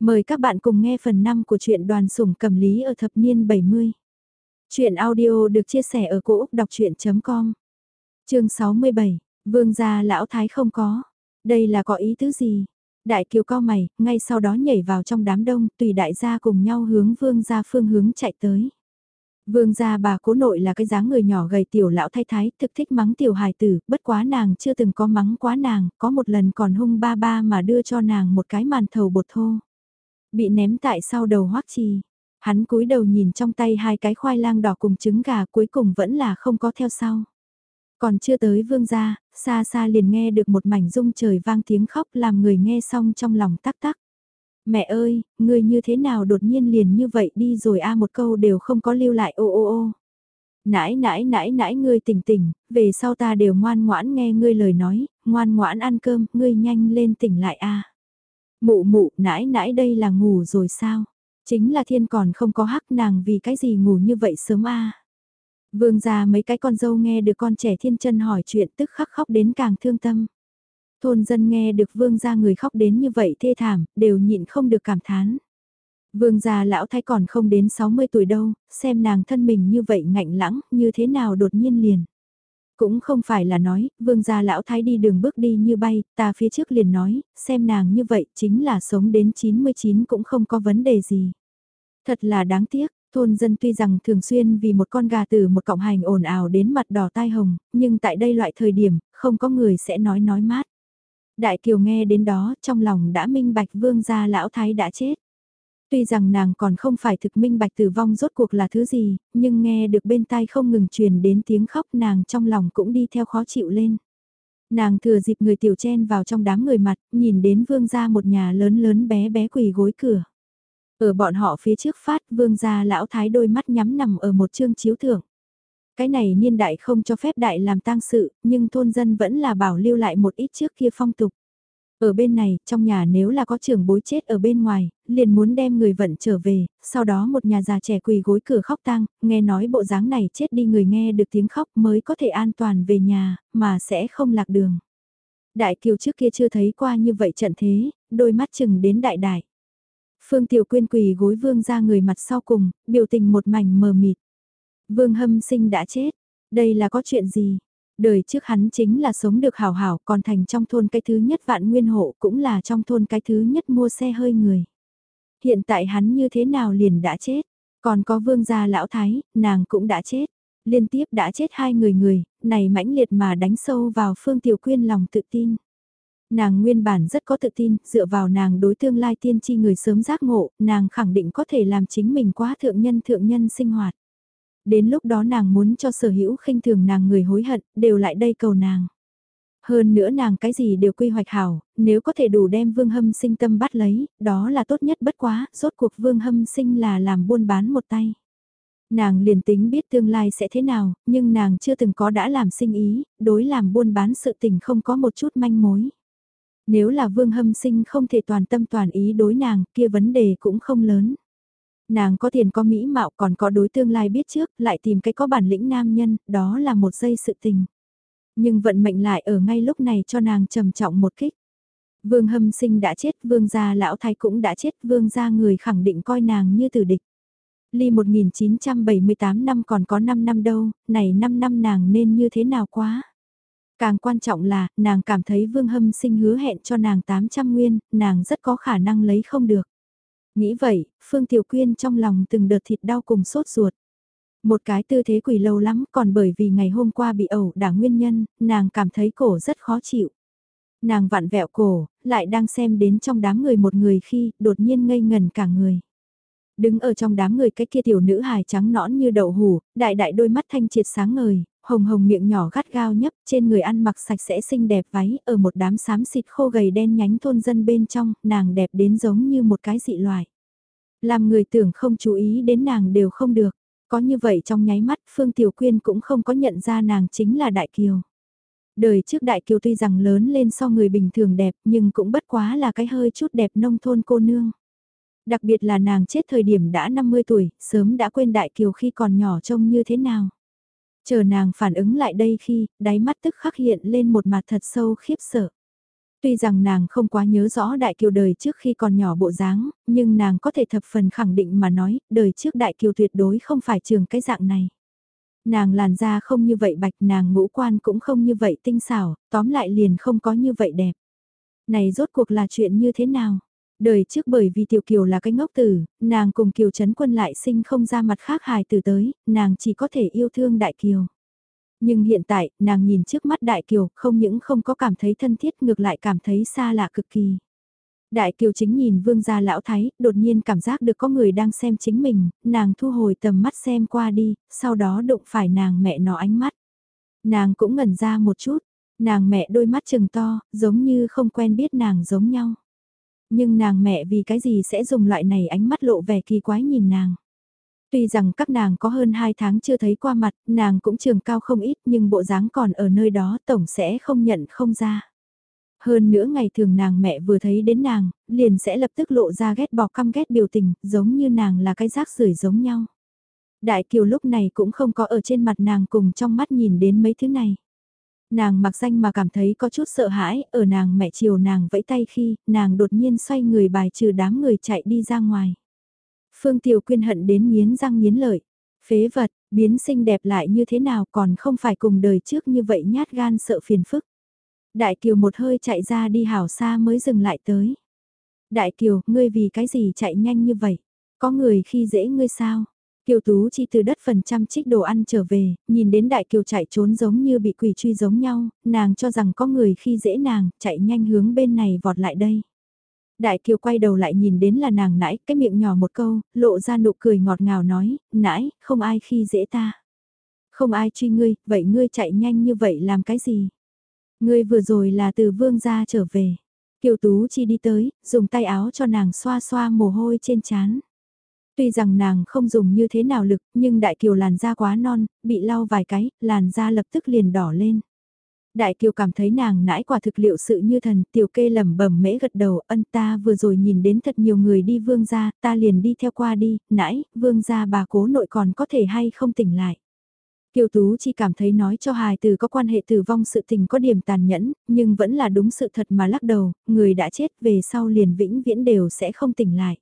Mời các bạn cùng nghe phần 5 của truyện đoàn sủng cầm lý ở thập niên 70. Chuyện audio được chia sẻ ở cỗ đọc chuyện.com Chương 67, Vương gia lão thái không có. Đây là có ý tứ gì? Đại kiều cao mày, ngay sau đó nhảy vào trong đám đông, tùy đại gia cùng nhau hướng vương gia phương hướng chạy tới. Vương gia bà cố nội là cái dáng người nhỏ gầy tiểu lão thay thái, thực thích mắng tiểu hài tử, bất quá nàng chưa từng có mắng quá nàng, có một lần còn hung ba ba mà đưa cho nàng một cái màn thầu bột thô. Bị ném tại sau đầu hoắc trì. Hắn cúi đầu nhìn trong tay hai cái khoai lang đỏ cùng trứng gà cuối cùng vẫn là không có theo sau. Còn chưa tới vương gia, xa xa liền nghe được một mảnh rung trời vang tiếng khóc làm người nghe xong trong lòng tắc tắc. Mẹ ơi, người như thế nào đột nhiên liền như vậy đi rồi a một câu đều không có lưu lại ô ô ô. Nãi nãi nãi nãi ngươi tỉnh tỉnh, về sau ta đều ngoan ngoãn nghe ngươi lời nói, ngoan ngoãn ăn cơm, ngươi nhanh lên tỉnh lại a. Mụ mụ, nãi nãi đây là ngủ rồi sao? Chính là thiên còn không có hắc nàng vì cái gì ngủ như vậy sớm a Vương gia mấy cái con dâu nghe được con trẻ thiên chân hỏi chuyện tức khắc khóc đến càng thương tâm. Thôn dân nghe được vương gia người khóc đến như vậy thê thảm, đều nhịn không được cảm thán. Vương gia lão thái còn không đến 60 tuổi đâu, xem nàng thân mình như vậy ngạnh lãng, như thế nào đột nhiên liền. Cũng không phải là nói, vương gia lão thái đi đường bước đi như bay, ta phía trước liền nói, xem nàng như vậy chính là sống đến 99 cũng không có vấn đề gì. Thật là đáng tiếc, thôn dân tuy rằng thường xuyên vì một con gà từ một cọng hành ồn ào đến mặt đỏ tai hồng, nhưng tại đây loại thời điểm, không có người sẽ nói nói mát. Đại Kiều nghe đến đó, trong lòng đã minh bạch vương gia lão thái đã chết. Tuy rằng nàng còn không phải thực minh bạch tử vong rốt cuộc là thứ gì, nhưng nghe được bên tai không ngừng truyền đến tiếng khóc nàng trong lòng cũng đi theo khó chịu lên. Nàng thừa dịp người tiểu chen vào trong đám người mặt, nhìn đến vương gia một nhà lớn lớn bé bé quỳ gối cửa. Ở bọn họ phía trước phát vương gia lão thái đôi mắt nhắm nằm ở một chương chiếu thưởng. Cái này niên đại không cho phép đại làm tang sự, nhưng thôn dân vẫn là bảo lưu lại một ít trước kia phong tục. Ở bên này, trong nhà nếu là có trưởng bối chết ở bên ngoài, liền muốn đem người vận trở về, sau đó một nhà già trẻ quỳ gối cửa khóc tang, nghe nói bộ dáng này chết đi người nghe được tiếng khóc mới có thể an toàn về nhà, mà sẽ không lạc đường. Đại kiều trước kia chưa thấy qua như vậy trận thế, đôi mắt chừng đến đại đại. Phương Tiểu Quyên quỳ gối vương ra người mặt sau cùng, biểu tình một mảnh mờ mịt. Vương hâm sinh đã chết, đây là có chuyện gì? Đời trước hắn chính là sống được hảo hảo còn thành trong thôn cái thứ nhất vạn nguyên hộ cũng là trong thôn cái thứ nhất mua xe hơi người. Hiện tại hắn như thế nào liền đã chết, còn có vương gia lão thái, nàng cũng đã chết. Liên tiếp đã chết hai người người, này mãnh liệt mà đánh sâu vào Phương Tiểu Quyên lòng tự tin. Nàng nguyên bản rất có tự tin, dựa vào nàng đối tương lai tiên tri người sớm giác ngộ, nàng khẳng định có thể làm chính mình quá thượng nhân thượng nhân sinh hoạt. Đến lúc đó nàng muốn cho sở hữu khinh thường nàng người hối hận, đều lại đây cầu nàng. Hơn nữa nàng cái gì đều quy hoạch hảo, nếu có thể đủ đem vương hâm sinh tâm bắt lấy, đó là tốt nhất bất quá, rốt cuộc vương hâm sinh là làm buôn bán một tay. Nàng liền tính biết tương lai sẽ thế nào, nhưng nàng chưa từng có đã làm sinh ý, đối làm buôn bán sự tình không có một chút manh mối. Nếu là vương hâm sinh không thể toàn tâm toàn ý đối nàng, kia vấn đề cũng không lớn. Nàng có tiền có mỹ mạo còn có đối tương lai biết trước, lại tìm cái có bản lĩnh nam nhân, đó là một giây sự tình. Nhưng vận mệnh lại ở ngay lúc này cho nàng trầm trọng một kích. Vương hâm sinh đã chết, vương gia lão thái cũng đã chết, vương gia người khẳng định coi nàng như tử địch. Ly 1978 năm còn có 5 năm đâu, này 5 năm nàng nên như thế nào quá. Càng quan trọng là, nàng cảm thấy vương hâm sinh hứa hẹn cho nàng 800 nguyên, nàng rất có khả năng lấy không được. Nghĩ vậy, Phương Tiểu Quyên trong lòng từng đợt thịt đau cùng sốt ruột. Một cái tư thế quỳ lâu lắm còn bởi vì ngày hôm qua bị ẩu đả nguyên nhân, nàng cảm thấy cổ rất khó chịu. Nàng vặn vẹo cổ, lại đang xem đến trong đám người một người khi đột nhiên ngây ngần cả người. Đứng ở trong đám người cái kia tiểu nữ hài trắng nõn như đậu hủ, đại đại đôi mắt thanh triệt sáng ngời, hồng hồng miệng nhỏ gắt gao nhấp trên người ăn mặc sạch sẽ xinh đẹp váy ở một đám xám xịt khô gầy đen nhánh thôn dân bên trong, nàng đẹp đến giống như một cái dị loài Làm người tưởng không chú ý đến nàng đều không được, có như vậy trong nháy mắt Phương Tiểu Quyên cũng không có nhận ra nàng chính là Đại Kiều. Đời trước Đại Kiều tuy rằng lớn lên so người bình thường đẹp nhưng cũng bất quá là cái hơi chút đẹp nông thôn cô nương. Đặc biệt là nàng chết thời điểm đã 50 tuổi, sớm đã quên Đại Kiều khi còn nhỏ trông như thế nào. Chờ nàng phản ứng lại đây khi, đáy mắt tức khắc hiện lên một mặt thật sâu khiếp sợ. Tuy rằng nàng không quá nhớ rõ đại kiều đời trước khi còn nhỏ bộ dáng, nhưng nàng có thể thập phần khẳng định mà nói, đời trước đại kiều tuyệt đối không phải trường cái dạng này. Nàng làn da không như vậy bạch, nàng ngũ quan cũng không như vậy tinh xảo, tóm lại liền không có như vậy đẹp. Này rốt cuộc là chuyện như thế nào? Đời trước bởi vì Tiểu Kiều là cái ngốc tử, nàng cùng Kiều Trấn Quân lại sinh không ra mặt khác hài tử tới, nàng chỉ có thể yêu thương Đại Kiều. Nhưng hiện tại, nàng nhìn trước mắt Đại Kiều, không những không có cảm thấy thân thiết ngược lại cảm thấy xa lạ cực kỳ. Đại Kiều chính nhìn vương gia lão thái, đột nhiên cảm giác được có người đang xem chính mình, nàng thu hồi tầm mắt xem qua đi, sau đó đụng phải nàng mẹ nó ánh mắt. Nàng cũng ngẩn ra một chút, nàng mẹ đôi mắt trừng to, giống như không quen biết nàng giống nhau. Nhưng nàng mẹ vì cái gì sẽ dùng loại này ánh mắt lộ vẻ kỳ quái nhìn nàng. Tuy rằng các nàng có hơn 2 tháng chưa thấy qua mặt, nàng cũng trường cao không ít nhưng bộ dáng còn ở nơi đó tổng sẽ không nhận không ra. Hơn nữa ngày thường nàng mẹ vừa thấy đến nàng, liền sẽ lập tức lộ ra ghét bỏ căm ghét biểu tình, giống như nàng là cái rác rưởi giống nhau. Đại kiều lúc này cũng không có ở trên mặt nàng cùng trong mắt nhìn đến mấy thứ này. Nàng mặc danh mà cảm thấy có chút sợ hãi, ở nàng mẹ chiều nàng vẫy tay khi, nàng đột nhiên xoay người bài trừ đám người chạy đi ra ngoài. Phương Tiểu Quyên hận đến nghiến răng nghiến lợi. Phế vật, biến xinh đẹp lại như thế nào còn không phải cùng đời trước như vậy nhát gan sợ phiền phức. Đại Kiều một hơi chạy ra đi hảo xa mới dừng lại tới. Đại Kiều, ngươi vì cái gì chạy nhanh như vậy? Có người khi dễ ngươi sao? Kiều Tú chi từ đất phần trăm trích đồ ăn trở về, nhìn đến Đại Kiều chạy trốn giống như bị quỷ truy giống nhau, nàng cho rằng có người khi dễ nàng, chạy nhanh hướng bên này vọt lại đây. Đại Kiều quay đầu lại nhìn đến là nàng nãi, cái miệng nhỏ một câu, lộ ra nụ cười ngọt ngào nói, nãi, không ai khi dễ ta. Không ai truy ngươi, vậy ngươi chạy nhanh như vậy làm cái gì? Ngươi vừa rồi là từ vương gia trở về. Kiều Tú Chi đi tới, dùng tay áo cho nàng xoa xoa mồ hôi trên trán. Tuy rằng nàng không dùng như thế nào lực, nhưng đại kiều làn da quá non, bị lau vài cái, làn da lập tức liền đỏ lên. Đại kiều cảm thấy nàng nãi quả thực liệu sự như thần, tiểu kê lẩm bẩm mễ gật đầu, ân ta vừa rồi nhìn đến thật nhiều người đi vương gia, ta liền đi theo qua đi, nãi, vương gia bà cố nội còn có thể hay không tỉnh lại. Kiều Tú chỉ cảm thấy nói cho hài từ có quan hệ tử vong sự tình có điểm tàn nhẫn, nhưng vẫn là đúng sự thật mà lắc đầu, người đã chết về sau liền vĩnh viễn đều sẽ không tỉnh lại.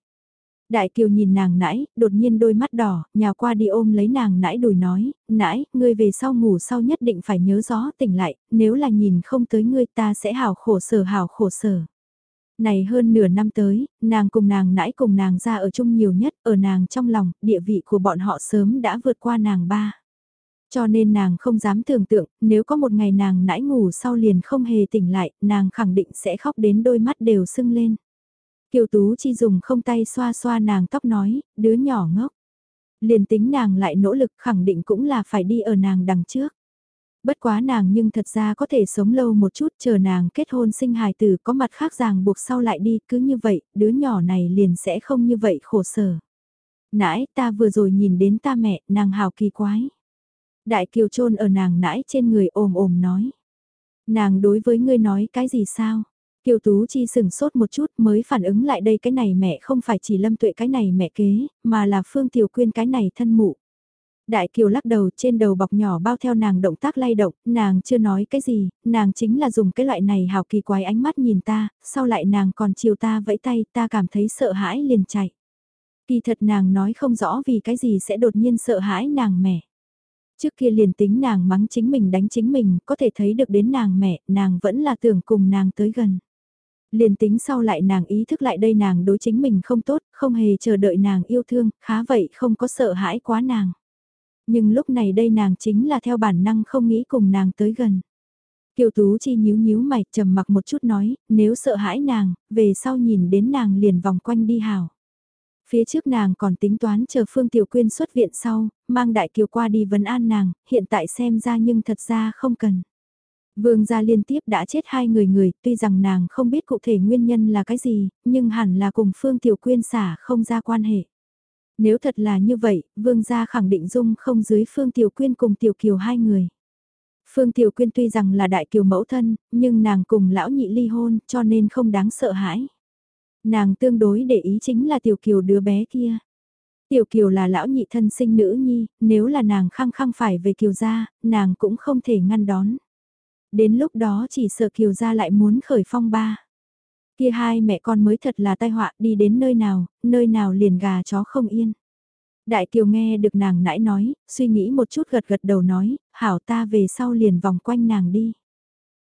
Đại Kiều nhìn nàng nãi, đột nhiên đôi mắt đỏ, nhào qua đi ôm lấy nàng nãi đùi nói, nãi, ngươi về sau ngủ sau nhất định phải nhớ rõ tỉnh lại, nếu là nhìn không tới ngươi ta sẽ hào khổ sở hào khổ sở. Này hơn nửa năm tới, nàng cùng nàng nãi cùng nàng ra ở chung nhiều nhất, ở nàng trong lòng, địa vị của bọn họ sớm đã vượt qua nàng ba. Cho nên nàng không dám tưởng tượng, nếu có một ngày nàng nãi ngủ sau liền không hề tỉnh lại, nàng khẳng định sẽ khóc đến đôi mắt đều sưng lên. Kiều Tú Chi dùng không tay xoa xoa nàng tóc nói, đứa nhỏ ngốc. Liền tính nàng lại nỗ lực khẳng định cũng là phải đi ở nàng đằng trước. Bất quá nàng nhưng thật ra có thể sống lâu một chút chờ nàng kết hôn sinh hài tử có mặt khác ràng buộc sau lại đi cứ như vậy, đứa nhỏ này liền sẽ không như vậy khổ sở. Nãi ta vừa rồi nhìn đến ta mẹ, nàng hào kỳ quái. Đại kiều trôn ở nàng nãi trên người ồm ồm nói. Nàng đối với ngươi nói cái gì sao? Kiều Tú Chi sừng sốt một chút mới phản ứng lại đây cái này mẹ không phải chỉ lâm tuệ cái này mẹ kế, mà là Phương Tiểu Quyên cái này thân mụ. Đại Kiều lắc đầu trên đầu bọc nhỏ bao theo nàng động tác lay động, nàng chưa nói cái gì, nàng chính là dùng cái loại này hào kỳ quái ánh mắt nhìn ta, sau lại nàng còn chiều ta vẫy tay ta cảm thấy sợ hãi liền chạy. Kỳ thật nàng nói không rõ vì cái gì sẽ đột nhiên sợ hãi nàng mẹ. Trước kia liền tính nàng mắng chính mình đánh chính mình, có thể thấy được đến nàng mẹ, nàng vẫn là tưởng cùng nàng tới gần. Liền tính sau lại nàng ý thức lại đây nàng đối chính mình không tốt, không hề chờ đợi nàng yêu thương, khá vậy không có sợ hãi quá nàng. Nhưng lúc này đây nàng chính là theo bản năng không nghĩ cùng nàng tới gần. Kiều Tú Chi nhíu nhíu mày trầm mặc một chút nói, nếu sợ hãi nàng, về sau nhìn đến nàng liền vòng quanh đi hào. Phía trước nàng còn tính toán chờ Phương Tiểu Quyên xuất viện sau, mang Đại Kiều qua đi vấn an nàng, hiện tại xem ra nhưng thật ra không cần. Vương gia liên tiếp đã chết hai người người, tuy rằng nàng không biết cụ thể nguyên nhân là cái gì, nhưng hẳn là cùng Phương Tiểu Quyên xả không ra quan hệ. Nếu thật là như vậy, Vương gia khẳng định dung không dưới Phương Tiểu Quyên cùng Tiểu Kiều hai người. Phương Tiểu Quyên tuy rằng là đại kiều mẫu thân, nhưng nàng cùng lão nhị ly hôn cho nên không đáng sợ hãi. Nàng tương đối để ý chính là Tiểu Kiều đứa bé kia. Tiểu Kiều là lão nhị thân sinh nữ nhi, nếu là nàng khăng khăng phải về Kiều gia, nàng cũng không thể ngăn đón. Đến lúc đó chỉ sợ Kiều gia lại muốn khởi phong ba. Kia hai mẹ con mới thật là tai họa đi đến nơi nào, nơi nào liền gà chó không yên. Đại Kiều nghe được nàng nãy nói, suy nghĩ một chút gật gật đầu nói, hảo ta về sau liền vòng quanh nàng đi.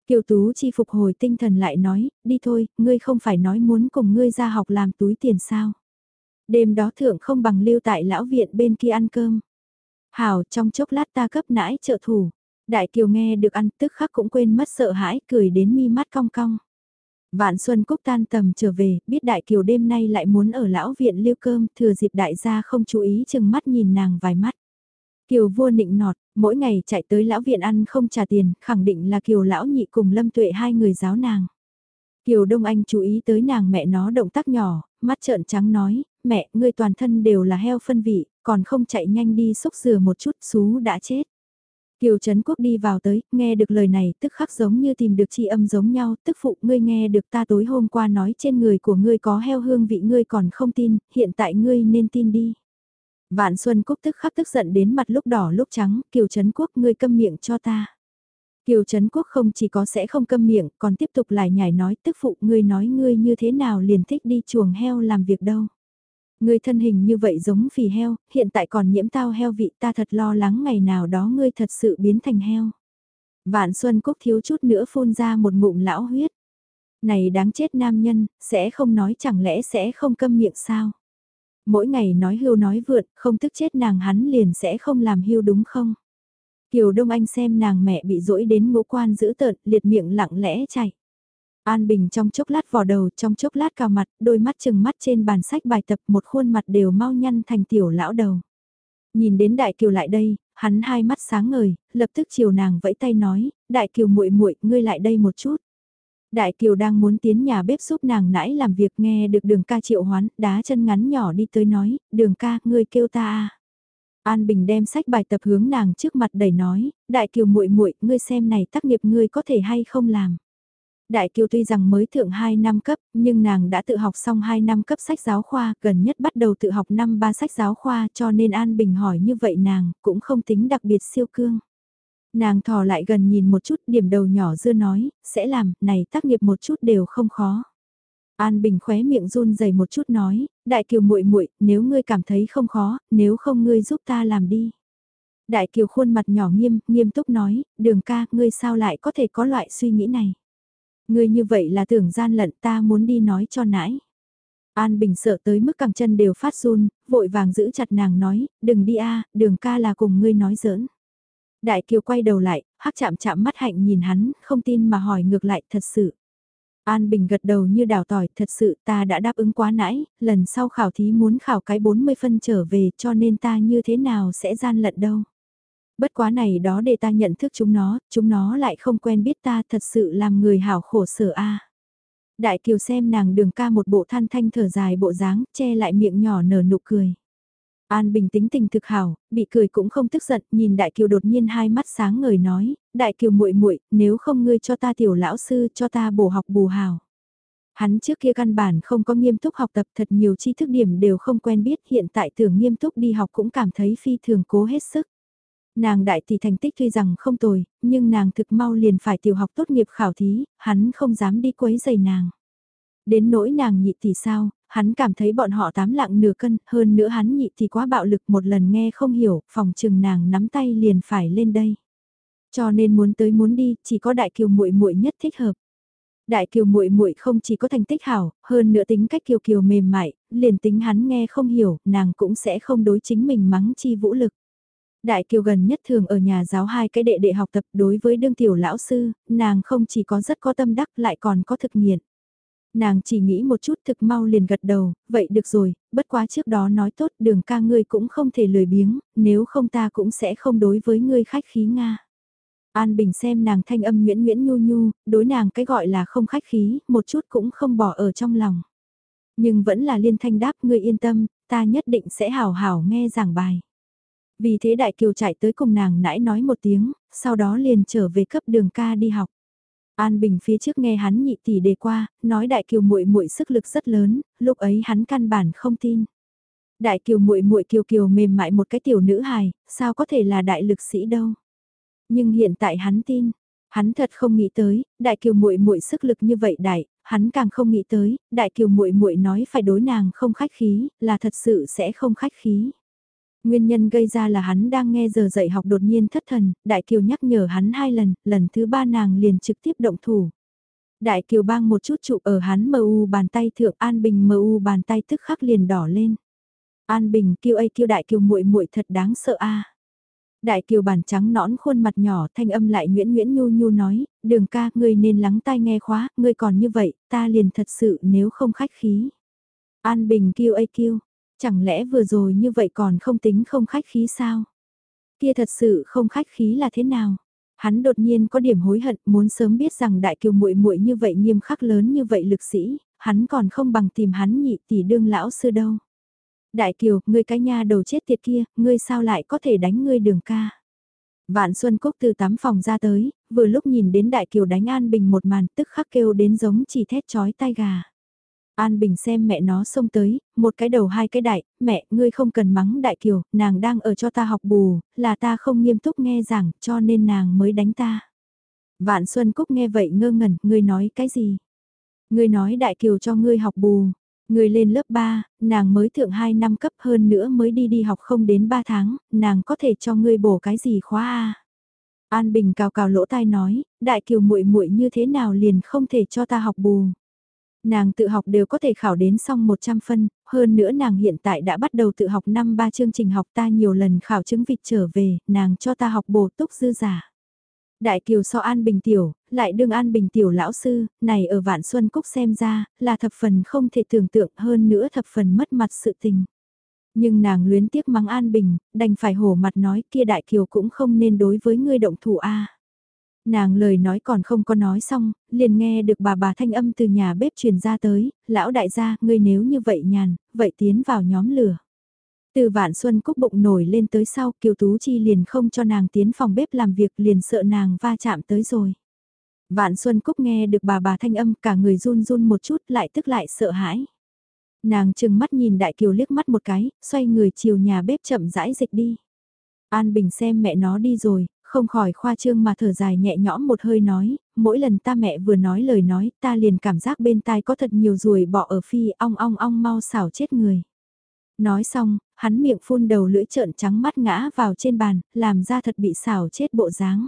Kiều Tú chi phục hồi tinh thần lại nói, đi thôi, ngươi không phải nói muốn cùng ngươi ra học làm túi tiền sao. Đêm đó thượng không bằng lưu tại lão viện bên kia ăn cơm. Hảo trong chốc lát ta cấp nãi trợ thủ. Đại Kiều nghe được ăn tức khắc cũng quên mất sợ hãi cười đến mi mắt cong cong. Vạn Xuân Cúc tan tầm trở về, biết Đại Kiều đêm nay lại muốn ở lão viện lưu cơm, thừa dịp đại gia không chú ý chừng mắt nhìn nàng vài mắt. Kiều vua nịnh nọt, mỗi ngày chạy tới lão viện ăn không trả tiền, khẳng định là Kiều lão nhị cùng Lâm Tuệ hai người giáo nàng. Kiều Đông Anh chú ý tới nàng mẹ nó động tác nhỏ, mắt trợn trắng nói, mẹ, ngươi toàn thân đều là heo phân vị, còn không chạy nhanh đi xúc rửa một chút xú đã chết. Kiều Trấn Quốc đi vào tới, nghe được lời này tức khắc giống như tìm được chi âm giống nhau, tức phụ ngươi nghe được ta tối hôm qua nói trên người của ngươi có heo hương vị ngươi còn không tin, hiện tại ngươi nên tin đi. Vạn Xuân Cúc tức khắc tức giận đến mặt lúc đỏ lúc trắng, Kiều Trấn Quốc ngươi câm miệng cho ta. Kiều Trấn Quốc không chỉ có sẽ không câm miệng, còn tiếp tục lại nhảy nói tức phụ ngươi nói ngươi như thế nào liền thích đi chuồng heo làm việc đâu. Ngươi thân hình như vậy giống phì heo, hiện tại còn nhiễm tao heo vị ta thật lo lắng ngày nào đó ngươi thật sự biến thành heo. Vạn Xuân Cúc thiếu chút nữa phun ra một ngụm lão huyết. Này đáng chết nam nhân, sẽ không nói chẳng lẽ sẽ không câm miệng sao? Mỗi ngày nói hưu nói vượt, không tức chết nàng hắn liền sẽ không làm hưu đúng không? Kiều Đông Anh xem nàng mẹ bị dỗi đến ngũ quan dữ tợn, liệt miệng lặng lẽ chạy. An Bình trong chốc lát vò đầu, trong chốc lát cào mặt, đôi mắt chừng mắt trên bàn sách bài tập một khuôn mặt đều mau nhăn thành tiểu lão đầu. Nhìn đến Đại Kiều lại đây, hắn hai mắt sáng ngời, lập tức chiều nàng vẫy tay nói, Đại Kiều muội muội, ngươi lại đây một chút. Đại Kiều đang muốn tiến nhà bếp giúp nàng nãy làm việc nghe được đường ca triệu hoán, đá chân ngắn nhỏ đi tới nói, đường ca, ngươi kêu ta à. An Bình đem sách bài tập hướng nàng trước mặt đẩy nói, Đại Kiều muội muội, ngươi xem này tác nghiệp ngươi có thể hay không làm. Đại Kiều tuy rằng mới thượng 2 năm cấp, nhưng nàng đã tự học xong 2 năm cấp sách giáo khoa, gần nhất bắt đầu tự học năm ba sách giáo khoa cho nên An Bình hỏi như vậy nàng cũng không tính đặc biệt siêu cương. Nàng thò lại gần nhìn một chút điểm đầu nhỏ dưa nói, sẽ làm, này tác nghiệp một chút đều không khó. An Bình khóe miệng run rẩy một chút nói, Đại Kiều muội muội, nếu ngươi cảm thấy không khó, nếu không ngươi giúp ta làm đi. Đại Kiều khuôn mặt nhỏ nghiêm, nghiêm túc nói, đường ca, ngươi sao lại có thể có loại suy nghĩ này. Ngươi như vậy là tưởng gian lận ta muốn đi nói cho nãi. An Bình sợ tới mức cẳng chân đều phát run, vội vàng giữ chặt nàng nói, đừng đi a, đường ca là cùng ngươi nói giỡn. Đại Kiều quay đầu lại, hắc chạm chạm mắt hạnh nhìn hắn, không tin mà hỏi ngược lại thật sự. An Bình gật đầu như đào tỏi, thật sự ta đã đáp ứng quá nãy, lần sau khảo thí muốn khảo cái 40 phân trở về cho nên ta như thế nào sẽ gian lận đâu. Bất quá này đó để ta nhận thức chúng nó, chúng nó lại không quen biết ta thật sự làm người hảo khổ sở a. Đại Kiều xem nàng đường ca một bộ than thanh thở dài bộ dáng, che lại miệng nhỏ nở nụ cười. An Bình tính tình thực hảo, bị cười cũng không tức giận, nhìn Đại Kiều đột nhiên hai mắt sáng ngời nói, Đại Kiều muội muội, nếu không ngươi cho ta tiểu lão sư cho ta bổ học bù hảo. Hắn trước kia căn bản không có nghiêm túc học tập thật nhiều tri thức điểm đều không quen biết hiện tại tưởng nghiêm túc đi học cũng cảm thấy phi thường cố hết sức. Nàng đại tỷ thành tích tuy rằng không tồi, nhưng nàng thực mau liền phải tiểu học tốt nghiệp khảo thí, hắn không dám đi quấy giày nàng. Đến nỗi nàng nhị tỷ sao, hắn cảm thấy bọn họ tám lạng nửa cân, hơn nữa hắn nhị tỷ quá bạo lực một lần nghe không hiểu, phòng trừng nàng nắm tay liền phải lên đây. Cho nên muốn tới muốn đi, chỉ có đại kiều muội muội nhất thích hợp. Đại kiều muội muội không chỉ có thành tích hảo, hơn nữa tính cách kiều kiều mềm mại, liền tính hắn nghe không hiểu, nàng cũng sẽ không đối chính mình mắng chi vũ lực. Đại Kiều gần nhất thường ở nhà giáo hai cái đệ đệ học tập đối với đương tiểu lão sư, nàng không chỉ có rất có tâm đắc lại còn có thực nghiện. Nàng chỉ nghĩ một chút thực mau liền gật đầu, vậy được rồi, bất quá trước đó nói tốt đường ca ngươi cũng không thể lười biếng, nếu không ta cũng sẽ không đối với ngươi khách khí Nga. An Bình xem nàng thanh âm nguyễn nguyễn nhu nhu, đối nàng cái gọi là không khách khí, một chút cũng không bỏ ở trong lòng. Nhưng vẫn là liên thanh đáp ngươi yên tâm, ta nhất định sẽ hào hào nghe giảng bài. Vì thế Đại Kiều chạy tới cùng nàng nãy nói một tiếng, sau đó liền trở về cấp đường ca đi học. An Bình phía trước nghe hắn nhị tỷ đề qua, nói Đại Kiều muội muội sức lực rất lớn, lúc ấy hắn căn bản không tin. Đại Kiều muội muội kiều kiều mềm mại một cái tiểu nữ hài, sao có thể là đại lực sĩ đâu. Nhưng hiện tại hắn tin, Hắn thật không nghĩ tới, đại kiều muội muội sức lực như vậy đại, hắn càng không nghĩ tới, đại kiều muội muội nói phải đối nàng không khách khí, là thật sự sẽ không khách khí. Nguyên nhân gây ra là hắn đang nghe giờ dạy học đột nhiên thất thần, đại kiều nhắc nhở hắn hai lần, lần thứ ba nàng liền trực tiếp động thủ. Đại kiều bang một chút trụ ở hắn mờ u bàn tay thượng An Bình mờ u bàn tay tức khắc liền đỏ lên. An Bình kêu ấy kêu đại kiều muội muội thật đáng sợ a. Đại kiều bản trắng nõn khuôn mặt nhỏ thanh âm lại nguyễn nguyễn nhu nhu nói, đường ca ngươi nên lắng tai nghe khóa, ngươi còn như vậy, ta liền thật sự nếu không khách khí. An Bình kêu ấy kêu, chẳng lẽ vừa rồi như vậy còn không tính không khách khí sao? Kia thật sự không khách khí là thế nào? Hắn đột nhiên có điểm hối hận muốn sớm biết rằng đại kiều muội muội như vậy nghiêm khắc lớn như vậy lực sĩ, hắn còn không bằng tìm hắn nhị tỷ đương lão sư đâu. Đại Kiều, ngươi cái nha đầu chết tiệt kia, ngươi sao lại có thể đánh ngươi đường ca. Vạn Xuân Cúc từ tắm phòng ra tới, vừa lúc nhìn đến Đại Kiều đánh An Bình một màn tức khắc kêu đến giống chỉ thét chói tai gà. An Bình xem mẹ nó xông tới, một cái đầu hai cái đại, mẹ, ngươi không cần mắng Đại Kiều, nàng đang ở cho ta học bù, là ta không nghiêm túc nghe giảng, cho nên nàng mới đánh ta. Vạn Xuân Cúc nghe vậy ngơ ngẩn, ngươi nói cái gì? Ngươi nói Đại Kiều cho ngươi học bù, Ngươi lên lớp 3, nàng mới thượng 2 năm cấp hơn nữa mới đi đi học không đến 3 tháng, nàng có thể cho ngươi bổ cái gì khóa a An Bình cào cào lỗ tai nói, đại kiều muội muội như thế nào liền không thể cho ta học bù. Nàng tự học đều có thể khảo đến xong 100 phân, hơn nữa nàng hiện tại đã bắt đầu tự học năm ba chương trình học ta nhiều lần khảo chứng vịt trở về, nàng cho ta học bổ túc dư giả. Đại Kiều so An Bình Tiểu, lại đương An Bình Tiểu lão sư, này ở Vạn Xuân Cúc xem ra, là thập phần không thể tưởng tượng hơn nữa thập phần mất mặt sự tình. Nhưng nàng luyến tiếc mắng An Bình, đành phải hổ mặt nói kia Đại Kiều cũng không nên đối với ngươi động thủ A. Nàng lời nói còn không có nói xong, liền nghe được bà bà thanh âm từ nhà bếp truyền ra tới, lão đại gia, ngươi nếu như vậy nhàn, vậy tiến vào nhóm lửa. Từ vạn xuân cúc bụng nổi lên tới sau Kiều Tú Chi liền không cho nàng tiến phòng bếp làm việc liền sợ nàng va chạm tới rồi. Vạn Xuân Cúc nghe được bà bà thanh âm cả người run run một chút lại tức lại sợ hãi. Nàng chừng mắt nhìn Đại Kiều liếc mắt một cái, xoay người chiều nhà bếp chậm rãi dịch đi. An Bình xem mẹ nó đi rồi, không khỏi khoa trương mà thở dài nhẹ nhõm một hơi nói, mỗi lần ta mẹ vừa nói lời nói ta liền cảm giác bên tai có thật nhiều ruồi bọ ở phi ong ong ong mau xảo chết người. Nói xong, hắn miệng phun đầu lưỡi trợn trắng mắt ngã vào trên bàn, làm ra thật bị xảo chết bộ dáng.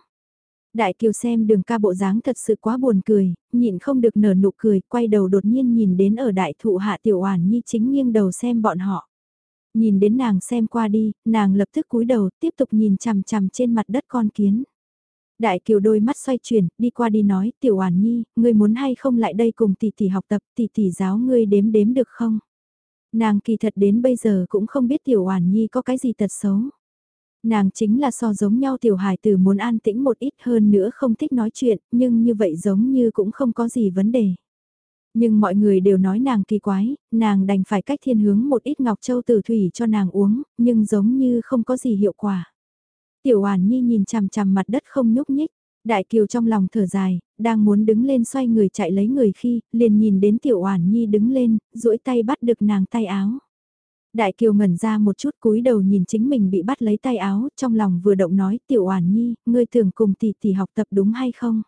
Đại Kiều xem đường ca bộ dáng thật sự quá buồn cười, nhịn không được nở nụ cười, quay đầu đột nhiên nhìn đến ở đại thụ hạ tiểu oản nhi chính nghiêng đầu xem bọn họ. Nhìn đến nàng xem qua đi, nàng lập tức cúi đầu, tiếp tục nhìn chằm chằm trên mặt đất con kiến. Đại Kiều đôi mắt xoay chuyển, đi qua đi nói, tiểu oản nhi, ngươi muốn hay không lại đây cùng tỷ tỷ học tập, tỷ tỷ giáo ngươi đếm đếm được không? Nàng kỳ thật đến bây giờ cũng không biết tiểu oản nhi có cái gì tật xấu. Nàng chính là so giống nhau tiểu hài tử muốn an tĩnh một ít hơn nữa không thích nói chuyện, nhưng như vậy giống như cũng không có gì vấn đề. Nhưng mọi người đều nói nàng kỳ quái, nàng đành phải cách thiên hướng một ít ngọc châu tử thủy cho nàng uống, nhưng giống như không có gì hiệu quả. Tiểu Hoàn Nhi nhìn chằm chằm mặt đất không nhúc nhích, Đại Kiều trong lòng thở dài, đang muốn đứng lên xoay người chạy lấy người khi, liền nhìn đến Tiểu Oản Nhi đứng lên, duỗi tay bắt được nàng tay áo. Đại Kiều ngẩn ra một chút cúi đầu nhìn chính mình bị bắt lấy tay áo, trong lòng vừa động nói, Tiểu Oản Nhi, ngươi tưởng cùng tỷ tỷ học tập đúng hay không?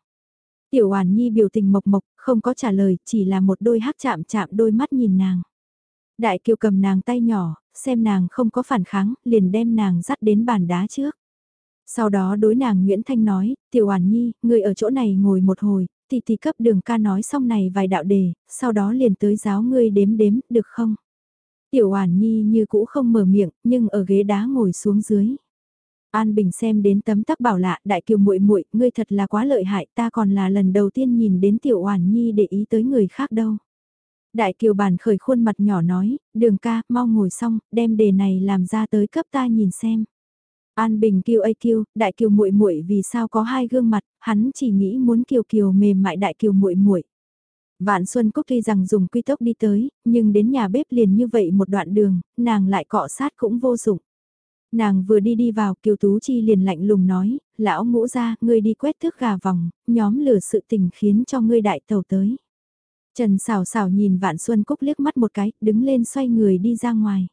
Tiểu hoàn Nhi biểu tình mộc mộc, không có trả lời, chỉ là một đôi hắc chạm chạm đôi mắt nhìn nàng. Đại Kiều cầm nàng tay nhỏ, xem nàng không có phản kháng, liền đem nàng dắt đến bàn đá trước. Sau đó đối nàng Nguyễn Thanh nói, Tiểu hoàn Nhi, người ở chỗ này ngồi một hồi, tỷ tỷ cấp đường ca nói xong này vài đạo đề, sau đó liền tới giáo ngươi đếm đếm, được không? Tiểu hoàn Nhi như cũ không mở miệng, nhưng ở ghế đá ngồi xuống dưới. An Bình xem đến tấm tắc bảo lạ, đại kiều muội muội, ngươi thật là quá lợi hại, ta còn là lần đầu tiên nhìn đến Tiểu Oản Nhi để ý tới người khác đâu. Đại kiều bản khởi khuôn mặt nhỏ nói, đường ca, mau ngồi xong, đem đề này làm ra tới cấp ta nhìn xem. An Bình kêu ây kêu, đại kiều muội muội vì sao có hai gương mặt, hắn chỉ nghĩ muốn kiều kiều mềm mại đại kiều muội muội. Vạn Xuân Cúc tuy rằng dùng quy tốc đi tới, nhưng đến nhà bếp liền như vậy một đoạn đường, nàng lại cọ sát cũng vô dụng. Nàng vừa đi đi vào, Kiều Tú Chi liền lạnh lùng nói, lão ngũ ra, ngươi đi quét thước gà vòng, nhóm lửa sự tình khiến cho ngươi đại tàu tới. Trần xào xào nhìn Vạn Xuân Cúc liếc mắt một cái, đứng lên xoay người đi ra ngoài.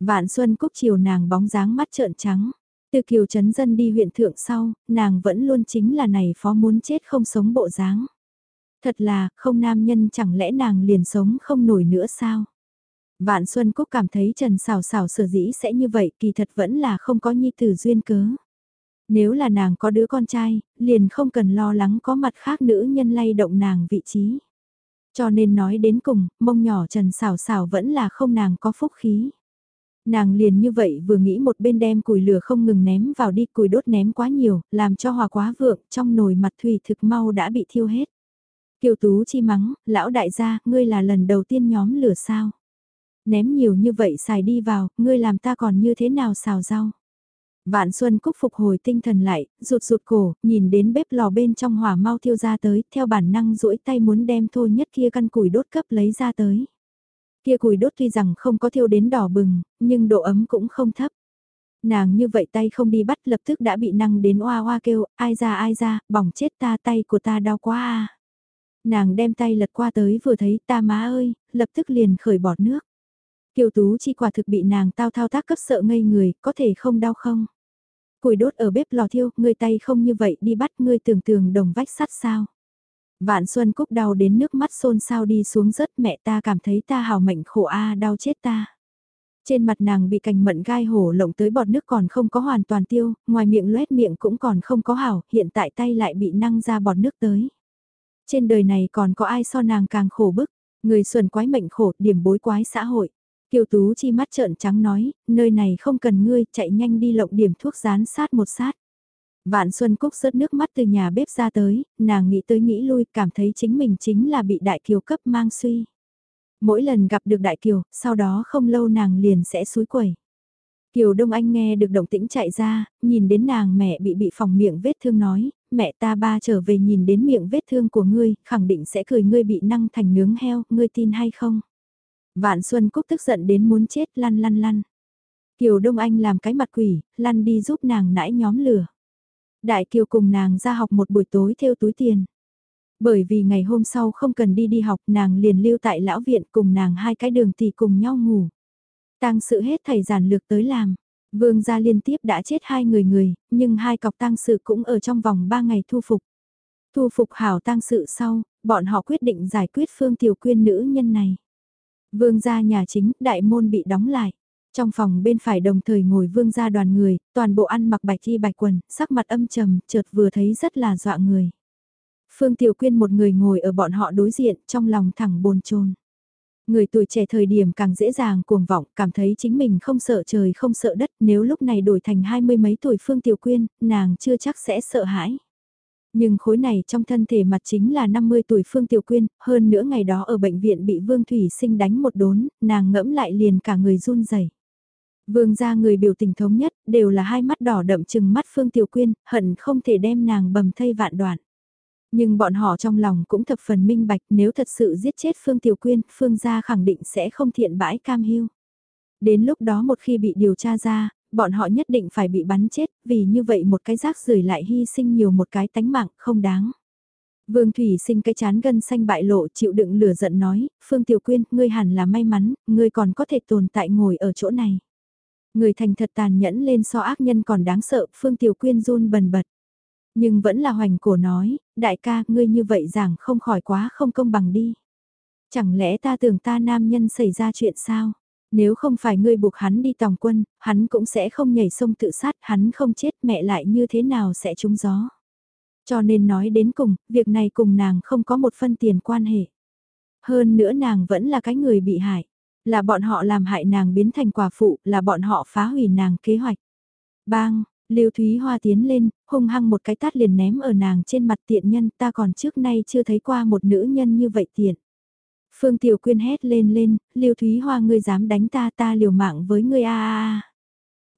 Vạn Xuân Cúc chiều nàng bóng dáng mắt trợn trắng. Từ kiều chấn dân đi huyện thượng sau, nàng vẫn luôn chính là này phó muốn chết không sống bộ dáng. Thật là, không nam nhân chẳng lẽ nàng liền sống không nổi nữa sao? Vạn Xuân Cúc cảm thấy Trần Sảo Sảo sở dĩ sẽ như vậy kỳ thật vẫn là không có nhi tử duyên cớ. Nếu là nàng có đứa con trai, liền không cần lo lắng có mặt khác nữ nhân lay động nàng vị trí. Cho nên nói đến cùng, mông nhỏ Trần Sảo Sảo vẫn là không nàng có phúc khí. Nàng liền như vậy vừa nghĩ một bên đem củi lửa không ngừng ném vào đi củi đốt ném quá nhiều, làm cho hòa quá vượng, trong nồi mặt thủy thực mau đã bị thiêu hết. Kiều Tú chi mắng, lão đại gia, ngươi là lần đầu tiên nhóm lửa sao? Ném nhiều như vậy xài đi vào, ngươi làm ta còn như thế nào xào rau? Vạn Xuân Cúc phục hồi tinh thần lại, rụt rụt cổ, nhìn đến bếp lò bên trong hỏa mau thiêu ra tới, theo bản năng duỗi tay muốn đem thôi nhất kia căn củi đốt cấp lấy ra tới. Kia củi đốt tuy rằng không có thiêu đến đỏ bừng, nhưng độ ấm cũng không thấp. Nàng như vậy tay không đi bắt lập tức đã bị năng đến oa oa kêu, ai ra ai ra, bỏng chết ta tay của ta đau quá à. Nàng đem tay lật qua tới vừa thấy ta má ơi, lập tức liền khởi bọt nước. Kiều Tú chi quả thực bị nàng tao thao tác cấp sợ ngây người, có thể không đau không? Củi đốt ở bếp lò thiêu, người tay không như vậy đi bắt ngươi tưởng tường đồng vách sắt sao? Vạn Xuân Cúc đau đến nước mắt xôn xao đi xuống rớt mẹ ta cảm thấy ta hào mệnh khổ a đau chết ta. Trên mặt nàng bị cành mận gai hổ lộng tới bọt nước còn không có hoàn toàn tiêu, ngoài miệng loét miệng cũng còn không có hảo, hiện tại tay lại bị năng ra bọt nước tới. Trên đời này còn có ai so nàng càng khổ bức, người xuân quái mệnh khổ, điểm bối quái xã hội. Kiều Tú chi mắt trợn trắng nói, nơi này không cần ngươi, chạy nhanh đi lộng điểm thuốc rán sát một sát. Vạn Xuân Cúc rớt nước mắt từ nhà bếp ra tới, nàng nghĩ tới nghĩ lui, cảm thấy chính mình chính là bị Đại Kiều cấp mang suy. Mỗi lần gặp được Đại Kiều, sau đó không lâu nàng liền sẽ suối quẩy. Kiều Đông Anh nghe được động tĩnh chạy ra, nhìn đến nàng mẹ bị bị phòng miệng vết thương nói, mẹ ta ba trở về nhìn đến miệng vết thương của ngươi, khẳng định sẽ cười ngươi bị năng thành nướng heo, ngươi tin hay không? Vạn Xuân Cúc tức giận đến muốn chết lăn lăn lăn. Kiều Đông Anh làm cái mặt quỷ, lăn đi giúp nàng nãi nhóm lửa. Đại Kiều cùng nàng ra học một buổi tối theo túi tiền. Bởi vì ngày hôm sau không cần đi đi học nàng liền lưu tại lão viện cùng nàng hai cái đường thì cùng nhau ngủ. Tăng sự hết thầy giản lược tới làm. Vương gia liên tiếp đã chết hai người người, nhưng hai cọc tăng sự cũng ở trong vòng ba ngày thu phục. Thu phục hảo tăng sự sau, bọn họ quyết định giải quyết Phương Tiểu Quyên nữ nhân này. Vương gia nhà chính, đại môn bị đóng lại. Trong phòng bên phải đồng thời ngồi vương gia đoàn người, toàn bộ ăn mặc bạch y bạch quần, sắc mặt âm trầm, chợt vừa thấy rất là dọa người. Phương Tiểu Quyên một người ngồi ở bọn họ đối diện, trong lòng thẳng bồn chồn. Người tuổi trẻ thời điểm càng dễ dàng cuồng vọng, cảm thấy chính mình không sợ trời không sợ đất, nếu lúc này đổi thành hai mươi mấy tuổi Phương Tiểu Quyên, nàng chưa chắc sẽ sợ hãi. Nhưng khối này trong thân thể mặt chính là 50 tuổi Phương Tiểu Quyên, hơn nữa ngày đó ở bệnh viện bị Vương Thủy Sinh đánh một đốn, nàng ngẫm lại liền cả người run rẩy. Vương gia người biểu tình thống nhất, đều là hai mắt đỏ đậm chừng mắt Phương Tiểu Quyên, hận không thể đem nàng bầm thây vạn đoạn. Nhưng bọn họ trong lòng cũng thập phần minh bạch nếu thật sự giết chết Phương Tiểu Quyên, Phương gia khẳng định sẽ không thiện bãi cam hiu. Đến lúc đó một khi bị điều tra ra, bọn họ nhất định phải bị bắn chết, vì như vậy một cái rác rưởi lại hy sinh nhiều một cái tánh mạng không đáng. Vương Thủy sinh cái chán gân xanh bại lộ chịu đựng lửa giận nói, Phương Tiểu Quyên, ngươi hẳn là may mắn, ngươi còn có thể tồn tại ngồi ở chỗ này. Người thành thật tàn nhẫn lên so ác nhân còn đáng sợ, Phương Tiểu Quyên run bần bật. Nhưng vẫn là hoành cổ nói, đại ca, ngươi như vậy giảng không khỏi quá không công bằng đi. Chẳng lẽ ta tưởng ta nam nhân xảy ra chuyện sao? Nếu không phải ngươi buộc hắn đi tòng quân, hắn cũng sẽ không nhảy sông tự sát, hắn không chết mẹ lại như thế nào sẽ trúng gió. Cho nên nói đến cùng, việc này cùng nàng không có một phân tiền quan hệ. Hơn nữa nàng vẫn là cái người bị hại. Là bọn họ làm hại nàng biến thành quả phụ, là bọn họ phá hủy nàng kế hoạch. Bang, Lưu Thúy Hoa tiến lên, hung hăng một cái tát liền ném ở nàng trên mặt tiện nhân ta còn trước nay chưa thấy qua một nữ nhân như vậy tiện. Phương Tiểu Quyên hét lên lên, Lưu Thúy Hoa ngươi dám đánh ta ta liều mạng với ngươi a a a.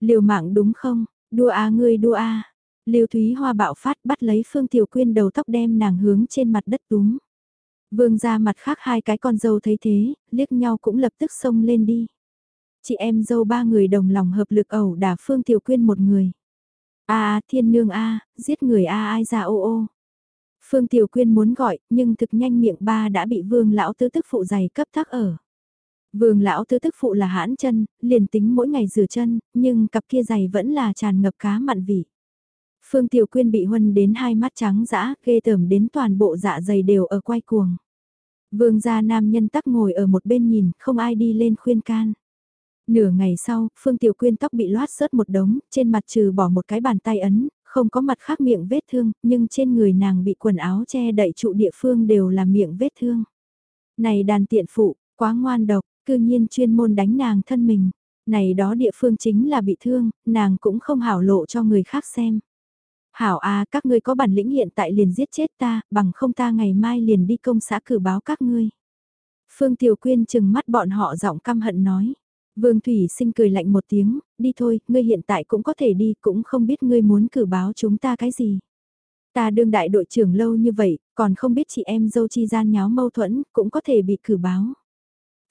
Liều mạng đúng không? Đua a ngươi đua a. Lưu Thúy Hoa bạo phát bắt lấy Phương Tiểu Quyên đầu tóc đem nàng hướng trên mặt đất túm. Vương ra mặt khác hai cái con dâu thấy thế, liếc nhau cũng lập tức xông lên đi. Chị em dâu ba người đồng lòng hợp lực ẩu đả Phương Tiểu Quyên một người. A thiên nương a, giết người a ai ra ô ô. Phương Tiểu Quyên muốn gọi, nhưng thực nhanh miệng ba đã bị vương lão tứ tức phụ giày cấp thác ở. Vương lão tứ tức phụ là hãn chân, liền tính mỗi ngày rửa chân, nhưng cặp kia giày vẫn là tràn ngập cá mặn vị. Phương Tiểu Quyên bị huân đến hai mắt trắng dã, ghê tởm đến toàn bộ dạ dày đều ở quay cuồng. Vương gia nam nhân tắc ngồi ở một bên nhìn, không ai đi lên khuyên can. Nửa ngày sau, Phương Tiểu Quyên tóc bị loát sớt một đống, trên mặt trừ bỏ một cái bàn tay ấn, không có mặt khác miệng vết thương, nhưng trên người nàng bị quần áo che đậy trụ địa phương đều là miệng vết thương. Này đàn tiện phụ, quá ngoan độc, cư nhiên chuyên môn đánh nàng thân mình. Này đó địa phương chính là bị thương, nàng cũng không hảo lộ cho người khác xem. Hảo à các ngươi có bản lĩnh hiện tại liền giết chết ta, bằng không ta ngày mai liền đi công xã cử báo các ngươi. Phương Tiểu Quyên chừng mắt bọn họ giọng căm hận nói. Vương Thủy sinh cười lạnh một tiếng, đi thôi, ngươi hiện tại cũng có thể đi, cũng không biết ngươi muốn cử báo chúng ta cái gì. Ta đương đại đội trưởng lâu như vậy, còn không biết chị em dâu chi gian nháo mâu thuẫn, cũng có thể bị cử báo.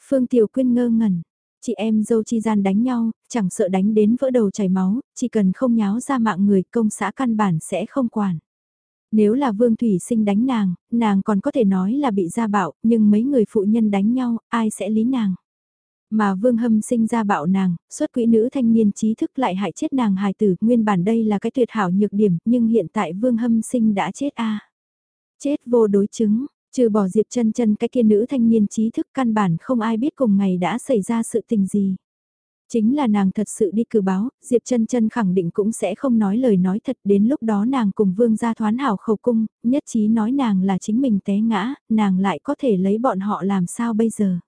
Phương Tiểu Quyên ngơ ngẩn, chị em dâu chi gian đánh nhau, chẳng sợ đánh đến vỡ đầu chảy máu, chỉ cần không nháo ra mạng người công xã căn bản sẽ không quản. Nếu là Vương Thủy Sinh đánh nàng, nàng còn có thể nói là bị gia bạo, nhưng mấy người phụ nhân đánh nhau, ai sẽ lý nàng. Mà Vương Hâm sinh ra bạo nàng, xuất quỹ nữ thanh niên trí thức lại hại chết nàng hài tử, nguyên bản đây là cái tuyệt hảo nhược điểm, nhưng hiện tại Vương Hâm sinh đã chết a Chết vô đối chứng, trừ bỏ Diệp chân chân cái kia nữ thanh niên trí thức căn bản không ai biết cùng ngày đã xảy ra sự tình gì. Chính là nàng thật sự đi cử báo, Diệp chân chân khẳng định cũng sẽ không nói lời nói thật đến lúc đó nàng cùng vương gia thoán hảo khẩu cung, nhất trí nói nàng là chính mình té ngã, nàng lại có thể lấy bọn họ làm sao bây giờ.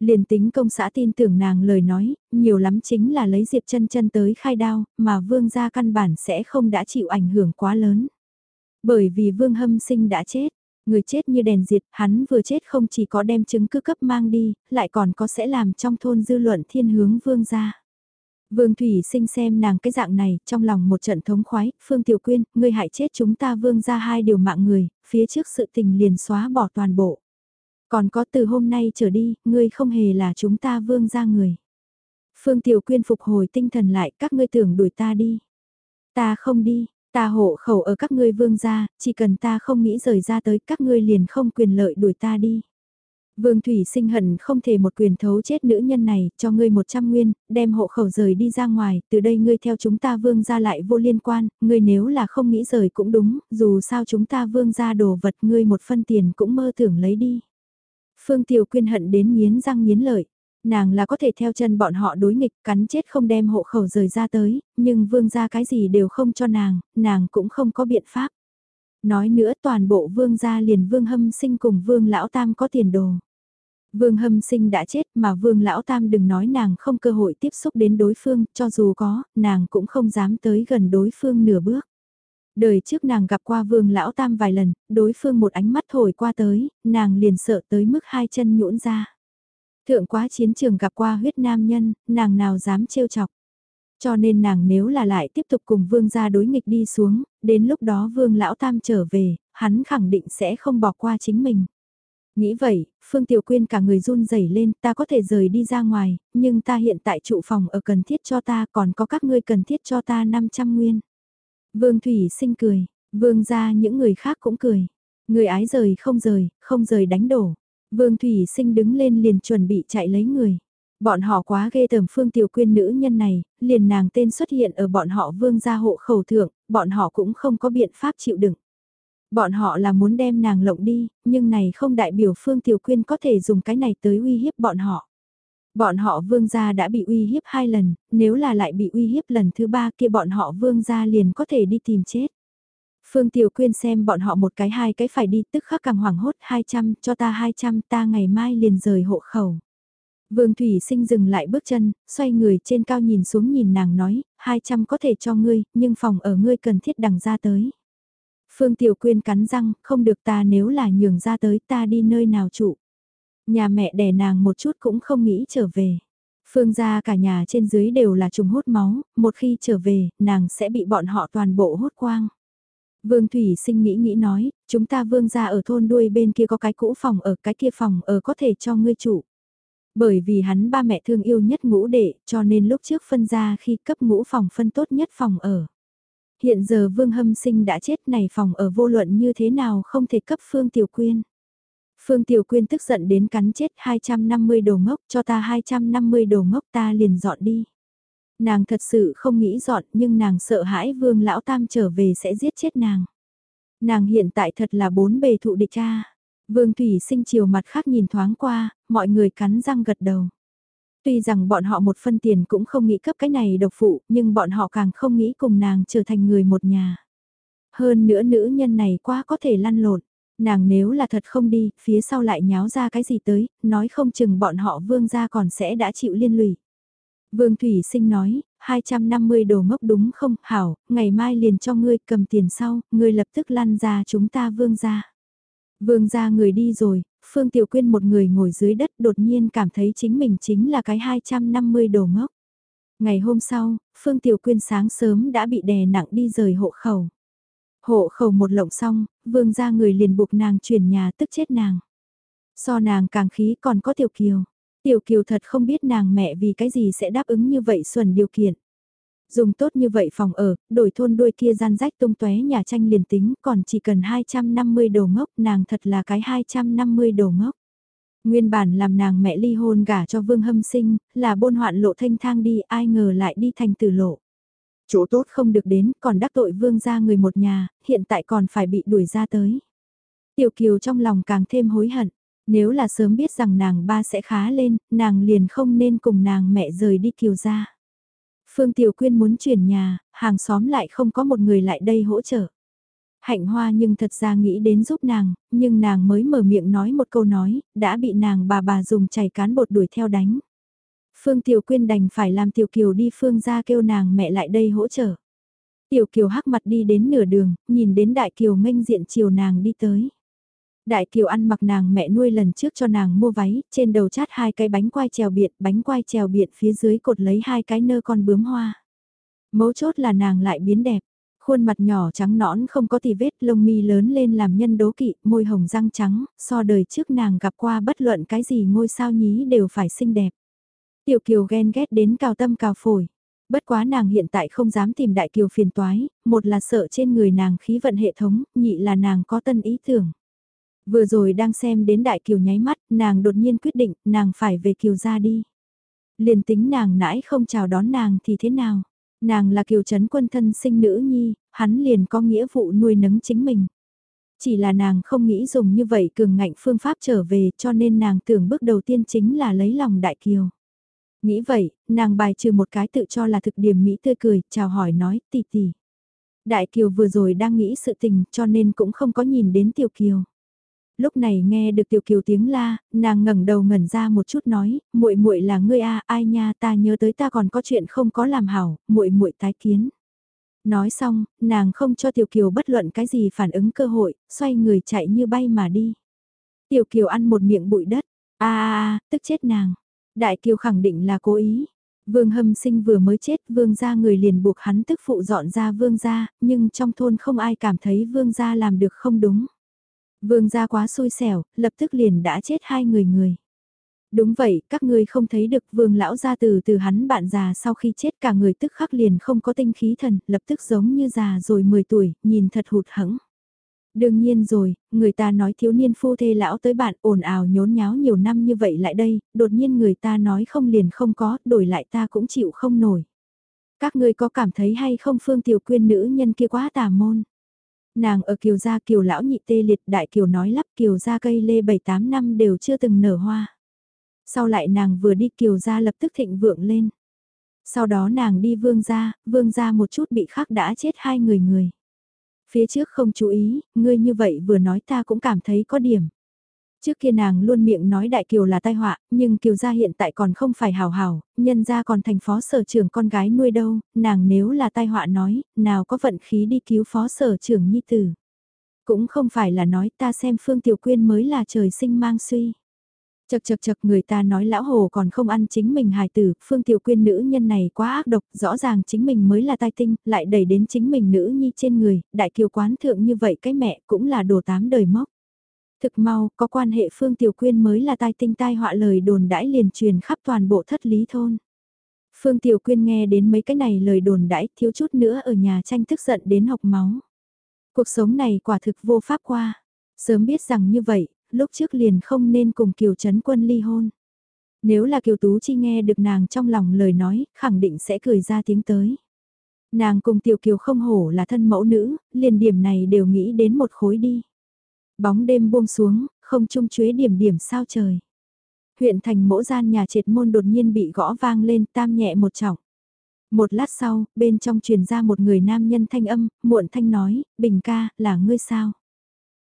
Liền tính công xã tin tưởng nàng lời nói, nhiều lắm chính là lấy Diệp chân chân tới khai đao, mà vương gia căn bản sẽ không đã chịu ảnh hưởng quá lớn. Bởi vì vương hâm sinh đã chết, người chết như đèn diệt, hắn vừa chết không chỉ có đem chứng cứ cấp mang đi, lại còn có sẽ làm trong thôn dư luận thiên hướng vương gia. Vương Thủy sinh xem nàng cái dạng này, trong lòng một trận thống khoái, Phương Tiểu Quyên, ngươi hại chết chúng ta vương ra hai điều mạng người, phía trước sự tình liền xóa bỏ toàn bộ. Còn có từ hôm nay trở đi, ngươi không hề là chúng ta vương ra người. Phương Tiểu Quyên phục hồi tinh thần lại, các ngươi tưởng đuổi ta đi. Ta không đi, ta hộ khẩu ở các ngươi vương gia, chỉ cần ta không nghĩ rời ra tới các ngươi liền không quyền lợi đuổi ta đi. Vương Thủy sinh hận không thể một quyền thấu chết nữ nhân này, cho ngươi 100 nguyên, đem hộ khẩu rời đi ra ngoài, từ đây ngươi theo chúng ta vương ra lại vô liên quan, ngươi nếu là không nghĩ rời cũng đúng, dù sao chúng ta vương ra đồ vật ngươi một phân tiền cũng mơ tưởng lấy đi. Phương Tiểu Quyên hận đến miến răng miến lợi. Nàng là có thể theo chân bọn họ đối nghịch cắn chết không đem hộ khẩu rời ra tới, nhưng vương gia cái gì đều không cho nàng, nàng cũng không có biện pháp. Nói nữa toàn bộ vương gia liền vương hâm sinh cùng vương lão tam có tiền đồ. Vương hâm sinh đã chết mà vương lão tam đừng nói nàng không cơ hội tiếp xúc đến đối phương, cho dù có, nàng cũng không dám tới gần đối phương nửa bước. Đời trước nàng gặp qua vương lão tam vài lần, đối phương một ánh mắt thổi qua tới, nàng liền sợ tới mức hai chân nhũn ra. Thượng quá chiến trường gặp qua huyết nam nhân, nàng nào dám trêu chọc. Cho nên nàng nếu là lại tiếp tục cùng vương gia đối nghịch đi xuống, đến lúc đó vương lão tam trở về, hắn khẳng định sẽ không bỏ qua chính mình. Nghĩ vậy, Phương Tiểu Quyên cả người run rẩy lên, ta có thể rời đi ra ngoài, nhưng ta hiện tại trụ phòng ở cần thiết cho ta còn có các ngươi cần thiết cho ta 500 nguyên. Vương Thủy sinh cười, vương ra những người khác cũng cười. Người ái rời không rời, không rời đánh đổ. Vương Thủy sinh đứng lên liền chuẩn bị chạy lấy người. Bọn họ quá ghê tởm phương tiểu quyên nữ nhân này, liền nàng tên xuất hiện ở bọn họ vương gia hộ khẩu thượng, bọn họ cũng không có biện pháp chịu đựng. Bọn họ là muốn đem nàng lộng đi, nhưng này không đại biểu phương tiểu quyên có thể dùng cái này tới uy hiếp bọn họ. Bọn họ vương gia đã bị uy hiếp hai lần, nếu là lại bị uy hiếp lần thứ ba kia bọn họ vương gia liền có thể đi tìm chết. Phương Tiểu Quyên xem bọn họ một cái hai cái phải đi tức khắc càng hoảng hốt 200 cho ta 200 ta ngày mai liền rời hộ khẩu. Vương Thủy sinh dừng lại bước chân, xoay người trên cao nhìn xuống nhìn nàng nói, 200 có thể cho ngươi, nhưng phòng ở ngươi cần thiết đằng ra tới. Phương Tiểu Quyên cắn răng, không được ta nếu là nhường ra tới ta đi nơi nào trụ. Nhà mẹ đẻ nàng một chút cũng không nghĩ trở về. Phương gia cả nhà trên dưới đều là trùng hút máu, một khi trở về, nàng sẽ bị bọn họ toàn bộ hút quang. Vương Thủy sinh nghĩ nghĩ nói, chúng ta vương gia ở thôn đuôi bên kia có cái cũ phòng ở cái kia phòng ở có thể cho ngươi chủ. Bởi vì hắn ba mẹ thương yêu nhất ngũ đệ, cho nên lúc trước phân ra khi cấp ngũ phòng phân tốt nhất phòng ở. Hiện giờ vương hâm sinh đã chết này phòng ở vô luận như thế nào không thể cấp phương tiểu quyên. Phương Tiểu Quyên tức giận đến cắn chết 250 đồ ngốc cho ta 250 đồ ngốc ta liền dọn đi. Nàng thật sự không nghĩ dọn nhưng nàng sợ hãi vương lão tam trở về sẽ giết chết nàng. Nàng hiện tại thật là bốn bề thụ địch cha. Vương Thủy sinh chiều mặt khác nhìn thoáng qua, mọi người cắn răng gật đầu. Tuy rằng bọn họ một phân tiền cũng không nghĩ cấp cái này độc phụ, nhưng bọn họ càng không nghĩ cùng nàng trở thành người một nhà. Hơn nữa nữ nhân này quá có thể lăn lộn. Nàng nếu là thật không đi, phía sau lại nháo ra cái gì tới, nói không chừng bọn họ vương gia còn sẽ đã chịu liên lụy. Vương Thủy Sinh nói, 250 đồ ngốc đúng không, hảo, ngày mai liền cho ngươi cầm tiền sau, ngươi lập tức lăn ra chúng ta vương gia. Vương gia người đi rồi, Phương Tiểu Quyên một người ngồi dưới đất đột nhiên cảm thấy chính mình chính là cái 250 đồ ngốc. Ngày hôm sau, Phương Tiểu Quyên sáng sớm đã bị đè nặng đi rời hộ khẩu. Hộ khẩu một lộng xong, vương gia người liền buộc nàng chuyển nhà tức chết nàng. So nàng càng khí còn có Tiểu Kiều. Tiểu Kiều thật không biết nàng mẹ vì cái gì sẽ đáp ứng như vậy xuẩn điều kiện. Dùng tốt như vậy phòng ở, đổi thôn đuôi kia gian rách tung tóe nhà tranh liền tính, còn chỉ cần 250 đồ ngốc, nàng thật là cái 250 đồ ngốc. Nguyên bản làm nàng mẹ ly hôn gả cho vương hâm sinh, là bôn hoạn lộ thanh thang đi, ai ngờ lại đi thành tử lộ. Chỗ tốt không được đến, còn đắc tội vương gia người một nhà, hiện tại còn phải bị đuổi ra tới. Tiểu Kiều trong lòng càng thêm hối hận, nếu là sớm biết rằng nàng ba sẽ khá lên, nàng liền không nên cùng nàng mẹ rời đi Kiều ra. Phương Tiểu Quyên muốn chuyển nhà, hàng xóm lại không có một người lại đây hỗ trợ. Hạnh hoa nhưng thật ra nghĩ đến giúp nàng, nhưng nàng mới mở miệng nói một câu nói, đã bị nàng bà bà dùng chày cán bột đuổi theo đánh. Phương Tiểu Quyên đành phải làm Tiểu Kiều đi Phương ra kêu nàng mẹ lại đây hỗ trợ. Tiểu Kiều hắc mặt đi đến nửa đường, nhìn đến Đại Kiều nghênh diện chiều nàng đi tới. Đại Kiều ăn mặc nàng mẹ nuôi lần trước cho nàng mua váy, trên đầu chát hai cái bánh quai trèo biện, bánh quai trèo biện phía dưới cột lấy hai cái nơ con bướm hoa. Mấu chốt là nàng lại biến đẹp, khuôn mặt nhỏ trắng nõn không có tì vết lông mi lớn lên làm nhân đố kỵ, môi hồng răng trắng, so đời trước nàng gặp qua bất luận cái gì ngôi sao nhí đều phải xinh đẹp. Tiểu Kiều ghen ghét đến cao tâm cao phổi. Bất quá nàng hiện tại không dám tìm Đại Kiều phiền toái, một là sợ trên người nàng khí vận hệ thống, nhị là nàng có tân ý tưởng. Vừa rồi đang xem đến Đại Kiều nháy mắt, nàng đột nhiên quyết định, nàng phải về Kiều ra đi. Liền tính nàng nãi không chào đón nàng thì thế nào? Nàng là Kiều Trấn quân thân sinh nữ nhi, hắn liền có nghĩa vụ nuôi nấng chính mình. Chỉ là nàng không nghĩ dùng như vậy cường ngạnh phương pháp trở về cho nên nàng tưởng bước đầu tiên chính là lấy lòng Đại Kiều. Nghĩ vậy, nàng bài trừ một cái tự cho là thực điểm Mỹ tươi cười, chào hỏi nói, tỷ tỷ. Đại Kiều vừa rồi đang nghĩ sự tình cho nên cũng không có nhìn đến Tiểu Kiều. Lúc này nghe được Tiểu Kiều tiếng la, nàng ngẩng đầu ngẩn ra một chút nói, muội muội là ngươi a, ai nha, ta nhớ tới ta còn có chuyện không có làm hảo, muội muội tái kiến. Nói xong, nàng không cho Tiểu Kiều bất luận cái gì phản ứng cơ hội, xoay người chạy như bay mà đi. Tiểu Kiều ăn một miệng bụi đất, a a a, tức chết nàng. Đại Kiều khẳng định là cố ý. Vương Hâm Sinh vừa mới chết, Vương gia người liền buộc hắn tức phụ dọn ra Vương gia, nhưng trong thôn không ai cảm thấy Vương gia làm được không đúng. Vương gia quá xui xẻo, lập tức liền đã chết hai người người. Đúng vậy, các ngươi không thấy được vương lão gia từ từ hắn bạn già sau khi chết cả người tức khắc liền không có tinh khí thần, lập tức giống như già rồi 10 tuổi, nhìn thật hụt hẫng. Đương nhiên rồi, người ta nói thiếu niên phu thê lão tới bạn ồn ào nhốn nháo nhiều năm như vậy lại đây, đột nhiên người ta nói không liền không có, đổi lại ta cũng chịu không nổi. Các ngươi có cảm thấy hay không phương tiểu quyên nữ nhân kia quá tà môn? Nàng ở kiều gia kiều lão nhị tê liệt đại kiều nói lắp kiều gia cây lê 7-8 năm đều chưa từng nở hoa. Sau lại nàng vừa đi kiều gia lập tức thịnh vượng lên. Sau đó nàng đi vương gia, vương gia một chút bị khắc đã chết hai người người. Phía trước không chú ý, ngươi như vậy vừa nói ta cũng cảm thấy có điểm. Trước kia nàng luôn miệng nói Đại Kiều là tai họa, nhưng Kiều gia hiện tại còn không phải hào hào, nhân gia còn thành phó sở trưởng con gái nuôi đâu, nàng nếu là tai họa nói, nào có vận khí đi cứu phó sở trưởng nhi tử. Cũng không phải là nói ta xem Phương Tiểu Quyên mới là trời sinh mang suy. Chật chật chật người ta nói lão hồ còn không ăn chính mình hài tử, phương tiểu quyên nữ nhân này quá ác độc, rõ ràng chính mình mới là tai tinh, lại đẩy đến chính mình nữ nhi trên người, đại kiều quán thượng như vậy cái mẹ cũng là đồ tám đời móc. Thực mau, có quan hệ phương tiểu quyên mới là tai tinh tai họa lời đồn đãi liền truyền khắp toàn bộ thất lý thôn. Phương Tiểu Quyên nghe đến mấy cái này lời đồn đãi thiếu chút nữa ở nhà tranh thức giận đến học máu. Cuộc sống này quả thực vô pháp qua. Sớm biết rằng như vậy, lúc trước liền không nên cùng Kiều Trấn Quân ly hôn. Nếu là Kiều Tú Chi nghe được nàng trong lòng lời nói, khẳng định sẽ cười ra tiếng tới. Nàng cùng Tiểu Kiều không hổ là thân mẫu nữ, liền điểm này đều nghĩ đến một khối đi. Bóng đêm buông xuống, không trung chuế điểm điểm sao trời. Huyện thành mỗ gian nhà triệt môn đột nhiên bị gõ vang lên tam nhẹ một trọng. Một lát sau, bên trong truyền ra một người nam nhân thanh âm, muộn thanh nói, bình ca, là ngươi sao?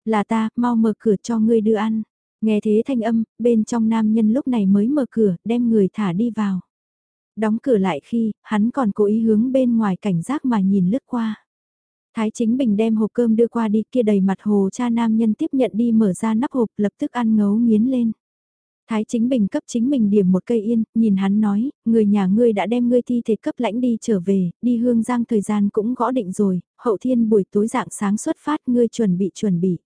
Là ta, mau mở cửa cho ngươi đưa ăn. Nghe thế thanh âm, bên trong nam nhân lúc này mới mở cửa, đem người thả đi vào. Đóng cửa lại khi, hắn còn cố ý hướng bên ngoài cảnh giác mà nhìn lướt qua. Thái chính bình đem hộp cơm đưa qua đi kia đầy mặt hồ cha nam nhân tiếp nhận đi mở ra nắp hộp lập tức ăn ngấu nghiến lên. Thái chính bình cấp chính mình điểm một cây yên, nhìn hắn nói, người nhà ngươi đã đem ngươi thi thể cấp lãnh đi trở về, đi hương giang thời gian cũng gõ định rồi, hậu thiên buổi tối dạng sáng xuất phát ngươi chuẩn bị chuẩn bị.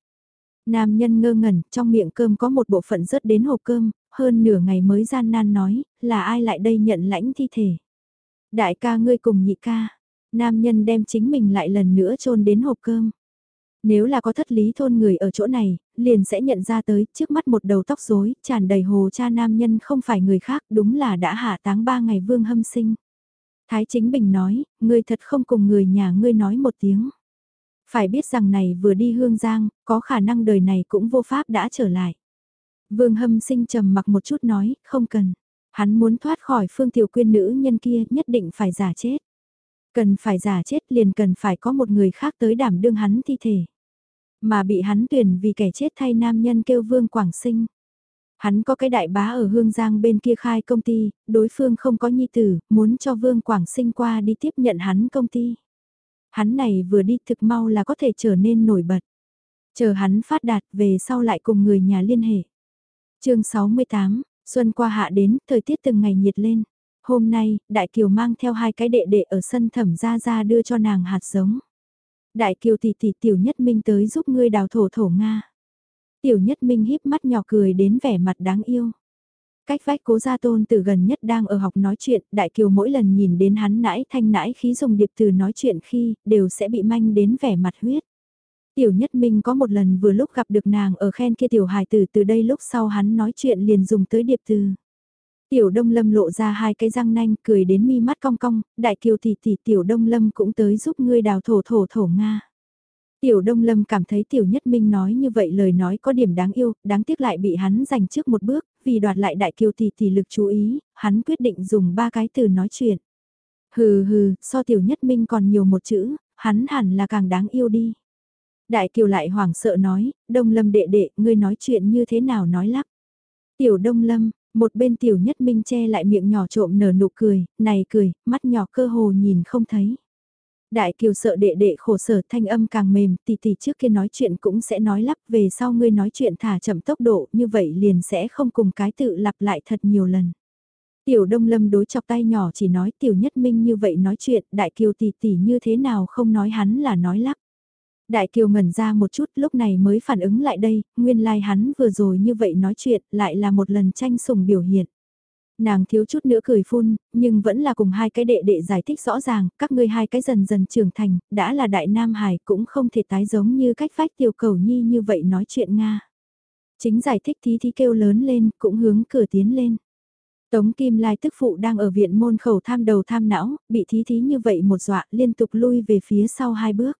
Nam nhân ngơ ngẩn, trong miệng cơm có một bộ phận rớt đến hộp cơm, hơn nửa ngày mới gian nan nói, là ai lại đây nhận lãnh thi thể. Đại ca ngươi cùng nhị ca, nam nhân đem chính mình lại lần nữa trôn đến hộp cơm. Nếu là có thất lý thôn người ở chỗ này, liền sẽ nhận ra tới, trước mắt một đầu tóc rối, tràn đầy hồ cha nam nhân không phải người khác, đúng là đã hạ táng ba ngày vương hâm sinh. Thái chính bình nói, ngươi thật không cùng người nhà ngươi nói một tiếng. Phải biết rằng này vừa đi hương giang, có khả năng đời này cũng vô pháp đã trở lại. Vương hâm sinh trầm mặc một chút nói, không cần. Hắn muốn thoát khỏi phương tiểu quyên nữ nhân kia nhất định phải giả chết. Cần phải giả chết liền cần phải có một người khác tới đảm đương hắn thi thể. Mà bị hắn tuyển vì kẻ chết thay nam nhân kêu Vương Quảng Sinh. Hắn có cái đại bá ở Hương Giang bên kia khai công ty, đối phương không có nhi tử, muốn cho Vương Quảng Sinh qua đi tiếp nhận hắn công ty. Hắn này vừa đi thực mau là có thể trở nên nổi bật. Chờ hắn phát đạt về sau lại cùng người nhà liên hệ. chương 68, Xuân qua hạ đến, thời tiết từng ngày nhiệt lên. Hôm nay, Đại Kiều mang theo hai cái đệ đệ ở sân thẩm ra ra đưa cho nàng hạt giống. Đại Kiều tỷ tỷ tiểu nhất minh tới giúp ngươi đào thổ thổ Nga. Tiểu nhất minh híp mắt nhỏ cười đến vẻ mặt đáng yêu. Cách vách cố gia tôn từ gần nhất đang ở học nói chuyện, đại kiều mỗi lần nhìn đến hắn nãi thanh nãi khí dùng điệp từ nói chuyện khi, đều sẽ bị manh đến vẻ mặt huyết. Tiểu nhất minh có một lần vừa lúc gặp được nàng ở khen kia tiểu hài tử từ đây lúc sau hắn nói chuyện liền dùng tới điệp từ. Tiểu Đông Lâm lộ ra hai cái răng nanh cười đến mi mắt cong cong, đại kiều tỷ tỷ Tiểu Đông Lâm cũng tới giúp ngươi đào thổ thổ thổ Nga. Tiểu Đông Lâm cảm thấy Tiểu Nhất Minh nói như vậy lời nói có điểm đáng yêu, đáng tiếc lại bị hắn giành trước một bước, vì đoạt lại đại kiều tỷ tỷ lực chú ý, hắn quyết định dùng ba cái từ nói chuyện. Hừ hừ, so Tiểu Nhất Minh còn nhiều một chữ, hắn hẳn là càng đáng yêu đi. Đại kiều lại hoảng sợ nói, Đông Lâm đệ đệ, ngươi nói chuyện như thế nào nói lắp. Tiểu Đông Lâm, một bên Tiểu Nhất Minh che lại miệng nhỏ trộm nở nụ cười, này cười, mắt nhỏ cơ hồ nhìn không thấy. Đại kiều sợ đệ đệ khổ sở thanh âm càng mềm, tỷ tỷ trước kia nói chuyện cũng sẽ nói lắp về sau ngươi nói chuyện thả chậm tốc độ như vậy liền sẽ không cùng cái tự lặp lại thật nhiều lần. Tiểu đông lâm đối chọc tay nhỏ chỉ nói tiểu nhất minh như vậy nói chuyện, đại kiều tỷ tỷ như thế nào không nói hắn là nói lắp. Đại kiều ngẩn ra một chút lúc này mới phản ứng lại đây, nguyên lai like hắn vừa rồi như vậy nói chuyện lại là một lần tranh sùng biểu hiện. Nàng thiếu chút nữa cười phun, nhưng vẫn là cùng hai cái đệ đệ giải thích rõ ràng, các ngươi hai cái dần dần trưởng thành, đã là đại nam hải cũng không thể tái giống như cách phách tiêu cầu nhi như vậy nói chuyện Nga. Chính giải thích thí thí kêu lớn lên, cũng hướng cửa tiến lên. Tống Kim Lai tức phụ đang ở viện môn khẩu tham đầu tham não, bị thí thí như vậy một dọa liên tục lui về phía sau hai bước.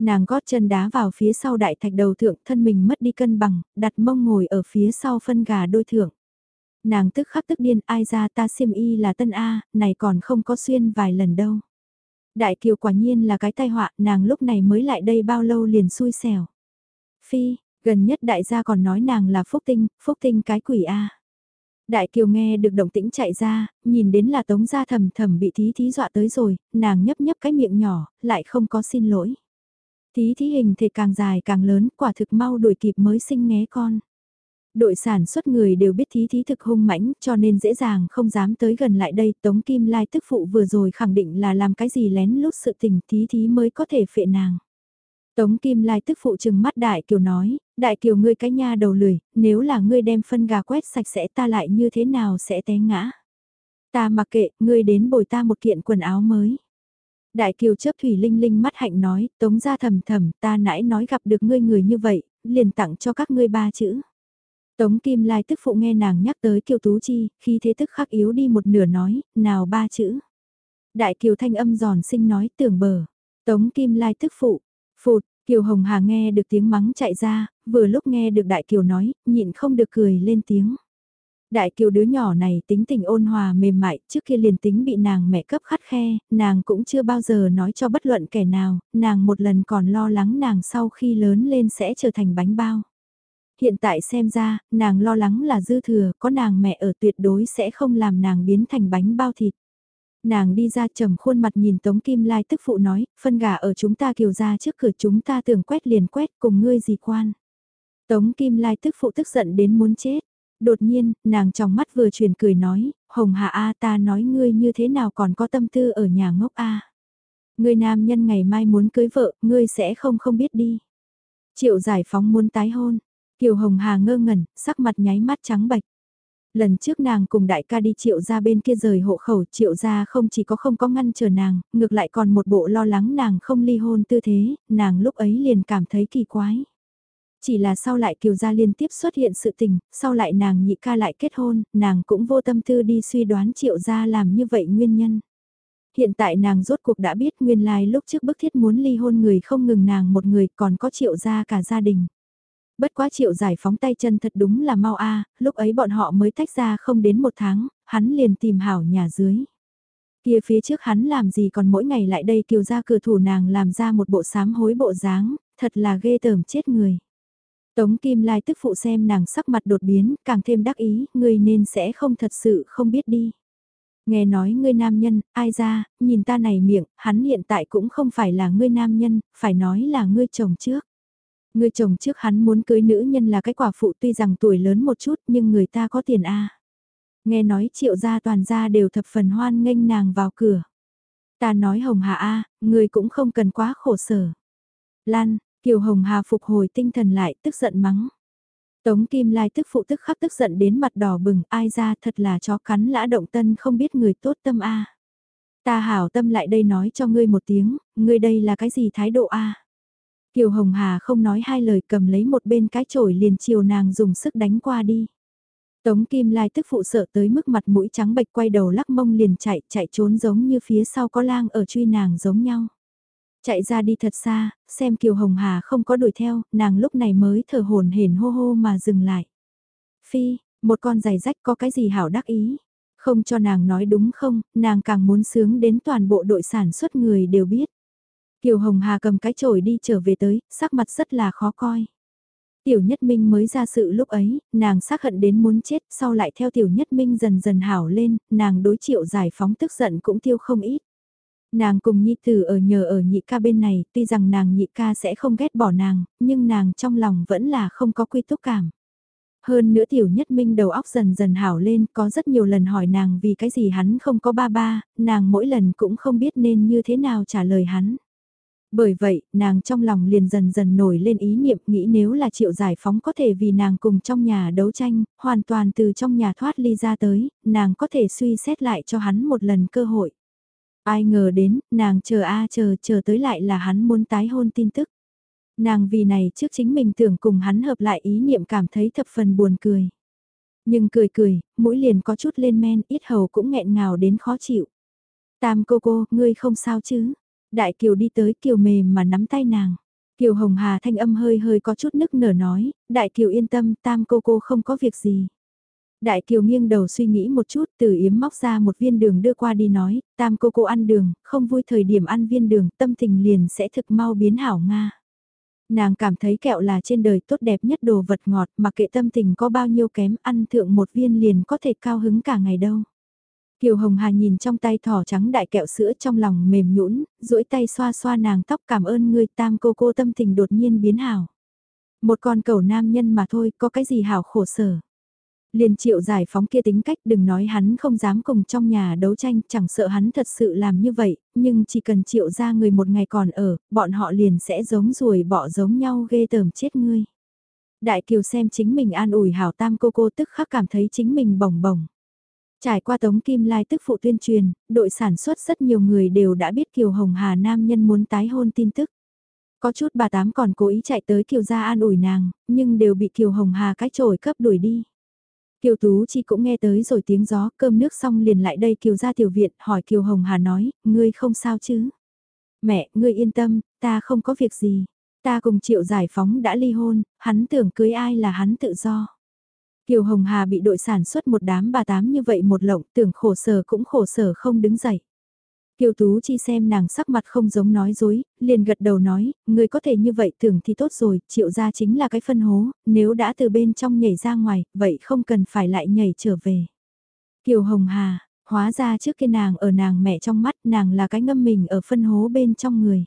Nàng gót chân đá vào phía sau đại thạch đầu thượng thân mình mất đi cân bằng, đặt mông ngồi ở phía sau phân gà đôi thượng. Nàng tức khắc tức điên ai ra ta xiêm y là tân A, này còn không có xuyên vài lần đâu. Đại kiều quả nhiên là cái tai họa, nàng lúc này mới lại đây bao lâu liền xui xẻo. Phi, gần nhất đại gia còn nói nàng là phúc tinh, phúc tinh cái quỷ A. Đại kiều nghe được động tĩnh chạy ra, nhìn đến là tống gia thầm thầm bị thí thí dọa tới rồi, nàng nhấp nhấp cái miệng nhỏ, lại không có xin lỗi. Thí thí hình thể càng dài càng lớn, quả thực mau đuổi kịp mới sinh nghé con đội sản xuất người đều biết thí thí thực hung mãnh cho nên dễ dàng không dám tới gần lại đây. Tống Kim Lai tức phụ vừa rồi khẳng định là làm cái gì lén lút sự tình thí thí mới có thể phệ nàng. Tống Kim Lai tức phụ chừng mắt Đại Kiều nói, Đại Kiều ngươi cái nha đầu lười, nếu là ngươi đem phân gà quét sạch sẽ ta lại như thế nào sẽ té ngã. Ta mặc kệ, ngươi đến bồi ta một kiện quần áo mới. Đại Kiều chớp Thủy Linh Linh mắt hạnh nói, Tống ra thầm thầm, ta nãy nói gặp được ngươi người như vậy, liền tặng cho các ngươi ba chữ. Tống Kim Lai tức phụ nghe nàng nhắc tới Kiều Tú Chi, khi thế tức khắc yếu đi một nửa nói, nào ba chữ. Đại Kiều thanh âm giòn sinh nói tưởng bờ. Tống Kim Lai tức phụ, phụt, Kiều Hồng Hà nghe được tiếng mắng chạy ra, vừa lúc nghe được Đại Kiều nói, nhịn không được cười lên tiếng. Đại Kiều đứa nhỏ này tính tình ôn hòa mềm mại, trước kia liền tính bị nàng mẹ cấp khắt khe, nàng cũng chưa bao giờ nói cho bất luận kẻ nào, nàng một lần còn lo lắng nàng sau khi lớn lên sẽ trở thành bánh bao. Hiện tại xem ra, nàng lo lắng là dư thừa, có nàng mẹ ở tuyệt đối sẽ không làm nàng biến thành bánh bao thịt. Nàng đi ra trầm khuôn mặt nhìn Tống Kim Lai tức phụ nói, phân gà ở chúng ta kiều ra trước cửa chúng ta tưởng quét liền quét cùng ngươi gì quan. Tống Kim Lai tức phụ tức giận đến muốn chết. Đột nhiên, nàng trong mắt vừa chuyển cười nói, Hồng hạ A ta nói ngươi như thế nào còn có tâm tư ở nhà ngốc A. Ngươi nam nhân ngày mai muốn cưới vợ, ngươi sẽ không không biết đi. Triệu giải phóng muốn tái hôn, Kiều Hồng Hà ngơ ngẩn, sắc mặt nháy mắt trắng bạch. Lần trước nàng cùng đại ca đi triệu ra bên kia rời hộ khẩu triệu ra không chỉ có không có ngăn chờ nàng, ngược lại còn một bộ lo lắng nàng không ly hôn tư thế, nàng lúc ấy liền cảm thấy kỳ quái. Chỉ là sau lại kiều gia liên tiếp xuất hiện sự tình, sau lại nàng nhị ca lại kết hôn, nàng cũng vô tâm tư đi suy đoán triệu gia làm như vậy nguyên nhân. Hiện tại nàng rốt cuộc đã biết nguyên lai lúc trước bức thiết muốn ly hôn người không ngừng nàng một người còn có triệu gia cả gia đình. Bất quá triệu giải phóng tay chân thật đúng là mau a lúc ấy bọn họ mới tách ra không đến một tháng, hắn liền tìm hảo nhà dưới. Kia phía trước hắn làm gì còn mỗi ngày lại đây kiều ra cửa thủ nàng làm ra một bộ sám hối bộ dáng, thật là ghê tởm chết người. Tống Kim Lai tức phụ xem nàng sắc mặt đột biến, càng thêm đắc ý, ngươi nên sẽ không thật sự không biết đi. Nghe nói ngươi nam nhân, ai ra, nhìn ta này miệng, hắn hiện tại cũng không phải là ngươi nam nhân, phải nói là ngươi chồng trước người chồng trước hắn muốn cưới nữ nhân là cái quả phụ tuy rằng tuổi lớn một chút nhưng người ta có tiền a. Nghe nói triệu gia toàn gia đều thập phần hoan nghênh nàng vào cửa. Ta nói Hồng Hà a, người cũng không cần quá khổ sở. Lan, Kiều Hồng Hà phục hồi tinh thần lại tức giận mắng. Tống Kim Lai tức phụ tức khắc tức giận đến mặt đỏ bừng ai ra thật là chó cắn lã động tân không biết người tốt tâm a. Ta hảo tâm lại đây nói cho ngươi một tiếng, ngươi đây là cái gì thái độ a? Kiều Hồng Hà không nói hai lời cầm lấy một bên cái chổi liền chiều nàng dùng sức đánh qua đi. Tống Kim Lai tức phụ sợ tới mức mặt mũi trắng bệch quay đầu lắc mông liền chạy, chạy trốn giống như phía sau có lang ở truy nàng giống nhau. Chạy ra đi thật xa, xem Kiều Hồng Hà không có đuổi theo, nàng lúc này mới thở hồn hển hô hô mà dừng lại. Phi, một con giày rách có cái gì hảo đắc ý. Không cho nàng nói đúng không, nàng càng muốn sướng đến toàn bộ đội sản xuất người đều biết. Kiều Hồng Hà cầm cái chổi đi trở về tới, sắc mặt rất là khó coi. Tiểu Nhất Minh mới ra sự lúc ấy, nàng xác hận đến muốn chết, sau lại theo Tiểu Nhất Minh dần dần hảo lên, nàng đối triệu giải phóng tức giận cũng tiêu không ít. Nàng cùng Nhi Tử ở nhờ ở nhị ca bên này, tuy rằng nàng nhị ca sẽ không ghét bỏ nàng, nhưng nàng trong lòng vẫn là không có quy túc cảm. Hơn nữa tiểu nhất minh đầu óc dần dần hảo lên, có rất nhiều lần hỏi nàng vì cái gì hắn không có ba ba, nàng mỗi lần cũng không biết nên như thế nào trả lời hắn. Bởi vậy, nàng trong lòng liền dần dần nổi lên ý niệm nghĩ nếu là triệu giải phóng có thể vì nàng cùng trong nhà đấu tranh, hoàn toàn từ trong nhà thoát ly ra tới, nàng có thể suy xét lại cho hắn một lần cơ hội. Ai ngờ đến, nàng chờ a chờ chờ tới lại là hắn muốn tái hôn tin tức. Nàng vì này trước chính mình tưởng cùng hắn hợp lại ý niệm cảm thấy thập phần buồn cười. Nhưng cười cười, mũi liền có chút lên men, ít hầu cũng nghẹn ngào đến khó chịu. Tam cô cô, ngươi không sao chứ? Đại Kiều đi tới Kiều mềm mà nắm tay nàng. Kiều Hồng Hà thanh âm hơi hơi có chút nức nở nói, Đại Kiều yên tâm, tam cô cô không có việc gì. Đại Kiều nghiêng đầu suy nghĩ một chút, từ yếm móc ra một viên đường đưa qua đi nói, tam cô cô ăn đường, không vui thời điểm ăn viên đường, tâm tình liền sẽ thực mau biến hảo Nga. Nàng cảm thấy kẹo là trên đời tốt đẹp nhất đồ vật ngọt, mà kệ tâm tình có bao nhiêu kém, ăn thượng một viên liền có thể cao hứng cả ngày đâu. Kiều Hồng Hà nhìn trong tay thỏ trắng đại kẹo sữa trong lòng mềm nhũn, duỗi tay xoa xoa nàng tóc cảm ơn người tam cô cô tâm tình đột nhiên biến hảo. Một con cầu nam nhân mà thôi, có cái gì hảo khổ sở. Liền triệu giải phóng kia tính cách đừng nói hắn không dám cùng trong nhà đấu tranh, chẳng sợ hắn thật sự làm như vậy, nhưng chỉ cần triệu ra người một ngày còn ở, bọn họ liền sẽ giống ruồi bỏ giống nhau ghê tởm chết ngươi. Đại Kiều xem chính mình an ủi hảo tam cô cô tức khắc cảm thấy chính mình bồng bồng. Trải qua Tống Kim Lai tức phụ tuyên truyền, đội sản xuất rất nhiều người đều đã biết Kiều Hồng Hà nam nhân muốn tái hôn tin tức. Có chút bà tám còn cố ý chạy tới Kiều gia an ủi nàng, nhưng đều bị Kiều Hồng Hà cái trổi cấp đuổi đi. Kiều Tú Chi cũng nghe tới rồi tiếng gió, cơm nước xong liền lại đây Kiều gia tiểu viện, hỏi Kiều Hồng Hà nói, ngươi không sao chứ? Mẹ, ngươi yên tâm, ta không có việc gì. Ta cùng Triệu Giải Phóng đã ly hôn, hắn tưởng cưới ai là hắn tự do. Kiều Hồng Hà bị đội sản xuất một đám bà tám như vậy một lộng, tưởng khổ sở cũng khổ sở không đứng dậy. Kiều Tú Chi xem nàng sắc mặt không giống nói dối, liền gật đầu nói, người có thể như vậy tưởng thì tốt rồi, triệu ra chính là cái phân hố, nếu đã từ bên trong nhảy ra ngoài, vậy không cần phải lại nhảy trở về. Kiều Hồng Hà, hóa ra trước kia nàng ở nàng mẹ trong mắt nàng là cái ngâm mình ở phân hố bên trong người.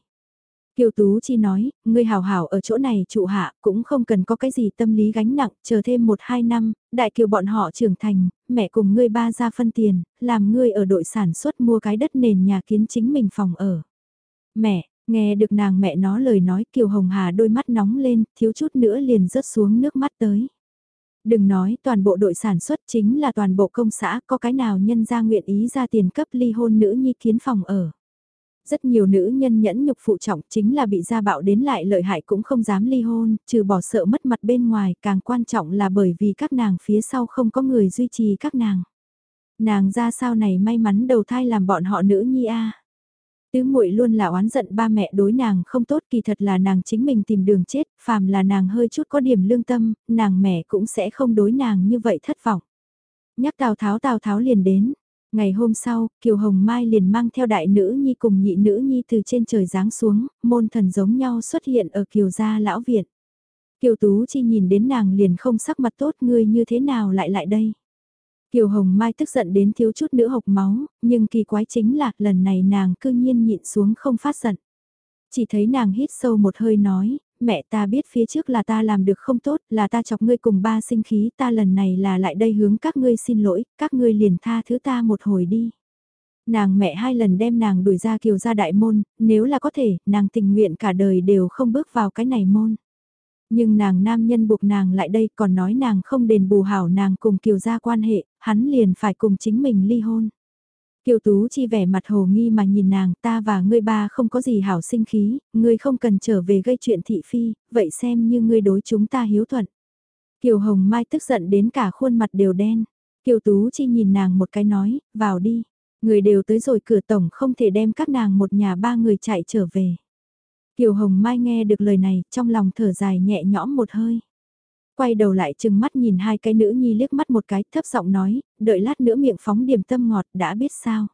Kiều Tú Chi nói, ngươi hảo hảo ở chỗ này trụ hạ, cũng không cần có cái gì tâm lý gánh nặng, chờ thêm một hai năm, đại kiều bọn họ trưởng thành, mẹ cùng ngươi ba ra phân tiền, làm ngươi ở đội sản xuất mua cái đất nền nhà kiến chính mình phòng ở. Mẹ, nghe được nàng mẹ nó lời nói Kiều Hồng Hà đôi mắt nóng lên, thiếu chút nữa liền rớt xuống nước mắt tới. Đừng nói toàn bộ đội sản xuất chính là toàn bộ công xã, có cái nào nhân ra nguyện ý ra tiền cấp ly hôn nữ nhi kiến phòng ở. Rất nhiều nữ nhân nhẫn nhục phụ trọng chính là bị gia bạo đến lại lợi hại cũng không dám ly hôn, trừ bỏ sợ mất mặt bên ngoài, càng quan trọng là bởi vì các nàng phía sau không có người duy trì các nàng. Nàng ra sao này may mắn đầu thai làm bọn họ nữ nhi a. Tứ muội luôn là oán giận ba mẹ đối nàng không tốt kỳ thật là nàng chính mình tìm đường chết, phàm là nàng hơi chút có điểm lương tâm, nàng mẹ cũng sẽ không đối nàng như vậy thất vọng. Nhắc Tào Tháo Tào Tháo liền đến, Ngày hôm sau, Kiều Hồng Mai liền mang theo đại nữ nhi cùng nhị nữ nhi từ trên trời giáng xuống, môn thần giống nhau xuất hiện ở Kiều gia lão viện. Kiều Tú Chi nhìn đến nàng liền không sắc mặt tốt ngươi như thế nào lại lại đây. Kiều Hồng Mai tức giận đến thiếu chút nữa hộc máu, nhưng kỳ quái chính là lần này nàng cư nhiên nhịn xuống không phát giận. Chỉ thấy nàng hít sâu một hơi nói, mẹ ta biết phía trước là ta làm được không tốt, là ta chọc ngươi cùng ba sinh khí, ta lần này là lại đây hướng các ngươi xin lỗi, các ngươi liền tha thứ ta một hồi đi. Nàng mẹ hai lần đem nàng đuổi ra kiều ra đại môn, nếu là có thể, nàng tình nguyện cả đời đều không bước vào cái này môn. Nhưng nàng nam nhân buộc nàng lại đây còn nói nàng không đền bù hảo nàng cùng kiều gia quan hệ, hắn liền phải cùng chính mình ly hôn. Kiều Tú chi vẻ mặt hồ nghi mà nhìn nàng ta và ngươi ba không có gì hảo sinh khí, ngươi không cần trở về gây chuyện thị phi, vậy xem như ngươi đối chúng ta hiếu thuận. Kiều Hồng Mai tức giận đến cả khuôn mặt đều đen. Kiều Tú chi nhìn nàng một cái nói, vào đi. Người đều tới rồi cửa tổng không thể đem các nàng một nhà ba người chạy trở về. Kiều Hồng Mai nghe được lời này, trong lòng thở dài nhẹ nhõm một hơi. Quay đầu lại chừng mắt nhìn hai cái nữ nhi liếc mắt một cái thấp giọng nói, đợi lát nữa miệng phóng điểm tâm ngọt đã biết sao.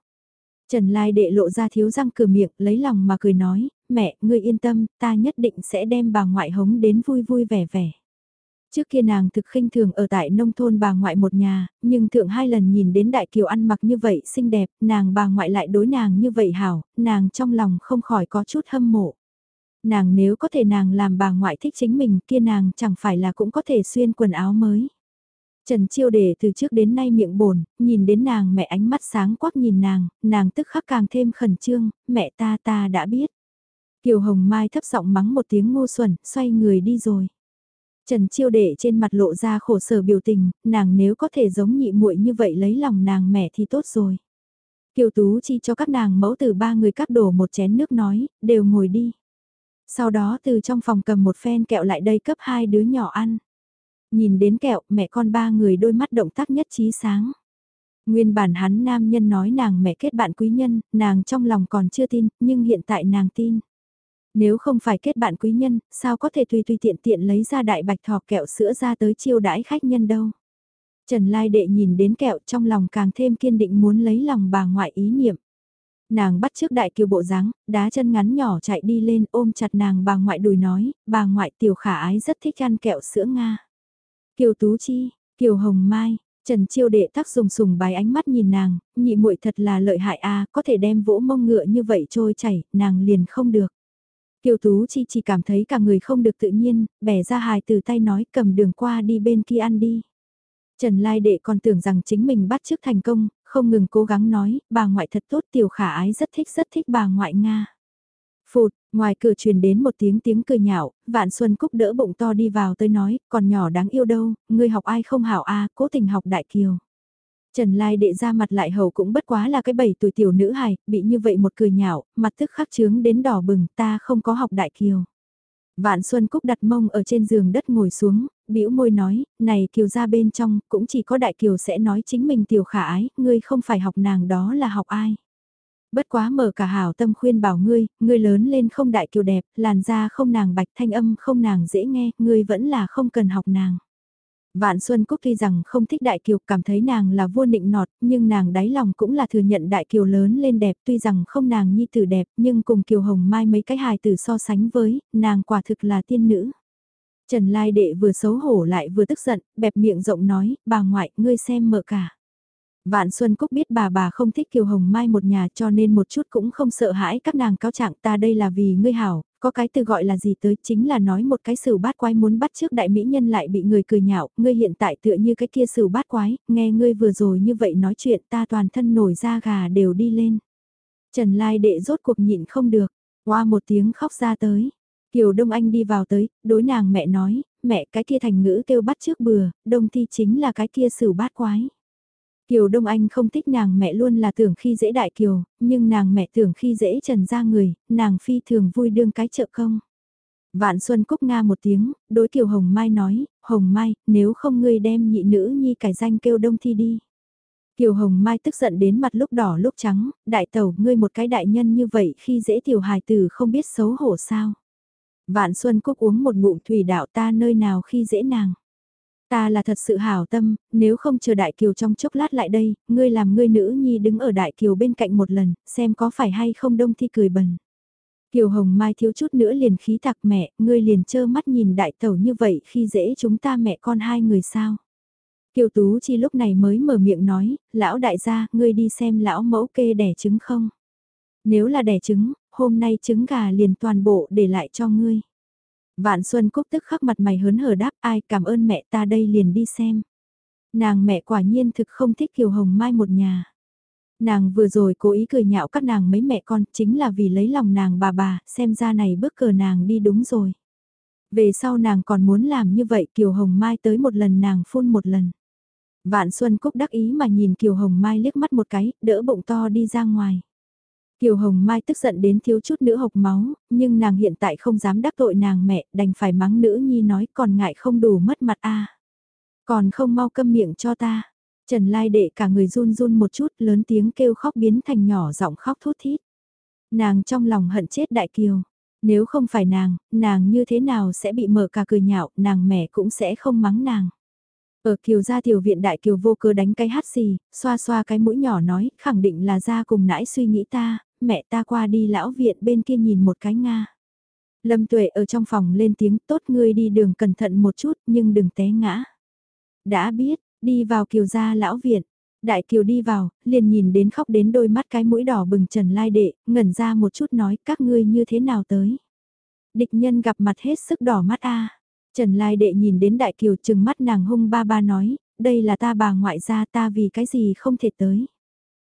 Trần Lai đệ lộ ra thiếu răng cửa miệng lấy lòng mà cười nói, mẹ, ngươi yên tâm, ta nhất định sẽ đem bà ngoại hống đến vui vui vẻ vẻ. Trước kia nàng thực khinh thường ở tại nông thôn bà ngoại một nhà, nhưng thượng hai lần nhìn đến đại kiều ăn mặc như vậy xinh đẹp, nàng bà ngoại lại đối nàng như vậy hảo, nàng trong lòng không khỏi có chút hâm mộ nàng nếu có thể nàng làm bà ngoại thích chính mình kia nàng chẳng phải là cũng có thể xuyên quần áo mới. Trần Chiêu Đề từ trước đến nay miệng bồn, nhìn đến nàng mẹ ánh mắt sáng quắc nhìn nàng, nàng tức khắc càng thêm khẩn trương, mẹ ta ta đã biết. Kiều Hồng Mai thấp giọng mắng một tiếng ngu xuẩn, xoay người đi rồi. Trần Chiêu Đệ trên mặt lộ ra khổ sở biểu tình, nàng nếu có thể giống nhị muội như vậy lấy lòng nàng mẹ thì tốt rồi. Kiều Tú chi cho các nàng mẫu từ ba người cắt đổ một chén nước nói, đều ngồi đi. Sau đó từ trong phòng cầm một phen kẹo lại đây cấp hai đứa nhỏ ăn. Nhìn đến kẹo, mẹ con ba người đôi mắt động tác nhất trí sáng. Nguyên bản hắn nam nhân nói nàng mẹ kết bạn quý nhân, nàng trong lòng còn chưa tin, nhưng hiện tại nàng tin. Nếu không phải kết bạn quý nhân, sao có thể tùy tùy tiện tiện lấy ra đại bạch thỏ kẹo sữa ra tới chiêu đãi khách nhân đâu. Trần Lai Đệ nhìn đến kẹo trong lòng càng thêm kiên định muốn lấy lòng bà ngoại ý niệm. Nàng bắt trước đại kiều bộ dáng, đá chân ngắn nhỏ chạy đi lên ôm chặt nàng bà ngoại đùi nói, bà ngoại tiểu khả ái rất thích ăn kẹo sữa Nga. Kiều Tú Chi, Kiều Hồng Mai, Trần Chiêu đệ tác dùng sùng bài ánh mắt nhìn nàng, nhị muội thật là lợi hại a, có thể đem vỗ mông ngựa như vậy trôi chảy, nàng liền không được. Kiều Tú Chi chỉ cảm thấy cả người không được tự nhiên, bẻ ra hài từ tay nói cầm đường qua đi bên kia ăn đi. Trần Lai Đệ còn tưởng rằng chính mình bắt trước thành công, không ngừng cố gắng nói, bà ngoại thật tốt tiểu khả ái rất thích rất thích bà ngoại Nga. Phụt, ngoài cửa truyền đến một tiếng tiếng cười nhạo, Vạn Xuân Cúc đỡ bụng to đi vào tới nói, còn nhỏ đáng yêu đâu, ngươi học ai không hảo a, cố tình học đại kiều. Trần Lai đệ ra mặt lại hầu cũng bất quá là cái bảy tuổi tiểu nữ hài, bị như vậy một cười nhạo, mặt tức khắc chướng đến đỏ bừng, ta không có học đại kiều. Vạn Xuân Cúc đặt mông ở trên giường đất ngồi xuống, bĩu môi nói, này kiều ra bên trong, cũng chỉ có đại kiều sẽ nói chính mình tiểu khả ái, ngươi không phải học nàng đó là học ai. Bất quá mở cả hảo tâm khuyên bảo ngươi, ngươi lớn lên không đại kiều đẹp, làn da không nàng bạch thanh âm không nàng dễ nghe, ngươi vẫn là không cần học nàng. Vạn Xuân Cúc tuy rằng không thích Đại Kiều, cảm thấy nàng là vua nịnh nọt, nhưng nàng đáy lòng cũng là thừa nhận Đại Kiều lớn lên đẹp, tuy rằng không nàng nhi tử đẹp, nhưng cùng Kiều Hồng Mai mấy cái hài tử so sánh với, nàng quả thực là tiên nữ. Trần Lai Đệ vừa xấu hổ lại vừa tức giận, bẹp miệng rộng nói, bà ngoại, ngươi xem mợ cả. Vạn Xuân Cúc biết bà bà không thích Kiều Hồng Mai một nhà cho nên một chút cũng không sợ hãi các nàng cáo trạng ta đây là vì ngươi hảo, có cái từ gọi là gì tới chính là nói một cái sửu bát quái muốn bắt trước đại mỹ nhân lại bị người cười nhạo, ngươi hiện tại tựa như cái kia sửu bát quái, nghe ngươi vừa rồi như vậy nói chuyện ta toàn thân nổi da gà đều đi lên. Trần Lai đệ rốt cuộc nhịn không được, qua một tiếng khóc ra tới. Kiều Đông Anh đi vào tới, đối nàng mẹ nói, mẹ cái kia thành ngữ kêu bắt trước bừa, đông thi chính là cái kia sửu bát quái. Kiều Đông Anh không thích nàng mẹ luôn là tưởng khi dễ đại kiều, nhưng nàng mẹ tưởng khi dễ trần ra người, nàng phi thường vui đương cái trợ công. Vạn Xuân Cúc Nga một tiếng, đối Kiều Hồng Mai nói, Hồng Mai, nếu không ngươi đem nhị nữ nhi cải danh kêu đông thi đi. Kiều Hồng Mai tức giận đến mặt lúc đỏ lúc trắng, đại tẩu ngươi một cái đại nhân như vậy khi dễ tiểu hài tử không biết xấu hổ sao. Vạn Xuân Cúc uống một ngụm thủy đạo ta nơi nào khi dễ nàng. Ta là thật sự hảo tâm, nếu không chờ Đại Kiều trong chốc lát lại đây, ngươi làm ngươi nữ nhi đứng ở Đại Kiều bên cạnh một lần, xem có phải hay không đông thi cười bần. Kiều Hồng Mai thiếu chút nữa liền khí tạc mẹ, ngươi liền trơ mắt nhìn đại tẩu như vậy khi dễ chúng ta mẹ con hai người sao. Kiều Tú Chi lúc này mới mở miệng nói, lão đại gia, ngươi đi xem lão mẫu kê đẻ trứng không. Nếu là đẻ trứng, hôm nay trứng gà liền toàn bộ để lại cho ngươi. Vạn Xuân Cúc tức khắc mặt mày hớn hở đáp ai cảm ơn mẹ ta đây liền đi xem. Nàng mẹ quả nhiên thực không thích Kiều Hồng Mai một nhà. Nàng vừa rồi cố ý cười nhạo các nàng mấy mẹ con chính là vì lấy lòng nàng bà bà, xem ra này bước cờ nàng đi đúng rồi. Về sau nàng còn muốn làm như vậy Kiều Hồng Mai tới một lần nàng phun một lần. Vạn Xuân Cúc đắc ý mà nhìn Kiều Hồng Mai liếc mắt một cái, đỡ bụng to đi ra ngoài. Kiều Hồng Mai tức giận đến thiếu chút nữa hộc máu, nhưng nàng hiện tại không dám đắc tội nàng mẹ, đành phải mắng nữ nhi nói còn ngại không đủ mất mặt a Còn không mau câm miệng cho ta. Trần Lai đệ cả người run run một chút lớn tiếng kêu khóc biến thành nhỏ giọng khóc thút thít. Nàng trong lòng hận chết Đại Kiều. Nếu không phải nàng, nàng như thế nào sẽ bị mở cả cười nhạo, nàng mẹ cũng sẽ không mắng nàng. Ở kiều gia tiểu viện đại kiều vô cơ đánh cái hát xì, xoa xoa cái mũi nhỏ nói, khẳng định là ra cùng nãi suy nghĩ ta, mẹ ta qua đi lão viện bên kia nhìn một cái Nga. Lâm tuệ ở trong phòng lên tiếng tốt ngươi đi đường cẩn thận một chút nhưng đừng té ngã. Đã biết, đi vào kiều gia lão viện. Đại kiều đi vào, liền nhìn đến khóc đến đôi mắt cái mũi đỏ bừng trần lai đệ, ngẩn ra một chút nói các ngươi như thế nào tới. Địch nhân gặp mặt hết sức đỏ mắt a Trần Lai Đệ nhìn đến Đại Kiều chừng mắt nàng hung ba ba nói, đây là ta bà ngoại gia ta vì cái gì không thể tới.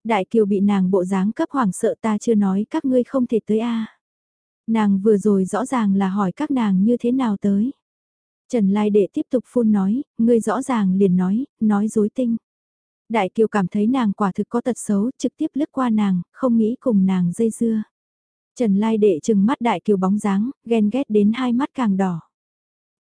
Đại Kiều bị nàng bộ dáng cấp hoàng sợ ta chưa nói các ngươi không thể tới a Nàng vừa rồi rõ ràng là hỏi các nàng như thế nào tới. Trần Lai Đệ tiếp tục phun nói, ngươi rõ ràng liền nói, nói dối tinh. Đại Kiều cảm thấy nàng quả thực có tật xấu, trực tiếp lướt qua nàng, không nghĩ cùng nàng dây dưa. Trần Lai Đệ chừng mắt Đại Kiều bóng dáng, ghen ghét đến hai mắt càng đỏ.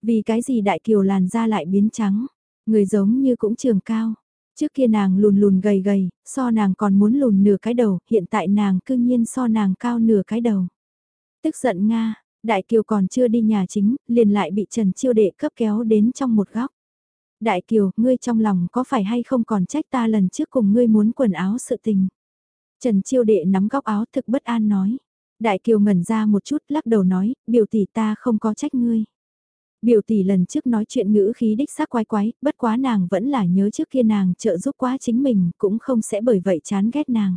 Vì cái gì đại kiều làn da lại biến trắng, người giống như cũng trường cao. Trước kia nàng lùn lùn gầy gầy, so nàng còn muốn lùn nửa cái đầu, hiện tại nàng cư nhiên so nàng cao nửa cái đầu. Tức giận Nga, Đại Kiều còn chưa đi nhà chính, liền lại bị Trần Chiêu Đệ cấp kéo đến trong một góc. Đại Kiều, ngươi trong lòng có phải hay không còn trách ta lần trước cùng ngươi muốn quần áo sự tình. Trần Chiêu Đệ nắm góc áo thực bất an nói. Đại Kiều ngẩn ra một chút lắc đầu nói, biểu tỷ ta không có trách ngươi. Biểu tỷ lần trước nói chuyện ngữ khí đích xác quái quái, bất quá nàng vẫn là nhớ trước kia nàng trợ giúp quá chính mình, cũng không sẽ bởi vậy chán ghét nàng.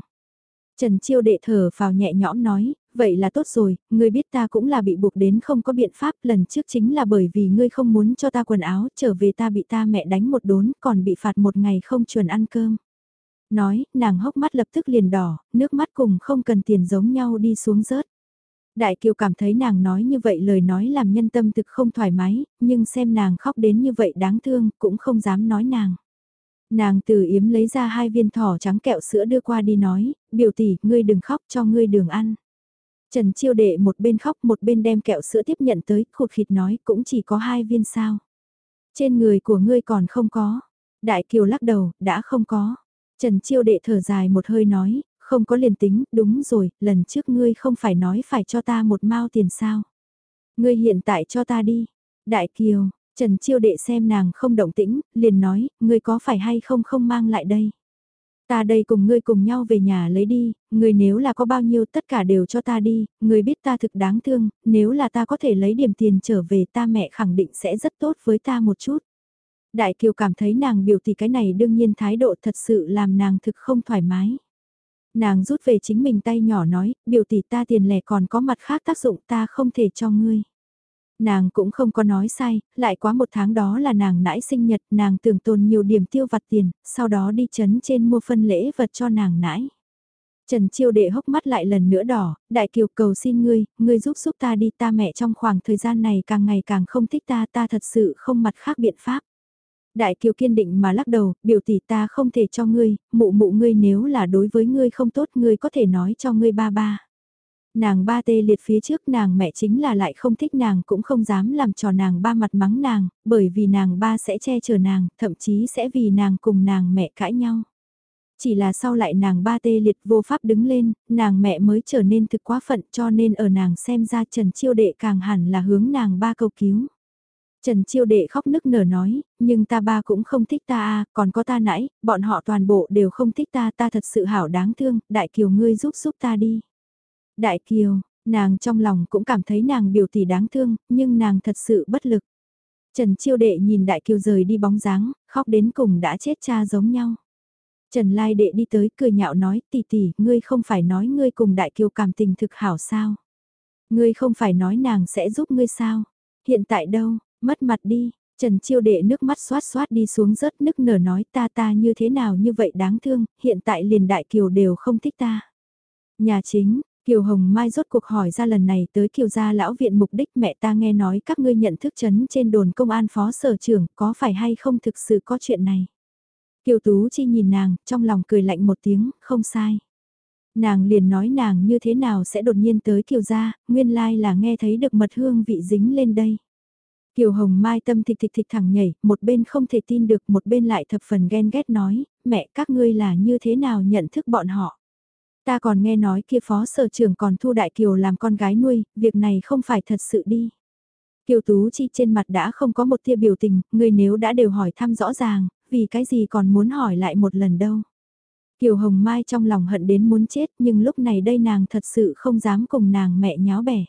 Trần Chiêu đệ thở vào nhẹ nhõm nói, vậy là tốt rồi, ngươi biết ta cũng là bị buộc đến không có biện pháp, lần trước chính là bởi vì ngươi không muốn cho ta quần áo, trở về ta bị ta mẹ đánh một đốn, còn bị phạt một ngày không chuẩn ăn cơm. Nói, nàng hốc mắt lập tức liền đỏ, nước mắt cùng không cần tiền giống nhau đi xuống rớt. Đại Kiều cảm thấy nàng nói như vậy lời nói làm nhân tâm thực không thoải mái, nhưng xem nàng khóc đến như vậy đáng thương, cũng không dám nói nàng. Nàng từ yếm lấy ra hai viên thỏ trắng kẹo sữa đưa qua đi nói, biểu tỷ, ngươi đừng khóc cho ngươi đường ăn. Trần Chiêu Đệ một bên khóc một bên đem kẹo sữa tiếp nhận tới, khụt khịt nói cũng chỉ có hai viên sao. Trên người của ngươi còn không có. Đại Kiều lắc đầu, đã không có. Trần Chiêu Đệ thở dài một hơi nói, không có liền tính, đúng rồi, lần trước ngươi không phải nói phải cho ta một mao tiền sao. Ngươi hiện tại cho ta đi. Đại Kiều, Trần Chiêu Đệ xem nàng không động tĩnh, liền nói, ngươi có phải hay không không mang lại đây. Ta đây cùng ngươi cùng nhau về nhà lấy đi, ngươi nếu là có bao nhiêu tất cả đều cho ta đi, ngươi biết ta thực đáng thương, nếu là ta có thể lấy điểm tiền trở về ta mẹ khẳng định sẽ rất tốt với ta một chút. Đại Kiều cảm thấy nàng biểu tỷ cái này đương nhiên thái độ thật sự làm nàng thực không thoải mái. Nàng rút về chính mình tay nhỏ nói, biểu tỷ ta tiền lẻ còn có mặt khác tác dụng ta không thể cho ngươi. Nàng cũng không có nói sai, lại quá một tháng đó là nàng nãi sinh nhật, nàng tưởng tồn nhiều điểm tiêu vặt tiền, sau đó đi chấn trên mua phân lễ vật cho nàng nãi. Trần Chiêu Đệ hốc mắt lại lần nữa đỏ, đại kiều cầu xin ngươi, ngươi giúp giúp ta đi ta mẹ trong khoảng thời gian này càng ngày càng không thích ta ta thật sự không mặt khác biện pháp. Đại kiều kiên định mà lắc đầu, biểu tỷ ta không thể cho ngươi, mụ mụ ngươi nếu là đối với ngươi không tốt ngươi có thể nói cho ngươi ba ba. Nàng ba tê liệt phía trước nàng mẹ chính là lại không thích nàng cũng không dám làm trò nàng ba mặt mắng nàng, bởi vì nàng ba sẽ che chở nàng, thậm chí sẽ vì nàng cùng nàng mẹ cãi nhau. Chỉ là sau lại nàng ba tê liệt vô pháp đứng lên, nàng mẹ mới trở nên thực quá phận cho nên ở nàng xem ra Trần Chiêu Đệ càng hẳn là hướng nàng ba cầu cứu. Trần Chiêu Đệ khóc nức nở nói, nhưng ta ba cũng không thích ta à, còn có ta nãy, bọn họ toàn bộ đều không thích ta, ta thật sự hảo đáng thương, đại kiều ngươi giúp giúp ta đi. Đại kiều, nàng trong lòng cũng cảm thấy nàng biểu tỷ đáng thương, nhưng nàng thật sự bất lực. Trần Chiêu Đệ nhìn Đại Kiều rời đi bóng dáng, khóc đến cùng đã chết cha giống nhau. Trần Lai Đệ đi tới cười nhạo nói tỷ tỷ, ngươi không phải nói ngươi cùng Đại Kiều cảm tình thực hảo sao? Ngươi không phải nói nàng sẽ giúp ngươi sao? Hiện tại đâu, Mất mặt đi, Trần Chiêu Đệ nước mắt xoát xoát đi xuống rớt nức nở nói ta ta như thế nào như vậy đáng thương, hiện tại liền đại kiều đều không thích ta. Nhà chính, Kiều Hồng Mai rốt cuộc hỏi ra lần này tới Kiều gia lão viện mục đích mẹ ta nghe nói các ngươi nhận thức chấn trên đồn công an phó sở trưởng có phải hay không thực sự có chuyện này. Kiều Tú Chi nhìn nàng, trong lòng cười lạnh một tiếng, không sai. Nàng liền nói nàng như thế nào sẽ đột nhiên tới Kiều gia, nguyên lai là nghe thấy được mật hương vị dính lên đây. Kiều Hồng Mai tâm thịch thịch thịch thẳng nhảy, một bên không thể tin được, một bên lại thập phần ghen ghét nói, mẹ các ngươi là như thế nào nhận thức bọn họ. Ta còn nghe nói kia phó sở trưởng còn thu đại Kiều làm con gái nuôi, việc này không phải thật sự đi. Kiều Tú Chi trên mặt đã không có một tia biểu tình, người nếu đã đều hỏi thăm rõ ràng, vì cái gì còn muốn hỏi lại một lần đâu. Kiều Hồng Mai trong lòng hận đến muốn chết nhưng lúc này đây nàng thật sự không dám cùng nàng mẹ nháo bẻ.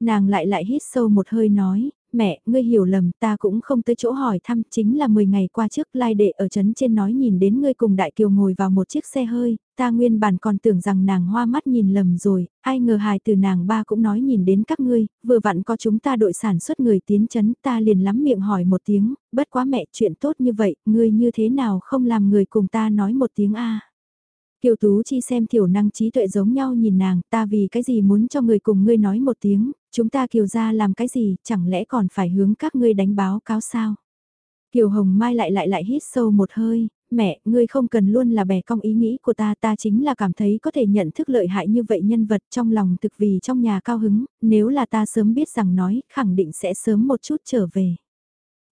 Nàng lại lại hít sâu một hơi nói, mẹ, ngươi hiểu lầm, ta cũng không tới chỗ hỏi thăm, chính là 10 ngày qua trước lai đệ ở trấn trên nói nhìn đến ngươi cùng Đại Kiều ngồi vào một chiếc xe hơi, ta nguyên bản còn tưởng rằng nàng hoa mắt nhìn lầm rồi, ai ngờ hài từ nàng ba cũng nói nhìn đến các ngươi, vừa vặn có chúng ta đội sản xuất người tiến trấn, ta liền lắm miệng hỏi một tiếng, bất quá mẹ chuyện tốt như vậy, ngươi như thế nào không làm người cùng ta nói một tiếng a? Kiều Tú Chi xem tiểu năng trí tuệ giống nhau nhìn nàng, ta vì cái gì muốn cho người cùng ngươi nói một tiếng, chúng ta Kiều ra làm cái gì, chẳng lẽ còn phải hướng các ngươi đánh báo cáo sao? Kiều Hồng Mai lại lại lại hít sâu một hơi, mẹ, ngươi không cần luôn là bẻ cong ý nghĩ của ta, ta chính là cảm thấy có thể nhận thức lợi hại như vậy nhân vật trong lòng thực vì trong nhà cao hứng, nếu là ta sớm biết rằng nói, khẳng định sẽ sớm một chút trở về.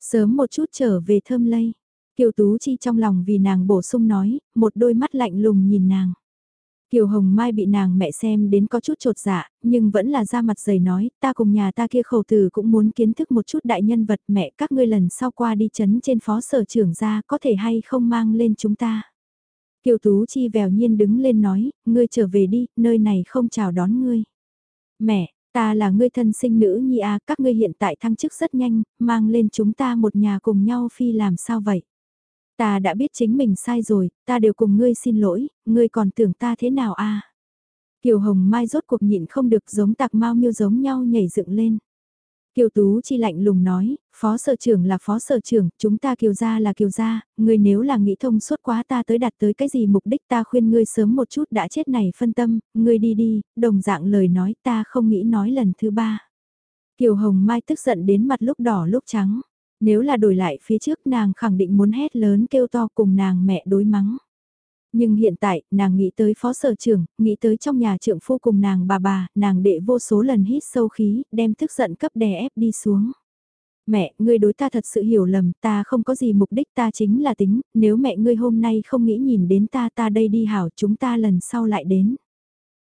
Sớm một chút trở về thơm lây, Kiều Tú Chi trong lòng vì nàng bổ sung nói, một đôi mắt lạnh lùng nhìn nàng. Kiều Hồng Mai bị nàng mẹ xem đến có chút trột dạ, nhưng vẫn là ra mặt dày nói, ta cùng nhà ta kia khẩu từ cũng muốn kiến thức một chút đại nhân vật mẹ các ngươi lần sau qua đi chấn trên phó sở trưởng ra có thể hay không mang lên chúng ta. Kiều Tú Chi vèo nhiên đứng lên nói, ngươi trở về đi, nơi này không chào đón ngươi. Mẹ, ta là ngươi thân sinh nữ nhi à, các ngươi hiện tại thăng chức rất nhanh, mang lên chúng ta một nhà cùng nhau phi làm sao vậy? Ta đã biết chính mình sai rồi, ta đều cùng ngươi xin lỗi, ngươi còn tưởng ta thế nào à? Kiều Hồng Mai rốt cuộc nhịn không được giống tạc mau miêu giống nhau nhảy dựng lên. Kiều Tú chi lạnh lùng nói, phó sở trưởng là phó sở trưởng, chúng ta kiều gia là kiều gia, ngươi nếu là nghĩ thông suốt quá ta tới đặt tới cái gì mục đích ta khuyên ngươi sớm một chút đã chết này phân tâm, ngươi đi đi, đồng dạng lời nói ta không nghĩ nói lần thứ ba. Kiều Hồng Mai tức giận đến mặt lúc đỏ lúc trắng. Nếu là đổi lại phía trước nàng khẳng định muốn hét lớn kêu to cùng nàng mẹ đối mắng. Nhưng hiện tại, nàng nghĩ tới phó sở trưởng, nghĩ tới trong nhà trưởng phu cùng nàng bà bà, nàng đệ vô số lần hít sâu khí, đem tức giận cấp đè ép đi xuống. Mẹ, ngươi đối ta thật sự hiểu lầm, ta không có gì mục đích ta chính là tính, nếu mẹ ngươi hôm nay không nghĩ nhìn đến ta ta đây đi hảo chúng ta lần sau lại đến.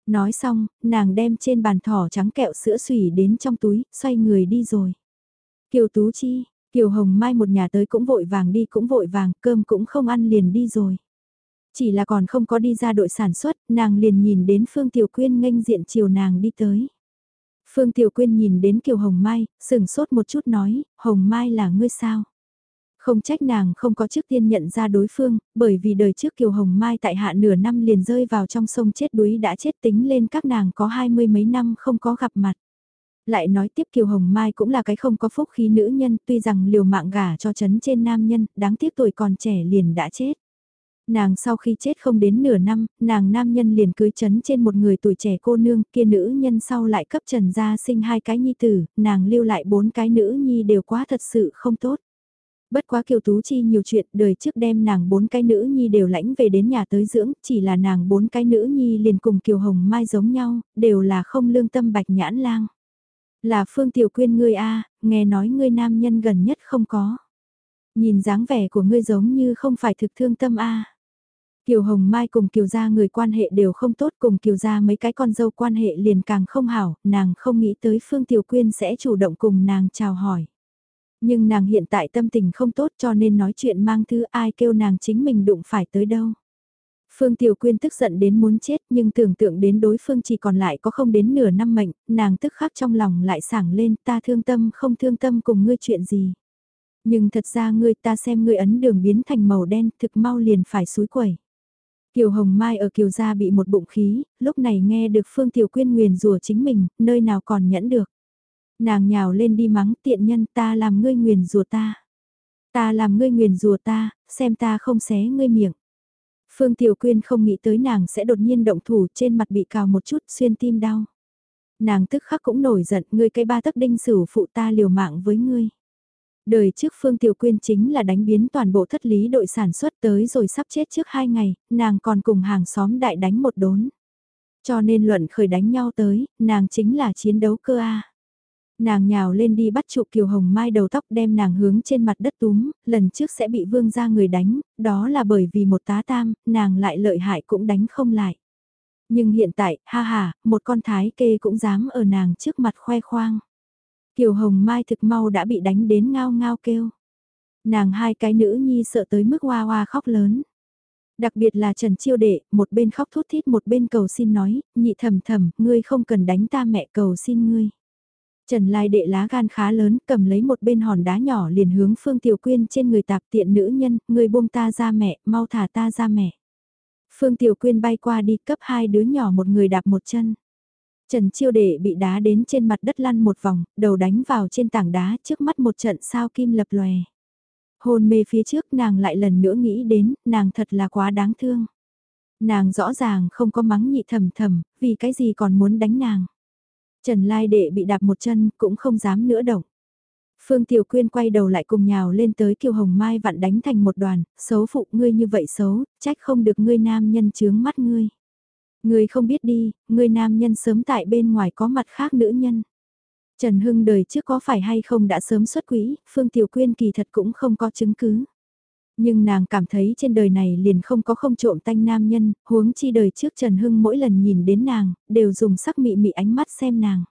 Nói xong, nàng đem trên bàn thỏ trắng kẹo sữa xùy đến trong túi, xoay người đi rồi. Kiều Tú Chi, Kiều Hồng Mai một nhà tới cũng vội vàng đi cũng vội vàng, cơm cũng không ăn liền đi rồi. Chỉ là còn không có đi ra đội sản xuất, nàng liền nhìn đến Phương Tiểu Quyên nghênh diện chiều nàng đi tới. Phương Tiểu Quyên nhìn đến Kiều Hồng Mai, sừng sốt một chút nói, Hồng Mai là ngươi sao? Không trách nàng không có trước tiên nhận ra đối phương, bởi vì đời trước Kiều Hồng Mai tại hạ nửa năm liền rơi vào trong sông chết đuối đã chết tính lên các nàng có hai mươi mấy năm không có gặp mặt. Lại nói tiếp Kiều Hồng Mai cũng là cái không có phúc khí nữ nhân tuy rằng liều mạng gả cho chấn trên nam nhân, đáng tiếc tuổi còn trẻ liền đã chết. Nàng sau khi chết không đến nửa năm, nàng nam nhân liền cưới chấn trên một người tuổi trẻ cô nương, kia nữ nhân sau lại cấp trần gia sinh hai cái nhi tử, nàng lưu lại bốn cái nữ nhi đều quá thật sự không tốt. Bất quá Kiều Tú Chi nhiều chuyện, đời trước đem nàng bốn cái nữ nhi đều lãnh về đến nhà tới dưỡng, chỉ là nàng bốn cái nữ nhi liền cùng Kiều Hồng Mai giống nhau, đều là không lương tâm bạch nhãn lang. Là Phương Tiểu Quyên ngươi a, nghe nói ngươi nam nhân gần nhất không có. Nhìn dáng vẻ của ngươi giống như không phải thực thương tâm a. Kiều Hồng Mai cùng Kiều gia người quan hệ đều không tốt cùng Kiều gia mấy cái con dâu quan hệ liền càng không hảo, nàng không nghĩ tới Phương Tiểu Quyên sẽ chủ động cùng nàng chào hỏi. Nhưng nàng hiện tại tâm tình không tốt cho nên nói chuyện mang thứ ai kêu nàng chính mình đụng phải tới đâu. Phương Tiểu Quyên tức giận đến muốn chết nhưng tưởng tượng đến đối phương chỉ còn lại có không đến nửa năm mệnh, nàng tức khắc trong lòng lại sảng lên ta thương tâm không thương tâm cùng ngươi chuyện gì. Nhưng thật ra ngươi ta xem ngươi ấn đường biến thành màu đen thực mau liền phải suối quẩy. Kiều Hồng Mai ở Kiều Gia bị một bụng khí, lúc này nghe được Phương Tiểu Quyên nguyền rủa chính mình, nơi nào còn nhẫn được. Nàng nhào lên đi mắng tiện nhân ta làm ngươi nguyền rủa ta. Ta làm ngươi nguyền rủa ta, xem ta không xé ngươi miệng. Phương Tiểu Quyên không nghĩ tới nàng sẽ đột nhiên động thủ trên mặt bị cào một chút xuyên tim đau. Nàng tức khắc cũng nổi giận ngươi cái ba tấc đinh sửu phụ ta liều mạng với ngươi. Đời trước Phương Tiểu Quyên chính là đánh biến toàn bộ thất lý đội sản xuất tới rồi sắp chết trước hai ngày, nàng còn cùng hàng xóm đại đánh một đốn. Cho nên luận khởi đánh nhau tới, nàng chính là chiến đấu cơ A. Nàng nhào lên đi bắt trụ Kiều Hồng Mai đầu tóc đem nàng hướng trên mặt đất túm, lần trước sẽ bị vương ra người đánh, đó là bởi vì một tá tam, nàng lại lợi hại cũng đánh không lại. Nhưng hiện tại, ha ha, một con thái kê cũng dám ở nàng trước mặt khoe khoang. Kiều Hồng Mai thực mau đã bị đánh đến ngao ngao kêu. Nàng hai cái nữ nhi sợ tới mức hoa hoa khóc lớn. Đặc biệt là Trần Chiêu Đệ, một bên khóc thút thít một bên cầu xin nói, nhị thầm thầm, ngươi không cần đánh ta mẹ cầu xin ngươi. Trần Lai Đệ lá gan khá lớn, cầm lấy một bên hòn đá nhỏ liền hướng Phương Tiểu Quyên trên người tạp tiện nữ nhân, người buông ta ra mẹ, mau thả ta ra mẹ. Phương Tiểu Quyên bay qua đi cấp hai đứa nhỏ một người đạp một chân. Trần Chiêu Đệ bị đá đến trên mặt đất lăn một vòng, đầu đánh vào trên tảng đá trước mắt một trận sao kim lập lòe. Hôn mê phía trước nàng lại lần nữa nghĩ đến, nàng thật là quá đáng thương. Nàng rõ ràng không có mắng nhị thầm thầm, vì cái gì còn muốn đánh nàng. Trần Lai Đệ bị đạp một chân, cũng không dám nữa động. Phương Tiểu Quyên quay đầu lại cùng nhào lên tới Kiều Hồng Mai vặn đánh thành một đoàn, xấu phụ ngươi như vậy xấu, trách không được ngươi nam nhân chướng mắt ngươi. Ngươi không biết đi, ngươi nam nhân sớm tại bên ngoài có mặt khác nữ nhân. Trần Hưng đời trước có phải hay không đã sớm xuất quỹ, Phương Tiểu Quyên kỳ thật cũng không có chứng cứ. Nhưng nàng cảm thấy trên đời này liền không có không trộm tanh nam nhân, huống chi đời trước Trần Hưng mỗi lần nhìn đến nàng, đều dùng sắc mị mị ánh mắt xem nàng.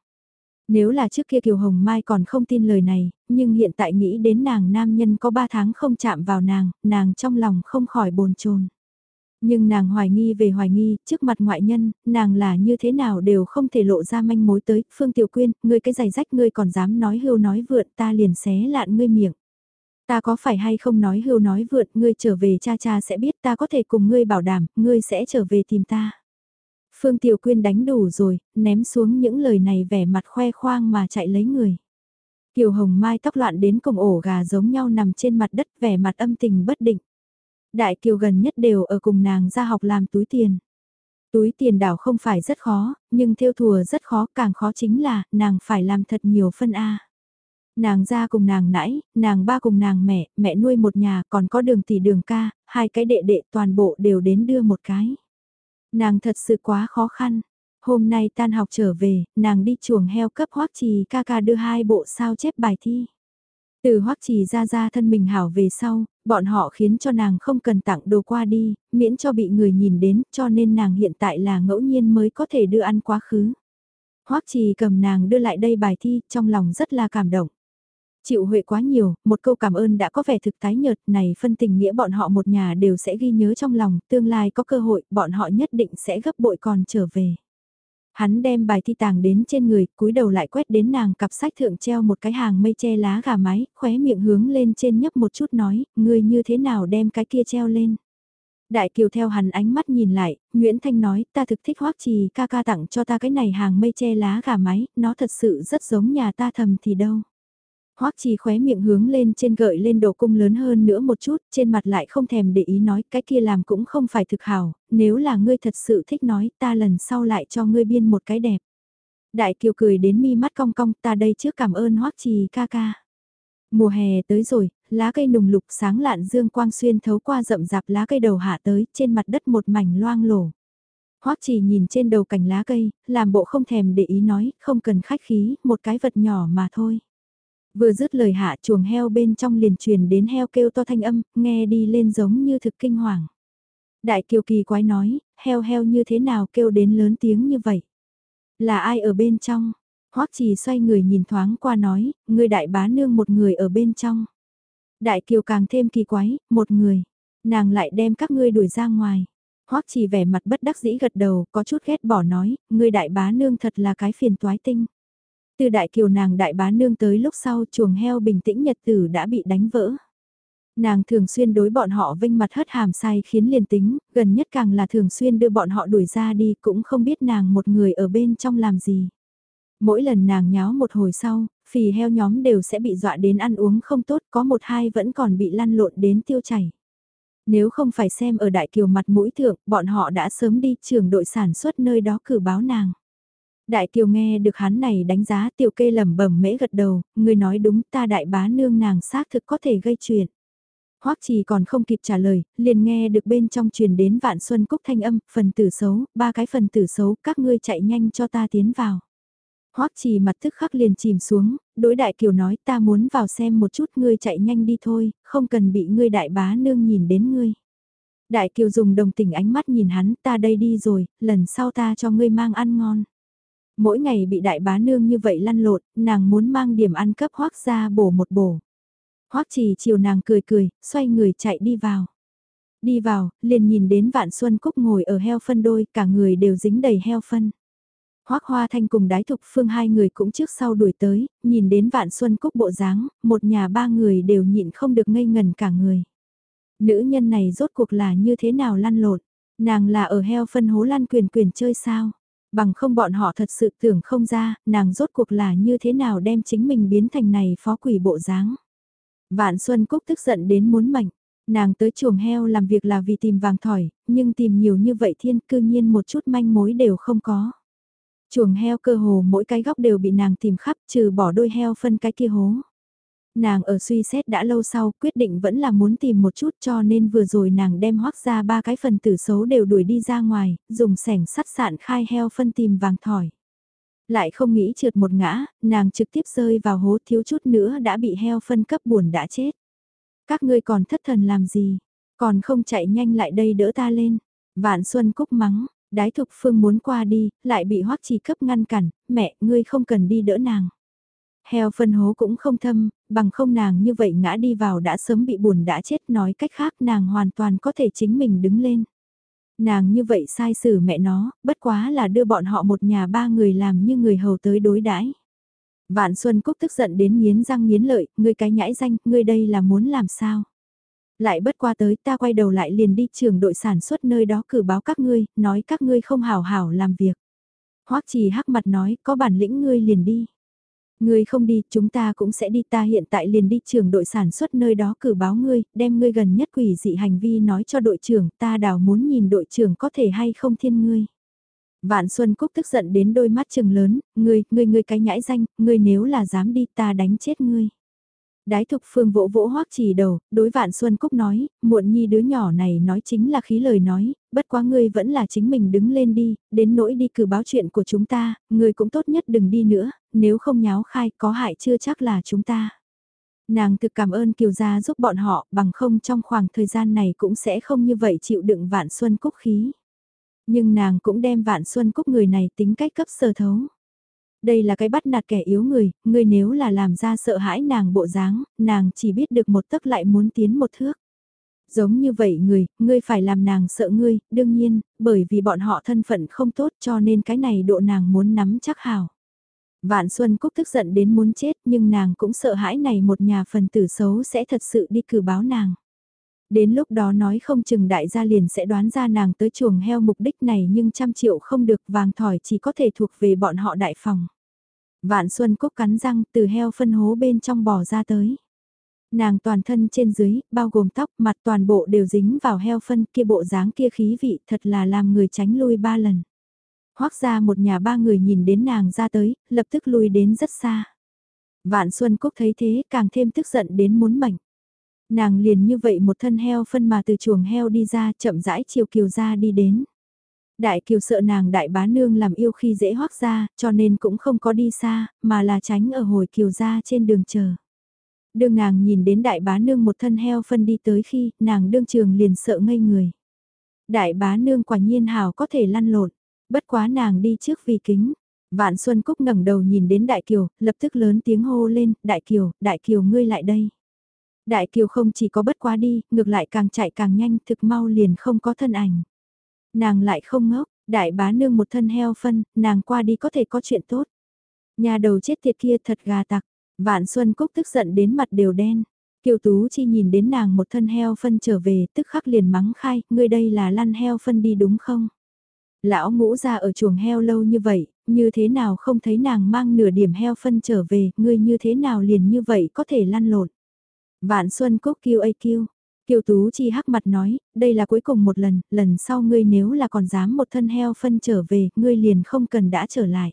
Nếu là trước kia Kiều Hồng Mai còn không tin lời này, nhưng hiện tại nghĩ đến nàng nam nhân có 3 tháng không chạm vào nàng, nàng trong lòng không khỏi bồn chồn. Nhưng nàng hoài nghi về hoài nghi, trước mặt ngoại nhân, nàng là như thế nào đều không thể lộ ra manh mối tới, Phương Tiểu Quyên, ngươi cái giày rách ngươi còn dám nói hưu nói vượn ta liền xé lạn ngươi miệng. Ta có phải hay không nói hưu nói vượt, ngươi trở về cha cha sẽ biết ta có thể cùng ngươi bảo đảm, ngươi sẽ trở về tìm ta. Phương Tiểu Quyên đánh đủ rồi, ném xuống những lời này vẻ mặt khoe khoang mà chạy lấy người. Kiều Hồng Mai tóc loạn đến cùng ổ gà giống nhau nằm trên mặt đất vẻ mặt âm tình bất định. Đại Kiều gần nhất đều ở cùng nàng ra học làm túi tiền. Túi tiền đảo không phải rất khó, nhưng theo thùa rất khó, càng khó chính là nàng phải làm thật nhiều phân A. Nàng ra cùng nàng nãy, nàng ba cùng nàng mẹ, mẹ nuôi một nhà còn có đường tỷ đường ca, hai cái đệ đệ toàn bộ đều đến đưa một cái. Nàng thật sự quá khó khăn. Hôm nay tan học trở về, nàng đi chuồng heo cấp hoắc trì ca ca đưa hai bộ sao chép bài thi. Từ hoắc trì ra ra thân mình hảo về sau, bọn họ khiến cho nàng không cần tặng đồ qua đi, miễn cho bị người nhìn đến, cho nên nàng hiện tại là ngẫu nhiên mới có thể đưa ăn quá khứ. Hoắc trì cầm nàng đưa lại đây bài thi, trong lòng rất là cảm động. Chịu huệ quá nhiều, một câu cảm ơn đã có vẻ thực tái nhợt này phân tình nghĩa bọn họ một nhà đều sẽ ghi nhớ trong lòng, tương lai có cơ hội, bọn họ nhất định sẽ gấp bội còn trở về. Hắn đem bài thi tàng đến trên người, cúi đầu lại quét đến nàng cặp sách thượng treo một cái hàng mây che lá gà mái, khóe miệng hướng lên trên nhấp một chút nói, người như thế nào đem cái kia treo lên. Đại Kiều theo hắn ánh mắt nhìn lại, Nguyễn Thanh nói, ta thực thích hoắc trì ca ca tặng cho ta cái này hàng mây che lá gà mái, nó thật sự rất giống nhà ta thầm thì đâu. Hoắc Trì khóe miệng hướng lên trên gợi lên đầu cung lớn hơn nữa một chút, trên mặt lại không thèm để ý nói cái kia làm cũng không phải thực hảo, nếu là ngươi thật sự thích nói ta lần sau lại cho ngươi biên một cái đẹp. Đại Kiều cười đến mi mắt cong cong ta đây trước cảm ơn Hoắc Trì ca ca. Mùa hè tới rồi, lá cây nùng lục sáng lạn dương quang xuyên thấu qua rậm rạp lá cây đầu hạ tới, trên mặt đất một mảnh loang lổ. Hoắc Trì nhìn trên đầu cành lá cây, làm bộ không thèm để ý nói, không cần khách khí, một cái vật nhỏ mà thôi. Vừa dứt lời hạ chuồng heo bên trong liền truyền đến heo kêu to thanh âm, nghe đi lên giống như thực kinh hoàng. Đại kiều kỳ quái nói, heo heo như thế nào kêu đến lớn tiếng như vậy? Là ai ở bên trong? Hoắc trì xoay người nhìn thoáng qua nói, người đại bá nương một người ở bên trong. Đại kiều càng thêm kỳ quái, một người. Nàng lại đem các ngươi đuổi ra ngoài. Hoắc trì vẻ mặt bất đắc dĩ gật đầu, có chút ghét bỏ nói, người đại bá nương thật là cái phiền toái tinh. Từ đại kiều nàng đại bá nương tới lúc sau chuồng heo bình tĩnh nhật tử đã bị đánh vỡ. Nàng thường xuyên đối bọn họ vinh mặt hất hàm sai khiến liền tính, gần nhất càng là thường xuyên đưa bọn họ đuổi ra đi cũng không biết nàng một người ở bên trong làm gì. Mỗi lần nàng nháo một hồi sau, phì heo nhóm đều sẽ bị dọa đến ăn uống không tốt có một hai vẫn còn bị lăn lộn đến tiêu chảy. Nếu không phải xem ở đại kiều mặt mũi thượng, bọn họ đã sớm đi trường đội sản xuất nơi đó cử báo nàng. Đại kiều nghe được hắn này đánh giá tiểu kê lẩm bẩm mễ gật đầu, người nói đúng ta đại bá nương nàng xác thực có thể gây chuyện. Hoắc chỉ còn không kịp trả lời, liền nghe được bên trong truyền đến vạn xuân cúc thanh âm, phần tử xấu, ba cái phần tử xấu, các ngươi chạy nhanh cho ta tiến vào. Hoắc chỉ mặt tức khắc liền chìm xuống, đối đại kiều nói ta muốn vào xem một chút ngươi chạy nhanh đi thôi, không cần bị ngươi đại bá nương nhìn đến ngươi. Đại kiều dùng đồng tình ánh mắt nhìn hắn ta đây đi rồi, lần sau ta cho ngươi mang ăn ngon. Mỗi ngày bị đại bá nương như vậy lăn lộn, nàng muốn mang điểm ăn cấp hoác ra bổ một bổ. Hoác chỉ chiều nàng cười cười, xoay người chạy đi vào. Đi vào, liền nhìn đến vạn xuân cúc ngồi ở heo phân đôi, cả người đều dính đầy heo phân. Hoác Hoa Thanh cùng đái thục phương hai người cũng trước sau đuổi tới, nhìn đến vạn xuân cúc bộ dáng, một nhà ba người đều nhịn không được ngây ngần cả người. Nữ nhân này rốt cuộc là như thế nào lăn lộn, nàng là ở heo phân hố lăn quyền quyền chơi sao? Bằng không bọn họ thật sự tưởng không ra, nàng rốt cuộc là như thế nào đem chính mình biến thành này phó quỷ bộ dáng. Vạn Xuân Cúc tức giận đến muốn mảnh, nàng tới chuồng heo làm việc là vì tìm vàng thỏi, nhưng tìm nhiều như vậy thiên cư nhiên một chút manh mối đều không có. Chuồng heo cơ hồ mỗi cái góc đều bị nàng tìm khắp trừ bỏ đôi heo phân cái kia hố. Nàng ở suy xét đã lâu sau quyết định vẫn là muốn tìm một chút cho nên vừa rồi nàng đem hoác ra ba cái phần tử xấu đều đuổi đi ra ngoài, dùng sẻng sắt sạn khai heo phân tìm vàng thỏi. Lại không nghĩ trượt một ngã, nàng trực tiếp rơi vào hố thiếu chút nữa đã bị heo phân cấp buồn đã chết. Các ngươi còn thất thần làm gì, còn không chạy nhanh lại đây đỡ ta lên. Vạn Xuân Cúc mắng, đái thục phương muốn qua đi, lại bị hoắc trì cấp ngăn cản, mẹ, ngươi không cần đi đỡ nàng. Heo phân hố cũng không thâm, bằng không nàng như vậy ngã đi vào đã sớm bị buồn đã chết nói cách khác nàng hoàn toàn có thể chính mình đứng lên. Nàng như vậy sai xử mẹ nó, bất quá là đưa bọn họ một nhà ba người làm như người hầu tới đối đãi. Vạn Xuân Cúc tức giận đến nghiến răng nghiến lợi, ngươi cái nhãi danh, ngươi đây là muốn làm sao? Lại bất qua tới ta quay đầu lại liền đi trường đội sản xuất nơi đó cử báo các ngươi, nói các ngươi không hảo hảo làm việc. Hoắc trì hắc mặt nói, có bản lĩnh ngươi liền đi. Ngươi không đi, chúng ta cũng sẽ đi ta hiện tại liền đi trường đội sản xuất nơi đó cử báo ngươi, đem ngươi gần nhất quỷ dị hành vi nói cho đội trưởng, ta đào muốn nhìn đội trưởng có thể hay không thiên ngươi. Vạn Xuân Cúc tức giận đến đôi mắt trừng lớn, ngươi, ngươi ngươi cái nhãi danh, ngươi nếu là dám đi ta đánh chết ngươi. Đái thục phương vỗ vỗ hoắc chỉ đầu, đối vạn Xuân Cúc nói, muộn nhi đứa nhỏ này nói chính là khí lời nói, bất quá ngươi vẫn là chính mình đứng lên đi, đến nỗi đi cử báo chuyện của chúng ta, ngươi cũng tốt nhất đừng đi nữa, nếu không nháo khai có hại chưa chắc là chúng ta. Nàng thực cảm ơn Kiều Gia giúp bọn họ, bằng không trong khoảng thời gian này cũng sẽ không như vậy chịu đựng vạn Xuân Cúc khí. Nhưng nàng cũng đem vạn Xuân Cúc người này tính cách cấp sơ thấu. Đây là cái bắt nạt kẻ yếu người, người nếu là làm ra sợ hãi nàng bộ dáng, nàng chỉ biết được một tấc lại muốn tiến một thước. Giống như vậy người, ngươi phải làm nàng sợ ngươi, đương nhiên, bởi vì bọn họ thân phận không tốt cho nên cái này độ nàng muốn nắm chắc hào. Vạn Xuân Cúc tức giận đến muốn chết nhưng nàng cũng sợ hãi này một nhà phần tử xấu sẽ thật sự đi cử báo nàng. Đến lúc đó nói không chừng đại gia liền sẽ đoán ra nàng tới chuồng heo mục đích này nhưng trăm triệu không được vàng thỏi chỉ có thể thuộc về bọn họ đại phòng. Vạn Xuân Cúc cắn răng từ heo phân hố bên trong bò ra tới. Nàng toàn thân trên dưới, bao gồm tóc, mặt toàn bộ đều dính vào heo phân kia bộ dáng kia khí vị thật là làm người tránh lui ba lần. Hoác ra một nhà ba người nhìn đến nàng ra tới, lập tức lui đến rất xa. Vạn Xuân Cúc thấy thế càng thêm tức giận đến muốn mảnh. Nàng liền như vậy một thân heo phân mà từ chuồng heo đi ra chậm rãi chiều kiều ra đi đến. Đại kiều sợ nàng đại bá nương làm yêu khi dễ hoác ra, cho nên cũng không có đi xa, mà là tránh ở hồi kiều ra trên đường chờ. Đường nàng nhìn đến đại bá nương một thân heo phân đi tới khi nàng đương trường liền sợ ngây người. Đại bá nương quả nhiên hào có thể lăn lộn, bất quá nàng đi trước vì kính. Vạn Xuân Cúc ngẩng đầu nhìn đến Đại Kiều, lập tức lớn tiếng hô lên, Đại Kiều, Đại Kiều ngươi lại đây. Đại Kiều không chỉ có bất quá đi, ngược lại càng chạy càng nhanh, thực mau liền không có thân ảnh. Nàng lại không ngốc, đại bá nương một thân heo phân, nàng qua đi có thể có chuyện tốt. Nhà đầu chết tiệt kia thật gà tặc, vạn xuân cúc tức giận đến mặt đều đen. Kiều Tú Chi nhìn đến nàng một thân heo phân trở về tức khắc liền mắng khai, ngươi đây là lăn heo phân đi đúng không? Lão ngũ ra ở chuồng heo lâu như vậy, như thế nào không thấy nàng mang nửa điểm heo phân trở về, ngươi như thế nào liền như vậy có thể lăn lộn. Vạn Xuân Cúc kêu ai kêu, Kiều Tú Chi hắc mặt nói, đây là cuối cùng một lần, lần sau ngươi nếu là còn dám một thân heo phân trở về, ngươi liền không cần đã trở lại.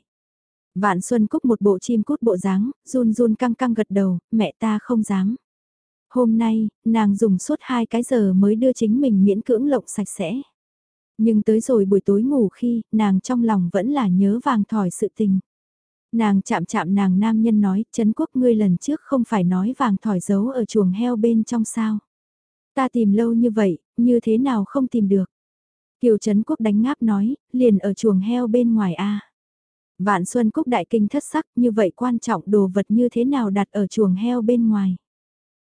Vạn Xuân Cúc một bộ chim cút bộ dáng, run run căng căng gật đầu, mẹ ta không dám. Hôm nay, nàng dùng suốt hai cái giờ mới đưa chính mình miễn cưỡng lộng sạch sẽ. Nhưng tới rồi buổi tối ngủ khi, nàng trong lòng vẫn là nhớ vàng thỏi sự tình. Nàng chạm chạm nàng nam nhân nói, Trấn Quốc ngươi lần trước không phải nói vàng thỏi giấu ở chuồng heo bên trong sao. Ta tìm lâu như vậy, như thế nào không tìm được. Kiều Trấn Quốc đánh ngáp nói, liền ở chuồng heo bên ngoài a. Vạn Xuân Cúc đại kinh thất sắc như vậy quan trọng đồ vật như thế nào đặt ở chuồng heo bên ngoài.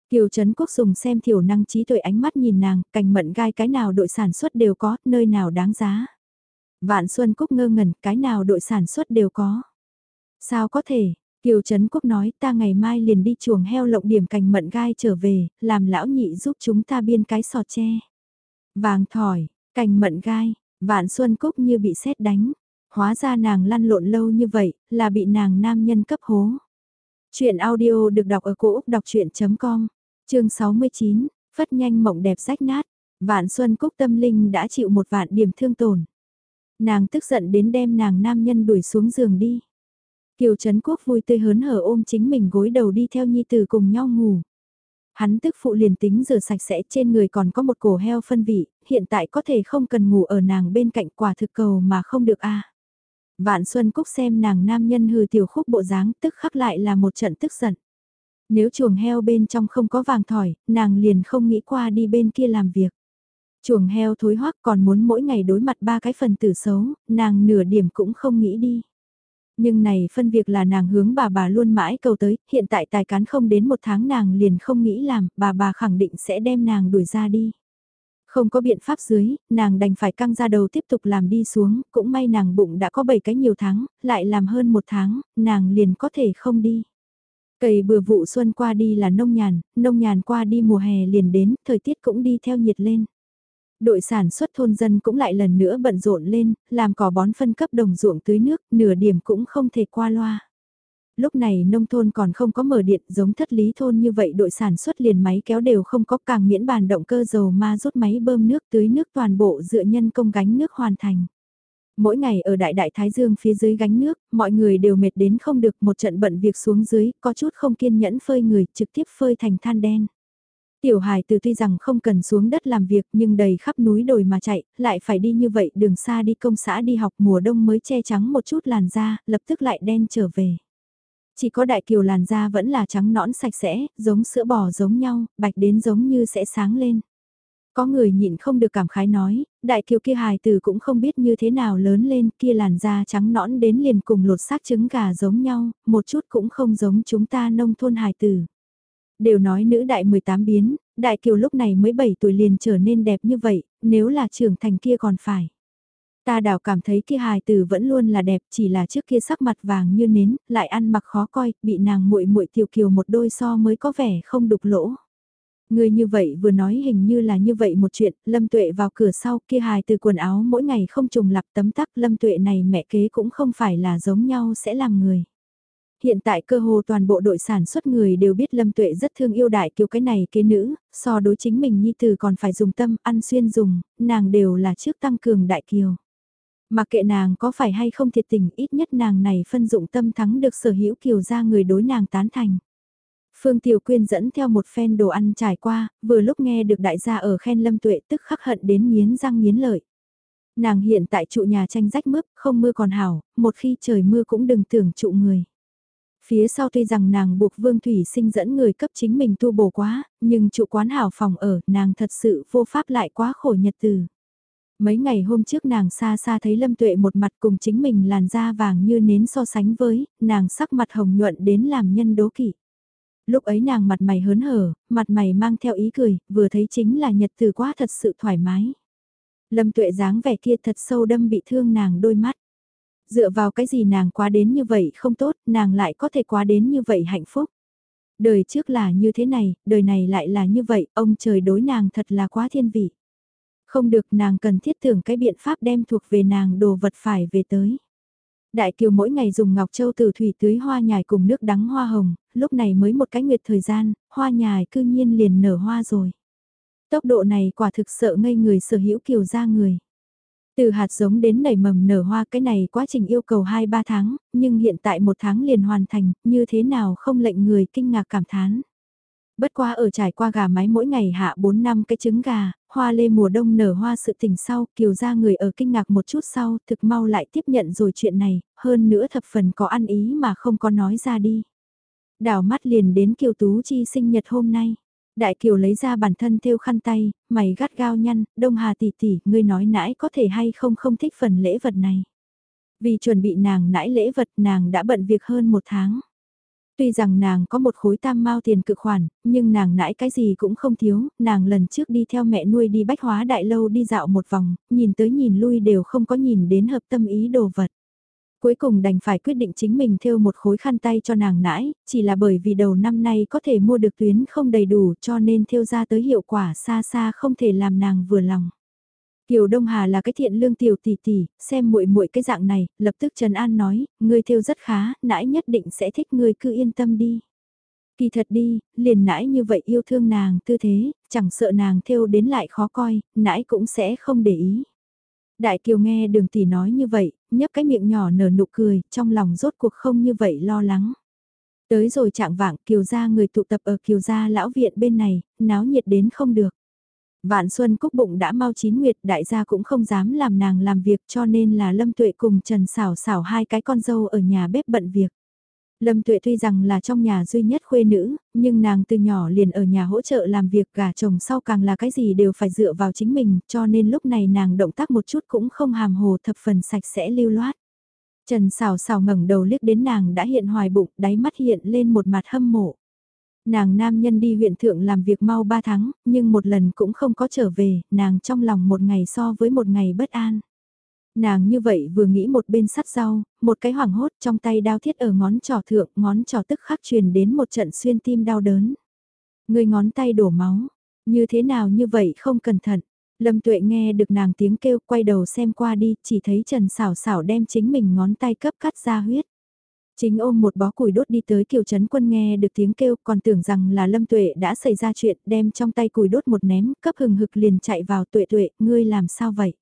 Kiều Trấn Quốc dùng xem thiểu năng trí tuệ ánh mắt nhìn nàng, cành mận gai cái nào đội sản xuất đều có, nơi nào đáng giá. Vạn Xuân Cúc ngơ ngẩn, cái nào đội sản xuất đều có. Sao có thể, Kiều Trấn Quốc nói ta ngày mai liền đi chuồng heo lộng điểm cành mận gai trở về, làm lão nhị giúp chúng ta biên cái sọt tre. Vàng thỏi, cành mận gai, vạn xuân cúc như bị sét đánh. Hóa ra nàng lăn lộn lâu như vậy, là bị nàng nam nhân cấp hố. Chuyện audio được đọc ở cổ Úc đọc chuyện.com, chương 69, phất nhanh mộng đẹp rách nát. Vạn Xuân Cúc tâm linh đã chịu một vạn điểm thương tổn. Nàng tức giận đến đem nàng nam nhân đuổi xuống giường đi. Kiều Trấn Quốc vui tươi hớn hở ôm chính mình gối đầu đi theo nhi tử cùng nhau ngủ. Hắn tức phụ liền tính rửa sạch sẽ trên người còn có một cổ heo phân vị, hiện tại có thể không cần ngủ ở nàng bên cạnh quả thực cầu mà không được a. Vạn Xuân Cúc xem nàng nam nhân hừ tiểu khúc bộ dáng tức khắc lại là một trận tức giận. Nếu chuồng heo bên trong không có vàng thỏi, nàng liền không nghĩ qua đi bên kia làm việc. Chuồng heo thối hoắc còn muốn mỗi ngày đối mặt ba cái phần tử xấu, nàng nửa điểm cũng không nghĩ đi. Nhưng này phân việc là nàng hướng bà bà luôn mãi cầu tới, hiện tại tài cán không đến một tháng nàng liền không nghĩ làm, bà bà khẳng định sẽ đem nàng đuổi ra đi. Không có biện pháp dưới, nàng đành phải căng ra đầu tiếp tục làm đi xuống, cũng may nàng bụng đã có 7 cái nhiều tháng, lại làm hơn một tháng, nàng liền có thể không đi. Cày bừa vụ xuân qua đi là nông nhàn, nông nhàn qua đi mùa hè liền đến, thời tiết cũng đi theo nhiệt lên. Đội sản xuất thôn dân cũng lại lần nữa bận rộn lên, làm cỏ bón phân cấp đồng ruộng tưới nước, nửa điểm cũng không thể qua loa. Lúc này nông thôn còn không có mở điện giống thất lý thôn như vậy đội sản xuất liền máy kéo đều không có càng miễn bàn động cơ dầu ma rút máy bơm nước tưới nước toàn bộ dựa nhân công gánh nước hoàn thành. Mỗi ngày ở đại đại Thái Dương phía dưới gánh nước, mọi người đều mệt đến không được một trận bận việc xuống dưới, có chút không kiên nhẫn phơi người, trực tiếp phơi thành than đen. Tiểu hài từ tuy rằng không cần xuống đất làm việc nhưng đầy khắp núi đồi mà chạy, lại phải đi như vậy đường xa đi công xã đi học mùa đông mới che trắng một chút làn da, lập tức lại đen trở về. Chỉ có đại kiều làn da vẫn là trắng nõn sạch sẽ, giống sữa bò giống nhau, bạch đến giống như sẽ sáng lên. Có người nhịn không được cảm khái nói, đại kiều kia hài từ cũng không biết như thế nào lớn lên, kia làn da trắng nõn đến liền cùng lột xác trứng gà giống nhau, một chút cũng không giống chúng ta nông thôn hài tử. Đều nói nữ đại 18 biến, đại kiều lúc này mới 7 tuổi liền trở nên đẹp như vậy, nếu là trưởng thành kia còn phải. Ta đảo cảm thấy kia hài tử vẫn luôn là đẹp, chỉ là trước kia sắc mặt vàng như nến, lại ăn mặc khó coi, bị nàng muội muội tiểu kiều một đôi so mới có vẻ không đục lỗ. Người như vậy vừa nói hình như là như vậy một chuyện, Lâm Tuệ vào cửa sau kia hài từ quần áo mỗi ngày không trùng lặp tấm tắc Lâm Tuệ này mẹ kế cũng không phải là giống nhau sẽ làm người. Hiện tại cơ hồ toàn bộ đội sản xuất người đều biết Lâm Tuệ rất thương yêu đại kiều cái này kế nữ, so đối chính mình nhi từ còn phải dùng tâm, ăn xuyên dùng, nàng đều là trước tăng cường đại kiều. Mà kệ nàng có phải hay không thiệt tình ít nhất nàng này phân dụng tâm thắng được sở hữu kiều ra người đối nàng tán thành. Phương Tiểu Quyên dẫn theo một phen đồ ăn trải qua, vừa lúc nghe được đại gia ở khen Lâm Tuệ tức khắc hận đến miến răng miến lợi. Nàng hiện tại trụ nhà tranh rách mướp, không mưa còn hảo, một khi trời mưa cũng đừng tưởng trụ người. Phía sau tuy rằng nàng buộc Vương Thủy sinh dẫn người cấp chính mình tu bổ quá, nhưng trụ quán hảo phòng ở, nàng thật sự vô pháp lại quá khổ nhật từ. Mấy ngày hôm trước nàng xa xa thấy Lâm Tuệ một mặt cùng chính mình làn da vàng như nến so sánh với, nàng sắc mặt hồng nhuận đến làm nhân đố kỵ. Lúc ấy nàng mặt mày hớn hở, mặt mày mang theo ý cười, vừa thấy chính là nhật từ quá thật sự thoải mái. Lâm Tuệ dáng vẻ kia thật sâu đâm bị thương nàng đôi mắt. Dựa vào cái gì nàng quá đến như vậy không tốt, nàng lại có thể quá đến như vậy hạnh phúc. Đời trước là như thế này, đời này lại là như vậy, ông trời đối nàng thật là quá thiên vị. Không được nàng cần thiết tưởng cái biện pháp đem thuộc về nàng đồ vật phải về tới. Đại kiều mỗi ngày dùng ngọc châu từ thủy tưới hoa nhài cùng nước đắng hoa hồng, lúc này mới một cái nguyệt thời gian, hoa nhài cư nhiên liền nở hoa rồi. Tốc độ này quả thực sợ ngây người sở hữu kiều ra người. Từ hạt giống đến nảy mầm nở hoa cái này quá trình yêu cầu 2-3 tháng, nhưng hiện tại một tháng liền hoàn thành, như thế nào không lệnh người kinh ngạc cảm thán. Bất qua ở trải qua gà mái mỗi ngày hạ 4 năm cái trứng gà, hoa lê mùa đông nở hoa sự tình sau, kiều ra người ở kinh ngạc một chút sau, thực mau lại tiếp nhận rồi chuyện này, hơn nữa thập phần có ăn ý mà không có nói ra đi. Đảo mắt liền đến kiều tú chi sinh nhật hôm nay. Đại kiều lấy ra bản thân thêu khăn tay, mày gắt gao nhăn, đông hà tỷ tỷ, ngươi nói nãi có thể hay không không thích phần lễ vật này. Vì chuẩn bị nàng nãi lễ vật nàng đã bận việc hơn một tháng. Tuy rằng nàng có một khối tam mao tiền cực khoản, nhưng nàng nãi cái gì cũng không thiếu, nàng lần trước đi theo mẹ nuôi đi bách hóa đại lâu đi dạo một vòng, nhìn tới nhìn lui đều không có nhìn đến hợp tâm ý đồ vật. Cuối cùng đành phải quyết định chính mình thêu một khối khăn tay cho nàng nãi, chỉ là bởi vì đầu năm nay có thể mua được tuyến không đầy đủ cho nên thêu ra tới hiệu quả xa xa không thể làm nàng vừa lòng. Kiều Đông Hà là cái thiện lương tiểu tỷ tỷ, xem muội muội cái dạng này, lập tức Trần An nói, ngươi thêu rất khá, nãi nhất định sẽ thích ngươi cứ yên tâm đi. Kỳ thật đi, liền nãi như vậy yêu thương nàng tư thế, chẳng sợ nàng thêu đến lại khó coi, nãi cũng sẽ không để ý. Đại Kiều nghe đường tỷ nói như vậy, nhấp cái miệng nhỏ nở nụ cười, trong lòng rốt cuộc không như vậy lo lắng. Tới rồi trạng vạng Kiều gia người tụ tập ở Kiều gia lão viện bên này, náo nhiệt đến không được. Vạn Xuân Cúc bụng đã mau chín nguyệt, đại gia cũng không dám làm nàng làm việc cho nên là Lâm Tuệ cùng Trần Sảo Sảo hai cái con dâu ở nhà bếp bận việc. Lâm Tuệ tuy rằng là trong nhà duy nhất khuê nữ, nhưng nàng từ nhỏ liền ở nhà hỗ trợ làm việc gả chồng sau càng là cái gì đều phải dựa vào chính mình, cho nên lúc này nàng động tác một chút cũng không hàm hồ thập phần sạch sẽ lưu loát. Trần xào xào ngẩng đầu liếc đến nàng đã hiện hoài bụng, đáy mắt hiện lên một mặt hâm mộ. Nàng nam nhân đi huyện thượng làm việc mau 3 tháng, nhưng một lần cũng không có trở về, nàng trong lòng một ngày so với một ngày bất an. Nàng như vậy vừa nghĩ một bên sắt rau, một cái hoảng hốt trong tay đao thiết ở ngón trỏ thượng, ngón trỏ tức khắc truyền đến một trận xuyên tim đau đớn. Người ngón tay đổ máu, như thế nào như vậy không cẩn thận. Lâm tuệ nghe được nàng tiếng kêu quay đầu xem qua đi, chỉ thấy Trần xảo xảo đem chính mình ngón tay cấp cắt ra huyết. Chính ôm một bó củi đốt đi tới kiều chấn quân nghe được tiếng kêu còn tưởng rằng là lâm tuệ đã xảy ra chuyện đem trong tay củi đốt một ném cấp hừng hực liền chạy vào tuệ tuệ, ngươi làm sao vậy?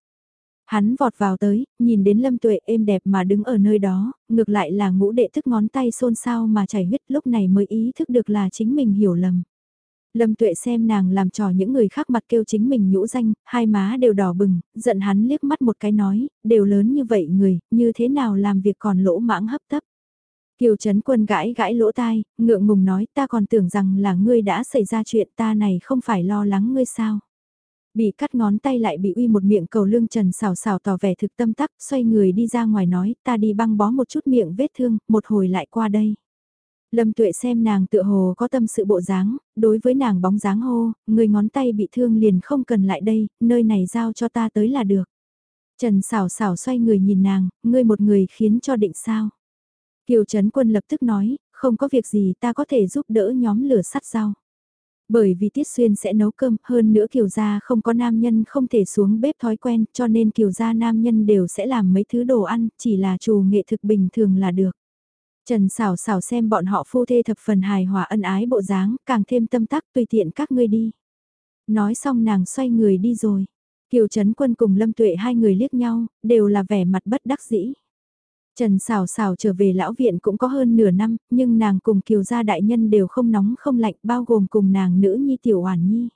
Hắn vọt vào tới, nhìn đến Lâm Tuệ êm đẹp mà đứng ở nơi đó, ngược lại là ngũ đệ thức ngón tay xôn xao mà chảy huyết lúc này mới ý thức được là chính mình hiểu lầm. Lâm Tuệ xem nàng làm trò những người khác mặt kêu chính mình nhũ danh, hai má đều đỏ bừng, giận hắn liếc mắt một cái nói, đều lớn như vậy người, như thế nào làm việc còn lỗ mãng hấp tấp. Kiều Trấn Quân gãi gãi lỗ tai, ngượng ngùng nói ta còn tưởng rằng là ngươi đã xảy ra chuyện ta này không phải lo lắng ngươi sao. Bị cắt ngón tay lại bị uy một miệng cầu lương trần xào xào tỏ vẻ thực tâm tắc, xoay người đi ra ngoài nói ta đi băng bó một chút miệng vết thương, một hồi lại qua đây. Lâm tuệ xem nàng tựa hồ có tâm sự bộ dáng, đối với nàng bóng dáng hô, người ngón tay bị thương liền không cần lại đây, nơi này giao cho ta tới là được. Trần xảo xảo xoay người nhìn nàng, ngươi một người khiến cho định sao. Kiều Trấn Quân lập tức nói, không có việc gì ta có thể giúp đỡ nhóm lửa sắt rau. Bởi vì Tiết Xuyên sẽ nấu cơm, hơn nữa Kiều Gia không có nam nhân không thể xuống bếp thói quen, cho nên Kiều Gia nam nhân đều sẽ làm mấy thứ đồ ăn, chỉ là chủ nghệ thực bình thường là được. Trần xảo xảo xem bọn họ phu thê thập phần hài hòa ân ái bộ dáng, càng thêm tâm tắc tùy tiện các ngươi đi. Nói xong nàng xoay người đi rồi. Kiều Trấn Quân cùng Lâm Tuệ hai người liếc nhau, đều là vẻ mặt bất đắc dĩ. Trần xảo xảo trở về lão viện cũng có hơn nửa năm, nhưng nàng cùng kiều gia đại nhân đều không nóng không lạnh bao gồm cùng nàng nữ nhi tiểu hoàn nhi.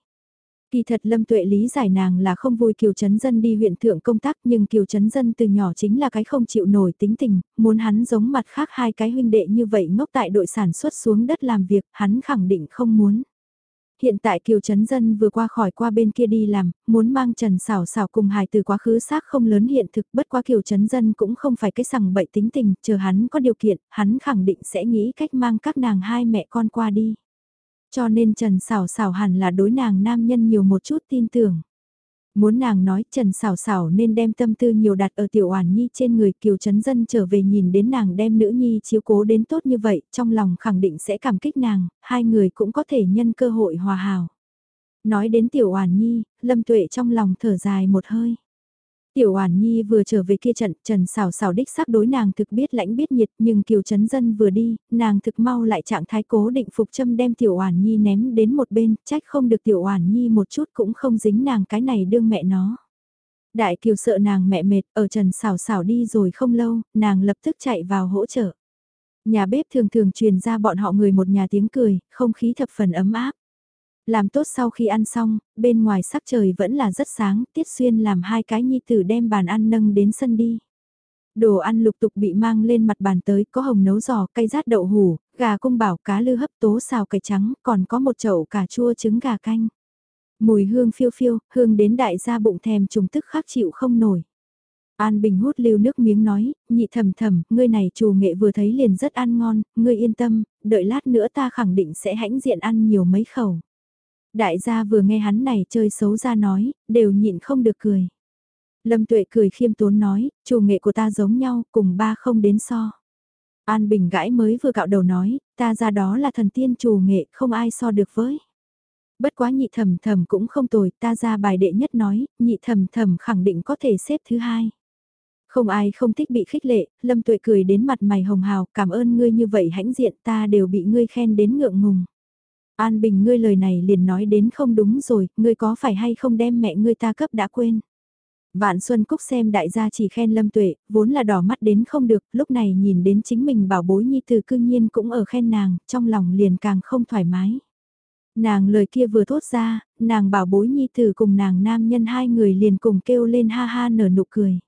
Kỳ thật Lâm Tuệ lý giải nàng là không vui Kiều Trấn Dân đi huyện thượng công tác nhưng Kiều Trấn Dân từ nhỏ chính là cái không chịu nổi tính tình, muốn hắn giống mặt khác hai cái huynh đệ như vậy ngốc tại đội sản xuất xuống đất làm việc, hắn khẳng định không muốn hiện tại Kiều Trấn Dân vừa qua khỏi qua bên kia đi làm, muốn mang Trần Sảo Sảo cùng hài từ quá khứ xác không lớn hiện thực bất quá Kiều Trấn Dân cũng không phải cái sằng bậy tính tình, chờ hắn có điều kiện, hắn khẳng định sẽ nghĩ cách mang các nàng hai mẹ con qua đi. Cho nên Trần Sảo Sảo hẳn là đối nàng nam nhân nhiều một chút tin tưởng. Muốn nàng nói Trần Sảo Sảo nên đem tâm tư nhiều đặt ở tiểu oản nhi trên người kiều chấn dân trở về nhìn đến nàng đem nữ nhi chiếu cố đến tốt như vậy, trong lòng khẳng định sẽ cảm kích nàng, hai người cũng có thể nhân cơ hội hòa hảo. Nói đến tiểu oản nhi, lâm tuệ trong lòng thở dài một hơi. Tiểu Oản Nhi vừa trở về kia trận, Trần Sảo Sảo đích xác đối nàng thực biết lãnh biết nhiệt, nhưng Kiều Trấn Dân vừa đi, nàng thực mau lại trạng thái cố định phục châm đem Tiểu Oản Nhi ném đến một bên, trách không được Tiểu Oản Nhi một chút cũng không dính nàng cái này đương mẹ nó. Đại Kiều sợ nàng mẹ mệt, ở Trần Sảo Sảo đi rồi không lâu, nàng lập tức chạy vào hỗ trợ. Nhà bếp thường thường truyền ra bọn họ người một nhà tiếng cười, không khí thập phần ấm áp. Làm tốt sau khi ăn xong, bên ngoài sắc trời vẫn là rất sáng, Tiết Xuyên làm hai cái nhi tử đem bàn ăn nâng đến sân đi. Đồ ăn lục tục bị mang lên mặt bàn tới, có hồng nấu giò, cây rát đậu hủ, gà cung bảo, cá lư hấp tố xào cải trắng, còn có một chậu cà chua trứng gà canh. Mùi hương phiêu phiêu, hương đến đại gia bụng thèm trùng tức khắc chịu không nổi. An Bình hút lưu nước miếng nói, nhị thầm thầm, ngươi này chủ nghệ vừa thấy liền rất ăn ngon, ngươi yên tâm, đợi lát nữa ta khẳng định sẽ hãnh diện ăn nhiều mấy khẩu. Đại gia vừa nghe hắn này chơi xấu ra nói, đều nhịn không được cười. Lâm tuệ cười khiêm tốn nói, chủ nghệ của ta giống nhau, cùng ba không đến so. An Bình gãi mới vừa cạo đầu nói, ta ra đó là thần tiên chủ nghệ, không ai so được với. Bất quá nhị thầm thầm cũng không tồi, ta ra bài đệ nhất nói, nhị thầm thầm khẳng định có thể xếp thứ hai. Không ai không thích bị khích lệ, Lâm Tuệ cười đến mặt mày hồng hào, cảm ơn ngươi như vậy hãnh diện ta đều bị ngươi khen đến ngượng ngùng. An Bình ngươi lời này liền nói đến không đúng rồi, ngươi có phải hay không đem mẹ ngươi ta cấp đã quên. Vạn Xuân Cúc xem đại gia chỉ khen Lâm Tuệ, vốn là đỏ mắt đến không được, lúc này nhìn đến chính mình bảo bối nhi từ cương nhiên cũng ở khen nàng, trong lòng liền càng không thoải mái. Nàng lời kia vừa thốt ra, nàng bảo bối nhi từ cùng nàng nam nhân hai người liền cùng kêu lên ha ha nở nụ cười.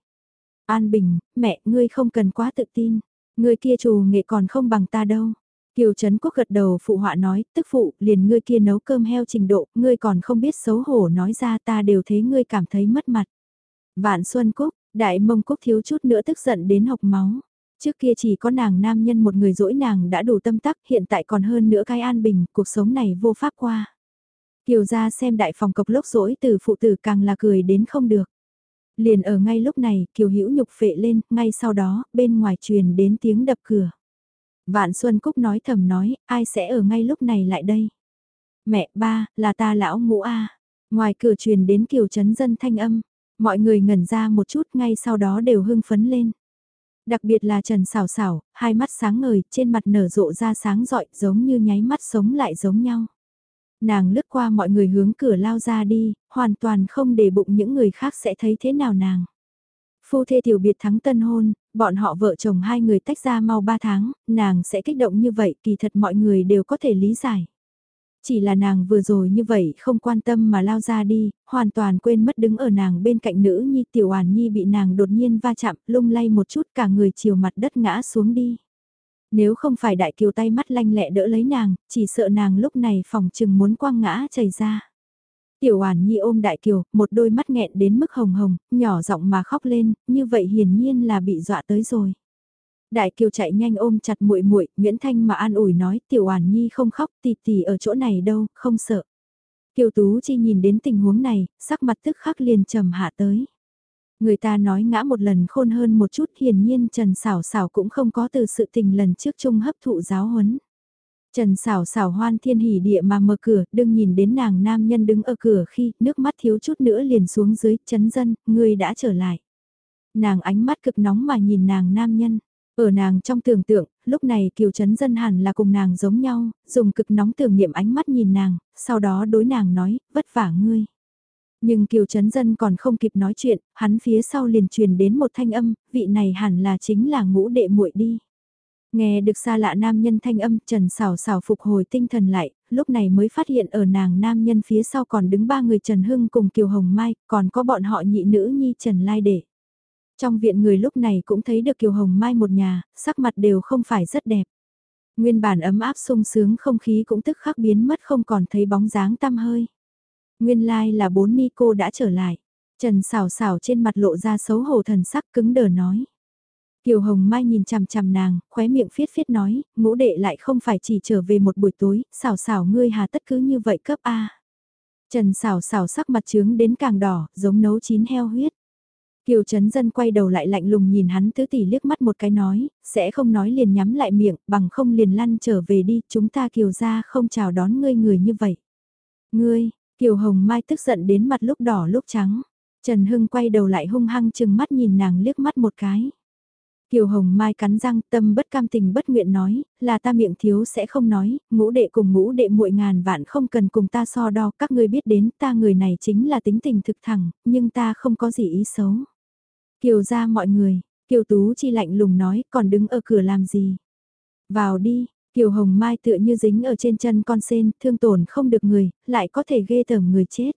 An Bình, mẹ, ngươi không cần quá tự tin, ngươi kia trù nghệ còn không bằng ta đâu. Kiều Trấn Quốc gật đầu phụ họa nói, tức phụ, liền ngươi kia nấu cơm heo trình độ, ngươi còn không biết xấu hổ nói ra ta đều thấy ngươi cảm thấy mất mặt. Vạn Xuân Cúc, đại mông Cúc thiếu chút nữa tức giận đến học máu. Trước kia chỉ có nàng nam nhân một người dỗi nàng đã đủ tâm tắc, hiện tại còn hơn nữa cái an bình, cuộc sống này vô pháp qua. Kiều ra xem đại phòng cộc lốc dỗi từ phụ tử càng là cười đến không được. Liền ở ngay lúc này, Kiều Hữu nhục phệ lên, ngay sau đó, bên ngoài truyền đến tiếng đập cửa. Vạn Xuân Cúc nói thầm nói, ai sẽ ở ngay lúc này lại đây? Mẹ, ba, là ta lão ngũ A. Ngoài cửa truyền đến kiều chấn dân thanh âm, mọi người ngẩn ra một chút ngay sau đó đều hưng phấn lên. Đặc biệt là Trần Sảo Sảo, hai mắt sáng ngời, trên mặt nở rộ ra sáng rọi giống như nháy mắt sống lại giống nhau. Nàng lướt qua mọi người hướng cửa lao ra đi, hoàn toàn không để bụng những người khác sẽ thấy thế nào nàng. Phu thê tiểu biệt thắng tân hôn, bọn họ vợ chồng hai người tách ra mau ba tháng, nàng sẽ kích động như vậy kỳ thật mọi người đều có thể lý giải. Chỉ là nàng vừa rồi như vậy không quan tâm mà lao ra đi, hoàn toàn quên mất đứng ở nàng bên cạnh nữ nhi tiểu hoàn nhi bị nàng đột nhiên va chạm lung lay một chút cả người chiều mặt đất ngã xuống đi. Nếu không phải đại kiều tay mắt lanh lẹ đỡ lấy nàng, chỉ sợ nàng lúc này phòng chừng muốn quăng ngã chảy ra. Tiểu Oản Nhi ôm Đại Kiều, một đôi mắt nghẹn đến mức hồng hồng, nhỏ giọng mà khóc lên, như vậy hiển nhiên là bị dọa tới rồi. Đại Kiều chạy nhanh ôm chặt muội muội, Nguyễn Thanh mà an ủi nói, Tiểu Oản Nhi không khóc, tỷ tỷ ở chỗ này đâu, không sợ. Kiều Tú Chi nhìn đến tình huống này, sắc mặt tức khắc liền trầm hạ tới. Người ta nói ngã một lần khôn hơn một chút hiển nhiên Trần Sảo Sảo cũng không có từ sự tình lần trước chung hấp thụ giáo huấn. Trần xảo xảo hoan thiên hỉ địa mà mở cửa, đừng nhìn đến nàng nam nhân đứng ở cửa khi nước mắt thiếu chút nữa liền xuống dưới, chấn dân, người đã trở lại. Nàng ánh mắt cực nóng mà nhìn nàng nam nhân. Ở nàng trong tưởng tượng, lúc này kiều chấn dân hẳn là cùng nàng giống nhau, dùng cực nóng tưởng niệm ánh mắt nhìn nàng, sau đó đối nàng nói, vất vả ngươi. Nhưng kiều chấn dân còn không kịp nói chuyện, hắn phía sau liền truyền đến một thanh âm, vị này hẳn là chính là ngũ đệ muội đi. Nghe được xa lạ nam nhân thanh âm Trần xảo xảo phục hồi tinh thần lại, lúc này mới phát hiện ở nàng nam nhân phía sau còn đứng ba người Trần Hưng cùng Kiều Hồng Mai, còn có bọn họ nhị nữ nhi Trần Lai Đệ. Trong viện người lúc này cũng thấy được Kiều Hồng Mai một nhà, sắc mặt đều không phải rất đẹp. Nguyên bản ấm áp sung sướng không khí cũng tức khắc biến mất không còn thấy bóng dáng tăm hơi. Nguyên lai like là bốn ni cô đã trở lại. Trần xảo xảo trên mặt lộ ra xấu hổ thần sắc cứng đờ nói. Kiều Hồng Mai nhìn chằm chằm nàng, khóe miệng phiết phiết nói, ngũ đệ lại không phải chỉ trở về một buổi tối, xảo xảo ngươi hà tất cứ như vậy cấp A. Trần xảo xảo sắc mặt trướng đến càng đỏ, giống nấu chín heo huyết. Kiều Trấn Dân quay đầu lại lạnh lùng nhìn hắn tứ tỷ liếc mắt một cái nói, sẽ không nói liền nhắm lại miệng, bằng không liền lăn trở về đi, chúng ta Kiều ra không chào đón ngươi người như vậy. Ngươi, Kiều Hồng Mai tức giận đến mặt lúc đỏ lúc trắng. Trần Hưng quay đầu lại hung hăng chừng mắt nhìn nàng liếc mắt một cái. Kiều Hồng Mai cắn răng tâm bất cam tình bất nguyện nói, là ta miệng thiếu sẽ không nói, ngũ đệ cùng ngũ đệ muội ngàn vạn không cần cùng ta so đo, các ngươi biết đến ta người này chính là tính tình thực thẳng, nhưng ta không có gì ý xấu. Kiều ra mọi người, Kiều Tú chi lạnh lùng nói, còn đứng ở cửa làm gì? Vào đi, Kiều Hồng Mai tựa như dính ở trên chân con sen, thương tổn không được người, lại có thể ghê tởm người chết.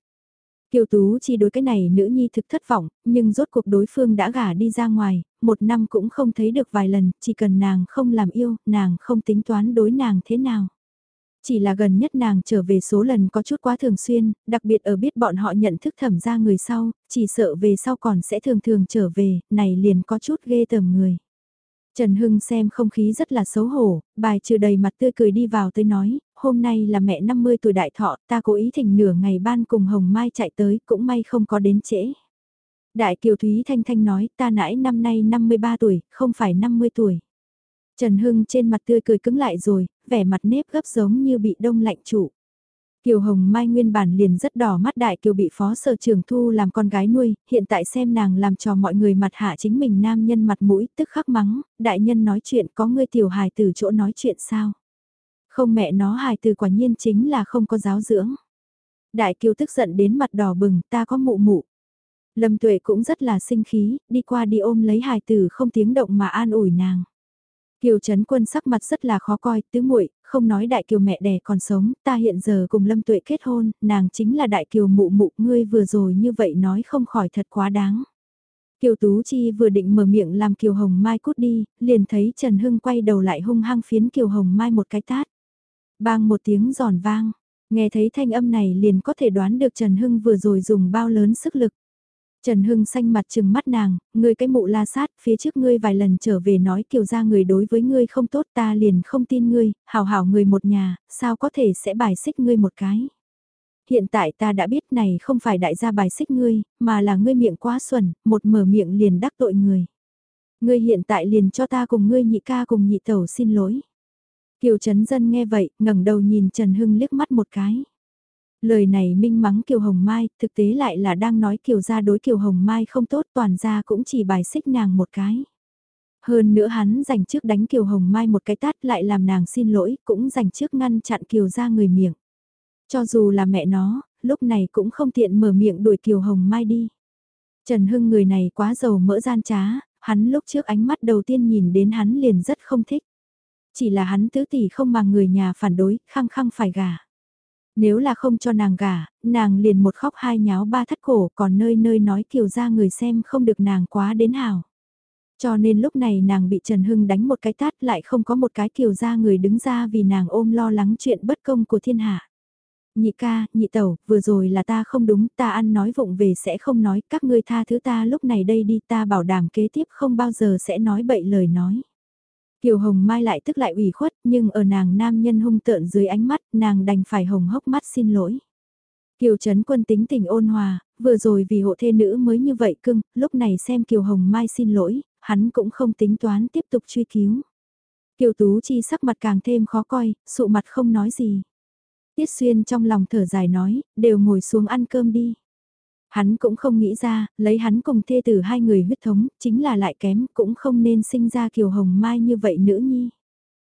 Kiều Tú chi đối cái này nữ nhi thực thất vọng, nhưng rốt cuộc đối phương đã gả đi ra ngoài, một năm cũng không thấy được vài lần, chỉ cần nàng không làm yêu, nàng không tính toán đối nàng thế nào. Chỉ là gần nhất nàng trở về số lần có chút quá thường xuyên, đặc biệt ở biết bọn họ nhận thức thẩm ra người sau, chỉ sợ về sau còn sẽ thường thường trở về, này liền có chút ghê tởm người. Trần Hưng xem không khí rất là xấu hổ, bài trừ đầy mặt tươi cười đi vào tới nói, hôm nay là mẹ 50 tuổi đại thọ, ta cố ý thỉnh nửa ngày ban cùng Hồng Mai chạy tới, cũng may không có đến trễ. Đại Kiều Thúy Thanh Thanh nói, ta nãy năm nay 53 tuổi, không phải 50 tuổi. Trần Hưng trên mặt tươi cười cứng lại rồi, vẻ mặt nếp gấp giống như bị đông lạnh trụ. Kiều Hồng Mai nguyên bản liền rất đỏ mắt đại kiều bị phó sở trường thu làm con gái nuôi, hiện tại xem nàng làm cho mọi người mặt hạ chính mình nam nhân mặt mũi tức khắc mắng, đại nhân nói chuyện có ngươi tiểu hài từ chỗ nói chuyện sao. Không mẹ nó hài từ quả nhiên chính là không có giáo dưỡng. Đại kiều tức giận đến mặt đỏ bừng ta có mụ mụ. Lâm tuệ cũng rất là sinh khí, đi qua đi ôm lấy hài tử không tiếng động mà an ủi nàng. Kiều Trấn Quân sắc mặt rất là khó coi, tứ muội, không nói đại kiều mẹ đẻ còn sống, ta hiện giờ cùng Lâm Tuệ kết hôn, nàng chính là đại kiều mụ mụ, ngươi vừa rồi như vậy nói không khỏi thật quá đáng. Kiều Tú Chi vừa định mở miệng làm Kiều Hồng Mai cút đi, liền thấy Trần Hưng quay đầu lại hung hăng phiến Kiều Hồng Mai một cái tát. Bang một tiếng giòn vang, nghe thấy thanh âm này liền có thể đoán được Trần Hưng vừa rồi dùng bao lớn sức lực. Trần Hưng xanh mặt trừng mắt nàng, ngươi cái mụ la sát, phía trước ngươi vài lần trở về nói kiều ra người đối với ngươi không tốt ta liền không tin ngươi, hào hảo người một nhà, sao có thể sẽ bài xích ngươi một cái. Hiện tại ta đã biết này không phải đại gia bài xích ngươi, mà là ngươi miệng quá xuẩn, một mở miệng liền đắc tội người. Ngươi hiện tại liền cho ta cùng ngươi nhị ca cùng nhị tẩu xin lỗi. Kiều Trấn Dân nghe vậy, ngẩng đầu nhìn Trần Hưng liếc mắt một cái. Lời này minh mắng Kiều Hồng Mai, thực tế lại là đang nói Kiều gia đối Kiều Hồng Mai không tốt toàn gia cũng chỉ bài xích nàng một cái. Hơn nữa hắn dành trước đánh Kiều Hồng Mai một cái tát lại làm nàng xin lỗi, cũng dành trước ngăn chặn Kiều gia người miệng. Cho dù là mẹ nó, lúc này cũng không tiện mở miệng đuổi Kiều Hồng Mai đi. Trần Hưng người này quá giàu mỡ gian trá, hắn lúc trước ánh mắt đầu tiên nhìn đến hắn liền rất không thích. Chỉ là hắn tứ tỷ không mà người nhà phản đối, khăng khăng phải gả. Nếu là không cho nàng gả, nàng liền một khóc hai nháo ba thắt cổ còn nơi nơi nói kiều ra người xem không được nàng quá đến hảo. Cho nên lúc này nàng bị Trần Hưng đánh một cái tát lại không có một cái kiều ra người đứng ra vì nàng ôm lo lắng chuyện bất công của thiên hạ. Nhị ca, nhị tẩu, vừa rồi là ta không đúng, ta ăn nói vụng về sẽ không nói, các ngươi tha thứ ta lúc này đây đi ta bảo đảm kế tiếp không bao giờ sẽ nói bậy lời nói. Kiều Hồng Mai lại tức lại ủy khuất, nhưng ở nàng nam nhân hung tợn dưới ánh mắt, nàng đành phải hồng hốc mắt xin lỗi. Kiều Trấn Quân tính tình ôn hòa, vừa rồi vì hộ thê nữ mới như vậy cưng, lúc này xem Kiều Hồng Mai xin lỗi, hắn cũng không tính toán tiếp tục truy cứu. Kiều Tú Chi sắc mặt càng thêm khó coi, sụ mặt không nói gì. Tiết Xuyên trong lòng thở dài nói, đều ngồi xuống ăn cơm đi. Hắn cũng không nghĩ ra, lấy hắn cùng thê tử hai người huyết thống, chính là lại kém, cũng không nên sinh ra Kiều Hồng Mai như vậy nữ nhi.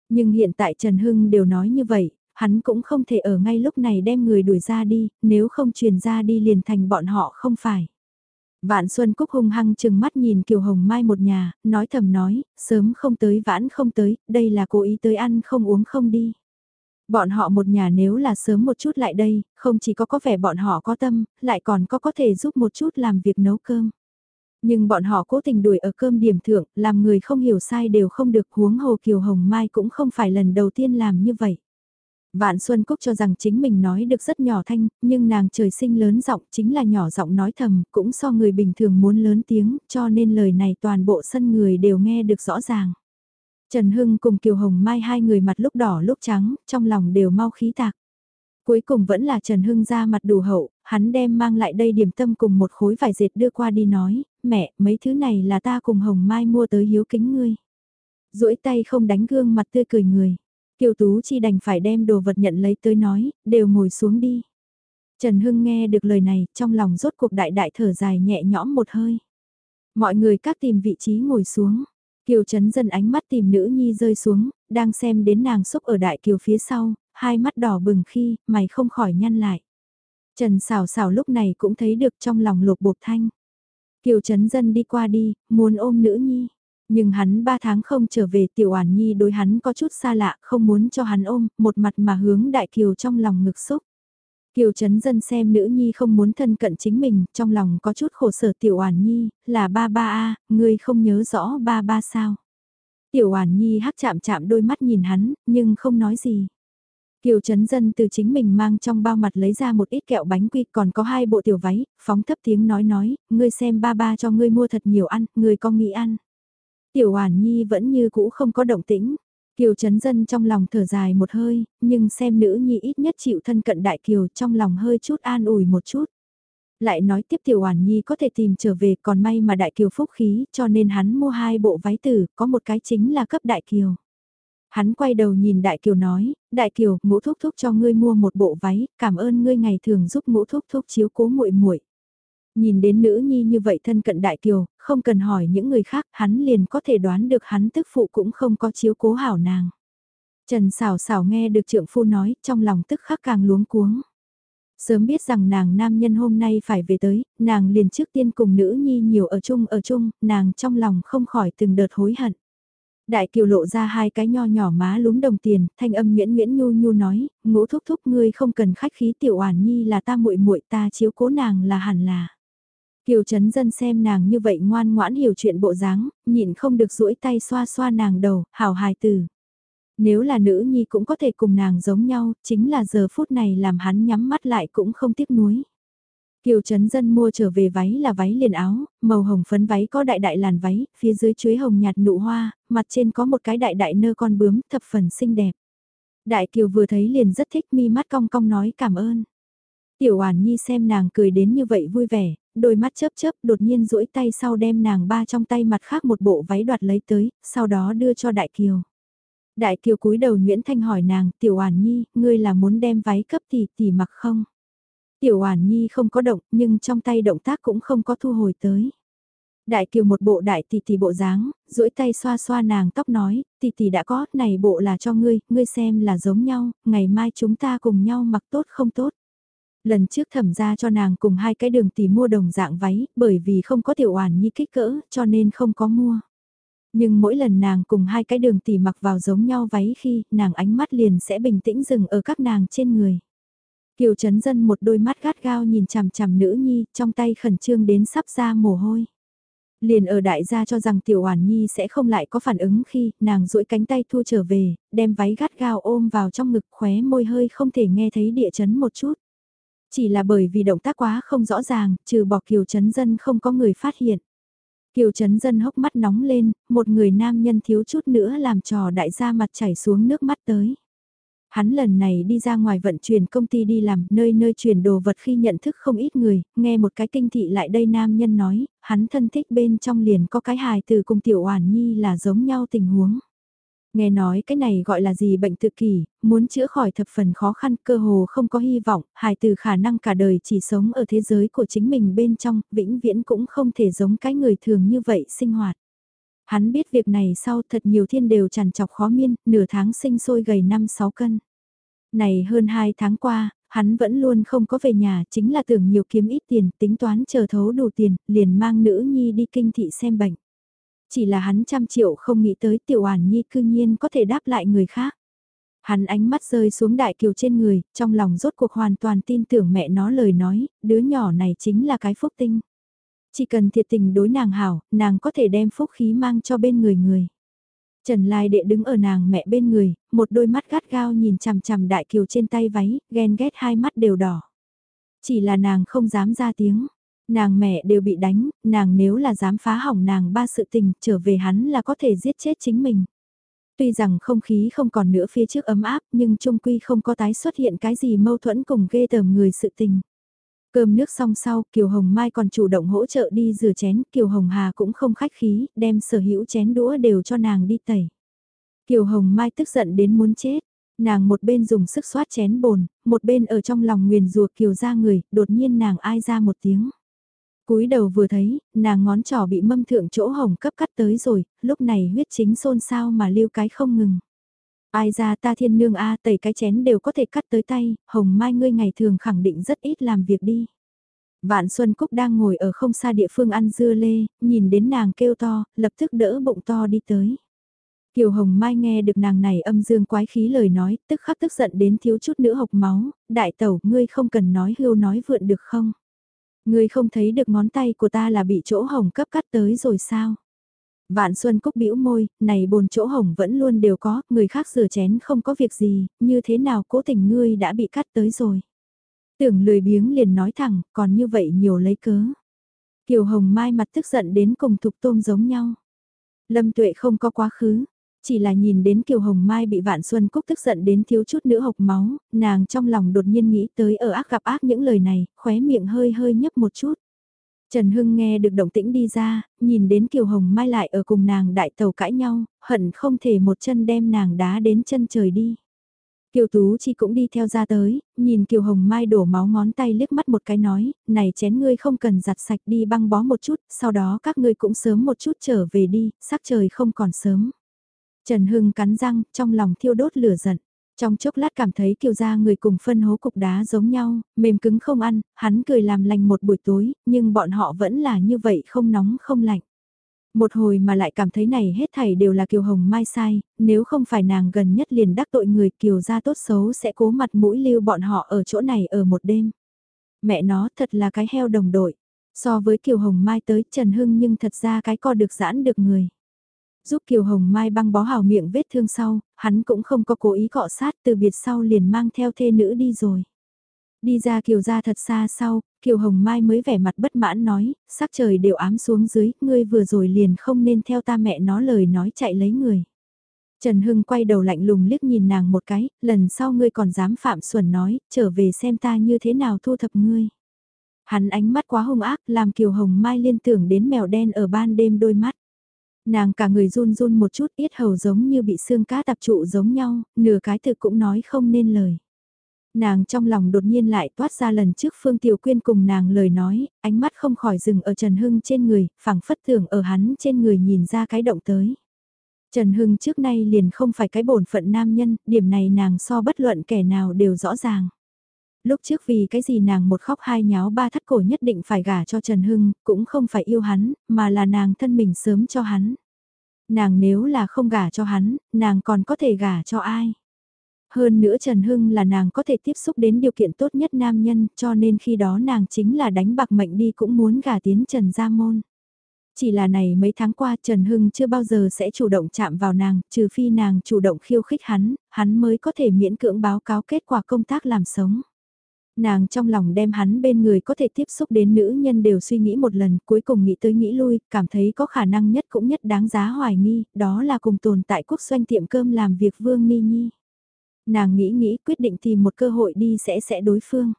Nhưng hiện tại Trần Hưng đều nói như vậy, hắn cũng không thể ở ngay lúc này đem người đuổi ra đi, nếu không truyền ra đi liền thành bọn họ không phải. Vạn Xuân Cúc hung hăng chừng mắt nhìn Kiều Hồng Mai một nhà, nói thầm nói, sớm không tới vãn không tới, đây là cố ý tới ăn không uống không đi. Bọn họ một nhà nếu là sớm một chút lại đây, không chỉ có có vẻ bọn họ có tâm, lại còn có có thể giúp một chút làm việc nấu cơm. Nhưng bọn họ cố tình đuổi ở cơm điểm thượng, làm người không hiểu sai đều không được huống hồ Kiều Hồng Mai cũng không phải lần đầu tiên làm như vậy. Vạn Xuân Cúc cho rằng chính mình nói được rất nhỏ thanh, nhưng nàng trời sinh lớn giọng chính là nhỏ giọng nói thầm, cũng so người bình thường muốn lớn tiếng, cho nên lời này toàn bộ sân người đều nghe được rõ ràng. Trần Hưng cùng Kiều Hồng Mai hai người mặt lúc đỏ lúc trắng, trong lòng đều mau khí tạc. Cuối cùng vẫn là Trần Hưng ra mặt đủ hậu, hắn đem mang lại đây điểm tâm cùng một khối vải dệt đưa qua đi nói, mẹ, mấy thứ này là ta cùng Hồng Mai mua tới hiếu kính ngươi. duỗi tay không đánh gương mặt tươi cười người. Kiều Tú chi đành phải đem đồ vật nhận lấy tới nói, đều ngồi xuống đi. Trần Hưng nghe được lời này, trong lòng rốt cuộc đại đại thở dài nhẹ nhõm một hơi. Mọi người các tìm vị trí ngồi xuống. Kiều Trấn Dân ánh mắt tìm nữ nhi rơi xuống, đang xem đến nàng xúc ở đại kiều phía sau, hai mắt đỏ bừng khi, mày không khỏi nhăn lại. Trần xảo xảo lúc này cũng thấy được trong lòng lột bột thanh. Kiều Trấn Dân đi qua đi, muốn ôm nữ nhi. Nhưng hắn ba tháng không trở về tiểu oản nhi đối hắn có chút xa lạ, không muốn cho hắn ôm, một mặt mà hướng đại kiều trong lòng ngực xúc. Kiều Trấn Dân xem nữ nhi không muốn thân cận chính mình, trong lòng có chút khổ sở tiểu oản nhi, là ba ba a, ngươi không nhớ rõ ba ba sao. Tiểu oản nhi hắc chạm chạm đôi mắt nhìn hắn, nhưng không nói gì. Kiều Trấn Dân từ chính mình mang trong bao mặt lấy ra một ít kẹo bánh quy còn có hai bộ tiểu váy, phóng thấp tiếng nói nói, ngươi xem ba ba cho ngươi mua thật nhiều ăn, ngươi có nghĩ ăn. Tiểu Oản Nhi vẫn như cũ không có động tĩnh. Kiều Trấn Dân trong lòng thở dài một hơi, nhưng xem nữ nhi ít nhất chịu thân cận Đại Kiều trong lòng hơi chút an ủi một chút. Lại nói tiếp Tiểu Oản Nhi có thể tìm trở về còn may mà Đại Kiều phúc khí cho nên hắn mua hai bộ váy tử, có một cái chính là cấp Đại Kiều. Hắn quay đầu nhìn Đại Kiều nói, Đại Kiều, ngũ thúc thúc cho ngươi mua một bộ váy, cảm ơn ngươi ngày thường giúp ngũ thúc thúc chiếu cố muội muội. Nhìn đến nữ nhi như vậy thân cận đại kiều, không cần hỏi những người khác, hắn liền có thể đoán được hắn tức phụ cũng không có chiếu cố hảo nàng. Trần xảo xảo nghe được trượng phu nói, trong lòng tức khắc càng luống cuống. Sớm biết rằng nàng nam nhân hôm nay phải về tới, nàng liền trước tiên cùng nữ nhi nhiều ở chung ở chung, nàng trong lòng không khỏi từng đợt hối hận. Đại kiều lộ ra hai cái nho nhỏ má lúm đồng tiền, thanh âm nguyễn nguyễn nhu nhu nói, ngũ thúc thúc ngươi không cần khách khí tiểu oản nhi là ta muội muội ta chiếu cố nàng là hẳn là. Kiều Trấn Dân xem nàng như vậy ngoan ngoãn hiểu chuyện bộ dáng, nhịn không được duỗi tay xoa xoa nàng đầu, hảo hài tử. Nếu là nữ nhi cũng có thể cùng nàng giống nhau, chính là giờ phút này làm hắn nhắm mắt lại cũng không tiếc nuối. Kiều Trấn Dân mua trở về váy là váy liền áo, màu hồng phấn váy có đại đại làn váy, phía dưới chuối hồng nhạt nụ hoa, mặt trên có một cái đại đại nơ con bướm, thập phần xinh đẹp. Đại Kiều vừa thấy liền rất thích mi mắt cong cong nói cảm ơn. Tiểu Oản Nhi xem nàng cười đến như vậy vui vẻ, đôi mắt chớp chớp đột nhiên duỗi tay sau đem nàng ba trong tay mặt khác một bộ váy đoạt lấy tới, sau đó đưa cho Đại Kiều. Đại Kiều cúi đầu Nguyễn Thanh hỏi nàng, Tiểu Oản Nhi, ngươi là muốn đem váy cấp tỷ tỷ mặc không? Tiểu Oản Nhi không có động, nhưng trong tay động tác cũng không có thu hồi tới. Đại Kiều một bộ đại tỷ tỷ bộ dáng, duỗi tay xoa xoa nàng tóc nói, tỷ tỷ đã có, này bộ là cho ngươi, ngươi xem là giống nhau, ngày mai chúng ta cùng nhau mặc tốt không tốt. Lần trước thẩm ra cho nàng cùng hai cái đường tỷ mua đồng dạng váy, bởi vì không có tiểu oản nhi kích cỡ, cho nên không có mua. Nhưng mỗi lần nàng cùng hai cái đường tỷ mặc vào giống nhau váy khi nàng ánh mắt liền sẽ bình tĩnh dừng ở các nàng trên người. Kiều Trấn Dân một đôi mắt gắt gao nhìn chằm chằm nữ nhi, trong tay khẩn trương đến sắp ra mồ hôi. Liền ở đại gia cho rằng Tiểu Hoàn Nhi sẽ không lại có phản ứng khi nàng duỗi cánh tay thu trở về, đem váy gắt gao ôm vào trong ngực khóe môi hơi không thể nghe thấy địa chấn một chút. Chỉ là bởi vì động tác quá không rõ ràng, trừ bỏ Kiều Trấn Dân không có người phát hiện. Kiều Trấn Dân hốc mắt nóng lên, một người nam nhân thiếu chút nữa làm trò đại gia mặt chảy xuống nước mắt tới. Hắn lần này đi ra ngoài vận chuyển công ty đi làm, nơi nơi chuyển đồ vật khi nhận thức không ít người, nghe một cái kinh thị lại đây nam nhân nói, hắn thân thích bên trong liền có cái hài từ cùng tiểu oản nhi là giống nhau tình huống. Nghe nói cái này gọi là gì bệnh tự kỷ, muốn chữa khỏi thập phần khó khăn cơ hồ không có hy vọng, hài từ khả năng cả đời chỉ sống ở thế giới của chính mình bên trong, vĩnh viễn cũng không thể giống cái người thường như vậy sinh hoạt. Hắn biết việc này sau thật nhiều thiên đều tràn chọc khó miên, nửa tháng sinh sôi gầy 5-6 cân. Này hơn 2 tháng qua, hắn vẫn luôn không có về nhà, chính là tưởng nhiều kiếm ít tiền, tính toán chờ thấu đủ tiền, liền mang nữ nhi đi kinh thị xem bệnh. Chỉ là hắn trăm triệu không nghĩ tới tiểu oản nhi cư nhiên có thể đáp lại người khác. Hắn ánh mắt rơi xuống đại kiều trên người, trong lòng rốt cuộc hoàn toàn tin tưởng mẹ nó lời nói, đứa nhỏ này chính là cái phúc tinh. Chỉ cần thiệt tình đối nàng hảo, nàng có thể đem phúc khí mang cho bên người người. Trần Lai Đệ đứng ở nàng mẹ bên người, một đôi mắt gắt gao nhìn chằm chằm đại kiều trên tay váy, ghen ghét hai mắt đều đỏ. Chỉ là nàng không dám ra tiếng. Nàng mẹ đều bị đánh, nàng nếu là dám phá hỏng nàng ba sự tình, trở về hắn là có thể giết chết chính mình. Tuy rằng không khí không còn nữa phía trước ấm áp, nhưng trung quy không có tái xuất hiện cái gì mâu thuẫn cùng ghê tởm người sự tình. Cơm nước xong sau, Kiều Hồng Mai còn chủ động hỗ trợ đi rửa chén, Kiều Hồng Hà cũng không khách khí, đem sở hữu chén đũa đều cho nàng đi tẩy. Kiều Hồng Mai tức giận đến muốn chết, nàng một bên dùng sức xoát chén bồn, một bên ở trong lòng nguyền rùa Kiều ra người, đột nhiên nàng ai ra một tiếng cúi đầu vừa thấy, nàng ngón trỏ bị mâm thượng chỗ hồng cấp cắt tới rồi, lúc này huyết chính xôn xao mà lưu cái không ngừng. Ai ra ta thiên nương a tẩy cái chén đều có thể cắt tới tay, hồng mai ngươi ngày thường khẳng định rất ít làm việc đi. Vạn Xuân Cúc đang ngồi ở không xa địa phương ăn dưa lê, nhìn đến nàng kêu to, lập tức đỡ bụng to đi tới. Kiều Hồng Mai nghe được nàng này âm dương quái khí lời nói, tức khắc tức giận đến thiếu chút nữa hộc máu, đại tẩu, ngươi không cần nói hưu nói vượn được không? Ngươi không thấy được ngón tay của ta là bị chỗ hồng cấp cắt tới rồi sao? Vạn Xuân Cúc bĩu môi, này bồn chỗ hồng vẫn luôn đều có, người khác rửa chén không có việc gì, như thế nào cố tình ngươi đã bị cắt tới rồi. Tưởng lười biếng liền nói thẳng, còn như vậy nhiều lấy cớ. Kiều Hồng Mai mặt tức giận đến cùng thục tôm giống nhau. Lâm Tuệ không có quá khứ, chỉ là nhìn đến Kiều Hồng Mai bị Vạn Xuân Cúc tức giận đến thiếu chút nữa hộc máu, nàng trong lòng đột nhiên nghĩ tới ở ác gặp ác những lời này, khóe miệng hơi hơi nhấp một chút. Trần Hưng nghe được động tĩnh đi ra, nhìn đến Kiều Hồng Mai lại ở cùng nàng đại tàu cãi nhau, hận không thể một chân đem nàng đá đến chân trời đi. Kiều Tú Chi cũng đi theo ra tới, nhìn Kiều Hồng Mai đổ máu ngón tay liếc mắt một cái nói, này chén ngươi không cần giặt sạch đi băng bó một chút, sau đó các ngươi cũng sớm một chút trở về đi, sắc trời không còn sớm. Trần Hưng cắn răng, trong lòng thiêu đốt lửa giận. Trong chốc lát cảm thấy kiều gia người cùng phân hố cục đá giống nhau, mềm cứng không ăn, hắn cười làm lành một buổi tối, nhưng bọn họ vẫn là như vậy không nóng không lạnh. Một hồi mà lại cảm thấy này hết thảy đều là Kiều Hồng Mai sai, nếu không phải nàng gần nhất liền đắc tội người Kiều gia tốt xấu sẽ cố mặt mũi lưu bọn họ ở chỗ này ở một đêm. Mẹ nó thật là cái heo đồng đội. So với Kiều Hồng Mai tới Trần Hưng nhưng thật ra cái co được giãn được người. Giúp Kiều Hồng Mai băng bó hào miệng vết thương sau, hắn cũng không có cố ý cọ sát từ biệt sau liền mang theo thê nữ đi rồi. Đi ra Kiều ra thật xa sau, Kiều Hồng Mai mới vẻ mặt bất mãn nói, sắc trời đều ám xuống dưới, ngươi vừa rồi liền không nên theo ta mẹ nó lời nói chạy lấy người. Trần Hưng quay đầu lạnh lùng liếc nhìn nàng một cái, lần sau ngươi còn dám phạm xuẩn nói, trở về xem ta như thế nào thu thập ngươi. Hắn ánh mắt quá hung ác làm Kiều Hồng Mai liên tưởng đến mèo đen ở ban đêm đôi mắt. Nàng cả người run run một chút yết hầu giống như bị xương cá tập trụ giống nhau, nửa cái từ cũng nói không nên lời. Nàng trong lòng đột nhiên lại toát ra lần trước Phương Tiểu Quyên cùng nàng lời nói, ánh mắt không khỏi dừng ở Trần Hưng trên người, phẳng phất tưởng ở hắn trên người nhìn ra cái động tới. Trần Hưng trước nay liền không phải cái bổn phận nam nhân, điểm này nàng so bất luận kẻ nào đều rõ ràng. Lúc trước vì cái gì nàng một khóc hai nháo ba thắt cổ nhất định phải gả cho Trần Hưng, cũng không phải yêu hắn, mà là nàng thân mình sớm cho hắn. Nàng nếu là không gả cho hắn, nàng còn có thể gả cho ai? Hơn nữa Trần Hưng là nàng có thể tiếp xúc đến điều kiện tốt nhất nam nhân, cho nên khi đó nàng chính là đánh bạc mệnh đi cũng muốn gả tiến Trần Gia Môn. Chỉ là này mấy tháng qua Trần Hưng chưa bao giờ sẽ chủ động chạm vào nàng, trừ phi nàng chủ động khiêu khích hắn, hắn mới có thể miễn cưỡng báo cáo kết quả công tác làm sống. Nàng trong lòng đem hắn bên người có thể tiếp xúc đến nữ nhân đều suy nghĩ một lần, cuối cùng nghĩ tới nghĩ lui, cảm thấy có khả năng nhất cũng nhất đáng giá hoài nghi, đó là cùng tồn tại quốc doanh tiệm cơm làm việc Vương Ni Nhi. Nàng nghĩ nghĩ quyết định tìm một cơ hội đi sẽ sẽ đối phương.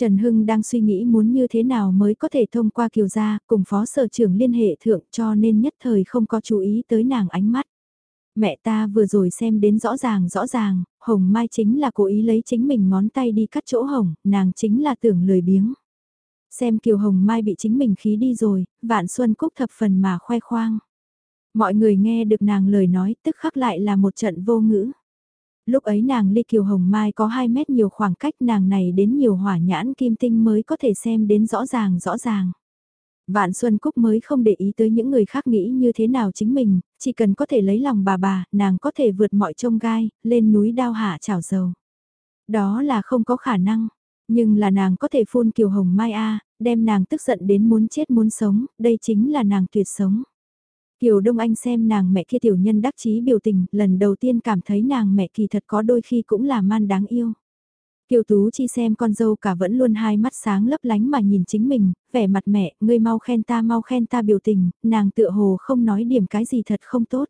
Trần Hưng đang suy nghĩ muốn như thế nào mới có thể thông qua kiều gia cùng phó sở trưởng liên hệ thượng cho nên nhất thời không có chú ý tới nàng ánh mắt. Mẹ ta vừa rồi xem đến rõ ràng rõ ràng, Hồng Mai chính là cố ý lấy chính mình ngón tay đi cắt chỗ Hồng, nàng chính là tưởng lười biếng. Xem Kiều Hồng Mai bị chính mình khí đi rồi, Vạn Xuân Cúc thập phần mà khoe khoang. Mọi người nghe được nàng lời nói tức khắc lại là một trận vô ngữ. Lúc ấy nàng ly Kiều Hồng Mai có 2 mét nhiều khoảng cách nàng này đến nhiều hỏa nhãn kim tinh mới có thể xem đến rõ ràng rõ ràng. Vạn Xuân Cúc mới không để ý tới những người khác nghĩ như thế nào chính mình, chỉ cần có thể lấy lòng bà bà, nàng có thể vượt mọi trông gai, lên núi đao hạ chảo dầu. Đó là không có khả năng, nhưng là nàng có thể phun kiều hồng mai a, đem nàng tức giận đến muốn chết muốn sống, đây chính là nàng tuyệt sống. Kiều Đông Anh xem nàng mẹ kia tiểu nhân đắc chí biểu tình, lần đầu tiên cảm thấy nàng mẹ kỳ thật có đôi khi cũng là man đáng yêu. Kiều Tú Chi xem con dâu cả vẫn luôn hai mắt sáng lấp lánh mà nhìn chính mình, vẻ mặt mẹ, ngươi mau khen ta mau khen ta biểu tình, nàng tựa hồ không nói điểm cái gì thật không tốt.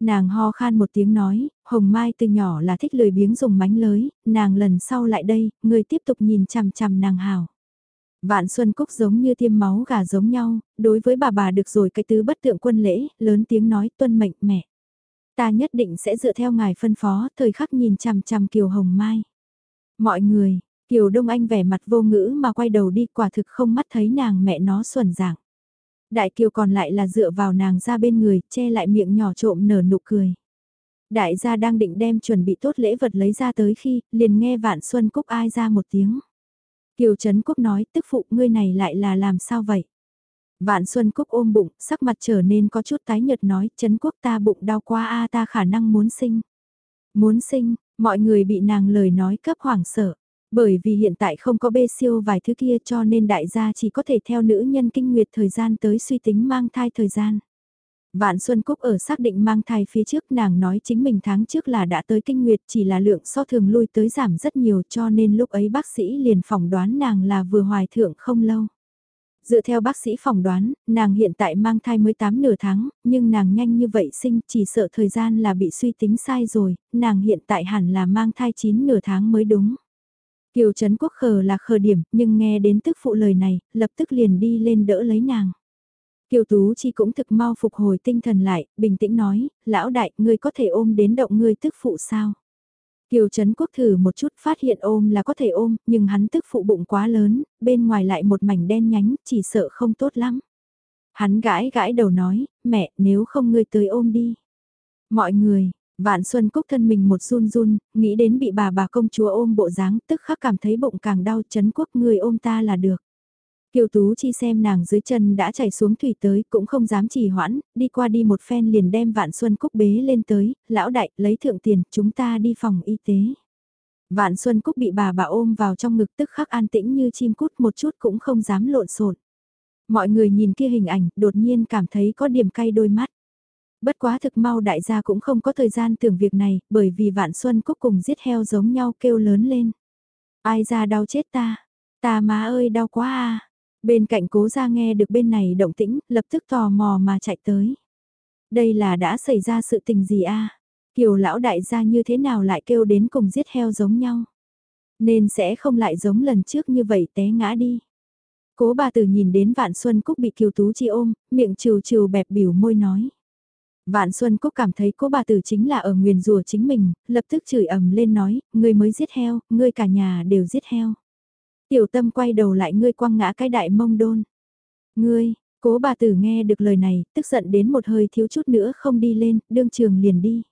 Nàng ho khan một tiếng nói, Hồng Mai từ nhỏ là thích lười biếng dùng mánh lới, nàng lần sau lại đây, ngươi tiếp tục nhìn chằm chằm nàng hào. Vạn Xuân Cúc giống như tiêm máu gà giống nhau, đối với bà bà được rồi cái tứ bất tượng quân lễ, lớn tiếng nói tuân mệnh mẹ. Ta nhất định sẽ dựa theo ngài phân phó, thời khắc nhìn chằm chằm Kiều Hồng Mai. Mọi người, Kiều Đông Anh vẻ mặt vô ngữ mà quay đầu đi quả thực không mắt thấy nàng mẹ nó xuẩn dạng. Đại Kiều còn lại là dựa vào nàng ra bên người, che lại miệng nhỏ trộm nở nụ cười. Đại gia đang định đem chuẩn bị tốt lễ vật lấy ra tới khi, liền nghe Vạn Xuân Cúc ai ra một tiếng. Kiều Trấn Cúc nói, tức phụ ngươi này lại là làm sao vậy? Vạn Xuân Cúc ôm bụng, sắc mặt trở nên có chút tái nhợt nói, Trấn Quốc ta bụng đau quá a ta khả năng muốn sinh. Muốn sinh, mọi người bị nàng lời nói cấp hoảng sợ. Bởi vì hiện tại không có bê siêu vài thứ kia cho nên đại gia chỉ có thể theo nữ nhân kinh nguyệt thời gian tới suy tính mang thai thời gian. Vạn Xuân Cúc ở xác định mang thai phía trước nàng nói chính mình tháng trước là đã tới kinh nguyệt chỉ là lượng so thường lui tới giảm rất nhiều cho nên lúc ấy bác sĩ liền phỏng đoán nàng là vừa hoài thượng không lâu. Dựa theo bác sĩ phỏng đoán, nàng hiện tại mang thai mới 8 nửa tháng, nhưng nàng nhanh như vậy sinh chỉ sợ thời gian là bị suy tính sai rồi, nàng hiện tại hẳn là mang thai 9 nửa tháng mới đúng. Kiều Trấn Quốc khờ là khờ điểm, nhưng nghe đến tức phụ lời này, lập tức liền đi lên đỡ lấy nàng. Kiều Tú Chi cũng thực mau phục hồi tinh thần lại, bình tĩnh nói, lão đại, ngươi có thể ôm đến động ngươi tức phụ sao? Kiều Trấn Quốc thử một chút phát hiện ôm là có thể ôm, nhưng hắn tức phụ bụng quá lớn, bên ngoài lại một mảnh đen nhánh, chỉ sợ không tốt lắm. Hắn gãi gãi đầu nói, mẹ, nếu không ngươi tới ôm đi. Mọi người, Vạn Xuân Cúc thân mình một run run, nghĩ đến bị bà bà công chúa ôm bộ dáng, tức khắc cảm thấy bụng càng đau, Trấn Quốc người ôm ta là được. Kiều Tú Chi xem nàng dưới chân đã chảy xuống thủy tới cũng không dám trì hoãn, đi qua đi một phen liền đem Vạn Xuân Cúc bế lên tới, lão đại lấy thượng tiền, chúng ta đi phòng y tế. Vạn Xuân Cúc bị bà bà ôm vào trong ngực tức khắc an tĩnh như chim cút một chút cũng không dám lộn xộn. Mọi người nhìn kia hình ảnh đột nhiên cảm thấy có điểm cay đôi mắt. Bất quá thực mau đại gia cũng không có thời gian tưởng việc này bởi vì Vạn Xuân Cúc cùng giết heo giống nhau kêu lớn lên. Ai ra đau chết ta, ta má ơi đau quá à Bên cạnh cố ra nghe được bên này động tĩnh, lập tức tò mò mà chạy tới. Đây là đã xảy ra sự tình gì a Kiều lão đại gia như thế nào lại kêu đến cùng giết heo giống nhau? Nên sẽ không lại giống lần trước như vậy té ngã đi. Cố bà tử nhìn đến Vạn Xuân Cúc bị Kiều Tú Chi ôm, miệng trừ trừ bẹp biểu môi nói. Vạn Xuân Cúc cảm thấy cố bà tử chính là ở nguyền rùa chính mình, lập tức chửi ầm lên nói, ngươi mới giết heo, ngươi cả nhà đều giết heo. Tiểu tâm quay đầu lại ngươi quăng ngã cái đại mông đôn. Ngươi, cố bà tử nghe được lời này, tức giận đến một hơi thiếu chút nữa không đi lên, đương trường liền đi.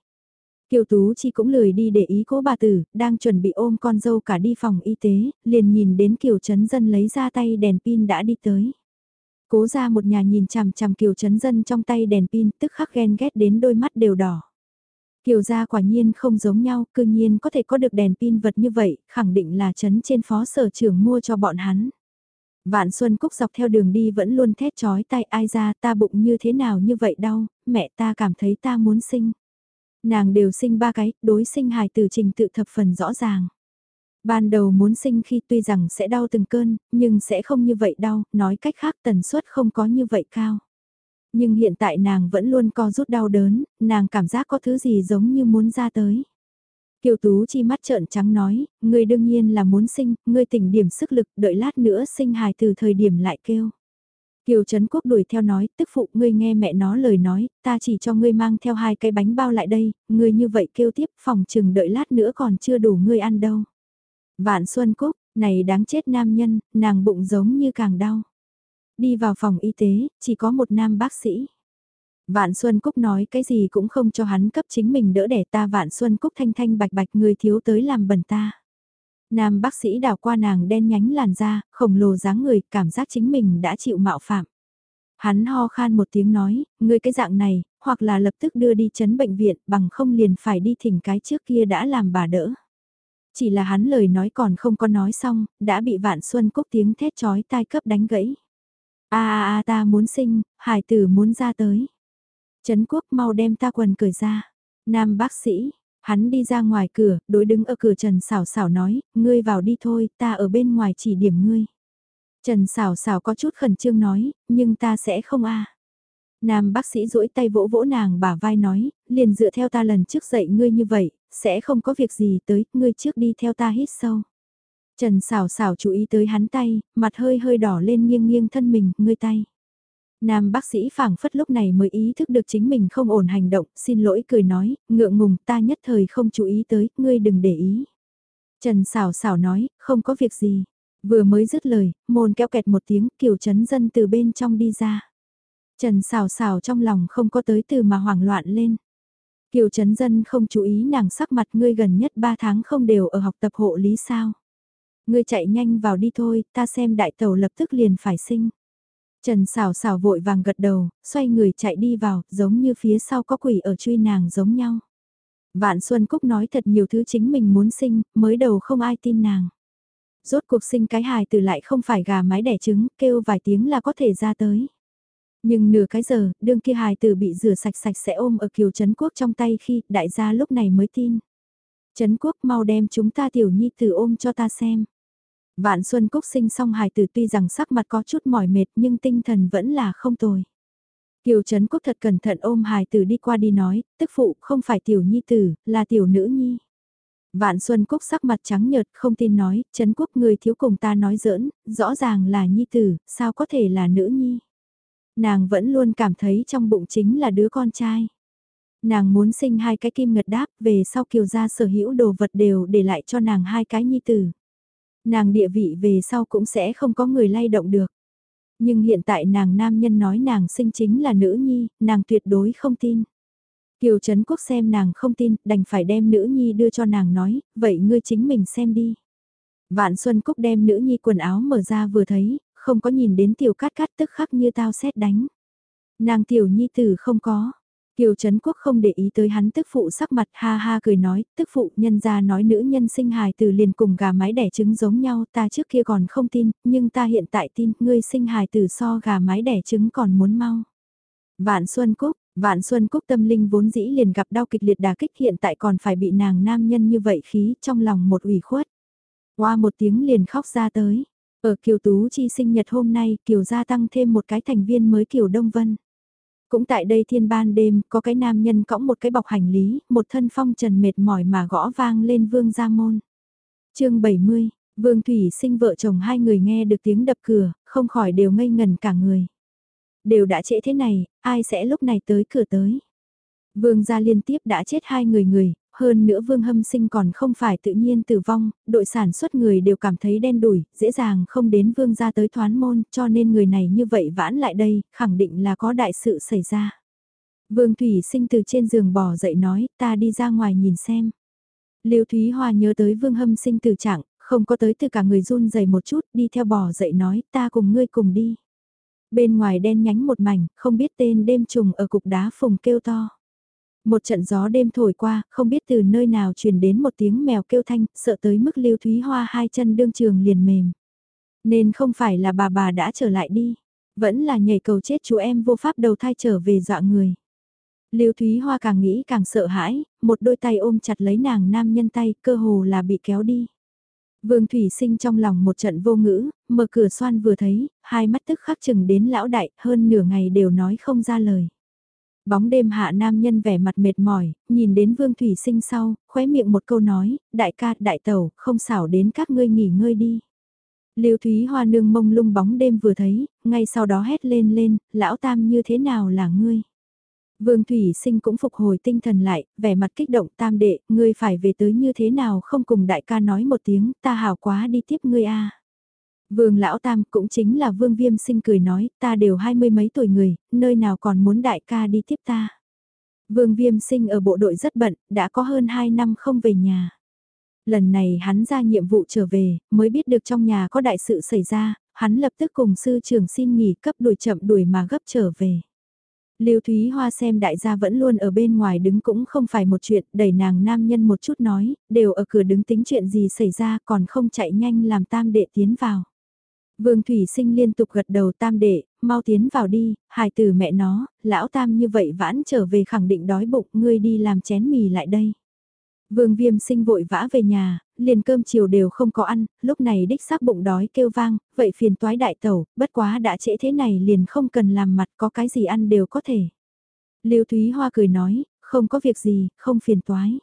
Kiều Tú Chi cũng lười đi để ý cố bà tử, đang chuẩn bị ôm con dâu cả đi phòng y tế, liền nhìn đến Kiều Trấn Dân lấy ra tay đèn pin đã đi tới. Cố ra một nhà nhìn chằm chằm Kiều Trấn Dân trong tay đèn pin tức khắc ghen ghét đến đôi mắt đều đỏ. Kiều gia quả nhiên không giống nhau, cư nhiên có thể có được đèn pin vật như vậy, khẳng định là chấn trên phó sở trưởng mua cho bọn hắn. Vạn Xuân Cúc dọc theo đường đi vẫn luôn thét chói tay ai ra ta bụng như thế nào như vậy đau, mẹ ta cảm thấy ta muốn sinh. Nàng đều sinh ba cái, đối sinh hài từ trình tự thập phần rõ ràng. Ban đầu muốn sinh khi tuy rằng sẽ đau từng cơn, nhưng sẽ không như vậy đau, nói cách khác tần suất không có như vậy cao. Nhưng hiện tại nàng vẫn luôn co rút đau đớn, nàng cảm giác có thứ gì giống như muốn ra tới. Kiều Tú chi mắt trợn trắng nói, ngươi đương nhiên là muốn sinh, ngươi tỉnh điểm sức lực, đợi lát nữa sinh hài từ thời điểm lại kêu. Kiều Trấn Quốc đuổi theo nói, tức phụ ngươi nghe mẹ nó lời nói, ta chỉ cho ngươi mang theo hai cái bánh bao lại đây, ngươi như vậy kêu tiếp, phòng chừng đợi lát nữa còn chưa đủ ngươi ăn đâu. Vạn Xuân Cúc, này đáng chết nam nhân, nàng bụng giống như càng đau. Đi vào phòng y tế, chỉ có một nam bác sĩ. Vạn Xuân Cúc nói cái gì cũng không cho hắn cấp chính mình đỡ đẻ ta Vạn Xuân Cúc thanh thanh bạch bạch người thiếu tới làm bẩn ta. Nam bác sĩ đào qua nàng đen nhánh làn da, khổng lồ dáng người, cảm giác chính mình đã chịu mạo phạm. Hắn ho khan một tiếng nói, người cái dạng này, hoặc là lập tức đưa đi chấn bệnh viện, bằng không liền phải đi thỉnh cái trước kia đã làm bà đỡ. Chỉ là hắn lời nói còn không có nói xong, đã bị Vạn Xuân Cúc tiếng thét chói tai cấp đánh gãy a a a ta muốn sinh, hải tử muốn ra tới. Trấn quốc mau đem ta quần cởi ra. Nam bác sĩ, hắn đi ra ngoài cửa, đối đứng ở cửa Trần sảo sảo nói, ngươi vào đi thôi, ta ở bên ngoài chỉ điểm ngươi. Trần sảo sảo có chút khẩn trương nói, nhưng ta sẽ không a. Nam bác sĩ duỗi tay vỗ vỗ nàng bả vai nói, liền dựa theo ta lần trước dạy ngươi như vậy, sẽ không có việc gì tới, ngươi trước đi theo ta hít sâu. Trần xảo xảo chú ý tới hắn tay, mặt hơi hơi đỏ lên nghiêng nghiêng thân mình, ngươi tay. Nam bác sĩ phảng phất lúc này mới ý thức được chính mình không ổn hành động, xin lỗi cười nói, ngượng ngùng ta nhất thời không chú ý tới, ngươi đừng để ý. Trần xảo xảo nói, không có việc gì. Vừa mới dứt lời, môn kéo kẹt một tiếng, kiều chấn dân từ bên trong đi ra. Trần xào xào trong lòng không có tới từ mà hoảng loạn lên. Kiều Trấn dân không chú ý nàng sắc mặt ngươi gần nhất 3 tháng không đều ở học tập hộ lý sao. Ngươi chạy nhanh vào đi thôi, ta xem đại tàu lập tức liền phải sinh. Trần xảo xảo vội vàng gật đầu, xoay người chạy đi vào, giống như phía sau có quỷ ở truy nàng giống nhau. Vạn Xuân Cúc nói thật nhiều thứ chính mình muốn sinh, mới đầu không ai tin nàng. Rốt cuộc sinh cái hài từ lại không phải gà mái đẻ trứng, kêu vài tiếng là có thể ra tới. Nhưng nửa cái giờ, đương kia hài tử bị rửa sạch sạch sẽ ôm ở kiều Trấn Quốc trong tay khi đại gia lúc này mới tin. Trấn Quốc mau đem chúng ta tiểu nhi tử ôm cho ta xem. Vạn Xuân Cúc sinh xong hài tử tuy rằng sắc mặt có chút mỏi mệt nhưng tinh thần vẫn là không tồi. Kiều Trấn Quốc thật cẩn thận ôm hài tử đi qua đi nói, tức phụ không phải tiểu nhi tử, là tiểu nữ nhi. Vạn Xuân Cúc sắc mặt trắng nhợt không tin nói, Trấn Quốc người thiếu cùng ta nói giỡn, rõ ràng là nhi tử, sao có thể là nữ nhi. Nàng vẫn luôn cảm thấy trong bụng chính là đứa con trai. Nàng muốn sinh hai cái kim ngật đáp về sau kiều gia sở hữu đồ vật đều để lại cho nàng hai cái nhi tử. Nàng địa vị về sau cũng sẽ không có người lay động được. Nhưng hiện tại nàng nam nhân nói nàng sinh chính là nữ nhi, nàng tuyệt đối không tin. Kiều Trấn Quốc xem nàng không tin, đành phải đem nữ nhi đưa cho nàng nói, vậy ngươi chính mình xem đi. Vạn Xuân Cúc đem nữ nhi quần áo mở ra vừa thấy, không có nhìn đến tiểu cát cát tức khắc như tao xét đánh. Nàng tiểu nhi tử không có, Kiều Trấn Quốc không để ý tới hắn tức phụ sắc mặt ha ha cười nói, tức phụ nhân ra nói nữ nhân sinh hài từ liền cùng gà mái đẻ trứng giống nhau ta trước kia còn không tin, nhưng ta hiện tại tin, ngươi sinh hài từ so gà mái đẻ trứng còn muốn mau. Vạn Xuân Cúc, Vạn Xuân Cúc tâm linh vốn dĩ liền gặp đau kịch liệt đà kích hiện tại còn phải bị nàng nam nhân như vậy khí trong lòng một ủy khuất. Qua một tiếng liền khóc ra tới. Ở Kiều Tú Chi sinh nhật hôm nay Kiều gia tăng thêm một cái thành viên mới Kiều Đông Vân. Cũng tại đây thiên ban đêm, có cái nam nhân cõng một cái bọc hành lý, một thân phong trần mệt mỏi mà gõ vang lên vương gia môn. chương 70, vương thủy sinh vợ chồng hai người nghe được tiếng đập cửa, không khỏi đều ngây ngần cả người. Đều đã trễ thế này, ai sẽ lúc này tới cửa tới. Vương gia liên tiếp đã chết hai người người, hơn nữa vương hâm sinh còn không phải tự nhiên tử vong, đội sản xuất người đều cảm thấy đen đủi, dễ dàng không đến vương gia tới thoán môn, cho nên người này như vậy vãn lại đây, khẳng định là có đại sự xảy ra. Vương Thủy Sinh từ trên giường bò dậy nói, ta đi ra ngoài nhìn xem. Lưu Thúy Hoa nhớ tới Vương Hâm Sinh từ trạng, không có tới từ cả người run rẩy một chút, đi theo bò dậy nói, ta cùng ngươi cùng đi. Bên ngoài đen nhánh một mảnh, không biết tên đêm trùng ở cục đá phùng kêu to. Một trận gió đêm thổi qua, không biết từ nơi nào truyền đến một tiếng mèo kêu thanh, sợ tới mức Lưu Thúy Hoa hai chân đương trường liền mềm. Nên không phải là bà bà đã trở lại đi, vẫn là nhảy cầu chết chú em vô pháp đầu thai trở về dọa người. Lưu Thúy Hoa càng nghĩ càng sợ hãi, một đôi tay ôm chặt lấy nàng nam nhân tay, cơ hồ là bị kéo đi. Vương Thủy Sinh trong lòng một trận vô ngữ, mở cửa xoan vừa thấy, hai mắt tức khắc chừng đến lão đại, hơn nửa ngày đều nói không ra lời. Bóng đêm hạ nam nhân vẻ mặt mệt mỏi, nhìn đến Vương Thủy Sinh sau, khóe miệng một câu nói, đại ca, đại tẩu, không xảo đến các ngươi nghỉ ngơi đi. Lưu Thúy Hoa nương mông lung bóng đêm vừa thấy, ngay sau đó hét lên lên, lão tam như thế nào là ngươi? Vương Thủy Sinh cũng phục hồi tinh thần lại, vẻ mặt kích động tam đệ, ngươi phải về tới như thế nào không cùng đại ca nói một tiếng, ta hào quá đi tiếp ngươi a. Vương Lão Tam cũng chính là Vương Viêm Sinh cười nói, ta đều hai mươi mấy tuổi người, nơi nào còn muốn đại ca đi tiếp ta. Vương Viêm Sinh ở bộ đội rất bận, đã có hơn hai năm không về nhà. Lần này hắn ra nhiệm vụ trở về, mới biết được trong nhà có đại sự xảy ra, hắn lập tức cùng sư trưởng xin nghỉ cấp đuổi chậm đuổi mà gấp trở về. Lưu Thúy Hoa xem đại gia vẫn luôn ở bên ngoài đứng cũng không phải một chuyện, đẩy nàng nam nhân một chút nói, đều ở cửa đứng tính chuyện gì xảy ra còn không chạy nhanh làm tam đệ tiến vào. Vương Thủy Sinh liên tục gật đầu tam đệ, mau tiến vào đi, hài từ mẹ nó, lão tam như vậy vãn trở về khẳng định đói bụng, ngươi đi làm chén mì lại đây. Vương Viêm Sinh vội vã về nhà, liền cơm chiều đều không có ăn, lúc này đích xác bụng đói kêu vang, vậy phiền toái đại tẩu, bất quá đã trễ thế này liền không cần làm mặt có cái gì ăn đều có thể. Lưu Thúy Hoa cười nói, không có việc gì, không phiền toái.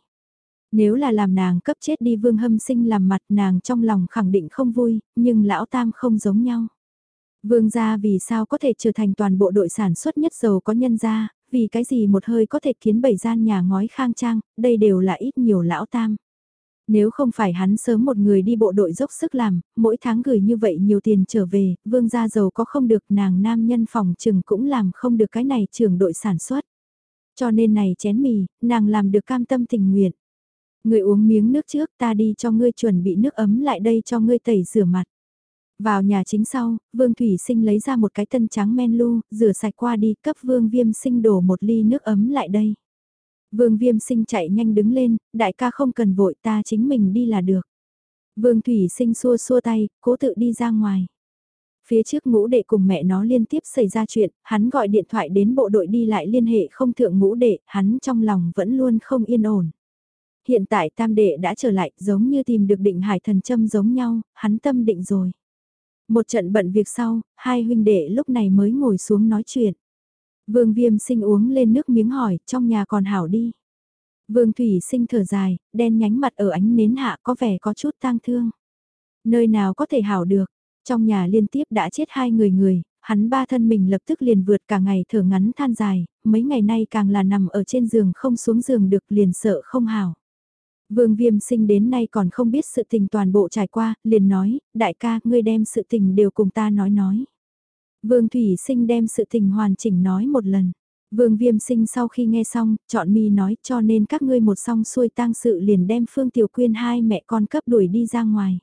Nếu là làm nàng cấp chết đi vương hâm sinh làm mặt nàng trong lòng khẳng định không vui, nhưng lão tam không giống nhau. Vương gia vì sao có thể trở thành toàn bộ đội sản xuất nhất giàu có nhân gia, vì cái gì một hơi có thể kiến bảy gian nhà ngói khang trang, đây đều là ít nhiều lão tam. Nếu không phải hắn sớm một người đi bộ đội dốc sức làm, mỗi tháng gửi như vậy nhiều tiền trở về, vương gia giàu có không được nàng nam nhân phòng trừng cũng làm không được cái này trưởng đội sản xuất. Cho nên này chén mì, nàng làm được cam tâm tình nguyện. Người uống miếng nước trước ta đi cho ngươi chuẩn bị nước ấm lại đây cho ngươi tẩy rửa mặt. Vào nhà chính sau, Vương Thủy Sinh lấy ra một cái tân trắng men lu, rửa sạch qua đi cấp Vương Viêm Sinh đổ một ly nước ấm lại đây. Vương Viêm Sinh chạy nhanh đứng lên, đại ca không cần vội ta chính mình đi là được. Vương Thủy Sinh xua xua tay, cố tự đi ra ngoài. Phía trước ngũ đệ cùng mẹ nó liên tiếp xảy ra chuyện, hắn gọi điện thoại đến bộ đội đi lại liên hệ không thượng ngũ đệ, hắn trong lòng vẫn luôn không yên ổn. Hiện tại tam đệ đã trở lại giống như tìm được định hải thần châm giống nhau, hắn tâm định rồi. Một trận bận việc sau, hai huynh đệ lúc này mới ngồi xuống nói chuyện. Vương viêm sinh uống lên nước miếng hỏi, trong nhà còn hảo đi. Vương thủy sinh thở dài, đen nhánh mặt ở ánh nến hạ có vẻ có chút tang thương. Nơi nào có thể hảo được, trong nhà liên tiếp đã chết hai người người, hắn ba thân mình lập tức liền vượt cả ngày thở ngắn than dài, mấy ngày nay càng là nằm ở trên giường không xuống giường được liền sợ không hảo. Vương Viêm sinh đến nay còn không biết sự tình toàn bộ trải qua, liền nói, đại ca, ngươi đem sự tình đều cùng ta nói nói. Vương Thủy sinh đem sự tình hoàn chỉnh nói một lần. Vương Viêm sinh sau khi nghe xong, chọn mi nói cho nên các ngươi một song xuôi tang sự liền đem Phương Tiểu Quyên hai mẹ con cấp đuổi đi ra ngoài.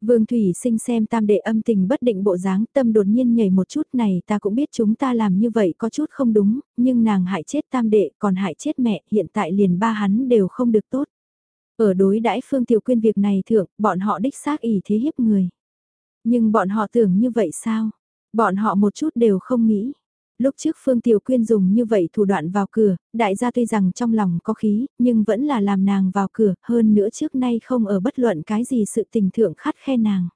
Vương Thủy sinh xem tam đệ âm tình bất định bộ dáng tâm đột nhiên nhảy một chút này ta cũng biết chúng ta làm như vậy có chút không đúng, nhưng nàng hại chết tam đệ còn hại chết mẹ hiện tại liền ba hắn đều không được tốt. Ở đối đãi Phương Tiểu Quyên việc này thượng, bọn họ đích xác ỷ thế hiếp người. Nhưng bọn họ tưởng như vậy sao? Bọn họ một chút đều không nghĩ. Lúc trước Phương Tiểu Quyên dùng như vậy thủ đoạn vào cửa, đại gia tuy rằng trong lòng có khí, nhưng vẫn là làm nàng vào cửa, hơn nữa trước nay không ở bất luận cái gì sự tình thượng khát khe nàng.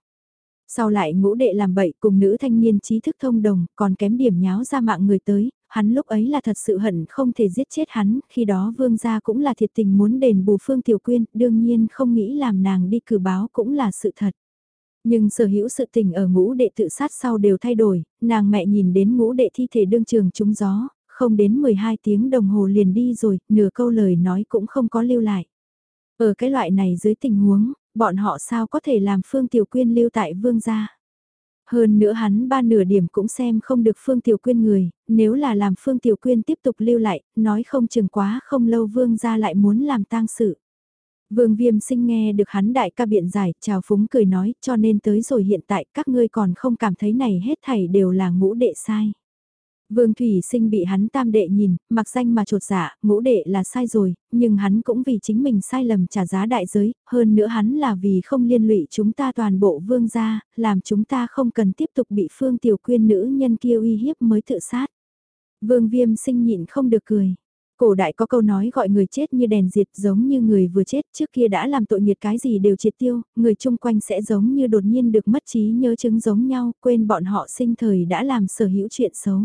Sau lại ngũ đệ làm bậy cùng nữ thanh niên trí thức thông đồng, còn kém điểm nháo ra mạng người tới, hắn lúc ấy là thật sự hận không thể giết chết hắn, khi đó vương gia cũng là thiệt tình muốn đền bù Phương Tiểu Quyên, đương nhiên không nghĩ làm nàng đi cử báo cũng là sự thật. Nhưng sở hữu sự tình ở ngũ đệ tự sát sau đều thay đổi, nàng mẹ nhìn đến ngũ đệ thi thể đương trường trúng gió, không đến 12 tiếng đồng hồ liền đi rồi, nửa câu lời nói cũng không có lưu lại. Ở cái loại này dưới tình huống, bọn họ sao có thể làm Phương Tiểu Quyên lưu tại vương gia. Hơn nữa hắn ba nửa điểm cũng xem không được Phương Tiểu Quyên người, nếu là làm Phương Tiểu Quyên tiếp tục lưu lại, nói không chừng quá không lâu vương gia lại muốn làm tang sự. Vương Viêm sinh nghe được hắn đại ca biện giải, chào phúng cười nói, cho nên tới rồi hiện tại các ngươi còn không cảm thấy này hết thảy đều là ngũ đệ sai. Vương Thủy Sinh bị hắn tam đệ nhìn, mặc danh mà trột dạ, ngũ đệ là sai rồi, nhưng hắn cũng vì chính mình sai lầm trả giá đại giới, hơn nữa hắn là vì không liên lụy chúng ta toàn bộ vương gia, làm chúng ta không cần tiếp tục bị phương tiểu quyên nữ nhân kia uy hiếp mới tự sát. Vương Viêm sinh nhịn không được cười. Cổ đại có câu nói gọi người chết như đèn diệt giống như người vừa chết trước kia đã làm tội nghiệt cái gì đều triệt tiêu, người chung quanh sẽ giống như đột nhiên được mất trí nhớ chứng giống nhau, quên bọn họ sinh thời đã làm sở hữu chuyện xấu.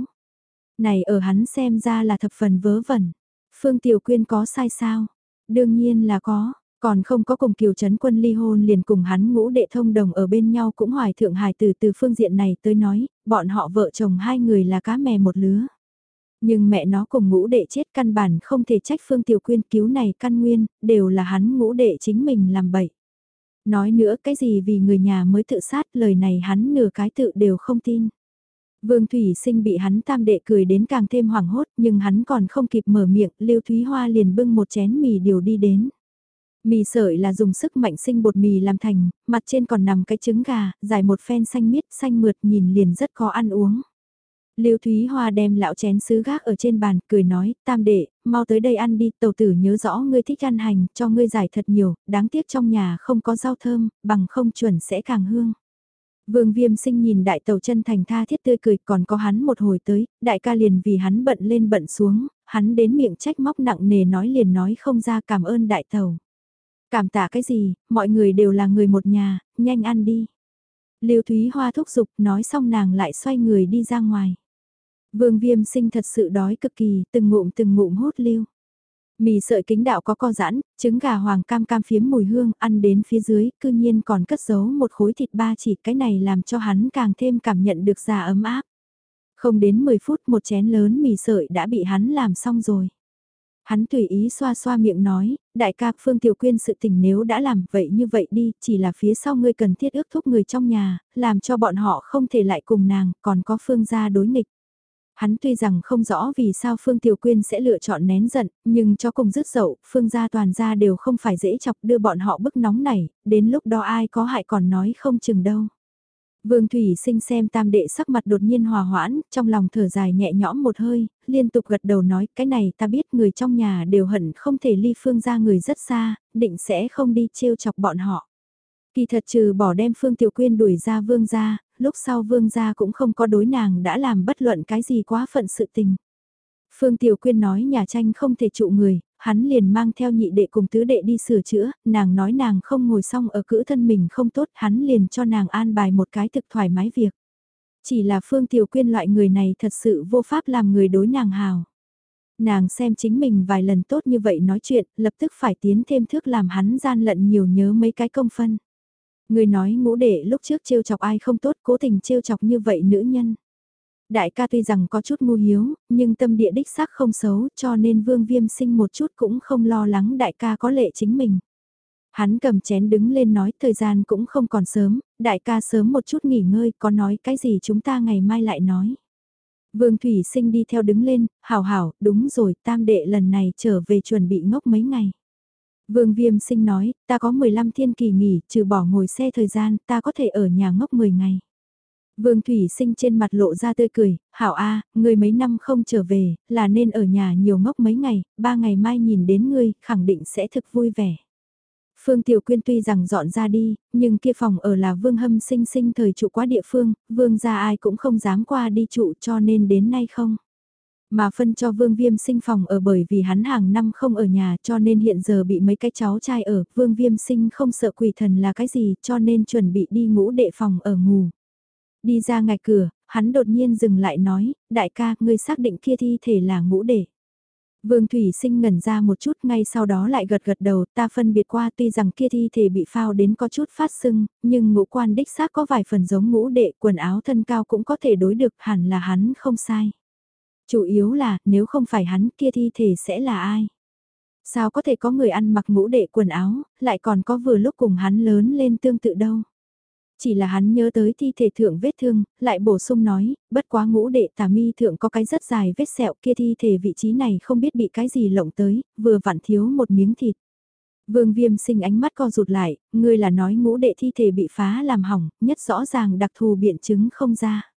Này ở hắn xem ra là thập phần vớ vẩn. Phương Tiểu Quyên có sai sao? Đương nhiên là có, còn không có cùng Kiều Trấn Quân ly hôn liền cùng hắn ngũ đệ thông đồng ở bên nhau cũng hoài thượng hài từ từ phương diện này tới nói, bọn họ vợ chồng hai người là cá mè một lứa. Nhưng mẹ nó cùng ngũ đệ chết căn bản không thể trách Phương Tiểu Quyên cứu này căn nguyên, đều là hắn ngũ đệ chính mình làm bậy. Nói nữa cái gì vì người nhà mới tự sát lời này hắn nửa cái tự đều không tin. Vương Thủy Sinh bị hắn tam đệ cười đến càng thêm hoảng hốt nhưng hắn còn không kịp mở miệng, Lưu Thúy Hoa liền bưng một chén mì điều đi đến. Mì sợi là dùng sức mạnh sinh bột mì làm thành, mặt trên còn nằm cái trứng gà, dài một phen xanh miết xanh mượt nhìn liền rất khó ăn uống. Lưu Thúy Hoa đem lão chén sứ gác ở trên bàn, cười nói, tam đệ, mau tới đây ăn đi, tàu tử nhớ rõ ngươi thích ăn hành, cho ngươi giải thật nhiều, đáng tiếc trong nhà không có rau thơm, bằng không chuẩn sẽ càng hương. Vương Viêm sinh nhìn đại tàu chân thành tha thiết tươi cười còn có hắn một hồi tới, đại ca liền vì hắn bận lên bận xuống, hắn đến miệng trách móc nặng nề nói liền nói không ra cảm ơn đại tàu. Cảm tạ cái gì, mọi người đều là người một nhà, nhanh ăn đi. Lưu Thúy Hoa thúc giục nói xong nàng lại xoay người đi ra ngoài. Vương Viêm sinh thật sự đói cực kỳ, từng ngụm từng ngụm hút lưu. Mì sợi kính đạo có co giãn, trứng gà hoàng cam cam phiếm mùi hương ăn đến phía dưới, cư nhiên còn cất giấu một khối thịt ba chỉ cái này làm cho hắn càng thêm cảm nhận được già ấm áp. Không đến 10 phút một chén lớn mì sợi đã bị hắn làm xong rồi. Hắn tùy ý xoa xoa miệng nói, đại ca Phương Tiểu Quyên sự tình nếu đã làm vậy như vậy đi, chỉ là phía sau ngươi cần thiết ước thúc người trong nhà, làm cho bọn họ không thể lại cùng nàng, còn có Phương gia đối nghịch. Hắn tuy rằng không rõ vì sao Phương Tiểu Quyên sẽ lựa chọn nén giận, nhưng cho cùng dứt dậu, Phương gia toàn gia đều không phải dễ chọc đưa bọn họ bức nóng này, đến lúc đó ai có hại còn nói không chừng đâu. Vương Thủy sinh xem tam đệ sắc mặt đột nhiên hòa hoãn, trong lòng thở dài nhẹ nhõm một hơi, liên tục gật đầu nói cái này ta biết người trong nhà đều hận không thể ly phương ra người rất xa, định sẽ không đi trêu chọc bọn họ. Kỳ thật trừ bỏ đem Phương Tiểu Quyên đuổi ra vương gia, lúc sau vương gia cũng không có đối nàng đã làm bất luận cái gì quá phận sự tình. Phương Tiểu Quyên nói nhà tranh không thể trụ người, hắn liền mang theo nhị đệ cùng tứ đệ đi sửa chữa, nàng nói nàng không ngồi xong ở cữ thân mình không tốt, hắn liền cho nàng an bài một cái thực thoải mái việc. Chỉ là Phương Tiểu Quyên loại người này thật sự vô pháp làm người đối nàng hào. Nàng xem chính mình vài lần tốt như vậy nói chuyện, lập tức phải tiến thêm thước làm hắn gian lận nhiều nhớ mấy cái công phân. Người nói ngũ đệ lúc trước trêu chọc ai không tốt cố tình trêu chọc như vậy nữ nhân. Đại ca tuy rằng có chút ngu hiếu, nhưng tâm địa đích xác không xấu cho nên vương viêm sinh một chút cũng không lo lắng đại ca có lệ chính mình. Hắn cầm chén đứng lên nói thời gian cũng không còn sớm, đại ca sớm một chút nghỉ ngơi có nói cái gì chúng ta ngày mai lại nói. Vương Thủy Sinh đi theo đứng lên, hảo hảo, đúng rồi, tam đệ lần này trở về chuẩn bị ngốc mấy ngày. Vương Viêm Sinh nói, ta có 15 thiên kỳ nghỉ, trừ bỏ ngồi xe thời gian, ta có thể ở nhà ngốc 10 ngày. Vương Thủy Sinh trên mặt lộ ra tươi cười, hảo a, người mấy năm không trở về, là nên ở nhà nhiều ngốc mấy ngày, ba ngày mai nhìn đến ngươi, khẳng định sẽ thực vui vẻ. Phương Tiểu Quyên tuy rằng dọn ra đi, nhưng kia phòng ở là Vương Hâm sinh sinh thời trụ quá địa phương, Vương gia ai cũng không dám qua đi trụ cho nên đến nay không. Mà phân cho Vương Viêm sinh phòng ở bởi vì hắn hàng năm không ở nhà cho nên hiện giờ bị mấy cái cháu trai ở, Vương Viêm sinh không sợ quỷ thần là cái gì cho nên chuẩn bị đi ngủ đệ phòng ở ngủ. Đi ra ngạch cửa, hắn đột nhiên dừng lại nói, đại ca, ngươi xác định kia thi thể là ngũ đệ. Vương Thủy Sinh ngẩn ra một chút ngay sau đó lại gật gật đầu ta phân biệt qua tuy rằng kia thi thể bị phao đến có chút phát sưng, nhưng ngũ quan đích xác có vài phần giống ngũ đệ quần áo thân cao cũng có thể đối được hẳn là hắn không sai. Chủ yếu là nếu không phải hắn kia thi thể sẽ là ai? Sao có thể có người ăn mặc ngũ đệ quần áo, lại còn có vừa lúc cùng hắn lớn lên tương tự đâu? Chỉ là hắn nhớ tới thi thể thượng vết thương, lại bổ sung nói, bất quá ngũ đệ tà mi thượng có cái rất dài vết sẹo kia thi thể vị trí này không biết bị cái gì lộng tới, vừa vặn thiếu một miếng thịt. Vương viêm sinh ánh mắt co rụt lại, ngươi là nói ngũ đệ thi thể bị phá làm hỏng, nhất rõ ràng đặc thù biện chứng không ra.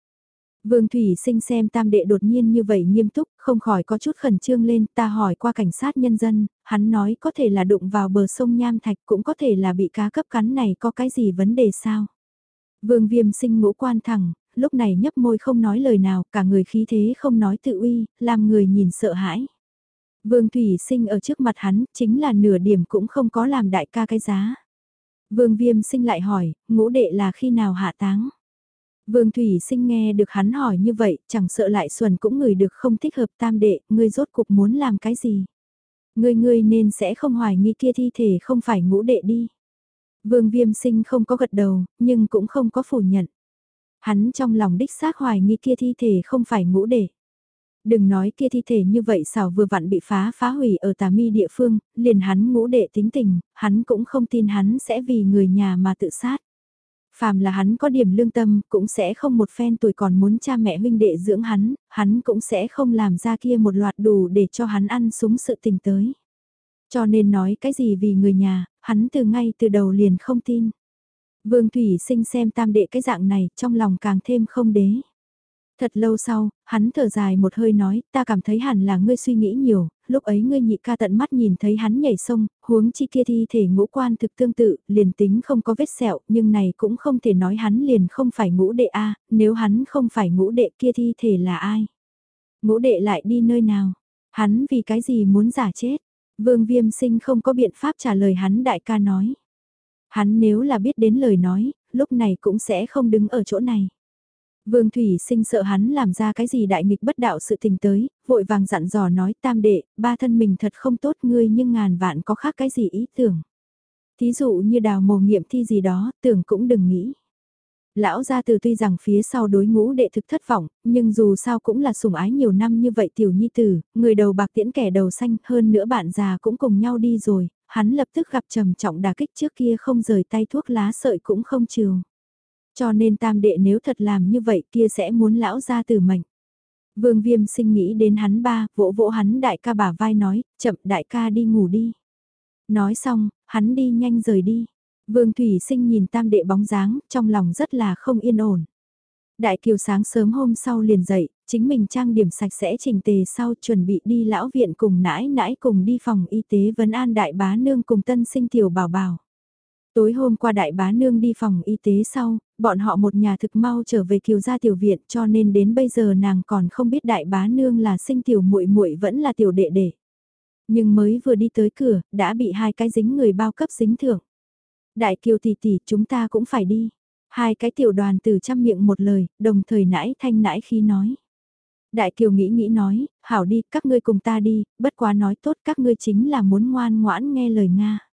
Vương Thủy sinh xem tam đệ đột nhiên như vậy nghiêm túc, không khỏi có chút khẩn trương lên, ta hỏi qua cảnh sát nhân dân, hắn nói có thể là đụng vào bờ sông Nham Thạch cũng có thể là bị cá cấp cắn này có cái gì vấn đề sao? Vương viêm sinh ngũ quan thẳng, lúc này nhấp môi không nói lời nào, cả người khí thế không nói tự uy, làm người nhìn sợ hãi. Vương Thủy sinh ở trước mặt hắn, chính là nửa điểm cũng không có làm đại ca cái giá. Vương viêm sinh lại hỏi, ngũ đệ là khi nào hạ táng? Vương Thủy sinh nghe được hắn hỏi như vậy, chẳng sợ lại xuẩn cũng người được không thích hợp tam đệ, ngươi rốt cục muốn làm cái gì? Ngươi ngươi nên sẽ không hoài nghi kia thi thể không phải ngũ đệ đi. Vương Viêm sinh không có gật đầu, nhưng cũng không có phủ nhận. Hắn trong lòng đích xác hoài nghi kia thi thể không phải ngũ đệ. Đừng nói kia thi thể như vậy xảo vừa vặn bị phá phá hủy ở tà mi địa phương, liền hắn ngũ đệ tính tình, hắn cũng không tin hắn sẽ vì người nhà mà tự sát. Phàm là hắn có điểm lương tâm, cũng sẽ không một phen tuổi còn muốn cha mẹ huynh đệ dưỡng hắn, hắn cũng sẽ không làm ra kia một loạt đủ để cho hắn ăn súng sự tình tới. Cho nên nói cái gì vì người nhà, hắn từ ngay từ đầu liền không tin. Vương Thủy sinh xem tam đệ cái dạng này, trong lòng càng thêm không đế. Thật lâu sau, hắn thở dài một hơi nói, ta cảm thấy hẳn là ngươi suy nghĩ nhiều, lúc ấy ngươi nhị ca tận mắt nhìn thấy hắn nhảy sông, huống chi kia thi thể ngũ quan thực tương tự, liền tính không có vết sẹo, nhưng này cũng không thể nói hắn liền không phải ngũ đệ A, nếu hắn không phải ngũ đệ kia thi thể là ai? Ngũ đệ lại đi nơi nào? Hắn vì cái gì muốn giả chết? Vương viêm sinh không có biện pháp trả lời hắn đại ca nói. Hắn nếu là biết đến lời nói, lúc này cũng sẽ không đứng ở chỗ này. Vương Thủy sinh sợ hắn làm ra cái gì đại nghịch bất đạo sự tình tới, vội vàng dặn dò nói tam đệ, ba thân mình thật không tốt ngươi nhưng ngàn vạn có khác cái gì ý tưởng. Thí dụ như đào mồ nghiệm thi gì đó, tưởng cũng đừng nghĩ. Lão gia từ tuy rằng phía sau đối ngũ đệ thực thất vọng, nhưng dù sao cũng là sủng ái nhiều năm như vậy tiểu nhi tử, người đầu bạc tiễn kẻ đầu xanh hơn nữa bạn già cũng cùng nhau đi rồi, hắn lập tức gặp trầm trọng đà kích trước kia không rời tay thuốc lá sợi cũng không chiều. Cho nên tam đệ nếu thật làm như vậy kia sẽ muốn lão ra từ mệnh. Vương viêm sinh nghĩ đến hắn ba, vỗ vỗ hắn đại ca bả vai nói, chậm đại ca đi ngủ đi. Nói xong, hắn đi nhanh rời đi. Vương Thủy sinh nhìn tam đệ bóng dáng, trong lòng rất là không yên ổn. Đại kiều sáng sớm hôm sau liền dậy, chính mình trang điểm sạch sẽ chỉnh tề sau chuẩn bị đi lão viện cùng nãi nãi cùng đi phòng y tế vấn an đại bá nương cùng tân sinh tiểu bảo bảo. Tối hôm qua đại bá nương đi phòng y tế sau, bọn họ một nhà thực mau trở về kiều gia tiểu viện cho nên đến bây giờ nàng còn không biết đại bá nương là sinh tiểu muội muội vẫn là tiểu đệ đệ. Nhưng mới vừa đi tới cửa, đã bị hai cái dính người bao cấp dính thưởng. Đại kiều tỷ tỷ chúng ta cũng phải đi. Hai cái tiểu đoàn từ trăm miệng một lời, đồng thời nãi thanh nãi khi nói. Đại kiều nghĩ nghĩ nói, hảo đi, các ngươi cùng ta đi, bất quá nói tốt các ngươi chính là muốn ngoan ngoãn nghe lời Nga.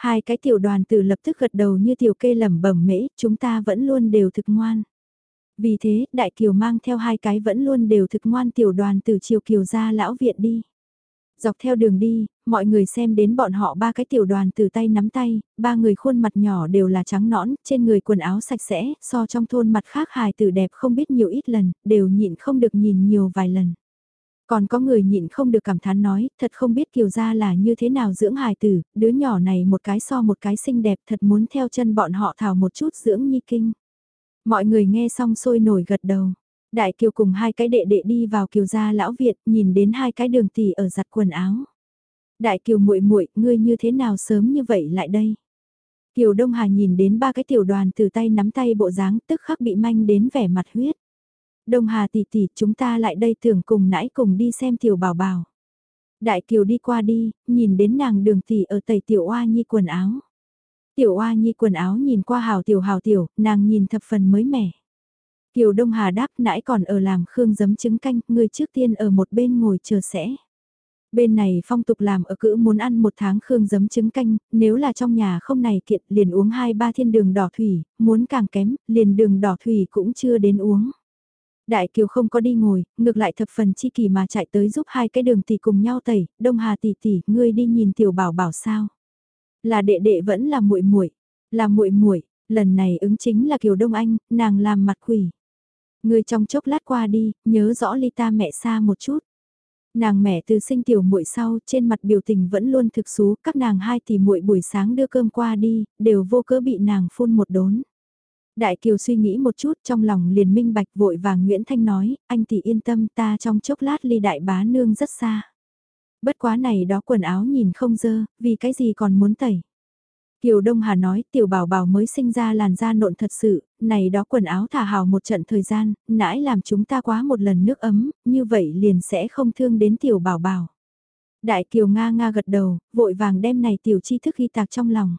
Hai cái tiểu đoàn tử lập tức gật đầu như tiểu kê lẩm bẩm mễ, chúng ta vẫn luôn đều thực ngoan. Vì thế, Đại Kiều mang theo hai cái vẫn luôn đều thực ngoan tiểu đoàn từ chiều kiều ra lão viện đi. Dọc theo đường đi, mọi người xem đến bọn họ ba cái tiểu đoàn từ tay nắm tay, ba người khuôn mặt nhỏ đều là trắng nõn, trên người quần áo sạch sẽ, so trong thôn mặt khác hài tử đẹp không biết nhiều ít lần, đều nhịn không được nhìn nhiều vài lần. Còn có người nhịn không được cảm thán nói, thật không biết kiều gia là như thế nào dưỡng hài tử, đứa nhỏ này một cái so một cái xinh đẹp thật muốn theo chân bọn họ thảo một chút dưỡng nhi kinh. Mọi người nghe xong sôi nổi gật đầu. Đại kiều cùng hai cái đệ đệ đi vào kiều gia lão viện nhìn đến hai cái đường tỷ ở giặt quần áo. Đại kiều muội muội ngươi như thế nào sớm như vậy lại đây? Kiều Đông Hà nhìn đến ba cái tiểu đoàn từ tay nắm tay bộ dáng tức khắc bị manh đến vẻ mặt huyết. Đông Hà tỷ tỷ chúng ta lại đây tưởng cùng nãy cùng đi xem tiểu bảo bảo. Đại Kiều đi qua đi, nhìn đến nàng đường tỷ ở tẩy tiểu oa nhi quần áo. Tiểu oa nhi quần áo nhìn qua hào tiểu hào tiểu, nàng nhìn thập phần mới mẻ. Kiều Đông Hà đáp nãy còn ở làm khương giấm trứng canh, người trước tiên ở một bên ngồi chờ sẽ. Bên này phong tục làm ở cữ muốn ăn một tháng khương giấm trứng canh, nếu là trong nhà không này kiện liền uống hai ba thiên đường đỏ thủy, muốn càng kém, liền đường đỏ thủy cũng chưa đến uống. Đại Kiều không có đi ngồi, ngược lại thập phần chi kỳ mà chạy tới giúp hai cái đường tỷ cùng nhau tẩy, Đông Hà tỷ tỷ, ngươi đi nhìn tiểu bảo bảo sao? Là đệ đệ vẫn là muội muội, là muội muội, Lần này ứng chính là Kiều Đông Anh, nàng làm mặt quỷ. ngươi trong chốc lát qua đi, nhớ rõ ly ta mẹ xa một chút. Nàng mẹ từ sinh tiểu muội sau, trên mặt biểu tình vẫn luôn thực xú, các nàng hai tỷ muội buổi sáng đưa cơm qua đi, đều vô cớ bị nàng phun một đốn. Đại Kiều suy nghĩ một chút trong lòng liền minh bạch vội vàng Nguyễn Thanh nói, anh tỷ yên tâm ta trong chốc lát ly đại bá nương rất xa. Bất quá này đó quần áo nhìn không dơ, vì cái gì còn muốn tẩy. Kiều Đông Hà nói tiểu bảo bảo mới sinh ra làn da nộn thật sự, này đó quần áo thả hào một trận thời gian, nãi làm chúng ta quá một lần nước ấm, như vậy liền sẽ không thương đến tiểu bảo bảo. Đại Kiều Nga Nga gật đầu, vội vàng đem này tiểu chi thức ghi tạc trong lòng.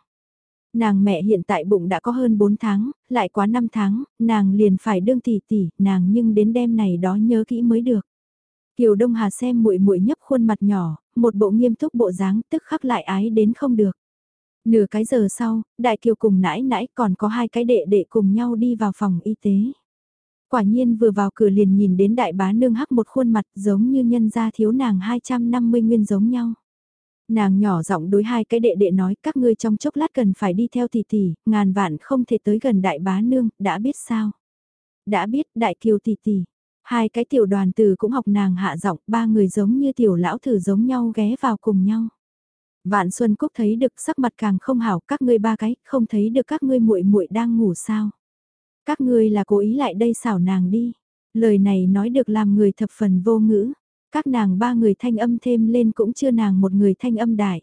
Nàng mẹ hiện tại bụng đã có hơn 4 tháng, lại quá 5 tháng, nàng liền phải đương tỷ tỷ, nàng nhưng đến đêm này đó nhớ kỹ mới được. Kiều Đông Hà xem muội muội nhấp khuôn mặt nhỏ, một bộ nghiêm túc bộ dáng tức khắc lại ái đến không được. Nửa cái giờ sau, Đại Kiều cùng nãi nãi còn có hai cái đệ đệ cùng nhau đi vào phòng y tế. Quả nhiên vừa vào cửa liền nhìn đến đại bá nương hắc một khuôn mặt giống như nhân gia thiếu nàng 250 nguyên giống nhau. Nàng nhỏ giọng đối hai cái đệ đệ nói các ngươi trong chốc lát cần phải đi theo tỷ tỷ, ngàn vạn không thể tới gần đại bá nương, đã biết sao? Đã biết đại kiều tỷ tỷ. Hai cái tiểu đoàn từ cũng học nàng hạ giọng, ba người giống như tiểu lão thử giống nhau ghé vào cùng nhau. Vạn Xuân Cúc thấy được sắc mặt càng không hảo các ngươi ba cái, không thấy được các ngươi muội muội đang ngủ sao? Các ngươi là cố ý lại đây xảo nàng đi. Lời này nói được làm người thập phần vô ngữ. Các nàng ba người thanh âm thêm lên cũng chưa nàng một người thanh âm đại.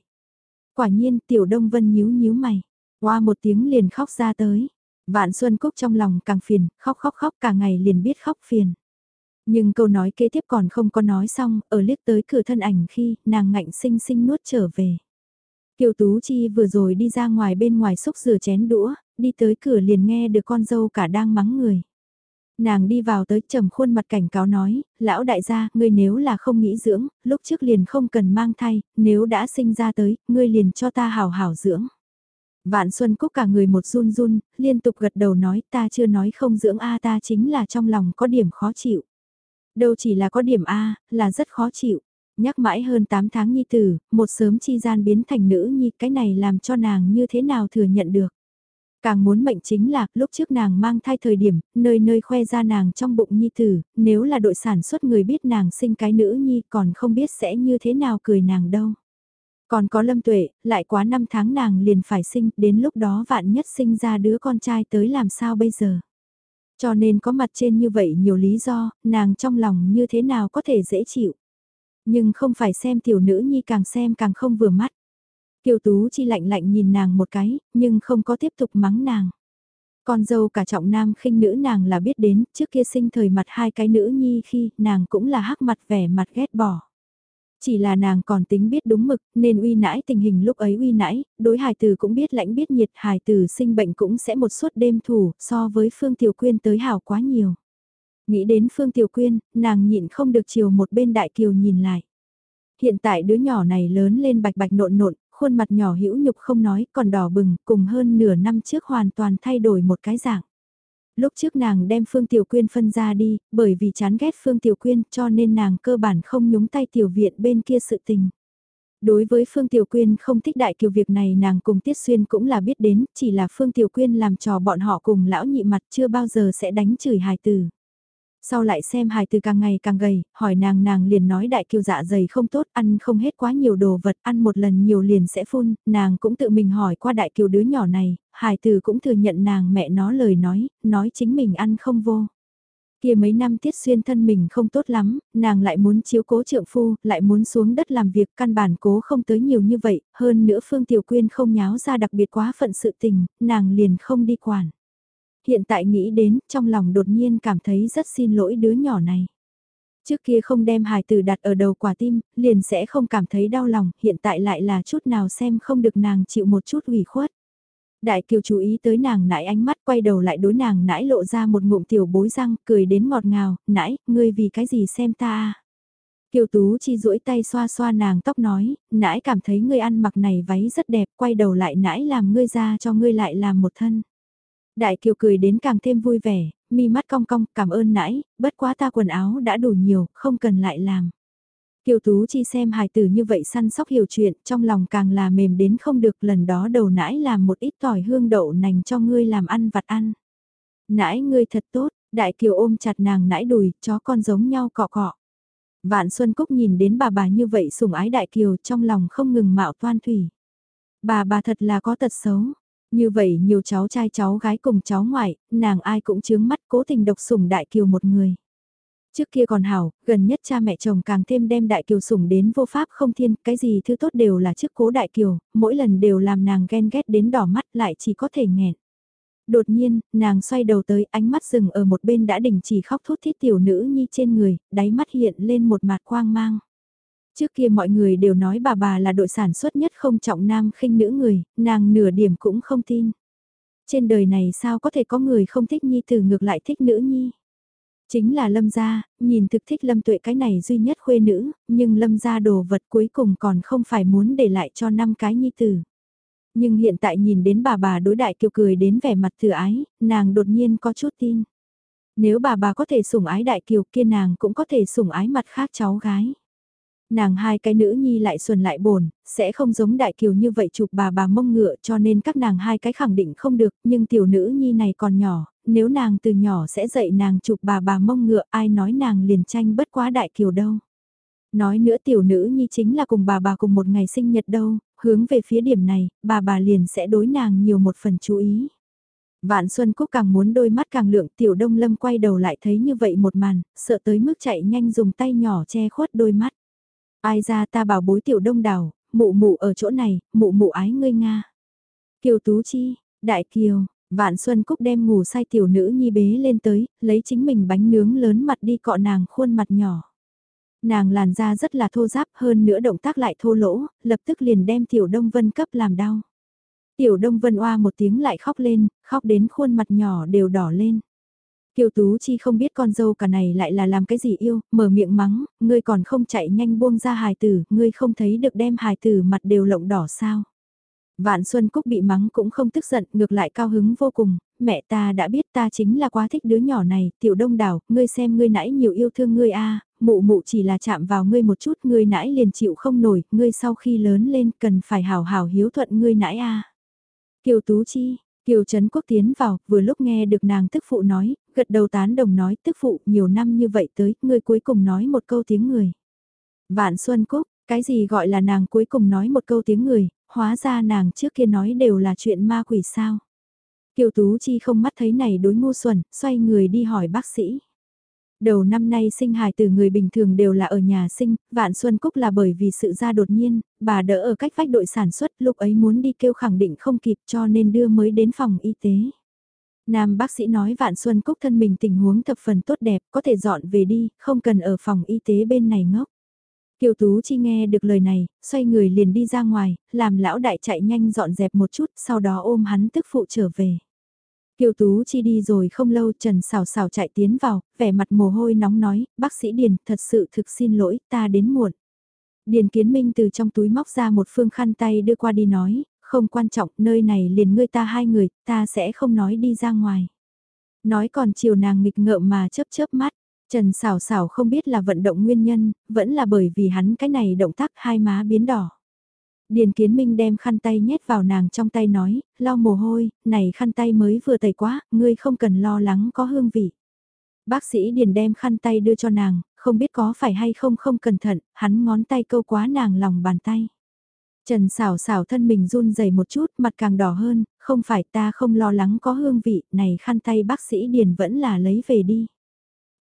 Quả nhiên tiểu đông vân nhíu nhíu mày. Qua một tiếng liền khóc ra tới. Vạn Xuân Cúc trong lòng càng phiền, khóc khóc khóc cả ngày liền biết khóc phiền. Nhưng câu nói kế tiếp còn không có nói xong, ở liếc tới cửa thân ảnh khi nàng ngạnh sinh sinh nuốt trở về. Kiều Tú Chi vừa rồi đi ra ngoài bên ngoài xúc rửa chén đũa, đi tới cửa liền nghe được con dâu cả đang mắng người. Nàng đi vào tới trầm khuôn mặt cảnh cáo nói, lão đại gia, ngươi nếu là không nghĩ dưỡng, lúc trước liền không cần mang thai, nếu đã sinh ra tới, ngươi liền cho ta hào hảo dưỡng. Vạn Xuân Cúc cả người một run run, liên tục gật đầu nói ta chưa nói không dưỡng A ta chính là trong lòng có điểm khó chịu. Đâu chỉ là có điểm A, là rất khó chịu. Nhắc mãi hơn 8 tháng nhi tử, một sớm chi gian biến thành nữ nhi cái này làm cho nàng như thế nào thừa nhận được. Càng muốn mệnh chính là, lúc trước nàng mang thai thời điểm, nơi nơi khoe ra nàng trong bụng nhi tử, nếu là đội sản xuất người biết nàng sinh cái nữ nhi còn không biết sẽ như thế nào cười nàng đâu. Còn có lâm tuệ, lại quá 5 tháng nàng liền phải sinh, đến lúc đó vạn nhất sinh ra đứa con trai tới làm sao bây giờ. Cho nên có mặt trên như vậy nhiều lý do, nàng trong lòng như thế nào có thể dễ chịu. Nhưng không phải xem tiểu nữ nhi càng xem càng không vừa mắt. Kiều Tú Chi lạnh lạnh nhìn nàng một cái, nhưng không có tiếp tục mắng nàng. Con dâu cả trọng nam khinh nữ nàng là biết đến, trước kia sinh thời mặt hai cái nữ nhi khi nàng cũng là hắc mặt vẻ mặt ghét bỏ. Chỉ là nàng còn tính biết đúng mực, nên uy nãi tình hình lúc ấy uy nãi, đối hài tử cũng biết lãnh biết nhiệt hài tử sinh bệnh cũng sẽ một suốt đêm thủ, so với Phương Tiểu Quyên tới hảo quá nhiều. Nghĩ đến Phương Tiểu Quyên, nàng nhịn không được chiều một bên Đại Kiều nhìn lại. Hiện tại đứa nhỏ này lớn lên bạch bạch nộn nộn, khuôn mặt nhỏ hữu nhục không nói, còn đỏ bừng, cùng hơn nửa năm trước hoàn toàn thay đổi một cái dạng. Lúc trước nàng đem Phương Tiểu Quyên phân ra đi, bởi vì chán ghét Phương Tiểu Quyên cho nên nàng cơ bản không nhúng tay tiểu viện bên kia sự tình. Đối với Phương Tiểu Quyên không thích đại kiều việc này nàng cùng Tiết Xuyên cũng là biết đến, chỉ là Phương Tiểu Quyên làm trò bọn họ cùng lão nhị mặt chưa bao giờ sẽ đánh chửi hài tử. Sau lại xem hài từ càng ngày càng gầy, hỏi nàng nàng liền nói đại kiều dạ dày không tốt, ăn không hết quá nhiều đồ vật, ăn một lần nhiều liền sẽ phun, nàng cũng tự mình hỏi qua đại kiều đứa nhỏ này, hài từ cũng thừa nhận nàng mẹ nó lời nói, nói chính mình ăn không vô. Kia mấy năm tiết xuyên thân mình không tốt lắm, nàng lại muốn chiếu cố trượng phu, lại muốn xuống đất làm việc căn bản cố không tới nhiều như vậy, hơn nữa Phương Tiểu Quyên không nháo ra đặc biệt quá phận sự tình, nàng liền không đi quản. Hiện tại nghĩ đến, trong lòng đột nhiên cảm thấy rất xin lỗi đứa nhỏ này. Trước kia không đem hài tử đặt ở đầu quả tim, liền sẽ không cảm thấy đau lòng, hiện tại lại là chút nào xem không được nàng chịu một chút ủy khuất. Đại kiều chú ý tới nàng nãi ánh mắt quay đầu lại đối nàng nãi lộ ra một ngụm tiểu bối răng, cười đến ngọt ngào, nãi, ngươi vì cái gì xem ta? À? Kiều Tú chi duỗi tay xoa xoa nàng tóc nói, nãi cảm thấy ngươi ăn mặc này váy rất đẹp, quay đầu lại nãi làm ngươi ra cho ngươi lại làm một thân. Đại Kiều cười đến càng thêm vui vẻ, mi mắt cong cong, cảm ơn nãy, bất quá ta quần áo đã đủ nhiều, không cần lại làm. Kiều Tú Chi xem hài tử như vậy săn sóc hiểu chuyện, trong lòng càng là mềm đến không được lần đó đầu nãi làm một ít tỏi hương đậu nành cho ngươi làm ăn vặt ăn. Nãi ngươi thật tốt, Đại Kiều ôm chặt nàng nãi đùi, chó con giống nhau cọ cọ. Vạn Xuân Cúc nhìn đến bà bà như vậy sủng ái Đại Kiều trong lòng không ngừng mạo toan thủy. Bà bà thật là có tật xấu. Như vậy nhiều cháu trai cháu gái cùng cháu ngoại, nàng ai cũng chướng mắt cố tình độc sủng Đại Kiều một người. Trước kia còn hảo, gần nhất cha mẹ chồng càng thêm đem Đại Kiều sủng đến vô pháp không thiên, cái gì thứ tốt đều là trước cố Đại Kiều, mỗi lần đều làm nàng ghen ghét đến đỏ mắt lại chỉ có thể nghẹn. Đột nhiên, nàng xoay đầu tới ánh mắt rừng ở một bên đã đình chỉ khóc thút thít tiểu nữ nhi trên người, đáy mắt hiện lên một mặt quang mang. Trước kia mọi người đều nói bà bà là đội sản xuất nhất không trọng nam khinh nữ người, nàng nửa điểm cũng không tin. Trên đời này sao có thể có người không thích nhi từ ngược lại thích nữ nhi. Chính là lâm gia, nhìn thực thích lâm tuệ cái này duy nhất khuê nữ, nhưng lâm gia đồ vật cuối cùng còn không phải muốn để lại cho năm cái nhi tử. Nhưng hiện tại nhìn đến bà bà đối đại kiều cười đến vẻ mặt thừa ái, nàng đột nhiên có chút tin. Nếu bà bà có thể sủng ái đại kiều kia nàng cũng có thể sủng ái mặt khác cháu gái. Nàng hai cái nữ nhi lại xuân lại bồn, sẽ không giống đại kiều như vậy chụp bà bà mông ngựa cho nên các nàng hai cái khẳng định không được, nhưng tiểu nữ nhi này còn nhỏ, nếu nàng từ nhỏ sẽ dạy nàng chụp bà bà mông ngựa ai nói nàng liền tranh bất quá đại kiều đâu. Nói nữa tiểu nữ nhi chính là cùng bà bà cùng một ngày sinh nhật đâu, hướng về phía điểm này, bà bà liền sẽ đối nàng nhiều một phần chú ý. Vạn Xuân Cúc càng muốn đôi mắt càng lượng tiểu đông lâm quay đầu lại thấy như vậy một màn, sợ tới mức chạy nhanh dùng tay nhỏ che khuất đôi mắt. Ai ra ta bảo bối tiểu đông đảo, mụ mụ ở chỗ này, mụ mụ ái ngươi Nga. Kiều Tú Chi, Đại Kiều, Vạn Xuân Cúc đem ngủ say tiểu nữ nhi bế lên tới, lấy chính mình bánh nướng lớn mặt đi cọ nàng khuôn mặt nhỏ. Nàng làn da rất là thô giáp hơn nữa động tác lại thô lỗ, lập tức liền đem Tiểu Đông Vân cấp làm đau. Tiểu Đông Vân oa một tiếng lại khóc lên, khóc đến khuôn mặt nhỏ đều đỏ lên. Kiều Tú Chi không biết con dâu cả này lại là làm cái gì yêu, mở miệng mắng, ngươi còn không chạy nhanh buông ra hài tử, ngươi không thấy được đem hài tử mặt đều lộng đỏ sao. Vạn Xuân Cúc bị mắng cũng không tức giận, ngược lại cao hứng vô cùng, mẹ ta đã biết ta chính là quá thích đứa nhỏ này, tiểu đông đảo, ngươi xem ngươi nãy nhiều yêu thương ngươi a mụ mụ chỉ là chạm vào ngươi một chút, ngươi nãy liền chịu không nổi, ngươi sau khi lớn lên cần phải hào hào hiếu thuận ngươi nãy a Kiều Tú Chi, Kiều Trấn Quốc tiến vào, vừa lúc nghe được nàng tức phụ nói, gật đầu tán đồng nói tức phụ nhiều năm như vậy tới, ngươi cuối cùng nói một câu tiếng người. Vạn Xuân Cúc, cái gì gọi là nàng cuối cùng nói một câu tiếng người, hóa ra nàng trước kia nói đều là chuyện ma quỷ sao. Kiều Tú Chi không mắt thấy này đối ngu xuẩn, xoay người đi hỏi bác sĩ. Đầu năm nay sinh hài từ người bình thường đều là ở nhà sinh, Vạn Xuân Cúc là bởi vì sự ra đột nhiên, bà đỡ ở cách vách đội sản xuất lúc ấy muốn đi kêu khẳng định không kịp cho nên đưa mới đến phòng y tế. Nam bác sĩ nói Vạn Xuân Cúc thân mình tình huống thập phần tốt đẹp, có thể dọn về đi, không cần ở phòng y tế bên này ngốc. Kiều Tú Chi nghe được lời này, xoay người liền đi ra ngoài, làm lão đại chạy nhanh dọn dẹp một chút, sau đó ôm hắn tức phụ trở về. Kiều Tú Chi đi rồi không lâu Trần xào xào chạy tiến vào, vẻ mặt mồ hôi nóng nói, bác sĩ Điền, thật sự thực xin lỗi, ta đến muộn. Điền Kiến Minh từ trong túi móc ra một phương khăn tay đưa qua đi nói, không quan trọng, nơi này liền ngươi ta hai người, ta sẽ không nói đi ra ngoài. Nói còn chiều nàng nghịch ngợm mà chớp chớp mắt, Trần xảo xảo không biết là vận động nguyên nhân, vẫn là bởi vì hắn cái này động tác hai má biến đỏ. Điền Kiến Minh đem khăn tay nhét vào nàng trong tay nói, lau mồ hôi, này khăn tay mới vừa tẩy quá, ngươi không cần lo lắng có hương vị. Bác sĩ Điền đem khăn tay đưa cho nàng, không biết có phải hay không không cẩn thận, hắn ngón tay câu quá nàng lòng bàn tay. Trần xảo xảo thân mình run rẩy một chút, mặt càng đỏ hơn, không phải ta không lo lắng có hương vị, này khăn tay bác sĩ Điền vẫn là lấy về đi.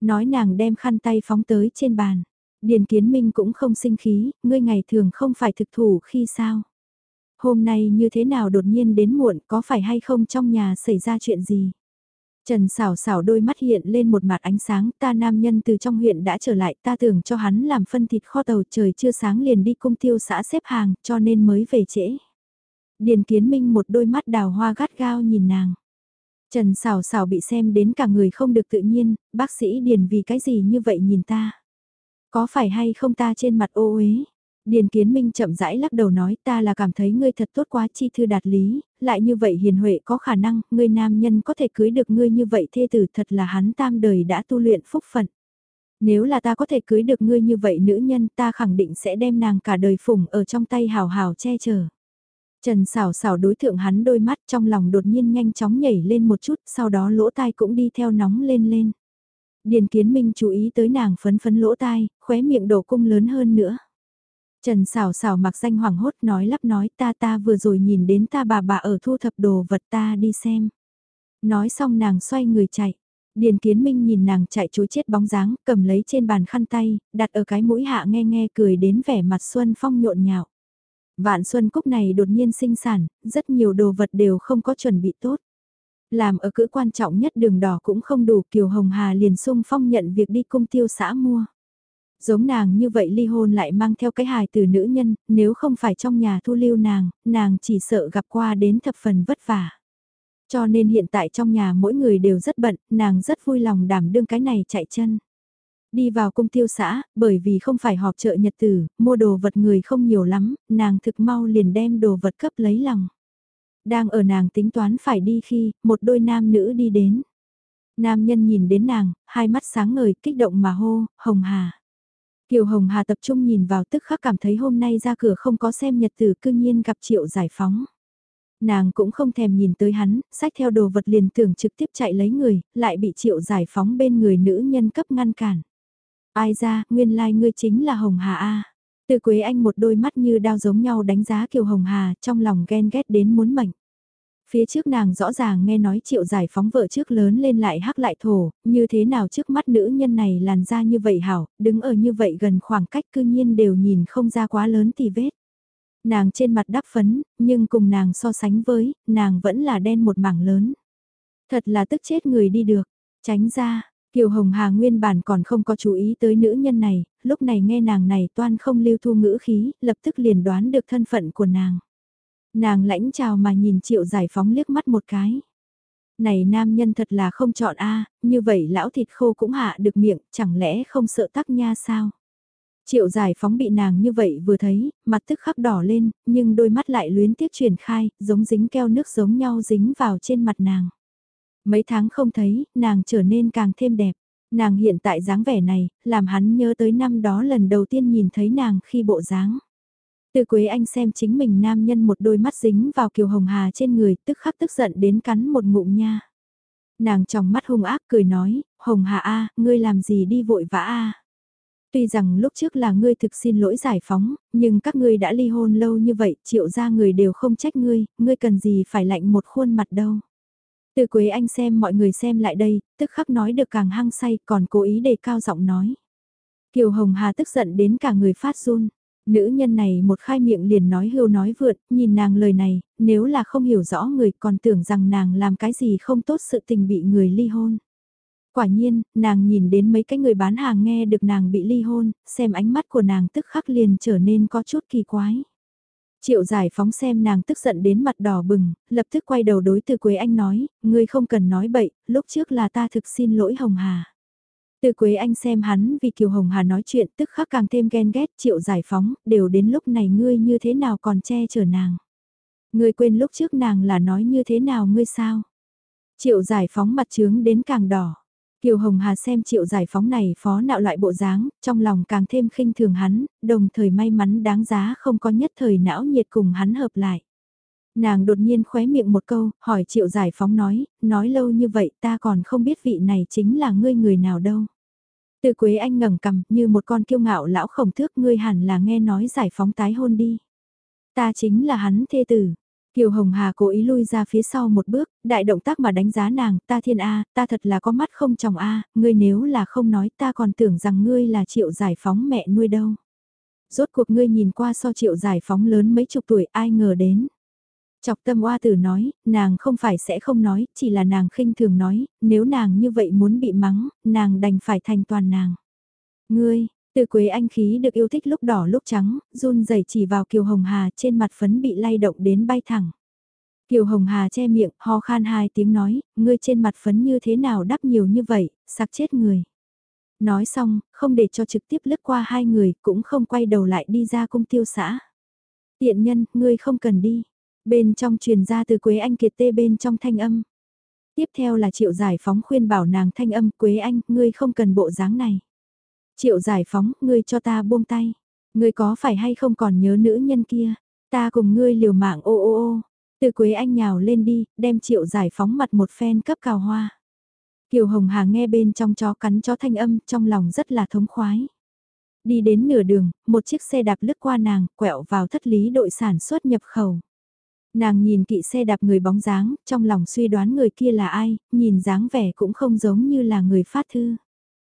Nói nàng đem khăn tay phóng tới trên bàn. Điền Kiến Minh cũng không sinh khí, ngươi ngày thường không phải thực thủ khi sao. Hôm nay như thế nào đột nhiên đến muộn có phải hay không trong nhà xảy ra chuyện gì? Trần xảo xảo đôi mắt hiện lên một mặt ánh sáng, ta nam nhân từ trong huyện đã trở lại, ta tưởng cho hắn làm phân thịt kho tàu trời chưa sáng liền đi cung tiêu xã xếp hàng, cho nên mới về trễ. Điền Kiến Minh một đôi mắt đào hoa gắt gao nhìn nàng. Trần xảo xảo bị xem đến cả người không được tự nhiên, bác sĩ Điền vì cái gì như vậy nhìn ta. Có phải hay không ta trên mặt ô uế? Điền Kiến Minh chậm rãi lắc đầu nói ta là cảm thấy ngươi thật tốt quá chi thư đạt lý, lại như vậy hiền huệ có khả năng, ngươi nam nhân có thể cưới được ngươi như vậy thê tử thật là hắn tam đời đã tu luyện phúc phận. Nếu là ta có thể cưới được ngươi như vậy nữ nhân ta khẳng định sẽ đem nàng cả đời phủng ở trong tay hào hào che chở. Trần xảo xảo đối thượng hắn đôi mắt trong lòng đột nhiên nhanh chóng nhảy lên một chút, sau đó lỗ tai cũng đi theo nóng lên lên. Điền Kiến Minh chú ý tới nàng phấn phấn lỗ tai, khóe miệng đổ cung lớn hơn nữa. Trần xảo xảo mặc danh hoảng hốt nói lắp nói ta ta vừa rồi nhìn đến ta bà bà ở thu thập đồ vật ta đi xem. Nói xong nàng xoay người chạy. Điền Kiến Minh nhìn nàng chạy chối chết bóng dáng, cầm lấy trên bàn khăn tay, đặt ở cái mũi hạ nghe nghe cười đến vẻ mặt Xuân Phong nhộn nhạo. Vạn Xuân Cúc này đột nhiên sinh sản, rất nhiều đồ vật đều không có chuẩn bị tốt. Làm ở cữ quan trọng nhất đường đỏ cũng không đủ Kiều Hồng Hà liền sung phong nhận việc đi cung tiêu xã mua. Giống nàng như vậy ly hôn lại mang theo cái hài từ nữ nhân, nếu không phải trong nhà thu lưu nàng, nàng chỉ sợ gặp qua đến thập phần vất vả. Cho nên hiện tại trong nhà mỗi người đều rất bận, nàng rất vui lòng đảm đương cái này chạy chân. Đi vào cung tiêu xã, bởi vì không phải họp chợ nhật tử, mua đồ vật người không nhiều lắm, nàng thực mau liền đem đồ vật cấp lấy lòng. Đang ở nàng tính toán phải đi khi, một đôi nam nữ đi đến. Nam nhân nhìn đến nàng, hai mắt sáng ngời, kích động mà hô, Hồng Hà. Kiều Hồng Hà tập trung nhìn vào tức khắc cảm thấy hôm nay ra cửa không có xem nhật tử cương nhiên gặp triệu giải phóng. Nàng cũng không thèm nhìn tới hắn, sách theo đồ vật liền tưởng trực tiếp chạy lấy người, lại bị triệu giải phóng bên người nữ nhân cấp ngăn cản. Ai ra, nguyên lai like ngươi chính là Hồng Hà A. Từ Quế Anh một đôi mắt như đao giống nhau đánh giá Kiều Hồng Hà, trong lòng ghen ghét đến muốn mệnh. Phía trước nàng rõ ràng nghe nói triệu giải phóng vợ trước lớn lên lại hắc lại thổ, như thế nào trước mắt nữ nhân này làn da như vậy hảo, đứng ở như vậy gần khoảng cách cư nhiên đều nhìn không ra quá lớn thì vết. Nàng trên mặt đắp phấn, nhưng cùng nàng so sánh với, nàng vẫn là đen một mảng lớn. Thật là tức chết người đi được, tránh ra, Kiều Hồng Hà nguyên bản còn không có chú ý tới nữ nhân này, lúc này nghe nàng này toan không lưu thu ngữ khí, lập tức liền đoán được thân phận của nàng. Nàng lãnh chào mà nhìn triệu giải phóng liếc mắt một cái. Này nam nhân thật là không chọn a như vậy lão thịt khô cũng hạ được miệng, chẳng lẽ không sợ tắc nha sao? Triệu giải phóng bị nàng như vậy vừa thấy, mặt tức khắc đỏ lên, nhưng đôi mắt lại luyến tiếc truyền khai, giống dính keo nước giống nhau dính vào trên mặt nàng. Mấy tháng không thấy, nàng trở nên càng thêm đẹp. Nàng hiện tại dáng vẻ này, làm hắn nhớ tới năm đó lần đầu tiên nhìn thấy nàng khi bộ dáng. Từ Quế Anh xem chính mình nam nhân một đôi mắt dính vào Kiều Hồng Hà trên người, tức khắc tức giận đến cắn một ngụm nha. Nàng trong mắt hung ác cười nói, Hồng Hà A, ngươi làm gì đi vội vã A. Tuy rằng lúc trước là ngươi thực xin lỗi giải phóng, nhưng các ngươi đã ly hôn lâu như vậy, triệu ra người đều không trách ngươi, ngươi cần gì phải lạnh một khuôn mặt đâu. Từ Quế Anh xem mọi người xem lại đây, tức khắc nói được càng hăng say, còn cố ý đề cao giọng nói. Kiều Hồng Hà tức giận đến cả người phát run. Nữ nhân này một khai miệng liền nói hưu nói vượt, nhìn nàng lời này, nếu là không hiểu rõ người còn tưởng rằng nàng làm cái gì không tốt sự tình bị người ly hôn. Quả nhiên, nàng nhìn đến mấy cái người bán hàng nghe được nàng bị ly hôn, xem ánh mắt của nàng tức khắc liền trở nên có chút kỳ quái. Triệu giải phóng xem nàng tức giận đến mặt đỏ bừng, lập tức quay đầu đối từ Quế Anh nói, ngươi không cần nói bậy, lúc trước là ta thực xin lỗi Hồng Hà. Từ Quế Anh xem hắn vì Kiều Hồng Hà nói chuyện tức khắc càng thêm ghen ghét triệu giải phóng, đều đến lúc này ngươi như thế nào còn che chở nàng. Ngươi quên lúc trước nàng là nói như thế nào ngươi sao. Triệu giải phóng mặt trướng đến càng đỏ. Kiều Hồng Hà xem triệu giải phóng này phó nạo loại bộ dáng, trong lòng càng thêm khinh thường hắn, đồng thời may mắn đáng giá không có nhất thời não nhiệt cùng hắn hợp lại. Nàng đột nhiên khóe miệng một câu, hỏi triệu giải phóng nói, nói lâu như vậy ta còn không biết vị này chính là ngươi người nào đâu. Từ Quế Anh ngẩng cầm như một con kiêu ngạo lão khổng thước ngươi hẳn là nghe nói giải phóng tái hôn đi. Ta chính là hắn thê tử, Kiều Hồng Hà cố ý lui ra phía sau một bước, đại động tác mà đánh giá nàng, ta thiên A, ta thật là có mắt không chồng A, ngươi nếu là không nói ta còn tưởng rằng ngươi là triệu giải phóng mẹ nuôi đâu. Rốt cuộc ngươi nhìn qua so triệu giải phóng lớn mấy chục tuổi ai ngờ đến. Chọc tâm oa tử nói, nàng không phải sẽ không nói, chỉ là nàng khinh thường nói, nếu nàng như vậy muốn bị mắng, nàng đành phải thành toàn nàng. Ngươi, từ Quế Anh khí được yêu thích lúc đỏ lúc trắng, run rẩy chỉ vào Kiều Hồng Hà trên mặt phấn bị lay động đến bay thẳng. Kiều Hồng Hà che miệng, ho khan hai tiếng nói, ngươi trên mặt phấn như thế nào đắp nhiều như vậy, sặc chết người. Nói xong, không để cho trực tiếp lướt qua hai người, cũng không quay đầu lại đi ra cung tiêu xã. Tiện nhân, ngươi không cần đi. Bên trong truyền ra từ Quế Anh kiệt tê bên trong thanh âm. Tiếp theo là triệu giải phóng khuyên bảo nàng thanh âm Quế Anh, ngươi không cần bộ dáng này. Triệu giải phóng, ngươi cho ta buông tay. Ngươi có phải hay không còn nhớ nữ nhân kia? Ta cùng ngươi liều mạng ô ô ô. Từ Quế Anh nhào lên đi, đem triệu giải phóng mặt một phen cấp cào hoa. Kiều Hồng Hà nghe bên trong chó cắn chó thanh âm, trong lòng rất là thống khoái. Đi đến nửa đường, một chiếc xe đạp lướt qua nàng, quẹo vào thất lý đội sản xuất nhập khẩu. Nàng nhìn kỵ xe đạp người bóng dáng, trong lòng suy đoán người kia là ai, nhìn dáng vẻ cũng không giống như là người phát thư.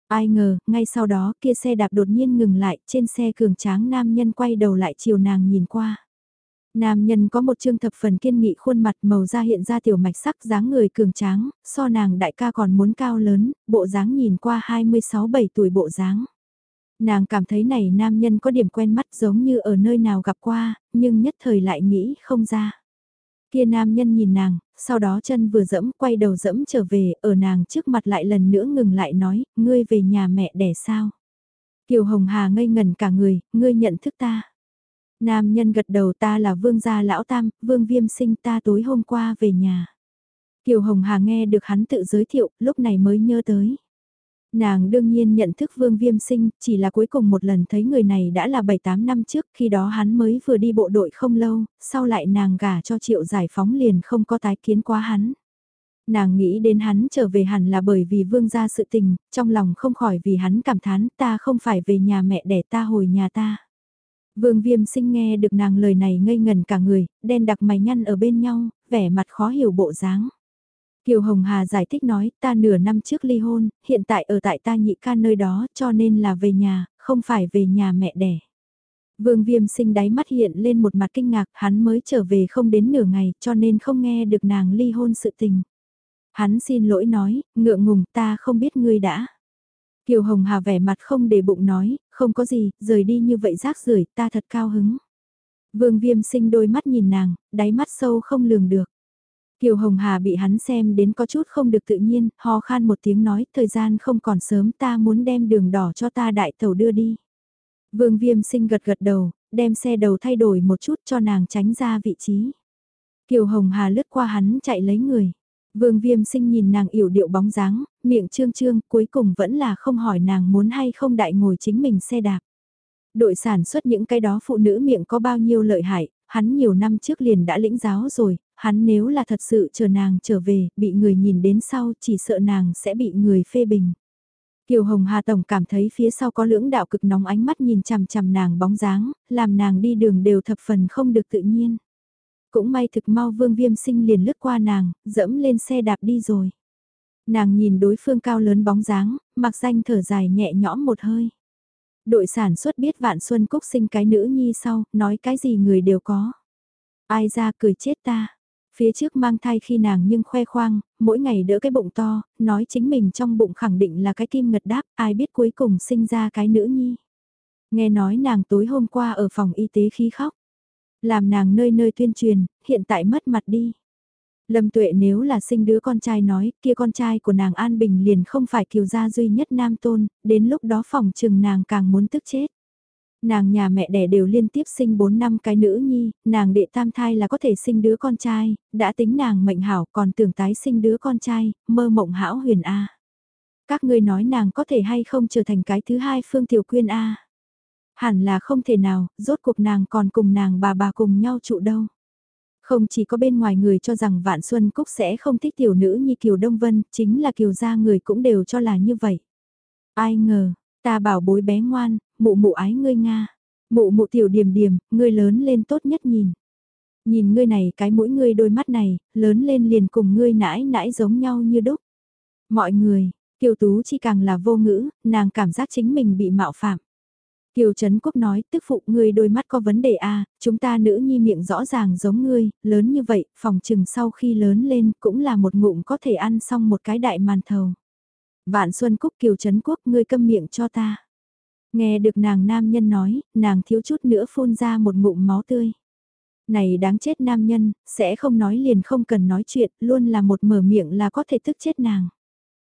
Ai ngờ, ngay sau đó kia xe đạp đột nhiên ngừng lại, trên xe cường tráng nam nhân quay đầu lại chiều nàng nhìn qua. Nam nhân có một trương thập phần kiên nghị khuôn mặt màu da hiện ra tiểu mạch sắc dáng người cường tráng, so nàng đại ca còn muốn cao lớn, bộ dáng nhìn qua 26-7 tuổi bộ dáng. Nàng cảm thấy này nam nhân có điểm quen mắt giống như ở nơi nào gặp qua, nhưng nhất thời lại nghĩ không ra. Kia nam nhân nhìn nàng, sau đó chân vừa dẫm quay đầu dẫm trở về, ở nàng trước mặt lại lần nữa ngừng lại nói, ngươi về nhà mẹ đẻ sao? Kiều Hồng Hà ngây ngần cả người, ngươi nhận thức ta. Nam nhân gật đầu ta là vương gia lão tam, vương viêm sinh ta tối hôm qua về nhà. Kiều Hồng Hà nghe được hắn tự giới thiệu, lúc này mới nhớ tới. Nàng đương nhiên nhận thức Vương Viêm Sinh, chỉ là cuối cùng một lần thấy người này đã là 7-8 năm trước, khi đó hắn mới vừa đi bộ đội không lâu, sau lại nàng gả cho triệu giải phóng liền không có tái kiến quá hắn. Nàng nghĩ đến hắn trở về hẳn là bởi vì vương gia sự tình, trong lòng không khỏi vì hắn cảm thán ta không phải về nhà mẹ để ta hồi nhà ta. Vương viêm sinh nghe được nàng lời này ngây ngần cả người, đen đặc mày nhăn ở bên nhau, vẻ mặt khó hiểu bộ dáng. Kiều Hồng Hà giải thích nói, ta nửa năm trước ly hôn, hiện tại ở tại ta nhị ca nơi đó cho nên là về nhà, không phải về nhà mẹ đẻ. Vương Viêm sinh đáy mắt hiện lên một mặt kinh ngạc, hắn mới trở về không đến nửa ngày cho nên không nghe được nàng ly hôn sự tình. Hắn xin lỗi nói, ngượng ngùng ta không biết ngươi đã. Kiều Hồng Hà vẻ mặt không để bụng nói, không có gì, rời đi như vậy rác rưởi ta thật cao hứng. Vương Viêm sinh đôi mắt nhìn nàng, đáy mắt sâu không lường được. Kiều Hồng Hà bị hắn xem đến có chút không được tự nhiên, ho khan một tiếng nói, thời gian không còn sớm ta muốn đem đường đỏ cho ta đại tàu đưa đi. Vương Viêm sinh gật gật đầu, đem xe đầu thay đổi một chút cho nàng tránh ra vị trí. Kiều Hồng Hà lướt qua hắn chạy lấy người. Vương Viêm sinh nhìn nàng yểu điệu bóng dáng, miệng trương trương, cuối cùng vẫn là không hỏi nàng muốn hay không đại ngồi chính mình xe đạp. Đội sản xuất những cái đó phụ nữ miệng có bao nhiêu lợi hại, hắn nhiều năm trước liền đã lĩnh giáo rồi, hắn nếu là thật sự chờ nàng trở về, bị người nhìn đến sau chỉ sợ nàng sẽ bị người phê bình. Kiều Hồng Hà Tổng cảm thấy phía sau có lưỡng đạo cực nóng ánh mắt nhìn chằm chằm nàng bóng dáng, làm nàng đi đường đều thập phần không được tự nhiên. Cũng may thực mau vương viêm sinh liền lướt qua nàng, dẫm lên xe đạp đi rồi. Nàng nhìn đối phương cao lớn bóng dáng, mặc danh thở dài nhẹ nhõm một hơi. Đội sản xuất biết Vạn Xuân Cúc sinh cái nữ nhi sau, nói cái gì người đều có. Ai ra cười chết ta. Phía trước mang thai khi nàng nhưng khoe khoang, mỗi ngày đỡ cái bụng to, nói chính mình trong bụng khẳng định là cái kim ngật đáp, ai biết cuối cùng sinh ra cái nữ nhi. Nghe nói nàng tối hôm qua ở phòng y tế khí khóc. Làm nàng nơi nơi tuyên truyền, hiện tại mất mặt đi. Lâm tuệ nếu là sinh đứa con trai nói, kia con trai của nàng An Bình liền không phải kiều gia duy nhất nam tôn, đến lúc đó phòng trừng nàng càng muốn tức chết. Nàng nhà mẹ đẻ đều liên tiếp sinh 4 năm cái nữ nhi, nàng đệ tam thai là có thể sinh đứa con trai, đã tính nàng mệnh hảo còn tưởng tái sinh đứa con trai, mơ mộng hảo huyền A. Các ngươi nói nàng có thể hay không trở thành cái thứ hai Phương Tiểu Quyên A. Hẳn là không thể nào, rốt cuộc nàng còn cùng nàng bà bà cùng nhau trụ đâu. Không chỉ có bên ngoài người cho rằng Vạn Xuân Cúc sẽ không thích tiểu nữ như Kiều Đông Vân, chính là Kiều gia người cũng đều cho là như vậy. Ai ngờ, ta bảo bối bé ngoan, mụ mụ ái ngươi Nga. Mụ mụ tiểu điểm điểm, ngươi lớn lên tốt nhất nhìn. Nhìn ngươi này cái mũi ngươi đôi mắt này, lớn lên liền cùng ngươi nãi nãi giống nhau như đúc. Mọi người, Kiều Tú chi càng là vô ngữ, nàng cảm giác chính mình bị mạo phạm. Kiều Trấn Quốc nói, tức phụ ngươi đôi mắt có vấn đề a à, chúng ta nữ nhi miệng rõ ràng giống ngươi, lớn như vậy, phòng trừng sau khi lớn lên cũng là một ngụm có thể ăn xong một cái đại màn thầu. Vạn Xuân Cúc Kiều Trấn Quốc ngươi câm miệng cho ta. Nghe được nàng nam nhân nói, nàng thiếu chút nữa phun ra một ngụm máu tươi. Này đáng chết nam nhân, sẽ không nói liền không cần nói chuyện, luôn là một mở miệng là có thể tức chết nàng.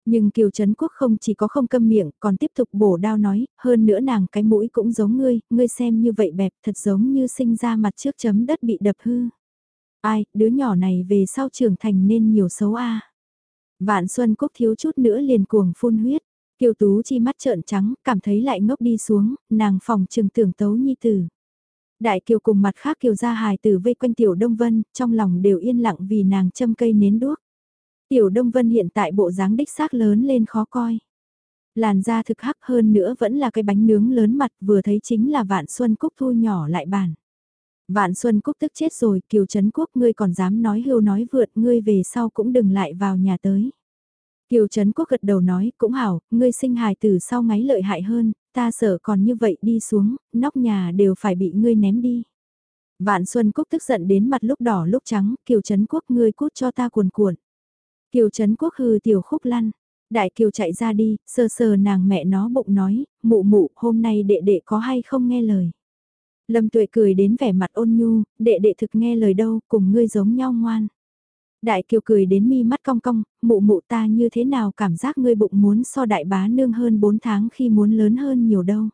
Nhưng Kiều Trấn Quốc không chỉ có không câm miệng, còn tiếp tục bổ đao nói, hơn nữa nàng cái mũi cũng giống ngươi, ngươi xem như vậy bẹp thật giống như sinh ra mặt trước chấm đất bị đập hư. Ai, đứa nhỏ này về sau trưởng thành nên nhiều xấu a Vạn Xuân quốc thiếu chút nữa liền cuồng phun huyết. Kiều Tú chi mắt trợn trắng, cảm thấy lại ngốc đi xuống, nàng phòng trừng tưởng tấu nhi tử. Đại Kiều cùng mặt khác Kiều gia hài tử vây quanh Tiểu Đông Vân, trong lòng đều yên lặng vì nàng châm cây nến đuốc. Tiểu Đông Vân hiện tại bộ dáng đích xác lớn lên khó coi. Làn da thực hắc hơn nữa vẫn là cái bánh nướng lớn mặt vừa thấy chính là Vạn Xuân Cúc thu nhỏ lại bản. Vạn Xuân Cúc tức chết rồi, Kiều Trấn Quốc ngươi còn dám nói hưu nói vượt, ngươi về sau cũng đừng lại vào nhà tới. Kiều Trấn Quốc gật đầu nói, cũng hảo, ngươi sinh hài từ sau ngáy lợi hại hơn, ta sợ còn như vậy đi xuống, nóc nhà đều phải bị ngươi ném đi. Vạn Xuân Cúc tức giận đến mặt lúc đỏ lúc trắng, Kiều Trấn Quốc ngươi cút cho ta cuồn cuộn. Kiều Trấn Quốc hừ tiểu khúc lăn, Đại Kiều chạy ra đi, sờ sờ nàng mẹ nó bụng nói, mụ mụ, hôm nay đệ đệ có hay không nghe lời. Lâm Tuệ cười đến vẻ mặt ôn nhu, đệ đệ thực nghe lời đâu, cùng ngươi giống nhau ngoan. Đại Kiều cười đến mi mắt cong cong, mụ mụ ta như thế nào cảm giác ngươi bụng muốn so đại bá nương hơn 4 tháng khi muốn lớn hơn nhiều đâu.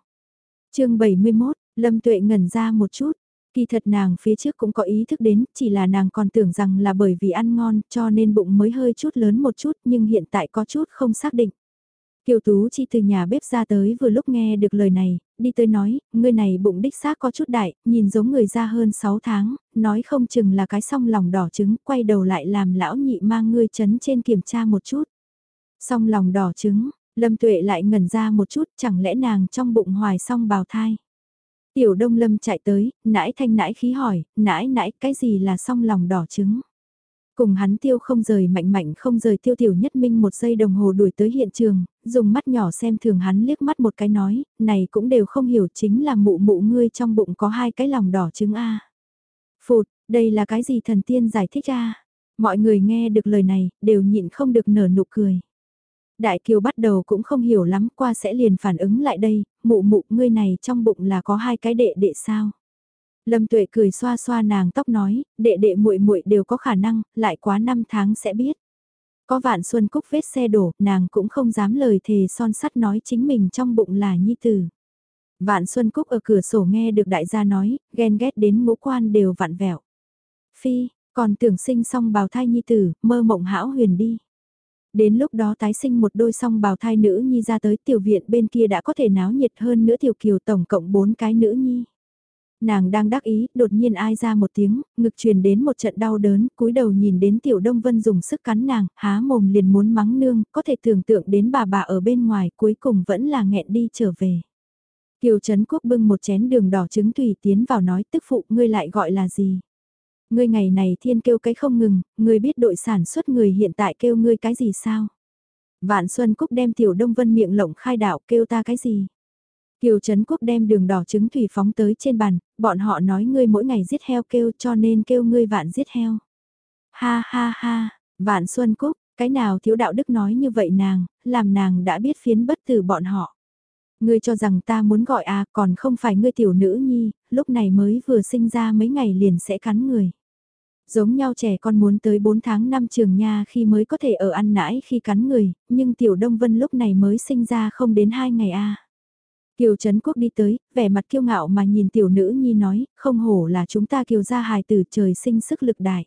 chương 71, Lâm Tuệ ngẩn ra một chút, Kỳ thật nàng phía trước cũng có ý thức đến, chỉ là nàng còn tưởng rằng là bởi vì ăn ngon cho nên bụng mới hơi chút lớn một chút nhưng hiện tại có chút không xác định. Kiều Tú chi từ nhà bếp ra tới vừa lúc nghe được lời này, đi tới nói, người này bụng đích xác có chút đại, nhìn giống người ra hơn 6 tháng, nói không chừng là cái song lòng đỏ trứng, quay đầu lại làm lão nhị mang ngươi chấn trên kiểm tra một chút. Song lòng đỏ trứng, Lâm Tuệ lại ngẩn ra một chút, chẳng lẽ nàng trong bụng hoài song bào thai. Tiểu Đông Lâm chạy tới, nãi thanh nãi khí hỏi, nãi nãi cái gì là song lòng đỏ trứng. Cùng hắn tiêu không rời mạnh mạnh không rời tiêu tiểu nhất minh một giây đồng hồ đuổi tới hiện trường, dùng mắt nhỏ xem thường hắn liếc mắt một cái nói, này cũng đều không hiểu chính là mụ mụ ngươi trong bụng có hai cái lòng đỏ trứng A. Phụt, đây là cái gì thần tiên giải thích A. Mọi người nghe được lời này, đều nhịn không được nở nụ cười. Đại Kiều bắt đầu cũng không hiểu lắm qua sẽ liền phản ứng lại đây, mụ mụ ngươi này trong bụng là có hai cái đệ đệ sao. Lâm Tuệ cười xoa xoa nàng tóc nói, đệ đệ muội muội đều có khả năng, lại quá năm tháng sẽ biết. Có vạn xuân cúc vết xe đổ, nàng cũng không dám lời thề son sắt nói chính mình trong bụng là nhi tử. Vạn xuân cúc ở cửa sổ nghe được đại gia nói, ghen ghét đến ngũ quan đều vặn vẹo. Phi, còn tưởng sinh xong bào thai nhi tử, mơ mộng hão huyền đi. Đến lúc đó tái sinh một đôi song bào thai nữ nhi ra tới tiểu viện bên kia đã có thể náo nhiệt hơn nữa tiểu kiều tổng cộng bốn cái nữ nhi. Nàng đang đắc ý, đột nhiên ai ra một tiếng, ngực truyền đến một trận đau đớn, cúi đầu nhìn đến tiểu đông vân dùng sức cắn nàng, há mồm liền muốn mắng nương, có thể tưởng tượng đến bà bà ở bên ngoài cuối cùng vẫn là nghẹn đi trở về. Kiều Trấn Quốc bưng một chén đường đỏ trứng tùy tiến vào nói tức phụ ngươi lại gọi là gì. Ngươi ngày này thiên kêu cái không ngừng, ngươi biết đội sản xuất người hiện tại kêu ngươi cái gì sao? Vạn Xuân Cúc đem Tiểu Đông Vân miệng lộng khai đạo kêu ta cái gì? Kiều Trấn Quốc đem đường đỏ trứng thủy phóng tới trên bàn, bọn họ nói ngươi mỗi ngày giết heo kêu cho nên kêu ngươi vạn giết heo. Ha ha ha, Vạn Xuân Cúc, cái nào thiếu đạo đức nói như vậy nàng, làm nàng đã biết phiến bất từ bọn họ. Ngươi cho rằng ta muốn gọi à còn không phải ngươi tiểu nữ nhi, lúc này mới vừa sinh ra mấy ngày liền sẽ cắn người. Giống nhau trẻ con muốn tới 4 tháng năm trường nha khi mới có thể ở ăn nãi khi cắn người, nhưng tiểu Đông Vân lúc này mới sinh ra không đến 2 ngày a. Kiều Trấn Quốc đi tới, vẻ mặt kiêu ngạo mà nhìn tiểu nữ nhi nói, không hổ là chúng ta kiều gia hài tử trời sinh sức lực đại.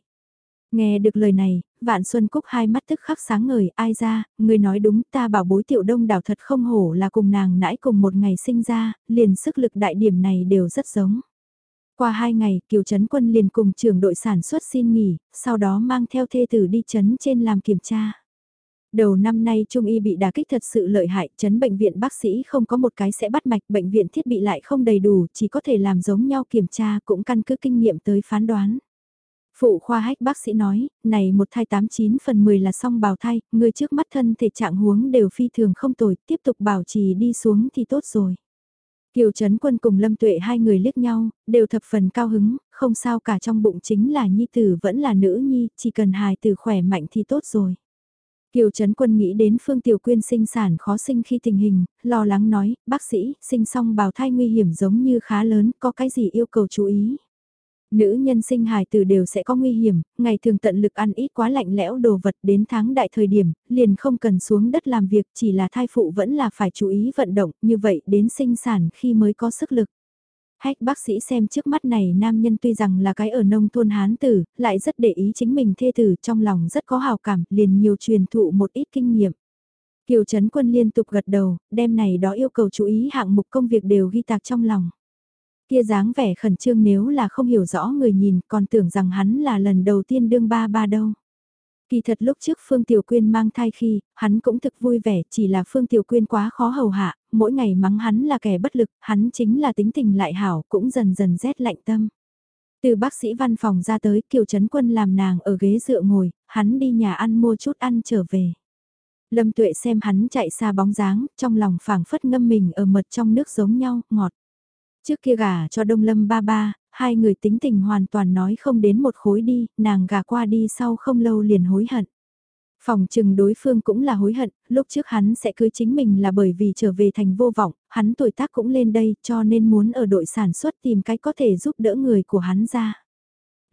Nghe được lời này, Vạn Xuân Cúc hai mắt tức khắc sáng ngời, ai ra, người nói đúng ta bảo bối tiểu đông đảo thật không hổ là cùng nàng nãi cùng một ngày sinh ra, liền sức lực đại điểm này đều rất giống. Qua hai ngày, Kiều Trấn Quân liền cùng trưởng đội sản xuất xin nghỉ, sau đó mang theo thê tử đi chấn trên làm kiểm tra. Đầu năm nay Trung y bị đả kích thật sự lợi hại, chấn bệnh viện bác sĩ không có một cái sẽ bắt mạch, bệnh viện thiết bị lại không đầy đủ, chỉ có thể làm giống nhau kiểm tra cũng căn cứ kinh nghiệm tới phán đoán. Phụ khoa hách bác sĩ nói, này một thai 89 phần 10 là xong bào thai, người trước mắt thân thể trạng huống đều phi thường không tồi, tiếp tục bảo trì đi xuống thì tốt rồi. Kiều Trấn Quân cùng Lâm Tuệ hai người liếc nhau, đều thập phần cao hứng, không sao cả trong bụng chính là nhi tử vẫn là nữ nhi, chỉ cần hài tử khỏe mạnh thì tốt rồi. Kiều Trấn Quân nghĩ đến Phương Tiểu Quyên sinh sản khó sinh khi tình hình, lo lắng nói, bác sĩ, sinh xong bào thai nguy hiểm giống như khá lớn, có cái gì yêu cầu chú ý. Nữ nhân sinh hài tử đều sẽ có nguy hiểm, ngày thường tận lực ăn ít quá lạnh lẽo đồ vật đến tháng đại thời điểm, liền không cần xuống đất làm việc chỉ là thai phụ vẫn là phải chú ý vận động, như vậy đến sinh sản khi mới có sức lực. Hách bác sĩ xem trước mắt này nam nhân tuy rằng là cái ở nông thôn hán tử, lại rất để ý chính mình thê tử trong lòng rất có hào cảm, liền nhiều truyền thụ một ít kinh nghiệm. Kiều Trấn Quân liên tục gật đầu, đêm này đó yêu cầu chú ý hạng mục công việc đều ghi tạc trong lòng. Kia dáng vẻ khẩn trương nếu là không hiểu rõ người nhìn còn tưởng rằng hắn là lần đầu tiên đương ba ba đâu. Kỳ thật lúc trước Phương Tiểu Quyên mang thai khi, hắn cũng thực vui vẻ, chỉ là Phương Tiểu Quyên quá khó hầu hạ, mỗi ngày mắng hắn là kẻ bất lực, hắn chính là tính tình lại hảo, cũng dần dần rét lạnh tâm. Từ bác sĩ văn phòng ra tới, Kiều Trấn Quân làm nàng ở ghế dựa ngồi, hắn đi nhà ăn mua chút ăn trở về. Lâm Tuệ xem hắn chạy xa bóng dáng, trong lòng phảng phất ngâm mình ở mật trong nước giống nhau, ngọt. Trước kia gả cho Đông Lâm ba ba, hai người tính tình hoàn toàn nói không đến một khối đi, nàng gả qua đi sau không lâu liền hối hận. Phòng trừng đối phương cũng là hối hận, lúc trước hắn sẽ cưới chính mình là bởi vì trở về thành vô vọng, hắn tuổi tác cũng lên đây cho nên muốn ở đội sản xuất tìm cách có thể giúp đỡ người của hắn ra.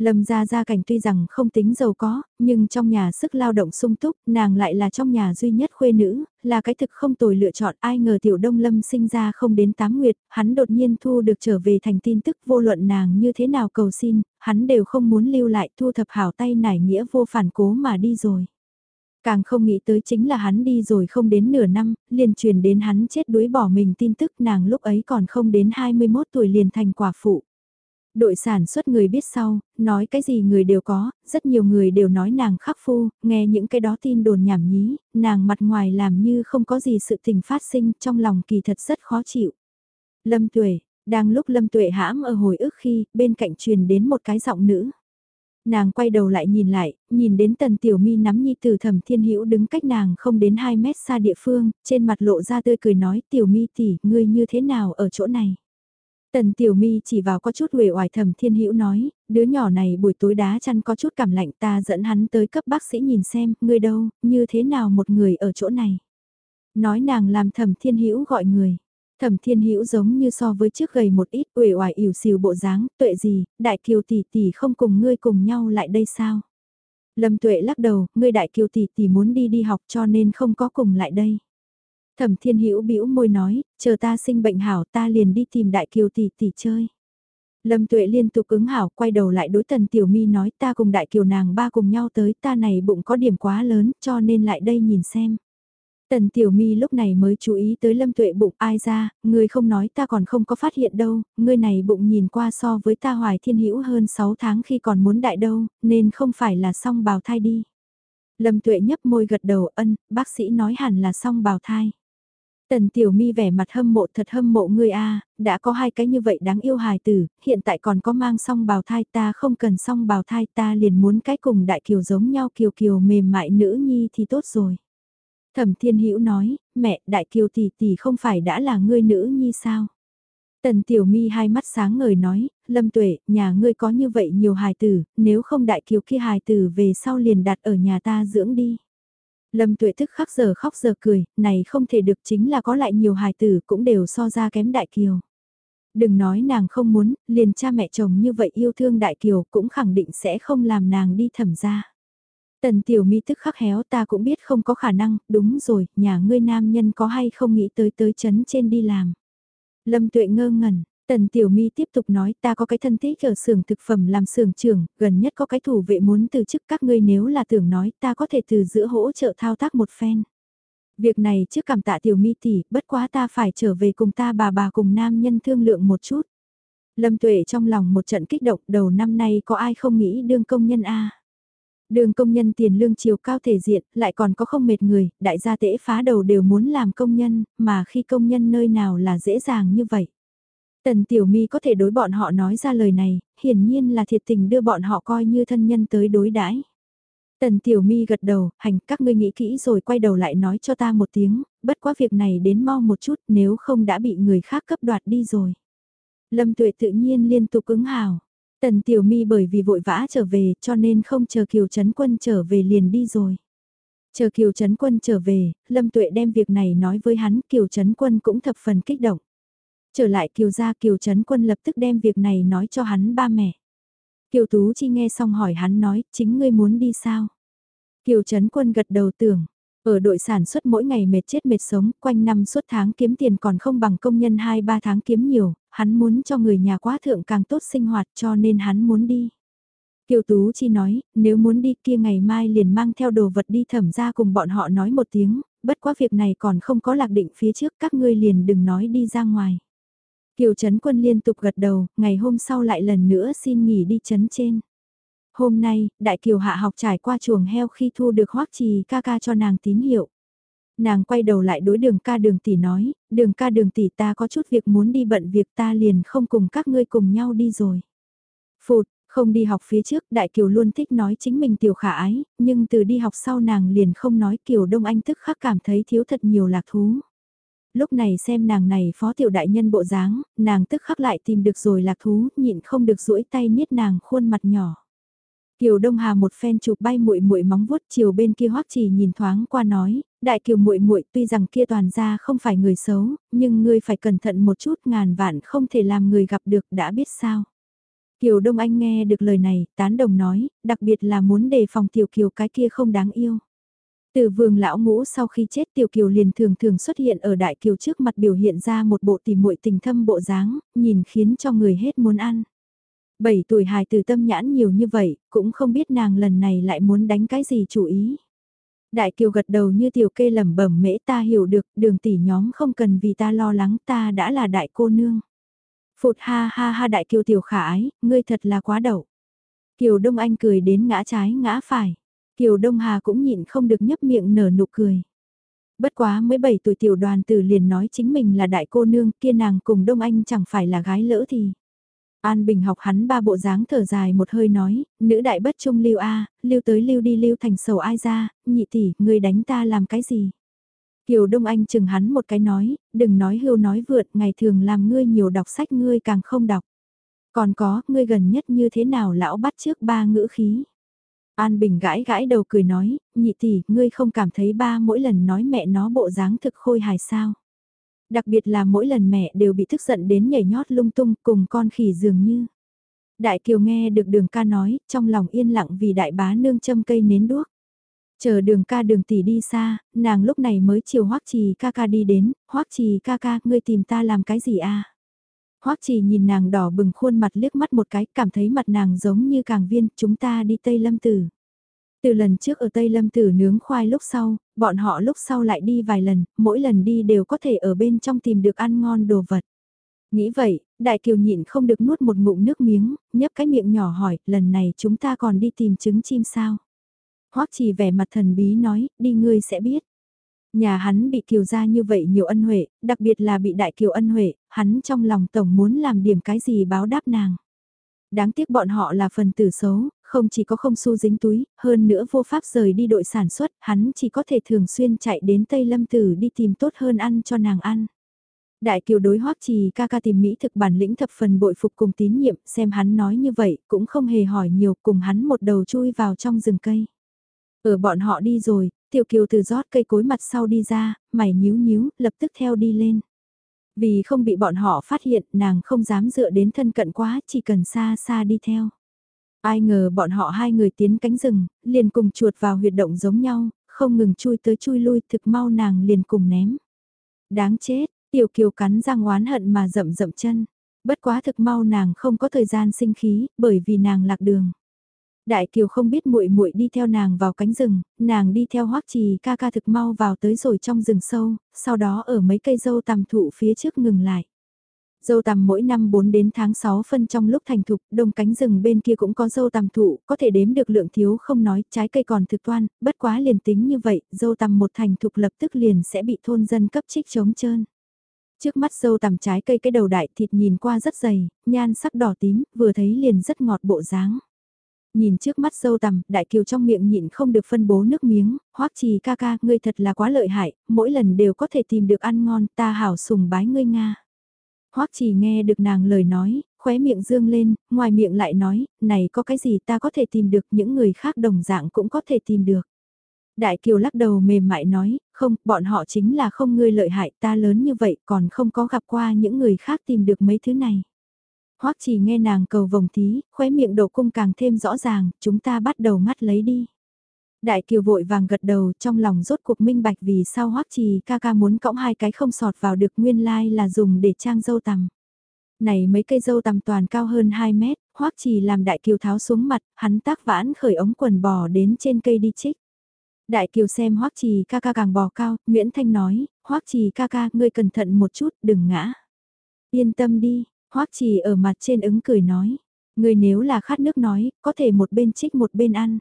Lâm gia gia cảnh tuy rằng không tính giàu có, nhưng trong nhà sức lao động sung túc, nàng lại là trong nhà duy nhất khuê nữ, là cái thực không tồi lựa chọn ai ngờ tiểu đông lâm sinh ra không đến tám nguyệt, hắn đột nhiên thu được trở về thành tin tức vô luận nàng như thế nào cầu xin, hắn đều không muốn lưu lại thu thập hảo tay nải nghĩa vô phản cố mà đi rồi. Càng không nghĩ tới chính là hắn đi rồi không đến nửa năm, liền truyền đến hắn chết đuối bỏ mình tin tức nàng lúc ấy còn không đến 21 tuổi liền thành quả phụ. Đội sản xuất người biết sau, nói cái gì người đều có, rất nhiều người đều nói nàng khắc phu, nghe những cái đó tin đồn nhảm nhí, nàng mặt ngoài làm như không có gì sự tình phát sinh, trong lòng kỳ thật rất khó chịu. Lâm Tuệ, đang lúc Lâm Tuệ hãm ở hồi ức khi, bên cạnh truyền đến một cái giọng nữ. Nàng quay đầu lại nhìn lại, nhìn đến tần tiểu mi nắm nhi từ thẩm thiên hữu đứng cách nàng không đến 2 mét xa địa phương, trên mặt lộ ra tươi cười nói tiểu mi tỷ, ngươi như thế nào ở chỗ này. Tần Tiểu Mi chỉ vào có chút uể oải thầm thiên hữu nói, đứa nhỏ này buổi tối đá chăn có chút cảm lạnh ta dẫn hắn tới cấp bác sĩ nhìn xem, người đâu, như thế nào một người ở chỗ này. Nói nàng làm thầm thiên hữu gọi người. Thẩm Thiên Hữu giống như so với trước gầy một ít, uể oải ỉu xìu bộ dáng, tuệ gì, đại kiều tỷ tỷ không cùng ngươi cùng nhau lại đây sao? Lâm Tuệ lắc đầu, ngươi đại kiều tỷ tỷ muốn đi đi học cho nên không có cùng lại đây. Thẩm Thiên Hữu bĩu môi nói, chờ ta sinh bệnh hảo ta liền đi tìm Đại Kiều tỷ tỷ chơi. Lâm Tuệ liên tục ứng hảo quay đầu lại đối Tần Tiểu Mi nói ta cùng Đại Kiều nàng ba cùng nhau tới ta này bụng có điểm quá lớn cho nên lại đây nhìn xem. Tần Tiểu Mi lúc này mới chú ý tới Lâm Tuệ bụng ai ra, người không nói ta còn không có phát hiện đâu, người này bụng nhìn qua so với ta hoài thiên hữu hơn 6 tháng khi còn muốn đại đâu, nên không phải là song bào thai đi. Lâm Tuệ nhấp môi gật đầu ân, bác sĩ nói hẳn là song bào thai. Tần Tiểu Mi vẻ mặt hâm mộ thật hâm mộ ngươi a, đã có hai cái như vậy đáng yêu hài tử, hiện tại còn có mang song bào thai ta không cần song bào thai ta liền muốn cái cùng đại kiều giống nhau kiều kiều mềm mại nữ nhi thì tốt rồi. Thẩm Thiên Hữu nói, mẹ đại kiều tỷ tỷ không phải đã là ngươi nữ nhi sao? Tần Tiểu Mi hai mắt sáng ngời nói, Lâm Tuệ, nhà ngươi có như vậy nhiều hài tử, nếu không đại kiều kia hài tử về sau liền đặt ở nhà ta dưỡng đi. Lâm tuệ thức khắc giờ khóc giờ cười, này không thể được chính là có lại nhiều hài tử cũng đều so ra kém đại kiều. Đừng nói nàng không muốn, liền cha mẹ chồng như vậy yêu thương đại kiều cũng khẳng định sẽ không làm nàng đi thẩm ra. Tần tiểu mi tức khắc héo ta cũng biết không có khả năng, đúng rồi, nhà ngươi nam nhân có hay không nghĩ tới tới chấn trên đi làm. Lâm tuệ ngơ ngẩn, Tần Tiểu Mi tiếp tục nói ta có cái thân thích ở xưởng thực phẩm làm xưởng trưởng, gần nhất có cái thủ vệ muốn từ chức các ngươi nếu là tưởng nói ta có thể từ giữa hỗ trợ thao tác một phen. Việc này trước cảm tạ Tiểu Mi tỷ, bất quá ta phải trở về cùng ta bà bà cùng nam nhân thương lượng một chút. Lâm Tuệ trong lòng một trận kích động đầu năm nay có ai không nghĩ đương công nhân a Đường công nhân tiền lương chiều cao thể diện, lại còn có không mệt người, đại gia tễ phá đầu đều muốn làm công nhân, mà khi công nhân nơi nào là dễ dàng như vậy. Tần Tiểu Mi có thể đối bọn họ nói ra lời này, hiển nhiên là thiệt tình đưa bọn họ coi như thân nhân tới đối đãi. Tần Tiểu Mi gật đầu, hành các ngươi nghĩ kỹ rồi quay đầu lại nói cho ta một tiếng, bất quá việc này đến mau một chút nếu không đã bị người khác cấp đoạt đi rồi. Lâm Tuệ tự nhiên liên tục ứng hào. Tần Tiểu Mi bởi vì vội vã trở về cho nên không chờ Kiều Trấn Quân trở về liền đi rồi. Chờ Kiều Trấn Quân trở về, Lâm Tuệ đem việc này nói với hắn Kiều Trấn Quân cũng thập phần kích động. Trở lại Kiều gia Kiều Trấn Quân lập tức đem việc này nói cho hắn ba mẹ. Kiều Tú Chi nghe xong hỏi hắn nói, chính ngươi muốn đi sao? Kiều Trấn Quân gật đầu tưởng, ở đội sản xuất mỗi ngày mệt chết mệt sống, quanh năm suốt tháng kiếm tiền còn không bằng công nhân 2-3 tháng kiếm nhiều, hắn muốn cho người nhà quá thượng càng tốt sinh hoạt cho nên hắn muốn đi. Kiều Tú Chi nói, nếu muốn đi kia ngày mai liền mang theo đồ vật đi thẩm ra cùng bọn họ nói một tiếng, bất quá việc này còn không có lạc định phía trước các ngươi liền đừng nói đi ra ngoài. Kiều Trấn Quân liên tục gật đầu, ngày hôm sau lại lần nữa xin nghỉ đi chấn trên. Hôm nay, Đại Kiều Hạ học trải qua chuồng heo khi thu được hoắc trì ca ca cho nàng tín hiệu. Nàng quay đầu lại đối đường ca đường tỷ nói, đường ca đường tỷ ta có chút việc muốn đi bận việc ta liền không cùng các ngươi cùng nhau đi rồi. Phụt, không đi học phía trước Đại Kiều luôn thích nói chính mình tiểu khả ái, nhưng từ đi học sau nàng liền không nói Kiều Đông Anh tức khắc cảm thấy thiếu thật nhiều lạc thú. Lúc này xem nàng này phó tiểu đại nhân bộ dáng, nàng tức khắc lại tìm được rồi lạc thú, nhịn không được duỗi tay niết nàng khuôn mặt nhỏ. Kiều Đông Hà một phen chụp bay muội muội móng vuốt chiều bên kia Hoắc Chỉ nhìn thoáng qua nói, đại kiều muội muội tuy rằng kia toàn gia không phải người xấu, nhưng ngươi phải cẩn thận một chút ngàn vạn không thể làm người gặp được đã biết sao. Kiều Đông Anh nghe được lời này, tán đồng nói, đặc biệt là muốn đề phòng tiểu kiều cái kia không đáng yêu. Từ vương lão ngũ sau khi chết tiểu kiều liền thường thường xuất hiện ở đại kiều trước mặt biểu hiện ra một bộ tỉ muội tình thâm bộ dáng, nhìn khiến cho người hết muốn ăn. Bảy tuổi hài từ tâm nhãn nhiều như vậy, cũng không biết nàng lần này lại muốn đánh cái gì chủ ý. Đại kiều gật đầu như tiểu kê lẩm bẩm mễ ta hiểu được, đường tỷ nhóm không cần vì ta lo lắng ta đã là đại cô nương. Phụt ha ha ha đại kiều tiểu khả ái, ngươi thật là quá đậu. Kiều Đông Anh cười đến ngã trái ngã phải. Kiều Đông Hà cũng nhịn không được nhấp miệng nở nụ cười. Bất quá mới 7 tuổi tiểu đoàn tử liền nói chính mình là đại cô nương kia nàng cùng Đông Anh chẳng phải là gái lỡ thì. An Bình học hắn ba bộ dáng thở dài một hơi nói, nữ đại bất trung lưu a, lưu tới lưu đi lưu thành sầu ai ra, nhị tỷ, người đánh ta làm cái gì? Kiều Đông Anh chừng hắn một cái nói, đừng nói hưu nói vượt, ngày thường làm ngươi nhiều đọc sách ngươi càng không đọc. Còn có, ngươi gần nhất như thế nào lão bắt trước ba ngữ khí. An Bình gãi gãi đầu cười nói, nhị tỷ, ngươi không cảm thấy ba mỗi lần nói mẹ nó bộ dáng thực khôi hài sao. Đặc biệt là mỗi lần mẹ đều bị tức giận đến nhảy nhót lung tung cùng con khỉ dường như. Đại Kiều nghe được đường ca nói, trong lòng yên lặng vì đại bá nương châm cây nến đuốc. Chờ đường ca đường tỷ đi xa, nàng lúc này mới chiều hoắc trì ca ca đi đến, hoắc trì ca ca, ngươi tìm ta làm cái gì? À? Hoắc trì nhìn nàng đỏ bừng khuôn mặt liếc mắt một cái, cảm thấy mặt nàng giống như càng viên, chúng ta đi Tây Lâm Tử. Từ lần trước ở Tây Lâm Tử nướng khoai lúc sau, bọn họ lúc sau lại đi vài lần, mỗi lần đi đều có thể ở bên trong tìm được ăn ngon đồ vật. Nghĩ vậy, Đại Kiều nhịn không được nuốt một ngụm nước miếng, nhấp cái miệng nhỏ hỏi, lần này chúng ta còn đi tìm trứng chim sao? Hoắc chỉ vẻ mặt thần bí nói, đi ngươi sẽ biết. Nhà hắn bị kiều gia như vậy nhiều ân huệ, đặc biệt là bị đại kiều ân huệ, hắn trong lòng tổng muốn làm điểm cái gì báo đáp nàng. Đáng tiếc bọn họ là phần tử xấu, không chỉ có không xu dính túi, hơn nữa vô pháp rời đi đội sản xuất, hắn chỉ có thể thường xuyên chạy đến Tây Lâm Tử đi tìm tốt hơn ăn cho nàng ăn. Đại kiều đối hoắc trì ca ca tìm Mỹ thực bản lĩnh thập phần bội phục cùng tín nhiệm, xem hắn nói như vậy, cũng không hề hỏi nhiều, cùng hắn một đầu chui vào trong rừng cây. Ở bọn họ đi rồi, tiểu kiều từ rót cây cối mặt sau đi ra, mày nhíu nhíu, lập tức theo đi lên. Vì không bị bọn họ phát hiện, nàng không dám dựa đến thân cận quá, chỉ cần xa xa đi theo. Ai ngờ bọn họ hai người tiến cánh rừng, liền cùng chuột vào huyệt động giống nhau, không ngừng chui tới chui lui thực mau nàng liền cùng ném. Đáng chết, tiểu kiều cắn răng oán hận mà rậm rậm chân. Bất quá thực mau nàng không có thời gian sinh khí, bởi vì nàng lạc đường. Đại Kiều không biết muội muội đi theo nàng vào cánh rừng, nàng đi theo Hoắc Trì ca ca thực mau vào tới rồi trong rừng sâu, sau đó ở mấy cây dâu tằm thụ phía trước ngừng lại. Dâu tằm mỗi năm 4 đến tháng 6 phân trong lúc thành thục, đông cánh rừng bên kia cũng có dâu tằm thụ, có thể đếm được lượng thiếu không nói, trái cây còn thực toan, bất quá liền tính như vậy, dâu tằm một thành thục lập tức liền sẽ bị thôn dân cấp trích chống trơn. Trước mắt dâu tằm trái cây cái đầu đại thịt nhìn qua rất dày, nhan sắc đỏ tím, vừa thấy liền rất ngọt bộ dáng. Nhìn trước mắt sâu tằm, đại kiều trong miệng nhịn không được phân bố nước miếng, hoắc trì ca ca, ngươi thật là quá lợi hại, mỗi lần đều có thể tìm được ăn ngon, ta hảo sùng bái ngươi Nga. Hoắc trì nghe được nàng lời nói, khóe miệng dương lên, ngoài miệng lại nói, này có cái gì ta có thể tìm được những người khác đồng dạng cũng có thể tìm được. Đại Kiều lắc đầu mềm mại nói, không, bọn họ chính là không ngươi lợi hại ta lớn như vậy còn không có gặp qua những người khác tìm được mấy thứ này. Hoắc chỉ nghe nàng cầu vòng tí, khóe miệng độ cung càng thêm rõ ràng, chúng ta bắt đầu ngắt lấy đi. Đại kiều vội vàng gật đầu trong lòng rốt cuộc minh bạch vì sao hoắc trì ca ca muốn cõng hai cái không sọt vào được nguyên lai là dùng để trang dâu tằm. Này mấy cây dâu tằm toàn cao hơn 2 mét, hoắc trì làm đại kiều tháo xuống mặt, hắn tác vãn khởi ống quần bò đến trên cây đi trích. Đại kiều xem hoắc trì ca ca càng bò cao, Nguyễn Thanh nói, hoắc trì ca ca, ngươi cẩn thận một chút, đừng ngã. Yên tâm đi, hoắc trì ở mặt trên ứng cười nói, ngươi nếu là khát nước nói, có thể một bên trích một bên ăn.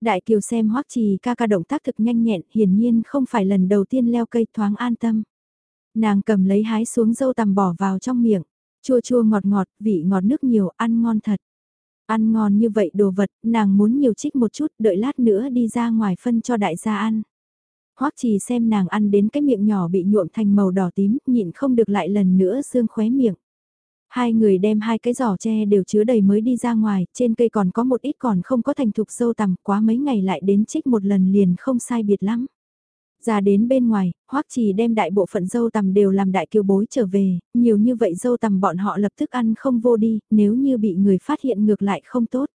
Đại kiều xem hoắc trì ca ca động tác thực nhanh nhẹn, hiển nhiên không phải lần đầu tiên leo cây thoáng an tâm. Nàng cầm lấy hái xuống dâu tằm bỏ vào trong miệng, chua chua ngọt ngọt, vị ngọt nước nhiều, ăn ngon thật. Ăn ngon như vậy đồ vật, nàng muốn nhiều trích một chút, đợi lát nữa đi ra ngoài phân cho đại gia ăn. Hoắc trì xem nàng ăn đến cái miệng nhỏ bị nhuộm thành màu đỏ tím, nhịn không được lại lần nữa dương khóe miệng. Hai người đem hai cái giỏ tre đều chứa đầy mới đi ra ngoài, trên cây còn có một ít còn không có thành thục sâu tầm quá mấy ngày lại đến trích một lần liền không sai biệt lắm. Ra đến bên ngoài, Hoắc Trì đem đại bộ phận dâu tằm đều làm đại kiều bối trở về, nhiều như vậy dâu tằm bọn họ lập tức ăn không vô đi, nếu như bị người phát hiện ngược lại không tốt.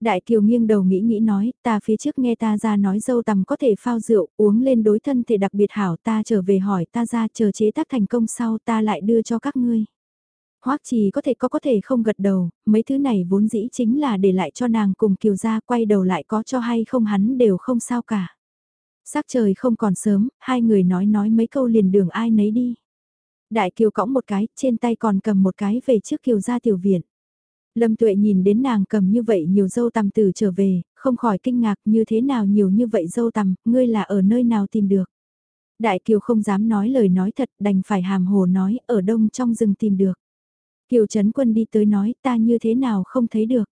Đại kiều nghiêng đầu nghĩ nghĩ nói, ta phía trước nghe ta ra nói dâu tằm có thể phao rượu, uống lên đối thân thể đặc biệt hảo ta trở về hỏi ta ra chờ chế tác thành công sau ta lại đưa cho các ngươi. Hoắc Trì có thể có có thể không gật đầu, mấy thứ này vốn dĩ chính là để lại cho nàng cùng kiều gia quay đầu lại có cho hay không hắn đều không sao cả. Sắc trời không còn sớm, hai người nói nói mấy câu liền đường ai nấy đi. Đại kiều cõng một cái, trên tay còn cầm một cái về trước kiều gia tiểu viện. Lâm tuệ nhìn đến nàng cầm như vậy nhiều dâu tằm từ trở về, không khỏi kinh ngạc như thế nào nhiều như vậy dâu tằm, ngươi là ở nơi nào tìm được. Đại kiều không dám nói lời nói thật, đành phải hàm hồ nói, ở đông trong rừng tìm được. Kiều Trấn Quân đi tới nói, ta như thế nào không thấy được.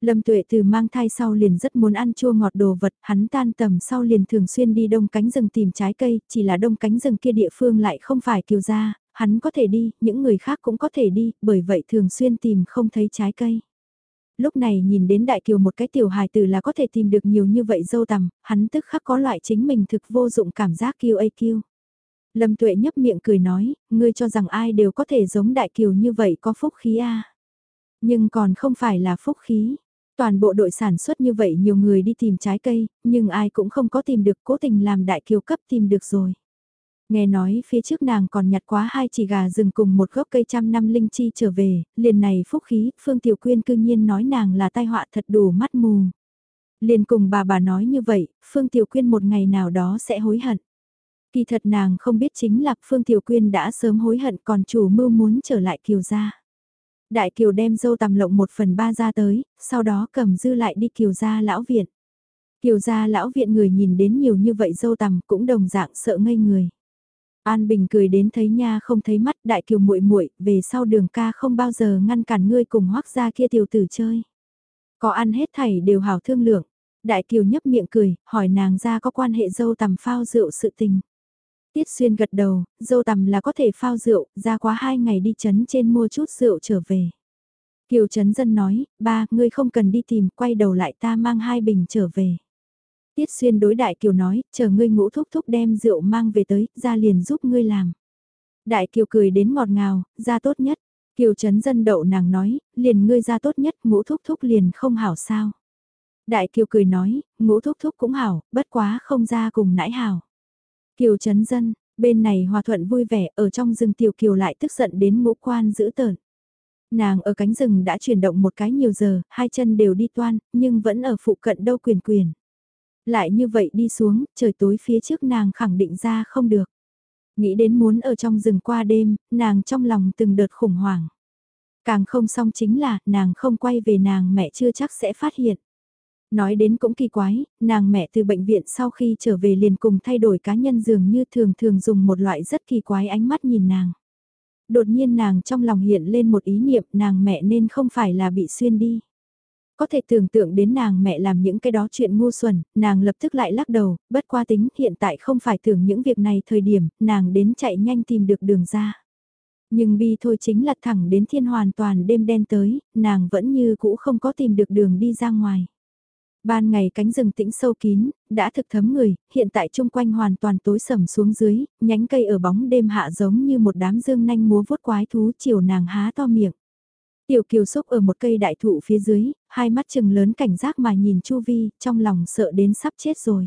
Lâm Tuệ từ mang thai sau liền rất muốn ăn chua ngọt đồ vật, hắn tan tầm sau liền thường xuyên đi đông cánh rừng tìm trái cây, chỉ là đông cánh rừng kia địa phương lại không phải kiều gia, hắn có thể đi, những người khác cũng có thể đi, bởi vậy thường xuyên tìm không thấy trái cây. Lúc này nhìn đến đại kiều một cái tiểu hài tử là có thể tìm được nhiều như vậy dâu tằm, hắn tức khắc có loại chính mình thực vô dụng cảm giác kiêu a kiêu. Lâm Tuệ nhấp miệng cười nói, ngươi cho rằng ai đều có thể giống đại kiều như vậy có phúc khí a Nhưng còn không phải là phúc khí. Toàn bộ đội sản xuất như vậy nhiều người đi tìm trái cây, nhưng ai cũng không có tìm được cố tình làm đại kiều cấp tìm được rồi. Nghe nói phía trước nàng còn nhặt quá hai chỉ gà rừng cùng một gốc cây trăm năm linh chi trở về, liền này phúc khí, Phương Tiểu Quyên cư nhiên nói nàng là tai họa thật đủ mắt mù. Liền cùng bà bà nói như vậy, Phương Tiểu Quyên một ngày nào đó sẽ hối hận. Kỳ thật nàng không biết chính là Phương Tiểu Quyên đã sớm hối hận còn chủ mưu muốn trở lại kiều gia. Đại kiều đem dâu tầm lộng một phần ba ra tới, sau đó cầm dư lại đi kiều gia lão viện. Kiều gia lão viện người nhìn đến nhiều như vậy dâu tầm cũng đồng dạng sợ ngây người. An Bình cười đến thấy nha không thấy mắt đại kiều muội muội về sau đường ca không bao giờ ngăn cản ngươi cùng hoác gia kia tiểu tử chơi. Có ăn hết thảy đều hảo thương lượng. Đại kiều nhấp miệng cười, hỏi nàng ra có quan hệ dâu tầm phao rượu sự tình. Tiết Xuyên gật đầu, dâu tầm là có thể phao rượu, ra quá hai ngày đi chấn trên mua chút rượu trở về. Kiều Trấn Dân nói, ba, ngươi không cần đi tìm, quay đầu lại ta mang hai bình trở về. Tiết Xuyên đối Đại Kiều nói, chờ ngươi ngũ thúc thúc đem rượu mang về tới, ra liền giúp ngươi làm. Đại Kiều cười đến ngọt ngào, ra tốt nhất. Kiều Trấn Dân đậu nàng nói, liền ngươi ra tốt nhất, ngũ thúc thúc liền không hảo sao. Đại Kiều cười nói, ngũ thúc thúc cũng hảo, bất quá không ra cùng nãi hảo. Kiều Trấn Dân, bên này hòa thuận vui vẻ, ở trong rừng Tiểu Kiều lại tức giận đến ngũ quan giữ tợn. Nàng ở cánh rừng đã chuyển động một cái nhiều giờ, hai chân đều đi toan, nhưng vẫn ở phụ cận đâu quyền quyền. Lại như vậy đi xuống, trời tối phía trước nàng khẳng định ra không được. Nghĩ đến muốn ở trong rừng qua đêm, nàng trong lòng từng đợt khủng hoảng. Càng không xong chính là, nàng không quay về nàng mẹ chưa chắc sẽ phát hiện. Nói đến cũng kỳ quái, nàng mẹ từ bệnh viện sau khi trở về liền cùng thay đổi cá nhân dường như thường thường dùng một loại rất kỳ quái ánh mắt nhìn nàng. Đột nhiên nàng trong lòng hiện lên một ý niệm nàng mẹ nên không phải là bị xuyên đi. Có thể tưởng tượng đến nàng mẹ làm những cái đó chuyện ngu xuẩn, nàng lập tức lại lắc đầu, bất qua tính hiện tại không phải tưởng những việc này thời điểm, nàng đến chạy nhanh tìm được đường ra. Nhưng bi thôi chính là thẳng đến thiên hoàn toàn đêm đen tới, nàng vẫn như cũ không có tìm được đường đi ra ngoài. Ban ngày cánh rừng tĩnh sâu kín, đã thực thấm người, hiện tại chung quanh hoàn toàn tối sầm xuống dưới, nhánh cây ở bóng đêm hạ giống như một đám dương nanh múa vuốt quái thú chiều nàng há to miệng. Tiểu kiều xúc ở một cây đại thụ phía dưới, hai mắt chừng lớn cảnh giác mà nhìn Chu Vi, trong lòng sợ đến sắp chết rồi.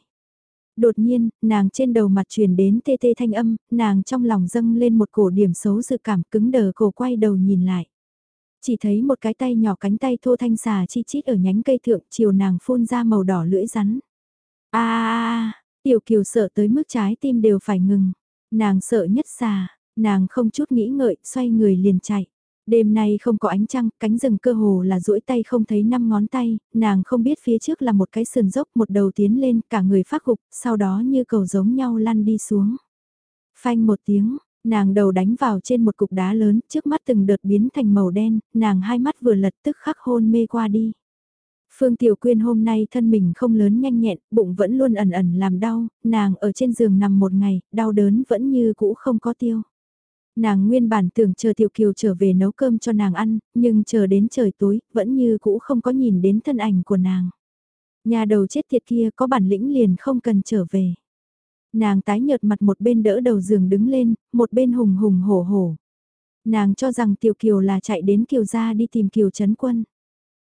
Đột nhiên, nàng trên đầu mặt truyền đến tê tê thanh âm, nàng trong lòng dâng lên một cổ điểm xấu dự cảm cứng đờ cổ quay đầu nhìn lại. Chỉ thấy một cái tay nhỏ cánh tay thô thanh xà chi chít ở nhánh cây thượng chiều nàng phun ra màu đỏ lưỡi rắn. a Tiểu kiều sợ tới mức trái tim đều phải ngừng. Nàng sợ nhất xà, nàng không chút nghĩ ngợi, xoay người liền chạy. Đêm nay không có ánh trăng, cánh rừng cơ hồ là duỗi tay không thấy năm ngón tay, nàng không biết phía trước là một cái sườn dốc một đầu tiến lên, cả người phát gục, sau đó như cầu giống nhau lăn đi xuống. Phanh một tiếng, nàng đầu đánh vào trên một cục đá lớn, trước mắt từng đợt biến thành màu đen, nàng hai mắt vừa lật tức khắc hôn mê qua đi. Phương Tiểu Quyên hôm nay thân mình không lớn nhanh nhẹn, bụng vẫn luôn ẩn ẩn làm đau, nàng ở trên giường nằm một ngày, đau đớn vẫn như cũ không có tiêu. Nàng nguyên bản tưởng chờ Tiểu Kiều trở về nấu cơm cho nàng ăn, nhưng chờ đến trời tối, vẫn như cũ không có nhìn đến thân ảnh của nàng. Nhà đầu chết tiệt kia có bản lĩnh liền không cần trở về. Nàng tái nhợt mặt một bên đỡ đầu giường đứng lên, một bên hùng hùng hổ hổ. Nàng cho rằng Tiểu Kiều là chạy đến Kiều gia đi tìm Kiều Trấn Quân.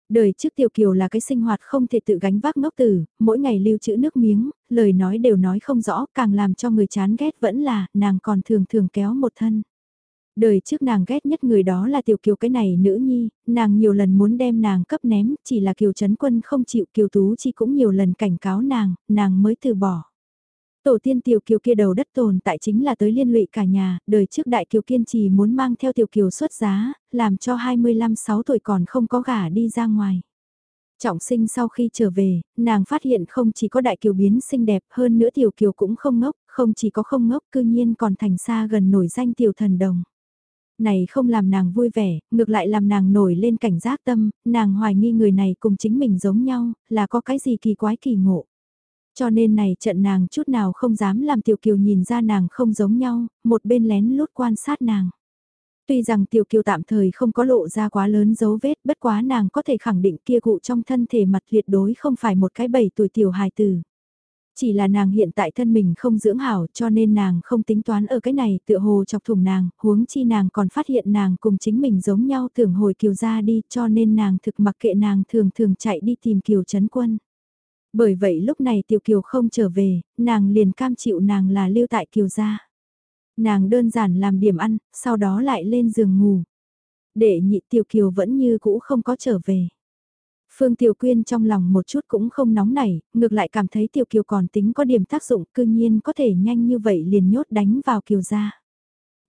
Đời trước Tiểu Kiều là cái sinh hoạt không thể tự gánh vác ngốc tử, mỗi ngày lưu trữ nước miếng, lời nói đều nói không rõ, càng làm cho người chán ghét vẫn là, nàng còn thường thường kéo một thân. Đời trước nàng ghét nhất người đó là Tiểu Kiều cái này nữ nhi, nàng nhiều lần muốn đem nàng cấp ném, chỉ là Kiều Trấn Quân không chịu Kiều Tú Chi cũng nhiều lần cảnh cáo nàng, nàng mới từ bỏ. Tổ tiên Tiểu Kiều kia đầu đất tồn tại chính là tới liên lụy cả nhà, đời trước Đại Kiều kiên trì muốn mang theo Tiểu Kiều xuất giá, làm cho 25-6 tuổi còn không có gả đi ra ngoài. Trọng sinh sau khi trở về, nàng phát hiện không chỉ có Đại Kiều biến xinh đẹp hơn nữa Tiểu Kiều cũng không ngốc, không chỉ có không ngốc cư nhiên còn thành xa gần nổi danh Tiểu Thần Đồng này không làm nàng vui vẻ, ngược lại làm nàng nổi lên cảnh giác tâm, nàng hoài nghi người này cùng chính mình giống nhau, là có cái gì kỳ quái kỳ ngộ. Cho nên này trận nàng chút nào không dám làm Tiểu Kiều nhìn ra nàng không giống nhau, một bên lén lút quan sát nàng. Tuy rằng Tiểu Kiều tạm thời không có lộ ra quá lớn dấu vết, bất quá nàng có thể khẳng định kia cụ trong thân thể mặt tuyệt đối không phải một cái bảy tuổi tiểu hài tử. Chỉ là nàng hiện tại thân mình không dưỡng hảo cho nên nàng không tính toán ở cái này tựa hồ chọc thủng nàng, huống chi nàng còn phát hiện nàng cùng chính mình giống nhau tưởng hồi kiều ra đi cho nên nàng thực mặc kệ nàng thường thường chạy đi tìm kiều chấn quân. Bởi vậy lúc này tiểu kiều không trở về, nàng liền cam chịu nàng là lưu tại kiều gia. Nàng đơn giản làm điểm ăn, sau đó lại lên giường ngủ. Để nhị tiểu kiều vẫn như cũ không có trở về. Phương Tiểu Quyên trong lòng một chút cũng không nóng nảy, ngược lại cảm thấy Tiểu Kiều còn tính có điểm tác dụng cư nhiên có thể nhanh như vậy liền nhốt đánh vào Kiều gia.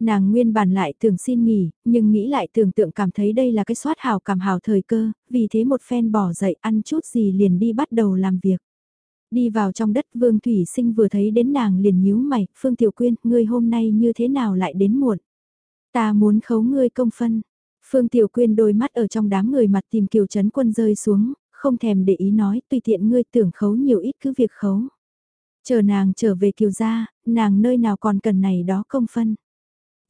Nàng nguyên bản lại tưởng xin nghỉ, nhưng nghĩ lại tưởng tượng cảm thấy đây là cái soát hào cảm hào thời cơ, vì thế một phen bỏ dậy ăn chút gì liền đi bắt đầu làm việc. Đi vào trong đất Vương Thủy Sinh vừa thấy đến nàng liền nhíu mày, Phương Tiểu Quyên, ngươi hôm nay như thế nào lại đến muộn? Ta muốn khấu ngươi công phân, Phương Tiểu Quyên đôi mắt ở trong đám người mặt tìm Kiều Trấn Quân rơi xuống, không thèm để ý nói tùy tiện ngươi tưởng khấu nhiều ít cứ việc khấu. Chờ nàng trở về Kiều gia, nàng nơi nào còn cần này đó công phân.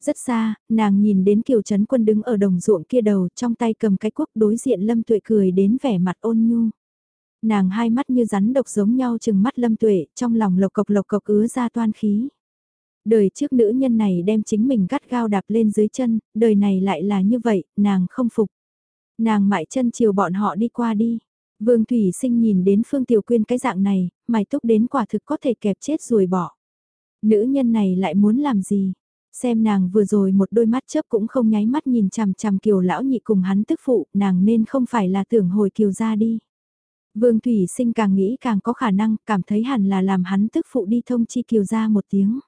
Rất xa, nàng nhìn đến Kiều Trấn Quân đứng ở đồng ruộng kia đầu trong tay cầm cái quốc đối diện Lâm Tuệ cười đến vẻ mặt ôn nhu. Nàng hai mắt như rắn độc giống nhau chừng mắt Lâm Tuệ, trong lòng lộc cộc lộc cộc ứa ra toan khí. Đời trước nữ nhân này đem chính mình gắt gao đạp lên dưới chân, đời này lại là như vậy, nàng không phục. Nàng mại chân chiều bọn họ đi qua đi. Vương Thủy Sinh nhìn đến Phương Tiểu Quyên cái dạng này, mày túc đến quả thực có thể kẹp chết rồi bỏ. Nữ nhân này lại muốn làm gì? Xem nàng vừa rồi một đôi mắt chớp cũng không nháy mắt nhìn chằm chằm kiều lão nhị cùng hắn tức phụ, nàng nên không phải là tưởng hồi kiều ra đi. Vương Thủy Sinh càng nghĩ càng có khả năng, cảm thấy hẳn là làm hắn tức phụ đi thông chi kiều ra một tiếng.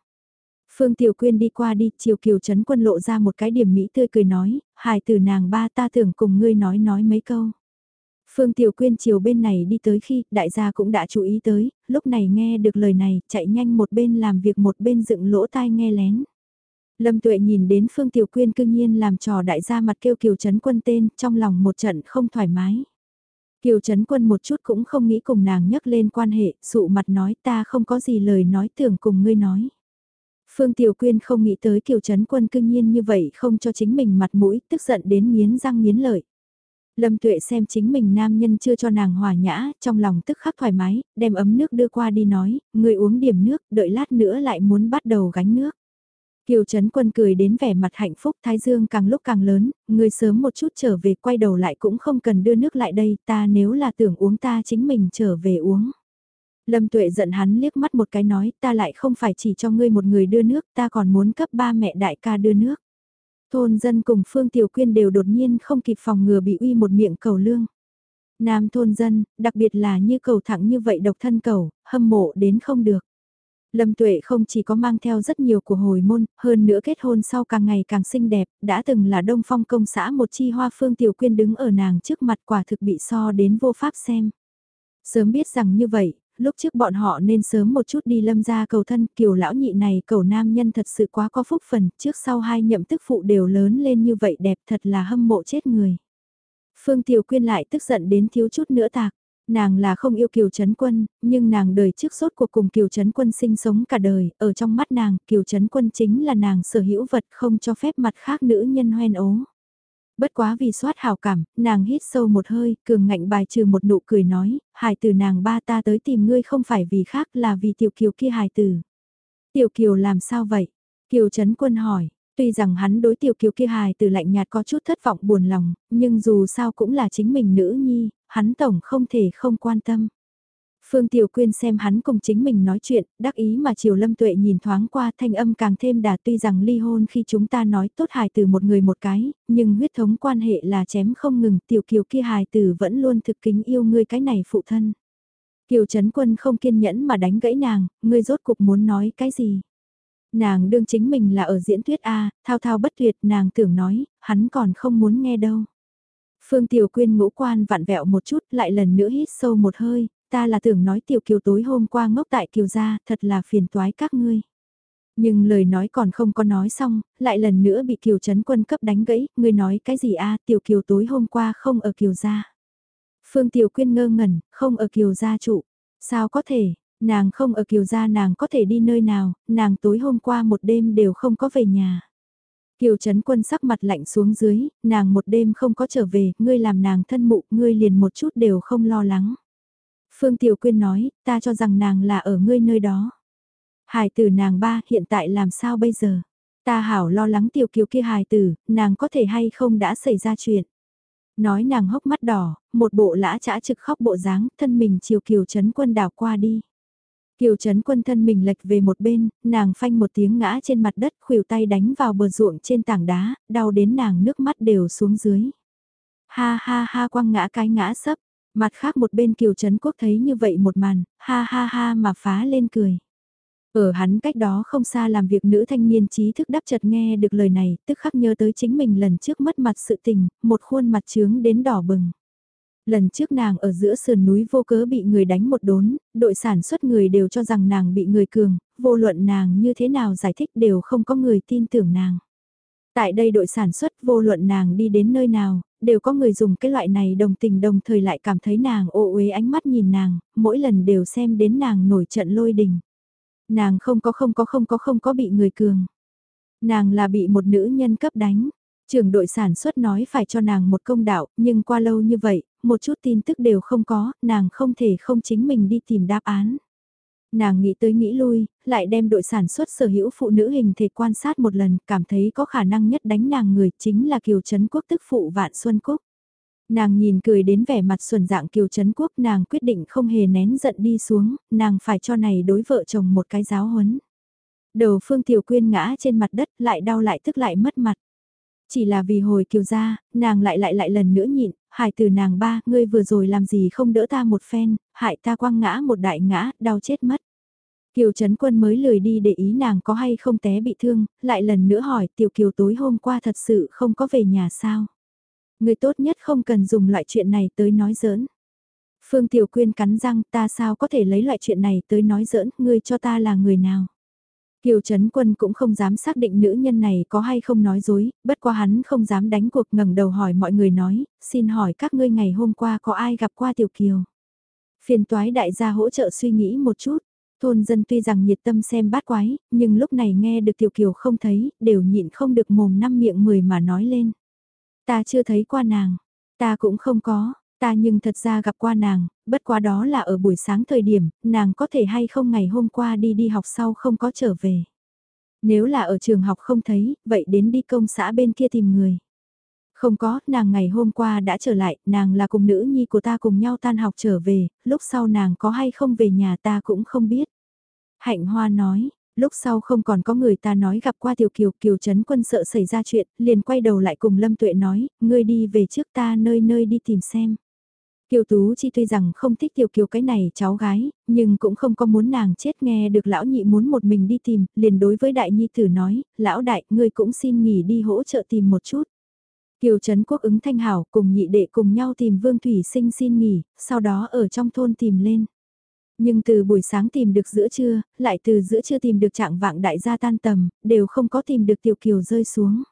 Phương Tiểu Quyên đi qua đi, chiều kiều trấn quân lộ ra một cái điểm mỹ tươi cười nói, hài từ nàng ba ta tưởng cùng ngươi nói nói mấy câu. Phương Tiểu Quyên chiều bên này đi tới khi đại gia cũng đã chú ý tới, lúc này nghe được lời này, chạy nhanh một bên làm việc một bên dựng lỗ tai nghe lén. Lâm Tuệ nhìn đến Phương Tiểu Quyên cương nhiên làm trò đại gia mặt kêu Kiều Trấn Quân tên, trong lòng một trận không thoải mái. Kiều Trấn Quân một chút cũng không nghĩ cùng nàng nhắc lên quan hệ, sụ mặt nói ta không có gì lời nói tưởng cùng ngươi nói. Phương Tiểu Quyên không nghĩ tới Kiều Trấn Quân cương nhiên như vậy không cho chính mình mặt mũi, tức giận đến miến răng miến lợi. Lâm Tuệ xem chính mình nam nhân chưa cho nàng hòa nhã, trong lòng tức khắc thoải mái, đem ấm nước đưa qua đi nói, người uống điểm nước, đợi lát nữa lại muốn bắt đầu gánh nước. Kiều Trấn Quân cười đến vẻ mặt hạnh phúc Thái Dương càng lúc càng lớn, người sớm một chút trở về quay đầu lại cũng không cần đưa nước lại đây, ta nếu là tưởng uống ta chính mình trở về uống. Lâm Tuệ giận hắn liếc mắt một cái nói ta lại không phải chỉ cho ngươi một người đưa nước ta còn muốn cấp ba mẹ đại ca đưa nước. Thôn dân cùng Phương Tiểu Quyên đều đột nhiên không kịp phòng ngừa bị uy một miệng cầu lương. Nam thôn dân, đặc biệt là như cầu thẳng như vậy độc thân cầu, hâm mộ đến không được. Lâm Tuệ không chỉ có mang theo rất nhiều của hồi môn, hơn nữa kết hôn sau càng ngày càng xinh đẹp, đã từng là đông phong công xã một chi hoa phương tiểu quyên đứng ở nàng trước mặt quả thực bị so đến vô pháp xem. Sớm biết rằng như vậy, lúc trước bọn họ nên sớm một chút đi lâm ra cầu thân kiều lão nhị này cầu nam nhân thật sự quá có phúc phần, trước sau hai nhậm tức phụ đều lớn lên như vậy đẹp thật là hâm mộ chết người. Phương Tiểu Quyên lại tức giận đến thiếu chút nữa tạc. Nàng là không yêu Kiều Trấn Quân, nhưng nàng đời trước sốt cuộc cùng Kiều Trấn Quân sinh sống cả đời, ở trong mắt nàng, Kiều Trấn Quân chính là nàng sở hữu vật không cho phép mặt khác nữ nhân hoen ố. Bất quá vì soát hào cảm, nàng hít sâu một hơi, cường ngạnh bài trừ một nụ cười nói, hài tử nàng ba ta tới tìm ngươi không phải vì khác là vì tiểu kiều kia hài tử. Tiểu kiều làm sao vậy? Kiều Trấn Quân hỏi, tuy rằng hắn đối tiểu kiều kia hài tử lạnh nhạt có chút thất vọng buồn lòng, nhưng dù sao cũng là chính mình nữ nhi, hắn tổng không thể không quan tâm. Phương Tiểu Quyên xem hắn cùng chính mình nói chuyện, đắc ý mà Triều Lâm Tuệ nhìn thoáng qua thanh âm càng thêm đà tuy rằng ly hôn khi chúng ta nói tốt hài từ một người một cái, nhưng huyết thống quan hệ là chém không ngừng, Tiểu Kiều kia hài tử vẫn luôn thực kính yêu ngươi cái này phụ thân. Kiều Trấn Quân không kiên nhẫn mà đánh gãy nàng, ngươi rốt cục muốn nói cái gì? Nàng đương chính mình là ở diễn thuyết A, thao thao bất tuyệt nàng tưởng nói, hắn còn không muốn nghe đâu. Phương Tiểu Quyên ngũ quan vặn vẹo một chút lại lần nữa hít sâu một hơi, ta là tưởng nói Tiểu Kiều tối hôm qua ngốc tại Kiều gia, thật là phiền toái các ngươi. Nhưng lời nói còn không có nói xong, lại lần nữa bị Kiều Trấn Quân cấp đánh gãy, ngươi nói cái gì a Tiểu Kiều tối hôm qua không ở Kiều gia. Phương Tiểu Quyên ngơ ngẩn, không ở Kiều gia trụ. Sao có thể, nàng không ở Kiều gia nàng có thể đi nơi nào, nàng tối hôm qua một đêm đều không có về nhà. Kiều Trấn Quân sắc mặt lạnh xuống dưới, nàng một đêm không có trở về, ngươi làm nàng thân mụ, ngươi liền một chút đều không lo lắng. Phương Tiểu Quyên nói, ta cho rằng nàng là ở ngươi nơi đó. Hài tử nàng ba hiện tại làm sao bây giờ? Ta hảo lo lắng Tiểu Kiều kia hài tử, nàng có thể hay không đã xảy ra chuyện. Nói nàng hốc mắt đỏ, một bộ lã chã trực khóc bộ dáng, thân mình chiều Kiều Trấn Quân đảo qua đi. Kiều Trấn Quân thân mình lệch về một bên, nàng phanh một tiếng ngã trên mặt đất khuỷu tay đánh vào bờ ruộng trên tảng đá, đau đến nàng nước mắt đều xuống dưới. Ha ha ha quăng ngã cái ngã sấp, mặt khác một bên Kiều Trấn Quốc thấy như vậy một màn, ha ha ha mà phá lên cười. Ở hắn cách đó không xa làm việc nữ thanh niên trí thức đắp chật nghe được lời này, tức khắc nhớ tới chính mình lần trước mất mặt sự tình, một khuôn mặt trướng đến đỏ bừng. Lần trước nàng ở giữa sườn núi vô cớ bị người đánh một đốn, đội sản xuất người đều cho rằng nàng bị người cường, vô luận nàng như thế nào giải thích đều không có người tin tưởng nàng. Tại đây đội sản xuất vô luận nàng đi đến nơi nào, đều có người dùng cái loại này đồng tình đồng thời lại cảm thấy nàng ô uế ánh mắt nhìn nàng, mỗi lần đều xem đến nàng nổi trận lôi đình. Nàng không có không có không có không có bị người cường. Nàng là bị một nữ nhân cấp đánh. Trường đội sản xuất nói phải cho nàng một công đạo, nhưng qua lâu như vậy, một chút tin tức đều không có, nàng không thể không chính mình đi tìm đáp án. Nàng nghĩ tới nghĩ lui, lại đem đội sản xuất sở hữu phụ nữ hình thể quan sát một lần, cảm thấy có khả năng nhất đánh nàng người chính là Kiều Trấn Quốc tức phụ Vạn Xuân Cúc. Nàng nhìn cười đến vẻ mặt xuẩn dạng Kiều Trấn Quốc nàng quyết định không hề nén giận đi xuống, nàng phải cho này đối vợ chồng một cái giáo huấn. Đầu Phương Tiểu Quyên ngã trên mặt đất lại đau lại tức lại mất mặt. Chỉ là vì hồi kiều ra, nàng lại lại lại lần nữa nhịn, hải từ nàng ba, ngươi vừa rồi làm gì không đỡ ta một phen, hại ta quăng ngã một đại ngã, đau chết mất. Kiều Trấn Quân mới lười đi để ý nàng có hay không té bị thương, lại lần nữa hỏi Tiểu Kiều tối hôm qua thật sự không có về nhà sao. Người tốt nhất không cần dùng loại chuyện này tới nói giỡn. Phương Tiểu Quyên cắn răng ta sao có thể lấy loại chuyện này tới nói giỡn, ngươi cho ta là người nào. Kiều Trấn Quân cũng không dám xác định nữ nhân này có hay không nói dối, bất quá hắn không dám đánh cuộc ngẩng đầu hỏi mọi người nói, xin hỏi các ngươi ngày hôm qua có ai gặp qua Tiểu Kiều. Phiền toái đại gia hỗ trợ suy nghĩ một chút, thôn dân tuy rằng nhiệt tâm xem bát quái, nhưng lúc này nghe được Tiểu Kiều không thấy, đều nhịn không được mồm năm miệng mười mà nói lên. Ta chưa thấy qua nàng, ta cũng không có, ta nhưng thật ra gặp qua nàng, bất quá đó là ở buổi sáng thời điểm, nàng có thể hay không ngày hôm qua đi đi học sau không có trở về. Nếu là ở trường học không thấy, vậy đến đi công xã bên kia tìm người. Không có, nàng ngày hôm qua đã trở lại, nàng là cùng nữ nhi của ta cùng nhau tan học trở về, lúc sau nàng có hay không về nhà ta cũng không biết. Hạnh Hoa nói, lúc sau không còn có người ta nói gặp qua Tiểu Kiều, Kiều Trấn Quân sợ xảy ra chuyện, liền quay đầu lại cùng Lâm Tuệ nói, ngươi đi về trước ta nơi nơi đi tìm xem. Kiều Tú Chi tuy rằng không thích Tiểu Kiều cái này cháu gái, nhưng cũng không có muốn nàng chết nghe được lão nhị muốn một mình đi tìm, liền đối với đại nhi tử nói, lão đại, ngươi cũng xin nghỉ đi hỗ trợ tìm một chút. Kiều Trấn Quốc ứng thanh hảo cùng nhị đệ cùng nhau tìm Vương Thủy Sinh xin nghỉ, sau đó ở trong thôn tìm lên. Nhưng từ buổi sáng tìm được giữa trưa, lại từ giữa trưa tìm được trạng vạng đại gia tan tầm, đều không có tìm được Tiểu Kiều rơi xuống.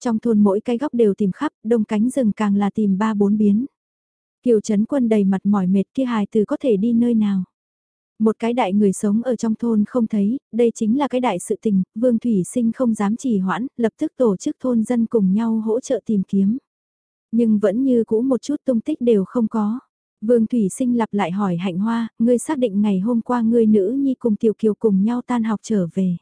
Trong thôn mỗi cái góc đều tìm khắp, đông cánh rừng càng là tìm ba bốn biến. Kiều Trấn Quân đầy mặt mỏi mệt kia hài từ có thể đi nơi nào. Một cái đại người sống ở trong thôn không thấy, đây chính là cái đại sự tình, Vương Thủy Sinh không dám trì hoãn, lập tức tổ chức thôn dân cùng nhau hỗ trợ tìm kiếm. Nhưng vẫn như cũ một chút tung tích đều không có. Vương Thủy Sinh lặp lại hỏi Hạnh Hoa, ngươi xác định ngày hôm qua ngươi nữ nhi cùng Tiểu Kiều cùng nhau tan học trở về.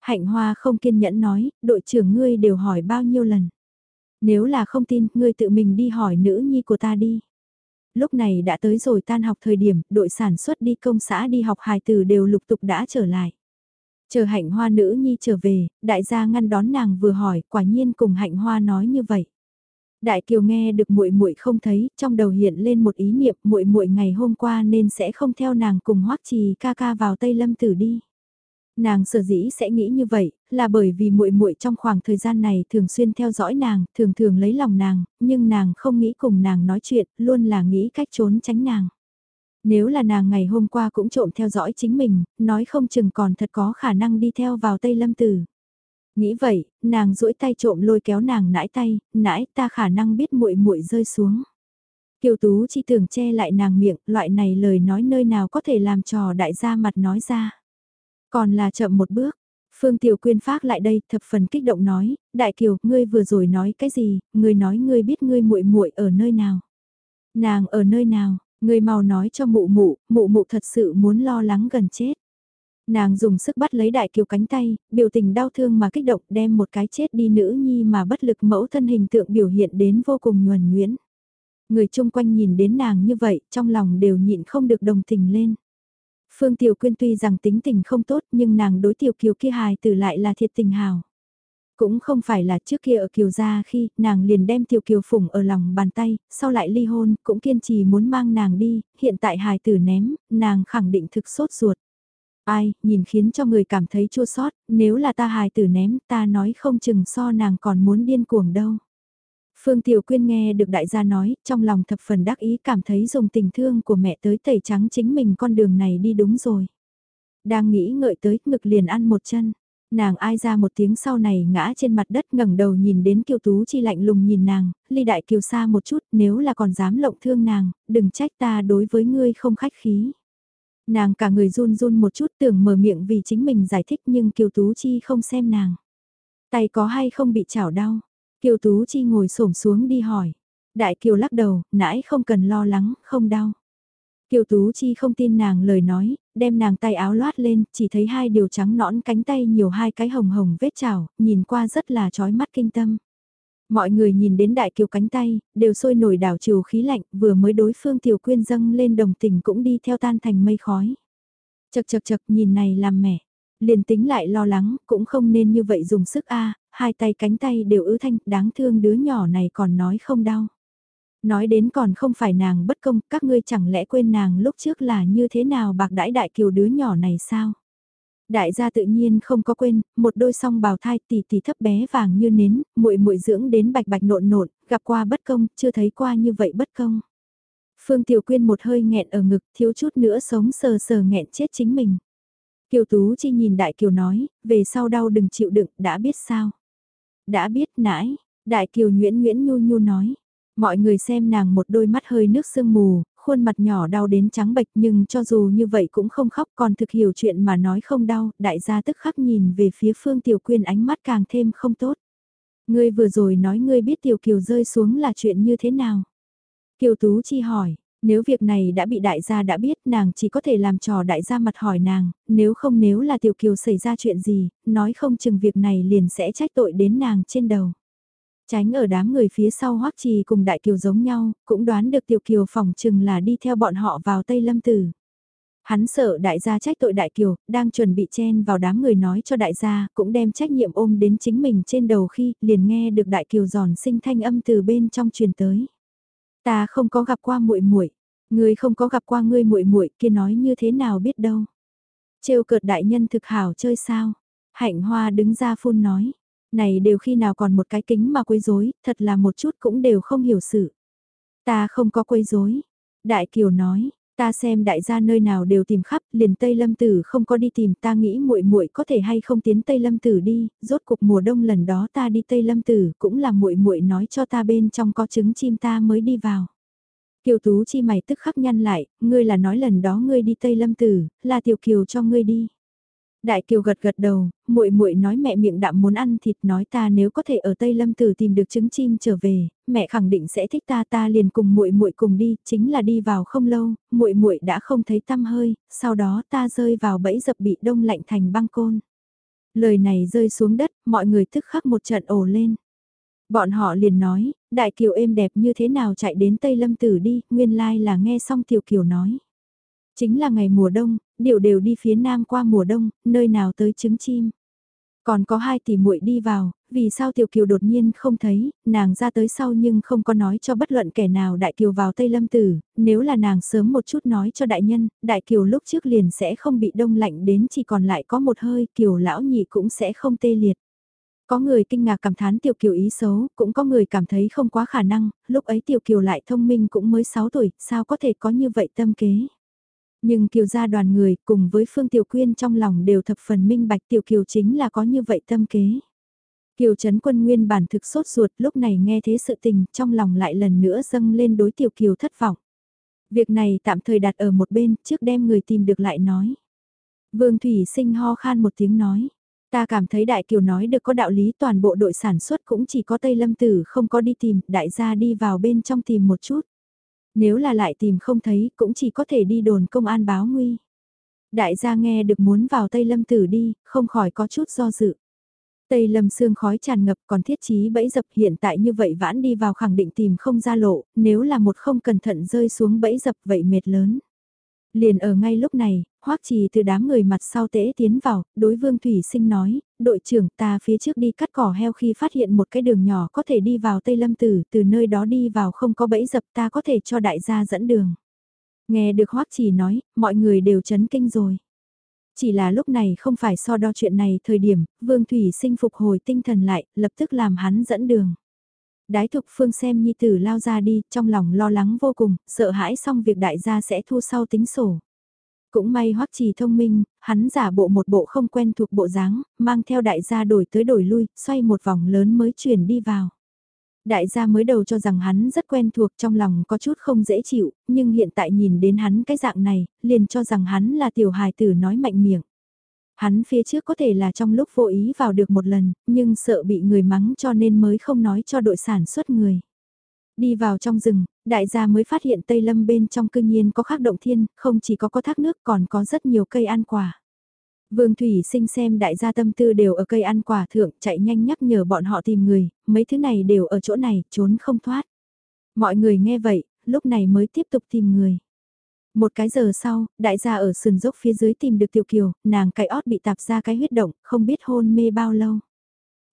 Hạnh Hoa không kiên nhẫn nói, đội trưởng ngươi đều hỏi bao nhiêu lần. Nếu là không tin, ngươi tự mình đi hỏi nữ nhi của ta đi lúc này đã tới rồi tan học thời điểm, đội sản xuất đi công xã đi học hài tử đều lục tục đã trở lại. Chờ hạnh hoa nữ nhi trở về, đại gia ngăn đón nàng vừa hỏi, quả nhiên cùng hạnh hoa nói như vậy. Đại Kiều nghe được muội muội không thấy, trong đầu hiện lên một ý niệm muội muội ngày hôm qua nên sẽ không theo nàng cùng Hoắc Trì ca ca vào Tây Lâm Tử đi. Nàng sở dĩ sẽ nghĩ như vậy, là bởi vì muội muội trong khoảng thời gian này thường xuyên theo dõi nàng, thường thường lấy lòng nàng, nhưng nàng không nghĩ cùng nàng nói chuyện, luôn là nghĩ cách trốn tránh nàng. Nếu là nàng ngày hôm qua cũng trộm theo dõi chính mình, nói không chừng còn thật có khả năng đi theo vào Tây Lâm Tử. Nghĩ vậy, nàng duỗi tay trộm lôi kéo nàng nãi tay, nãi ta khả năng biết muội muội rơi xuống. Kiều Tú chỉ tưởng che lại nàng miệng, loại này lời nói nơi nào có thể làm trò đại gia mặt nói ra. Còn là chậm một bước, Phương Tiểu Quyên phát lại đây, thập phần kích động nói, Đại Kiều, ngươi vừa rồi nói cái gì, ngươi nói ngươi biết ngươi muội muội ở nơi nào. Nàng ở nơi nào, ngươi mau nói cho mụ mụ, mụ mụ thật sự muốn lo lắng gần chết. Nàng dùng sức bắt lấy Đại Kiều cánh tay, biểu tình đau thương mà kích động đem một cái chết đi nữ nhi mà bất lực mẫu thân hình tượng biểu hiện đến vô cùng nhuần nhuyễn. Người chung quanh nhìn đến nàng như vậy, trong lòng đều nhịn không được đồng tình lên. Phương Tiểu Quyên tuy rằng tính tình không tốt nhưng nàng đối Tiểu Kiều kia hài tử lại là thiệt tình hào. Cũng không phải là trước kia ở Kiều gia khi nàng liền đem Tiểu Kiều phủng ở lòng bàn tay, sau lại ly hôn, cũng kiên trì muốn mang nàng đi, hiện tại hài tử ném, nàng khẳng định thực sốt ruột. Ai, nhìn khiến cho người cảm thấy chua sót, nếu là ta hài tử ném, ta nói không chừng so nàng còn muốn điên cuồng đâu. Phương Tiểu Quyên nghe được đại gia nói, trong lòng thập phần đắc ý cảm thấy dùng tình thương của mẹ tới tẩy trắng chính mình con đường này đi đúng rồi. Đang nghĩ ngợi tới, ngực liền ăn một chân. Nàng ai ra một tiếng sau này ngã trên mặt đất ngẩng đầu nhìn đến kiều tú chi lạnh lùng nhìn nàng, ly đại kiều xa một chút nếu là còn dám lộng thương nàng, đừng trách ta đối với ngươi không khách khí. Nàng cả người run run một chút tưởng mở miệng vì chính mình giải thích nhưng kiều tú chi không xem nàng. Tay có hay không bị chảo đau, Kiều Tú Chi ngồi xổm xuống đi hỏi. Đại Kiều lắc đầu, nãy không cần lo lắng, không đau. Kiều Tú Chi không tin nàng lời nói, đem nàng tay áo loát lên, chỉ thấy hai điều trắng nõn cánh tay nhiều hai cái hồng hồng vết chảo, nhìn qua rất là chói mắt kinh tâm. Mọi người nhìn đến đại kiều cánh tay, đều sôi nổi đảo trừ khí lạnh, vừa mới đối phương tiểu quyên dâng lên đồng tình cũng đi theo tan thành mây khói. Chật chật chật nhìn này làm mẻ, liền tính lại lo lắng, cũng không nên như vậy dùng sức a hai tay cánh tay đều ứ thanh, đáng thương đứa nhỏ này còn nói không đau. Nói đến còn không phải nàng bất công, các ngươi chẳng lẽ quên nàng lúc trước là như thế nào bạc đãi đại kiều đứa nhỏ này sao? Đại gia tự nhiên không có quên, một đôi song bào thai tỷ tỷ thấp bé vàng như nến, muội muội dưỡng đến bạch bạch nộn nộn, gặp qua bất công, chưa thấy qua như vậy bất công. Phương Tiểu Quyên một hơi nghẹn ở ngực, thiếu chút nữa sống sờ sờ nghẹn chết chính mình. Kiều Tú Chi nhìn Đại Kiều nói, về sau đau đừng chịu đựng, đã biết sao. Đã biết nãi, Đại Kiều Nguyễn Nguyễn Nhu Nhu nói. Mọi người xem nàng một đôi mắt hơi nước sương mù, khuôn mặt nhỏ đau đến trắng bệch nhưng cho dù như vậy cũng không khóc còn thực hiểu chuyện mà nói không đau, đại gia tức khắc nhìn về phía Phương Tiểu Quyên ánh mắt càng thêm không tốt. Ngươi vừa rồi nói ngươi biết Tiểu Kiều rơi xuống là chuyện như thế nào? Kiều Tú Chi hỏi, nếu việc này đã bị đại gia đã biết nàng chỉ có thể làm trò đại gia mặt hỏi nàng, nếu không nếu là Tiểu Kiều xảy ra chuyện gì, nói không chừng việc này liền sẽ trách tội đến nàng trên đầu. Tránh ở đám người phía sau hoắc trì cùng Đại Kiều giống nhau, cũng đoán được Tiểu Kiều phòng chừng là đi theo bọn họ vào Tây Lâm Tử. Hắn sợ đại gia trách tội Đại Kiều, đang chuẩn bị chen vào đám người nói cho đại gia, cũng đem trách nhiệm ôm đến chính mình trên đầu khi liền nghe được Đại Kiều giòn sinh thanh âm từ bên trong truyền tới. Ta không có gặp qua muội muội, ngươi không có gặp qua ngươi muội muội kia nói như thế nào biết đâu. Trêu cợt đại nhân thực hảo chơi sao? Hạnh Hoa đứng ra phun nói, này đều khi nào còn một cái kính mà quấy rối, thật là một chút cũng đều không hiểu sự. Ta không có quấy rối. Đại Kiều nói, ta xem đại gia nơi nào đều tìm khắp, liền Tây Lâm Tử không có đi tìm, ta nghĩ muội muội có thể hay không tiến Tây Lâm Tử đi, rốt cuộc mùa đông lần đó ta đi Tây Lâm Tử, cũng là muội muội nói cho ta bên trong có trứng chim ta mới đi vào. Kiều Tú chi mày tức khắc nhăn lại, ngươi là nói lần đó ngươi đi Tây Lâm Tử, là Tiểu Kiều cho ngươi đi. Đại Kiều gật gật đầu, muội muội nói mẹ miệng đạm muốn ăn thịt nói ta nếu có thể ở Tây Lâm Tử tìm được trứng chim trở về, mẹ khẳng định sẽ thích ta ta liền cùng muội muội cùng đi, chính là đi vào không lâu, muội muội đã không thấy tăm hơi, sau đó ta rơi vào bẫy dập bị đông lạnh thành băng côn. Lời này rơi xuống đất, mọi người tức khắc một trận ồ lên. Bọn họ liền nói, Đại Kiều êm đẹp như thế nào chạy đến Tây Lâm Tử đi, nguyên lai like là nghe xong Tiểu Kiều nói. Chính là ngày mùa đông, điệu đều đi phía nam qua mùa đông, nơi nào tới trứng chim. Còn có hai tỷ muội đi vào, vì sao Tiểu Kiều đột nhiên không thấy, nàng ra tới sau nhưng không có nói cho bất luận kẻ nào Đại Kiều vào Tây Lâm Tử, nếu là nàng sớm một chút nói cho đại nhân, Đại Kiều lúc trước liền sẽ không bị đông lạnh đến chỉ còn lại có một hơi, Kiều lão nhị cũng sẽ không tê liệt. Có người kinh ngạc cảm thán Tiểu Kiều ý xấu, cũng có người cảm thấy không quá khả năng, lúc ấy Tiểu Kiều lại thông minh cũng mới 6 tuổi, sao có thể có như vậy tâm kế. Nhưng kiều gia đoàn người cùng với Phương Tiểu Quyên trong lòng đều thập phần minh bạch Tiểu Kiều chính là có như vậy tâm kế. Kiều Trấn Quân nguyên bản thực sốt ruột lúc này nghe thế sự tình trong lòng lại lần nữa dâng lên đối Tiểu Kiều thất vọng. Việc này tạm thời đặt ở một bên trước đem người tìm được lại nói. Vương Thủy sinh ho khan một tiếng nói. Ta cảm thấy Đại Kiều nói được có đạo lý toàn bộ đội sản xuất cũng chỉ có Tây Lâm Tử không có đi tìm, đại gia đi vào bên trong tìm một chút. Nếu là lại tìm không thấy cũng chỉ có thể đi đồn công an báo nguy. Đại gia nghe được muốn vào Tây Lâm Tử đi, không khỏi có chút do dự. Tây Lâm xương khói tràn ngập còn thiết chí bẫy dập hiện tại như vậy vãn đi vào khẳng định tìm không ra lộ, nếu là một không cẩn thận rơi xuống bẫy dập vậy mệt lớn. Liền ở ngay lúc này, Hoắc Trì từ đám người mặt sau tễ tiến vào, đối Vương Thủy Sinh nói, đội trưởng ta phía trước đi cắt cỏ heo khi phát hiện một cái đường nhỏ có thể đi vào Tây Lâm Tử, từ nơi đó đi vào không có bẫy dập ta có thể cho đại gia dẫn đường. Nghe được Hoắc Trì nói, mọi người đều chấn kinh rồi. Chỉ là lúc này không phải so đo chuyện này thời điểm, Vương Thủy Sinh phục hồi tinh thần lại, lập tức làm hắn dẫn đường. Đái thục phương xem nhi tử lao ra đi, trong lòng lo lắng vô cùng, sợ hãi xong việc đại gia sẽ thu sau tính sổ. Cũng may hoắc trì thông minh, hắn giả bộ một bộ không quen thuộc bộ dáng, mang theo đại gia đổi tới đổi lui, xoay một vòng lớn mới chuyển đi vào. Đại gia mới đầu cho rằng hắn rất quen thuộc trong lòng có chút không dễ chịu, nhưng hiện tại nhìn đến hắn cái dạng này, liền cho rằng hắn là tiểu hài tử nói mạnh miệng. Hắn phía trước có thể là trong lúc vô ý vào được một lần, nhưng sợ bị người mắng cho nên mới không nói cho đội sản xuất người. Đi vào trong rừng, đại gia mới phát hiện Tây Lâm bên trong cư nhiên có khắc động thiên, không chỉ có có thác nước còn có rất nhiều cây ăn quả. Vương Thủy sinh xem đại gia tâm tư đều ở cây ăn quả thượng chạy nhanh nhắc nhở bọn họ tìm người, mấy thứ này đều ở chỗ này, trốn không thoát. Mọi người nghe vậy, lúc này mới tiếp tục tìm người. Một cái giờ sau, đại gia ở sườn dốc phía dưới tìm được Tiểu Kiều, nàng cái ót bị tạp ra cái huyết động, không biết hôn mê bao lâu.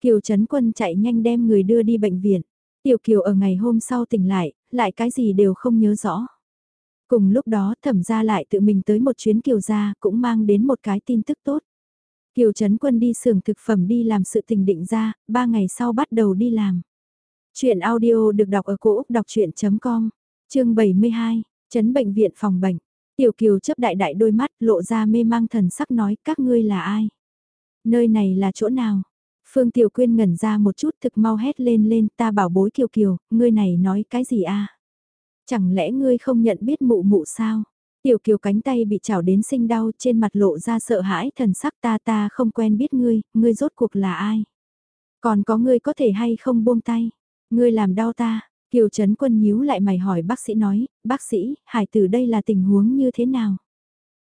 Kiều Trấn Quân chạy nhanh đem người đưa đi bệnh viện. Tiểu Kiều ở ngày hôm sau tỉnh lại, lại cái gì đều không nhớ rõ. Cùng lúc đó thẩm ra lại tự mình tới một chuyến Kiều gia cũng mang đến một cái tin tức tốt. Kiều Trấn Quân đi xưởng thực phẩm đi làm sự tình định ra, ba ngày sau bắt đầu đi làm. Chuyện audio được đọc ở cổ Úc đọc chuyện.com, chương 72, Trấn bệnh viện phòng bệnh. Tiểu Kiều chấp đại đại đôi mắt lộ ra mê mang thần sắc nói các ngươi là ai? Nơi này là chỗ nào? Phương Tiểu Quyên ngẩn ra một chút thực mau hét lên lên ta bảo bối Kiều Kiều, ngươi này nói cái gì a? Chẳng lẽ ngươi không nhận biết mụ mụ sao? Tiểu Kiều cánh tay bị chảo đến sinh đau trên mặt lộ ra sợ hãi thần sắc ta ta không quen biết ngươi, ngươi rốt cuộc là ai? Còn có ngươi có thể hay không buông tay? Ngươi làm đau ta, Kiều Trấn Quân nhíu lại mày hỏi bác sĩ nói, bác sĩ, hải tử đây là tình huống như thế nào?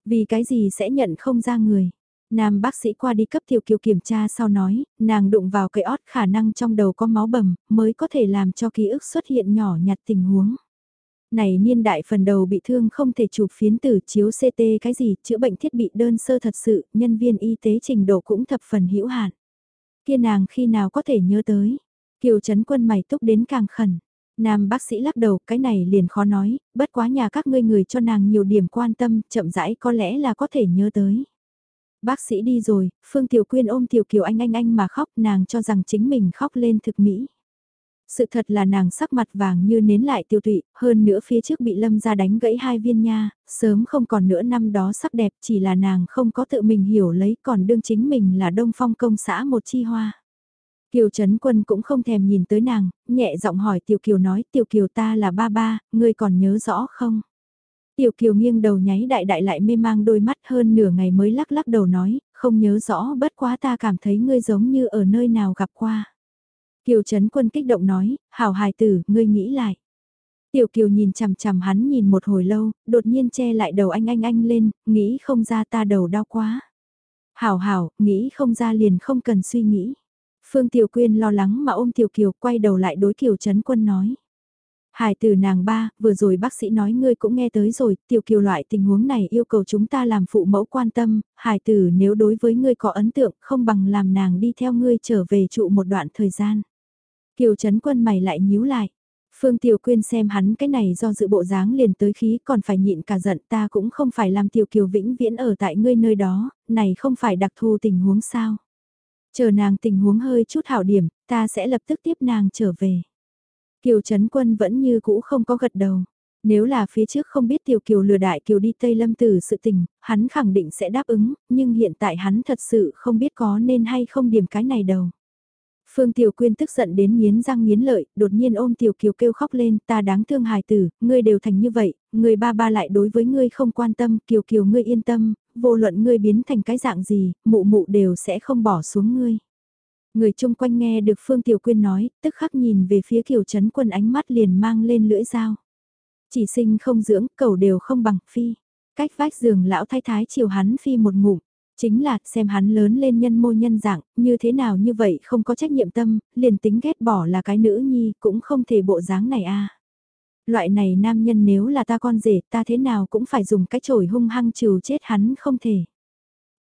Vì cái gì sẽ nhận không ra người? Nam bác sĩ qua đi cấp Tiểu Kiều kiểm tra sau nói, nàng đụng vào cây ót khả năng trong đầu có máu bầm, mới có thể làm cho ký ức xuất hiện nhỏ nhặt tình huống. Này niên đại phần đầu bị thương không thể chụp phiến tử chiếu CT cái gì, chữa bệnh thiết bị đơn sơ thật sự, nhân viên y tế trình độ cũng thập phần hữu hạn. Kia nàng khi nào có thể nhớ tới, Kiều Trấn Quân mày túc đến càng khẩn. Nam bác sĩ lắc đầu, cái này liền khó nói, bất quá nhà các ngươi người cho nàng nhiều điểm quan tâm, chậm rãi có lẽ là có thể nhớ tới. Bác sĩ đi rồi, Phương Tiểu Quyên ôm Tiểu Kiều anh anh anh mà khóc, nàng cho rằng chính mình khóc lên thực mỹ. Sự thật là nàng sắc mặt vàng như nến lại tiêu tụy, hơn nữa phía trước bị lâm ra đánh gãy hai viên nha, sớm không còn nữa năm đó sắc đẹp chỉ là nàng không có tự mình hiểu lấy còn đương chính mình là đông phong công xã một chi hoa. Kiều Trấn Quân cũng không thèm nhìn tới nàng, nhẹ giọng hỏi Tiểu Kiều nói Tiểu Kiều ta là ba ba, ngươi còn nhớ rõ không? Tiểu Kiều nghiêng đầu nháy đại đại lại mê mang đôi mắt hơn nửa ngày mới lắc lắc đầu nói, không nhớ rõ bất quá ta cảm thấy ngươi giống như ở nơi nào gặp qua. Kiều Trấn Quân kích động nói, hảo hài tử, ngươi nghĩ lại. Tiểu Kiều nhìn chằm chằm hắn nhìn một hồi lâu, đột nhiên che lại đầu anh anh anh lên, nghĩ không ra ta đầu đau quá. Hảo hảo, nghĩ không ra liền không cần suy nghĩ. Phương Tiểu Quyên lo lắng mà ôm Tiểu Kiều quay đầu lại đối Kiều Trấn Quân nói. Hải tử nàng ba, vừa rồi bác sĩ nói ngươi cũng nghe tới rồi, Tiểu Kiều loại tình huống này yêu cầu chúng ta làm phụ mẫu quan tâm, hải tử nếu đối với ngươi có ấn tượng không bằng làm nàng đi theo ngươi trở về trụ một đoạn thời gian. Kiều Trấn Quân mày lại nhíu lại. Phương Tiểu Quyên xem hắn cái này do dự bộ dáng liền tới khí còn phải nhịn cả giận ta cũng không phải làm Tiểu Kiều vĩnh viễn ở tại ngươi nơi đó, này không phải đặc thù tình huống sao. Chờ nàng tình huống hơi chút hảo điểm, ta sẽ lập tức tiếp nàng trở về. Kiều Trấn Quân vẫn như cũ không có gật đầu. Nếu là phía trước không biết Tiểu Kiều lừa đại Kiều đi Tây Lâm Tử sự tình, hắn khẳng định sẽ đáp ứng, nhưng hiện tại hắn thật sự không biết có nên hay không điểm cái này đâu. Phương Tiểu Quyên tức giận đến nghiến răng nghiến lợi, đột nhiên ôm Tiểu Kiều kêu khóc lên, ta đáng thương hài tử, ngươi đều thành như vậy, người ba ba lại đối với ngươi không quan tâm, Kiều Kiều ngươi yên tâm, vô luận ngươi biến thành cái dạng gì, mụ mụ đều sẽ không bỏ xuống ngươi. Người chung quanh nghe được Phương Tiểu Quyên nói, tức khắc nhìn về phía Kiều Trấn Quân ánh mắt liền mang lên lưỡi dao. Chỉ sinh không dưỡng, cầu đều không bằng phi. Cách vách giường lão thái thái chiều hắn phi một ngụm. Chính là xem hắn lớn lên nhân mô nhân dạng, như thế nào như vậy không có trách nhiệm tâm, liền tính ghét bỏ là cái nữ nhi cũng không thể bộ dáng này a Loại này nam nhân nếu là ta con rể ta thế nào cũng phải dùng cái chổi hung hăng trừ chết hắn không thể.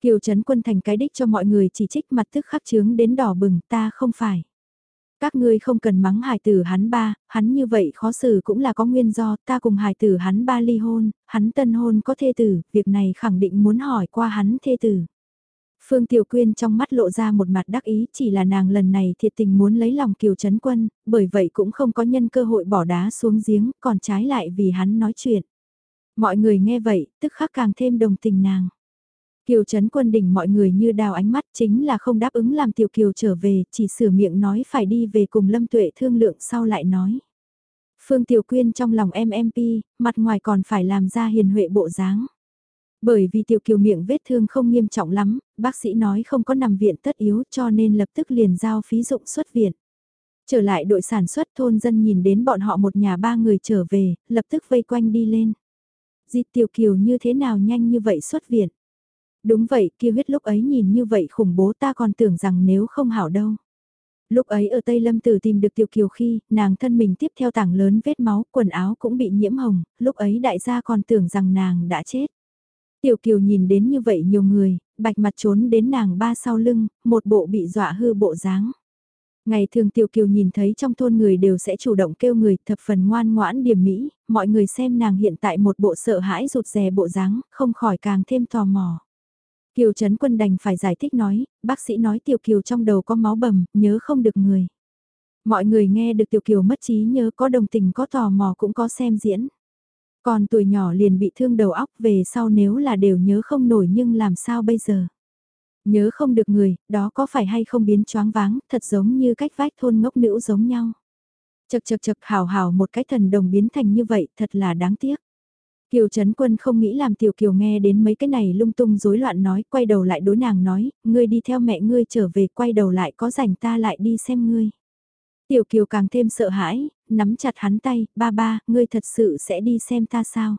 Kiều Trấn Quân thành cái đích cho mọi người chỉ trích mặt tức khắc chướng đến đỏ bừng ta không phải. Các ngươi không cần mắng hài tử hắn ba, hắn như vậy khó xử cũng là có nguyên do, ta cùng hài tử hắn ba ly hôn, hắn tân hôn có thê tử, việc này khẳng định muốn hỏi qua hắn thê tử. Phương Tiểu Quyên trong mắt lộ ra một mặt đắc ý chỉ là nàng lần này thiệt tình muốn lấy lòng Kiều Trấn Quân, bởi vậy cũng không có nhân cơ hội bỏ đá xuống giếng, còn trái lại vì hắn nói chuyện. Mọi người nghe vậy, tức khắc càng thêm đồng tình nàng. Kiều Trấn Quân đỉnh mọi người như đào ánh mắt chính là không đáp ứng làm Tiểu Kiều trở về, chỉ sửa miệng nói phải đi về cùng Lâm Tuệ thương lượng sau lại nói. Phương Tiểu Quyên trong lòng MMP, mặt ngoài còn phải làm ra hiền huệ bộ dáng. Bởi vì Tiểu Kiều miệng vết thương không nghiêm trọng lắm, bác sĩ nói không có nằm viện tất yếu cho nên lập tức liền giao phí dụng xuất viện. Trở lại đội sản xuất thôn dân nhìn đến bọn họ một nhà ba người trở về, lập tức vây quanh đi lên. Di Tiểu Kiều như thế nào nhanh như vậy xuất viện? Đúng vậy, kia huyết lúc ấy nhìn như vậy khủng bố ta còn tưởng rằng nếu không hảo đâu. Lúc ấy ở Tây Lâm Tử tìm được Tiểu Kiều khi, nàng thân mình tiếp theo tảng lớn vết máu, quần áo cũng bị nhiễm hồng, lúc ấy đại gia còn tưởng rằng nàng đã chết. Tiểu Kiều nhìn đến như vậy nhiều người, bạch mặt trốn đến nàng ba sau lưng, một bộ bị dọa hư bộ dáng. Ngày thường Tiểu Kiều nhìn thấy trong thôn người đều sẽ chủ động kêu người thập phần ngoan ngoãn điểm mỹ, mọi người xem nàng hiện tại một bộ sợ hãi rụt rè bộ dáng, không khỏi càng thêm tò mò. Kiều Trấn Quân đành phải giải thích nói, bác sĩ nói Tiểu Kiều trong đầu có máu bầm, nhớ không được người. Mọi người nghe được Tiểu Kiều mất trí nhớ có đồng tình có tò mò cũng có xem diễn. Còn tuổi nhỏ liền bị thương đầu óc về sau nếu là đều nhớ không nổi nhưng làm sao bây giờ? Nhớ không được người, đó có phải hay không biến choáng váng, thật giống như cách vách thôn ngốc nữ giống nhau. Chật chật chật hào hào một cái thần đồng biến thành như vậy, thật là đáng tiếc. Kiều Trấn Quân không nghĩ làm Tiểu Kiều nghe đến mấy cái này lung tung rối loạn nói, quay đầu lại đối nàng nói, ngươi đi theo mẹ ngươi trở về, quay đầu lại có rảnh ta lại đi xem ngươi. Tiểu Kiều càng thêm sợ hãi, nắm chặt hắn tay, ba ba, ngươi thật sự sẽ đi xem ta sao?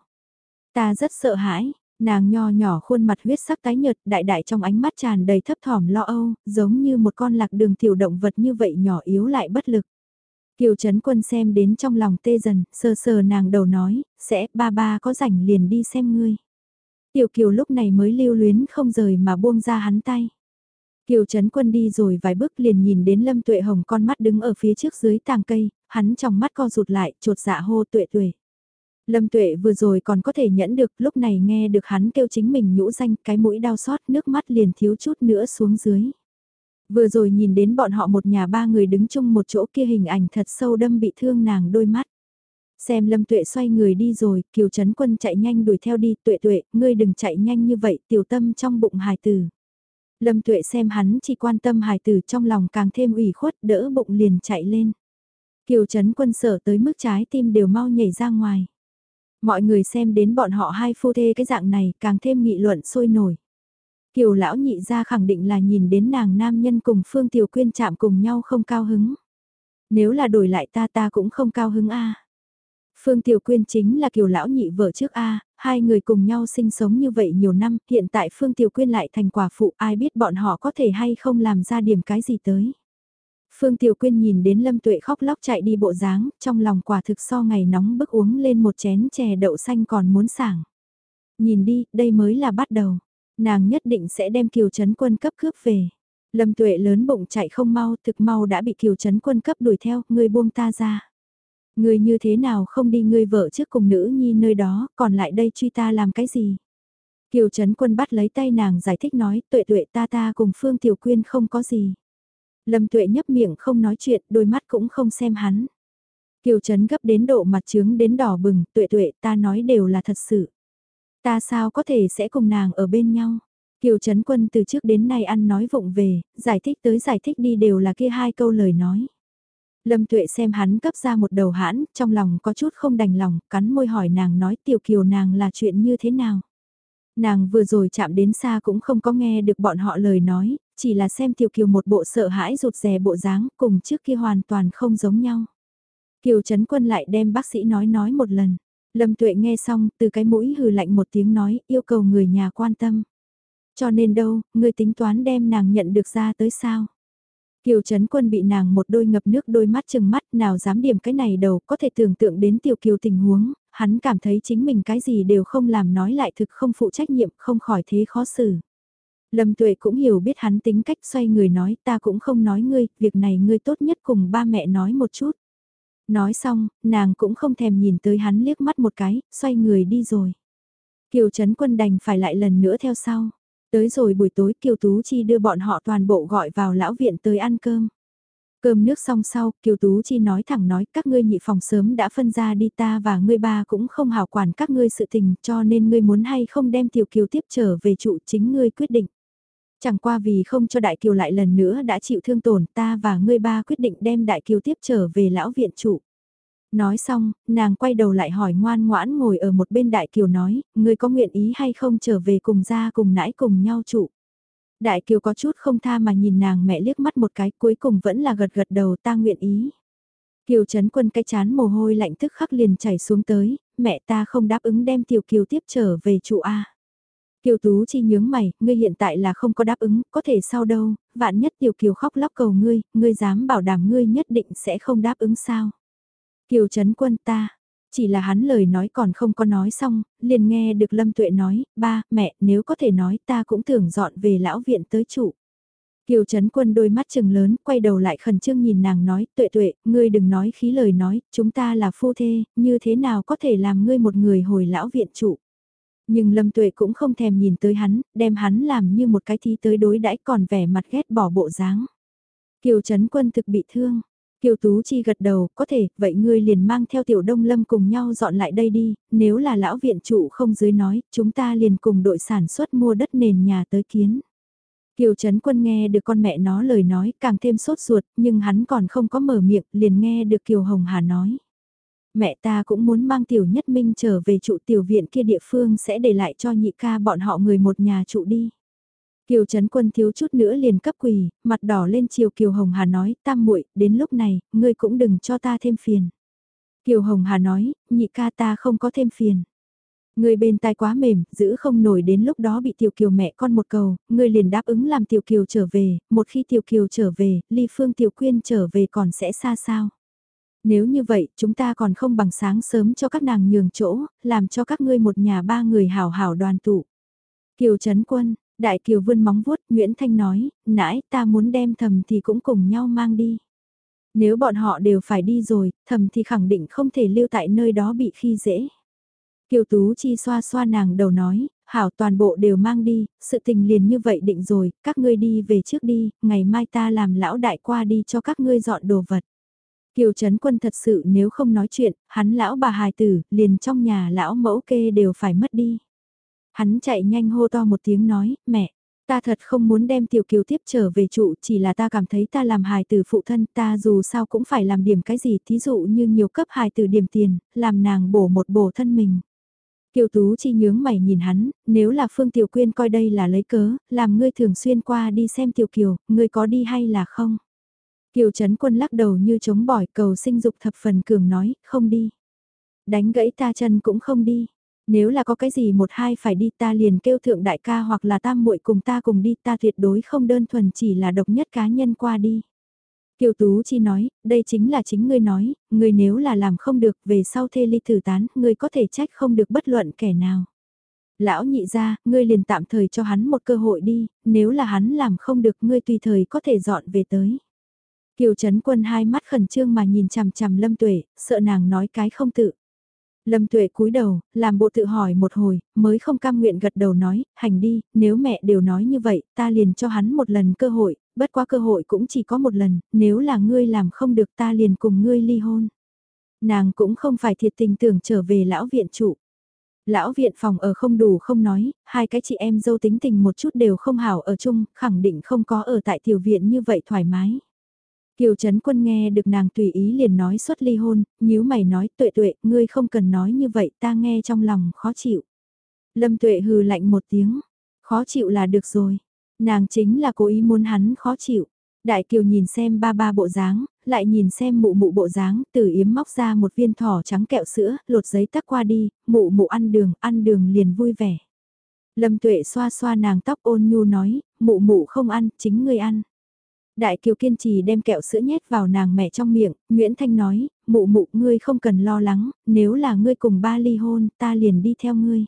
Ta rất sợ hãi, nàng nho nhỏ khuôn mặt huyết sắc tái nhợt, đại đại trong ánh mắt tràn đầy thấp thỏm lo âu, giống như một con lạc đường tiểu động vật như vậy nhỏ yếu lại bất lực. Kiều Trấn Quân xem đến trong lòng tê dần, sờ sờ nàng đầu nói, sẽ, ba ba có rảnh liền đi xem ngươi. Tiểu Kiều lúc này mới lưu luyến không rời mà buông ra hắn tay. Kiều Trấn Quân đi rồi vài bước liền nhìn đến Lâm Tuệ Hồng con mắt đứng ở phía trước dưới tàng cây, hắn trong mắt co rụt lại, trột dạ hô tuệ tuệ. Lâm tuệ vừa rồi còn có thể nhẫn được, lúc này nghe được hắn kêu chính mình nhũ danh, cái mũi đau xót, nước mắt liền thiếu chút nữa xuống dưới. Vừa rồi nhìn đến bọn họ một nhà ba người đứng chung một chỗ kia hình ảnh thật sâu đâm bị thương nàng đôi mắt. Xem Lâm Tuệ xoay người đi rồi, Kiều Trấn Quân chạy nhanh đuổi theo đi, Tuệ Tuệ, ngươi đừng chạy nhanh như vậy, tiểu tâm trong bụng hài tử. Lâm Tuệ xem hắn chỉ quan tâm hài tử trong lòng càng thêm ủy khuất, đỡ bụng liền chạy lên. Kiều Trấn Quân sở tới mức trái tim đều mau nhảy ra ngoài. Mọi người xem đến bọn họ hai phu thê cái dạng này càng thêm nghị luận sôi nổi. Kiều lão nhị ra khẳng định là nhìn đến nàng nam nhân cùng Phương Tiểu Quyên chạm cùng nhau không cao hứng. Nếu là đổi lại ta ta cũng không cao hứng a. Phương Tiểu Quyên chính là Kiều lão nhị vợ trước a, hai người cùng nhau sinh sống như vậy nhiều năm, hiện tại Phương Tiểu Quyên lại thành quả phụ, ai biết bọn họ có thể hay không làm ra điểm cái gì tới. Phương Tiểu Quyên nhìn đến Lâm Tuệ khóc lóc chạy đi bộ dáng, trong lòng quả thực so ngày nóng bức uống lên một chén chè đậu xanh còn muốn sảng. Nhìn đi, đây mới là bắt đầu. Nàng nhất định sẽ đem Kiều Trấn Quân cấp cướp về. Lâm Tuệ lớn bụng chạy không mau, thực mau đã bị Kiều Trấn Quân cấp đuổi theo, người buông ta ra. Người như thế nào không đi người vợ trước cùng nữ nhi nơi đó, còn lại đây truy ta làm cái gì? Kiều Trấn Quân bắt lấy tay nàng giải thích nói, tuệ tuệ ta ta cùng Phương Tiểu Quyên không có gì. Lâm tuệ nhấp miệng không nói chuyện, đôi mắt cũng không xem hắn. Kiều Trấn gấp đến độ mặt trướng đến đỏ bừng, tuệ tuệ ta nói đều là thật sự. Ta sao có thể sẽ cùng nàng ở bên nhau? Kiều Trấn Quân từ trước đến nay ăn nói vụng về, giải thích tới giải thích đi đều là kia hai câu lời nói. Lâm Tuệ xem hắn cấp ra một đầu hãn, trong lòng có chút không đành lòng, cắn môi hỏi nàng nói tiểu kiều nàng là chuyện như thế nào. Nàng vừa rồi chạm đến xa cũng không có nghe được bọn họ lời nói, chỉ là xem tiểu kiều một bộ sợ hãi rụt rè bộ dáng cùng trước kia hoàn toàn không giống nhau. Kiều Trấn Quân lại đem bác sĩ nói nói một lần. Lâm Tuệ nghe xong, từ cái mũi hừ lạnh một tiếng nói, yêu cầu người nhà quan tâm. Cho nên đâu, người tính toán đem nàng nhận được ra tới sao? Kiều Trấn Quân bị nàng một đôi ngập nước đôi mắt chừng mắt nào dám điểm cái này đầu có thể tưởng tượng đến tiểu kiều tình huống, hắn cảm thấy chính mình cái gì đều không làm nói lại thực không phụ trách nhiệm không khỏi thế khó xử. Lâm Tuệ cũng hiểu biết hắn tính cách xoay người nói ta cũng không nói ngươi, việc này ngươi tốt nhất cùng ba mẹ nói một chút. Nói xong, nàng cũng không thèm nhìn tới hắn liếc mắt một cái, xoay người đi rồi. Kiều Trấn Quân đành phải lại lần nữa theo sau. Tới rồi buổi tối Kiều Tú Chi đưa bọn họ toàn bộ gọi vào lão viện tới ăn cơm. Cơm nước xong sau, Kiều Tú Chi nói thẳng nói các ngươi nhị phòng sớm đã phân ra đi ta và ngươi ba cũng không hào quản các ngươi sự tình cho nên ngươi muốn hay không đem Tiểu Kiều tiếp trở về trụ chính ngươi quyết định. Chẳng qua vì không cho Đại Kiều lại lần nữa đã chịu thương tổn ta và ngươi ba quyết định đem Đại Kiều tiếp trở về lão viện trụ. Nói xong, nàng quay đầu lại hỏi ngoan ngoãn ngồi ở một bên Đại Kiều nói, ngươi có nguyện ý hay không trở về cùng ra cùng nãi cùng nhau trụ. Đại Kiều có chút không tha mà nhìn nàng mẹ liếc mắt một cái cuối cùng vẫn là gật gật đầu ta nguyện ý. Kiều Trấn Quân cái chán mồ hôi lạnh tức khắc liền chảy xuống tới, mẹ ta không đáp ứng đem Tiểu Kiều tiếp trở về trụ A. Kiều Tú Chi nhướng mày, ngươi hiện tại là không có đáp ứng, có thể sau đâu, vạn nhất Tiểu Kiều khóc lóc cầu ngươi, ngươi dám bảo đảm ngươi nhất định sẽ không đáp ứng sao. Kiều Trấn Quân ta, chỉ là hắn lời nói còn không có nói xong, liền nghe được Lâm Tuệ nói, ba, mẹ, nếu có thể nói ta cũng tưởng dọn về lão viện tới trụ. Kiều Trấn Quân đôi mắt trừng lớn, quay đầu lại khẩn trương nhìn nàng nói, tuệ tuệ, ngươi đừng nói khí lời nói, chúng ta là phu thê, như thế nào có thể làm ngươi một người hồi lão viện trụ. Nhưng Lâm Tuệ cũng không thèm nhìn tới hắn, đem hắn làm như một cái thi tới đối đãi còn vẻ mặt ghét bỏ bộ dáng. Kiều Trấn Quân thực bị thương. Kiều Tú Chi gật đầu, có thể, vậy ngươi liền mang theo Tiểu Đông Lâm cùng nhau dọn lại đây đi, nếu là lão viện trụ không dưới nói, chúng ta liền cùng đội sản xuất mua đất nền nhà tới kiến. Kiều Trấn Quân nghe được con mẹ nó lời nói càng thêm sốt ruột, nhưng hắn còn không có mở miệng, liền nghe được Kiều Hồng Hà nói mẹ ta cũng muốn mang tiểu nhất minh trở về trụ tiểu viện kia địa phương sẽ để lại cho nhị ca bọn họ người một nhà trụ đi. Kiều Trấn Quân thiếu chút nữa liền cấp quỳ, mặt đỏ lên chiều Kiều Hồng Hà nói, tam muội đến lúc này, ngươi cũng đừng cho ta thêm phiền. Kiều Hồng Hà nói, nhị ca ta không có thêm phiền. Ngươi bên tai quá mềm, giữ không nổi đến lúc đó bị Tiểu Kiều mẹ con một cầu, ngươi liền đáp ứng làm Tiểu Kiều trở về, một khi Tiểu Kiều trở về, ly phương Tiểu Quyên trở về còn sẽ xa sao. Nếu như vậy, chúng ta còn không bằng sáng sớm cho các nàng nhường chỗ, làm cho các ngươi một nhà ba người hảo hảo đoàn tụ. Kiều Trấn Quân, Đại Kiều vươn móng vuốt, Nguyễn Thanh nói, nãy ta muốn đem thầm thì cũng cùng nhau mang đi. Nếu bọn họ đều phải đi rồi, thầm thì khẳng định không thể lưu tại nơi đó bị khi dễ. Kiều Tú Chi xoa xoa nàng đầu nói, hảo toàn bộ đều mang đi, sự tình liền như vậy định rồi, các ngươi đi về trước đi, ngày mai ta làm lão đại qua đi cho các ngươi dọn đồ vật. Kiều Trấn Quân thật sự nếu không nói chuyện, hắn lão bà hài tử, liền trong nhà lão mẫu kê đều phải mất đi. Hắn chạy nhanh hô to một tiếng nói, mẹ, ta thật không muốn đem tiểu kiều tiếp trở về trụ, chỉ là ta cảm thấy ta làm hài tử phụ thân, ta dù sao cũng phải làm điểm cái gì, thí dụ như nhiều cấp hài tử điểm tiền, làm nàng bổ một bổ thân mình. Kiều Tú chi nhướng mày nhìn hắn, nếu là Phương Tiểu Quyên coi đây là lấy cớ, làm ngươi thường xuyên qua đi xem Tiểu Kiều, ngươi có đi hay là không? Kiều Trấn Quân lắc đầu như chống bỏi cầu sinh dục thập phần cường nói, không đi. Đánh gãy ta chân cũng không đi. Nếu là có cái gì một hai phải đi ta liền kêu thượng đại ca hoặc là tam muội cùng ta cùng đi ta tuyệt đối không đơn thuần chỉ là độc nhất cá nhân qua đi. Kiều Tú Chi nói, đây chính là chính ngươi nói, ngươi nếu là làm không được về sau thê ly thử tán, ngươi có thể trách không được bất luận kẻ nào. Lão nhị ra, ngươi liền tạm thời cho hắn một cơ hội đi, nếu là hắn làm không được ngươi tùy thời có thể dọn về tới. Kiều Trấn Quân hai mắt khẩn trương mà nhìn chằm chằm Lâm Tuệ, sợ nàng nói cái không tự. Lâm Tuệ cúi đầu, làm bộ tự hỏi một hồi, mới không cam nguyện gật đầu nói, hành đi, nếu mẹ đều nói như vậy, ta liền cho hắn một lần cơ hội, bất quá cơ hội cũng chỉ có một lần, nếu là ngươi làm không được ta liền cùng ngươi ly hôn. Nàng cũng không phải thiệt tình tưởng trở về lão viện trụ. Lão viện phòng ở không đủ không nói, hai cái chị em dâu tính tình một chút đều không hảo ở chung, khẳng định không có ở tại tiểu viện như vậy thoải mái. Kiều Trấn Quân nghe được nàng tùy ý liền nói xuất ly hôn, nhíu mày nói tuệ tuệ, ngươi không cần nói như vậy ta nghe trong lòng khó chịu. Lâm tuệ hừ lạnh một tiếng, khó chịu là được rồi, nàng chính là cố ý muốn hắn khó chịu. Đại Kiều nhìn xem ba ba bộ dáng, lại nhìn xem mụ mụ bộ dáng, từ yếm móc ra một viên thỏ trắng kẹo sữa, lột giấy tắc qua đi, mụ mụ ăn đường, ăn đường liền vui vẻ. Lâm tuệ xoa xoa nàng tóc ôn nhu nói, mụ mụ không ăn, chính ngươi ăn. Đại Kiều kiên trì đem kẹo sữa nhét vào nàng mẹ trong miệng, Nguyễn Thanh nói, mụ mụ ngươi không cần lo lắng, nếu là ngươi cùng ba ly hôn, ta liền đi theo ngươi.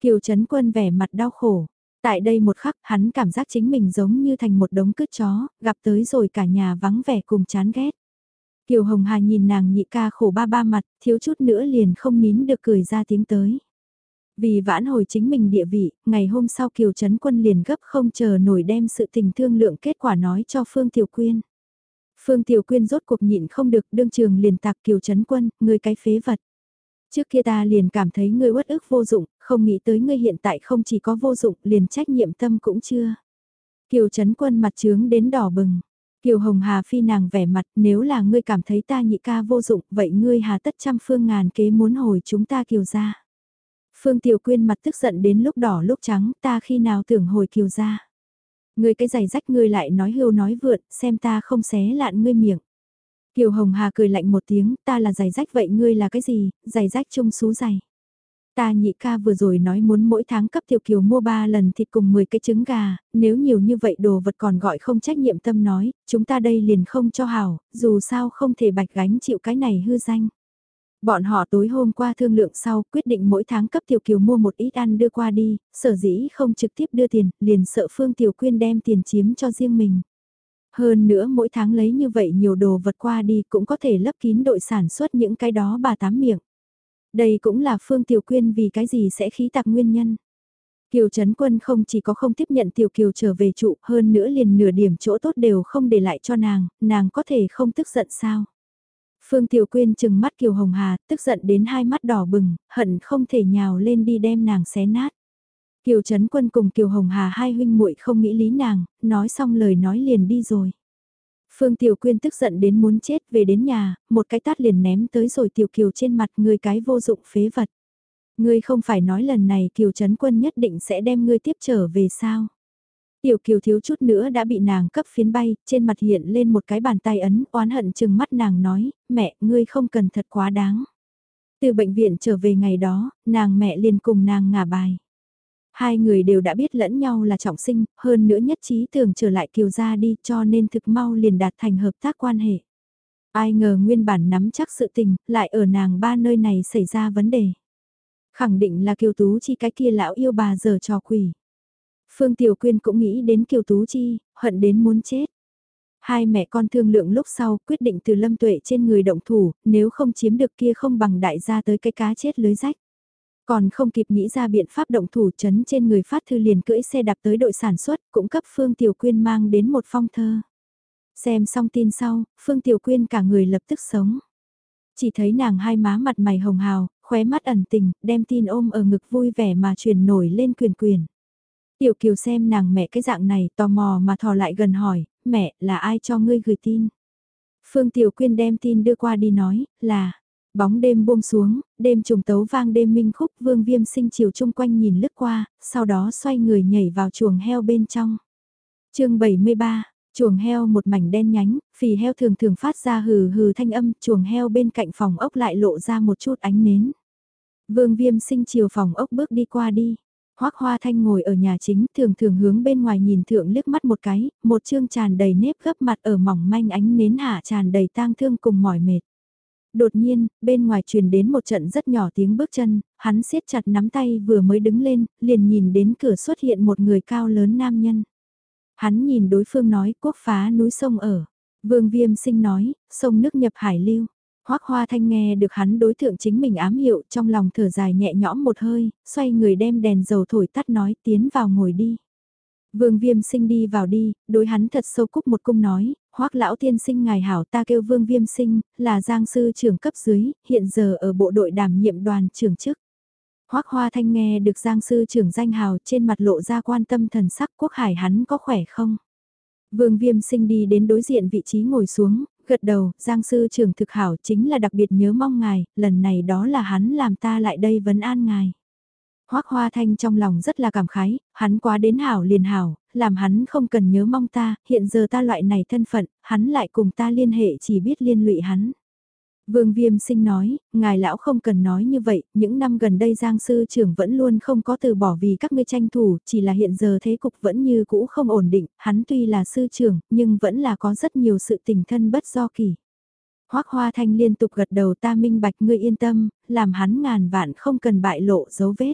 Kiều Trấn Quân vẻ mặt đau khổ. Tại đây một khắc hắn cảm giác chính mình giống như thành một đống cứt chó, gặp tới rồi cả nhà vắng vẻ cùng chán ghét. Kiều Hồng Hà nhìn nàng nhị ca khổ ba ba mặt, thiếu chút nữa liền không nín được cười ra tiếng tới. Vì vãn hồi chính mình địa vị, ngày hôm sau Kiều Trấn Quân liền gấp không chờ nổi đem sự tình thương lượng kết quả nói cho Phương Tiểu Quyên. Phương Tiểu Quyên rốt cuộc nhịn không được đương trường liền tạc Kiều Trấn Quân, người cái phế vật. Trước kia ta liền cảm thấy ngươi uất ức vô dụng, không nghĩ tới ngươi hiện tại không chỉ có vô dụng, liền trách nhiệm tâm cũng chưa. Kiều Trấn Quân mặt trướng đến đỏ bừng. Kiều Hồng Hà phi nàng vẻ mặt, nếu là ngươi cảm thấy ta nhị ca vô dụng, vậy ngươi hà tất trăm phương ngàn kế muốn hồi chúng ta Kiều ra. Phương Tiểu Quyên mặt tức giận đến lúc đỏ lúc trắng, ta khi nào tưởng hồi kiều ra. Ngươi cái giày rách ngươi lại nói hưu nói vượn, xem ta không xé lạn ngươi miệng. Kiều Hồng Hà cười lạnh một tiếng, ta là giày rách vậy ngươi là cái gì, giày rách chung xú giày. Ta nhị ca vừa rồi nói muốn mỗi tháng cấp tiểu kiều mua 3 lần thịt cùng 10 cái trứng gà, nếu nhiều như vậy đồ vật còn gọi không trách nhiệm tâm nói, chúng ta đây liền không cho hảo, dù sao không thể bạch gánh chịu cái này hư danh. Bọn họ tối hôm qua thương lượng sau quyết định mỗi tháng cấp Tiểu Kiều mua một ít ăn đưa qua đi, sở dĩ không trực tiếp đưa tiền, liền sợ Phương Tiểu Quyên đem tiền chiếm cho riêng mình. Hơn nữa mỗi tháng lấy như vậy nhiều đồ vật qua đi cũng có thể lấp kín đội sản xuất những cái đó bà tám miệng. Đây cũng là Phương Tiểu Quyên vì cái gì sẽ khí tạc nguyên nhân. Kiều Trấn Quân không chỉ có không tiếp nhận Tiểu Kiều trở về trụ, hơn nữa liền nửa điểm chỗ tốt đều không để lại cho nàng, nàng có thể không tức giận sao. Phương Tiểu Quyên chừng mắt Kiều Hồng Hà, tức giận đến hai mắt đỏ bừng, hận không thể nhào lên đi đem nàng xé nát. Kiều Trấn Quân cùng Kiều Hồng Hà hai huynh muội không nghĩ lý nàng, nói xong lời nói liền đi rồi. Phương Tiểu Quyên tức giận đến muốn chết về đến nhà, một cái tát liền ném tới rồi Tiểu Kiều trên mặt người cái vô dụng phế vật. Ngươi không phải nói lần này Kiều Trấn Quân nhất định sẽ đem ngươi tiếp trở về sao? Tiểu kiều thiếu chút nữa đã bị nàng cấp phiến bay, trên mặt hiện lên một cái bàn tay ấn, oán hận chừng mắt nàng nói, mẹ, ngươi không cần thật quá đáng. Từ bệnh viện trở về ngày đó, nàng mẹ liền cùng nàng ngả bài. Hai người đều đã biết lẫn nhau là trọng sinh, hơn nữa nhất trí tưởng trở lại kiều gia đi cho nên thực mau liền đạt thành hợp tác quan hệ. Ai ngờ nguyên bản nắm chắc sự tình, lại ở nàng ba nơi này xảy ra vấn đề. Khẳng định là kiều tú chi cái kia lão yêu bà giờ trò quỷ. Phương Tiểu Quyên cũng nghĩ đến Kiều Tú Chi, hận đến muốn chết. Hai mẹ con thương lượng lúc sau quyết định từ lâm tuệ trên người động thủ, nếu không chiếm được kia không bằng đại gia tới cái cá chết lưới rách. Còn không kịp nghĩ ra biện pháp động thủ chấn trên người phát thư liền cưỡi xe đạp tới đội sản xuất, cũng cấp Phương Tiểu Quyên mang đến một phong thơ. Xem xong tin sau, Phương Tiểu Quyên cả người lập tức sống. Chỉ thấy nàng hai má mặt mày hồng hào, khóe mắt ẩn tình, đem tin ôm ở ngực vui vẻ mà truyền nổi lên quyền quyền. Tiểu Kiều xem nàng mẹ cái dạng này tò mò mà thò lại gần hỏi, mẹ là ai cho ngươi gửi tin? Phương Tiểu Quyên đem tin đưa qua đi nói, là, bóng đêm buông xuống, đêm trùng tấu vang đêm minh khúc vương viêm sinh chiều chung quanh nhìn lướt qua, sau đó xoay người nhảy vào chuồng heo bên trong. chương 73, chuồng heo một mảnh đen nhánh, phì heo thường thường phát ra hừ hừ thanh âm, chuồng heo bên cạnh phòng ốc lại lộ ra một chút ánh nến. Vương viêm sinh chiều phòng ốc bước đi qua đi. Hoác Hoa Thanh ngồi ở nhà chính thường thường hướng bên ngoài nhìn thượng liếc mắt một cái, một chương tràn đầy nếp gấp mặt ở mỏng manh ánh nến hạ tràn đầy tang thương cùng mỏi mệt. Đột nhiên, bên ngoài truyền đến một trận rất nhỏ tiếng bước chân, hắn siết chặt nắm tay vừa mới đứng lên, liền nhìn đến cửa xuất hiện một người cao lớn nam nhân. Hắn nhìn đối phương nói quốc phá núi sông ở. Vương Viêm sinh nói, sông nước nhập hải lưu. Hoác Hoa Thanh nghe được hắn đối tượng chính mình ám hiệu trong lòng thở dài nhẹ nhõm một hơi, xoay người đem đèn dầu thổi tắt nói tiến vào ngồi đi. Vương Viêm sinh đi vào đi, đối hắn thật sâu cúc một cung nói, Hoác lão tiên sinh ngài hảo ta kêu Vương Viêm sinh, là giang sư trưởng cấp dưới, hiện giờ ở bộ đội đảm nhiệm đoàn trưởng chức. Hoác Hoa Thanh nghe được giang sư trưởng danh hào trên mặt lộ ra quan tâm thần sắc quốc hải hắn có khỏe không? Vương Viêm sinh đi đến đối diện vị trí ngồi xuống, gật đầu, Giang sư trưởng thực hảo chính là đặc biệt nhớ mong ngài, lần này đó là hắn làm ta lại đây vấn an ngài. Hoác Hoa Thanh trong lòng rất là cảm khái, hắn quá đến hảo liền hảo, làm hắn không cần nhớ mong ta, hiện giờ ta loại này thân phận, hắn lại cùng ta liên hệ chỉ biết liên lụy hắn. Vương Viêm Sinh nói, ngài lão không cần nói như vậy, những năm gần đây Giang Sư trưởng vẫn luôn không có từ bỏ vì các ngươi tranh thủ, chỉ là hiện giờ thế cục vẫn như cũ không ổn định, hắn tuy là sư trưởng, nhưng vẫn là có rất nhiều sự tình thân bất do kỳ. Hoác Hoa Thanh liên tục gật đầu ta minh bạch ngươi yên tâm, làm hắn ngàn vạn không cần bại lộ dấu vết.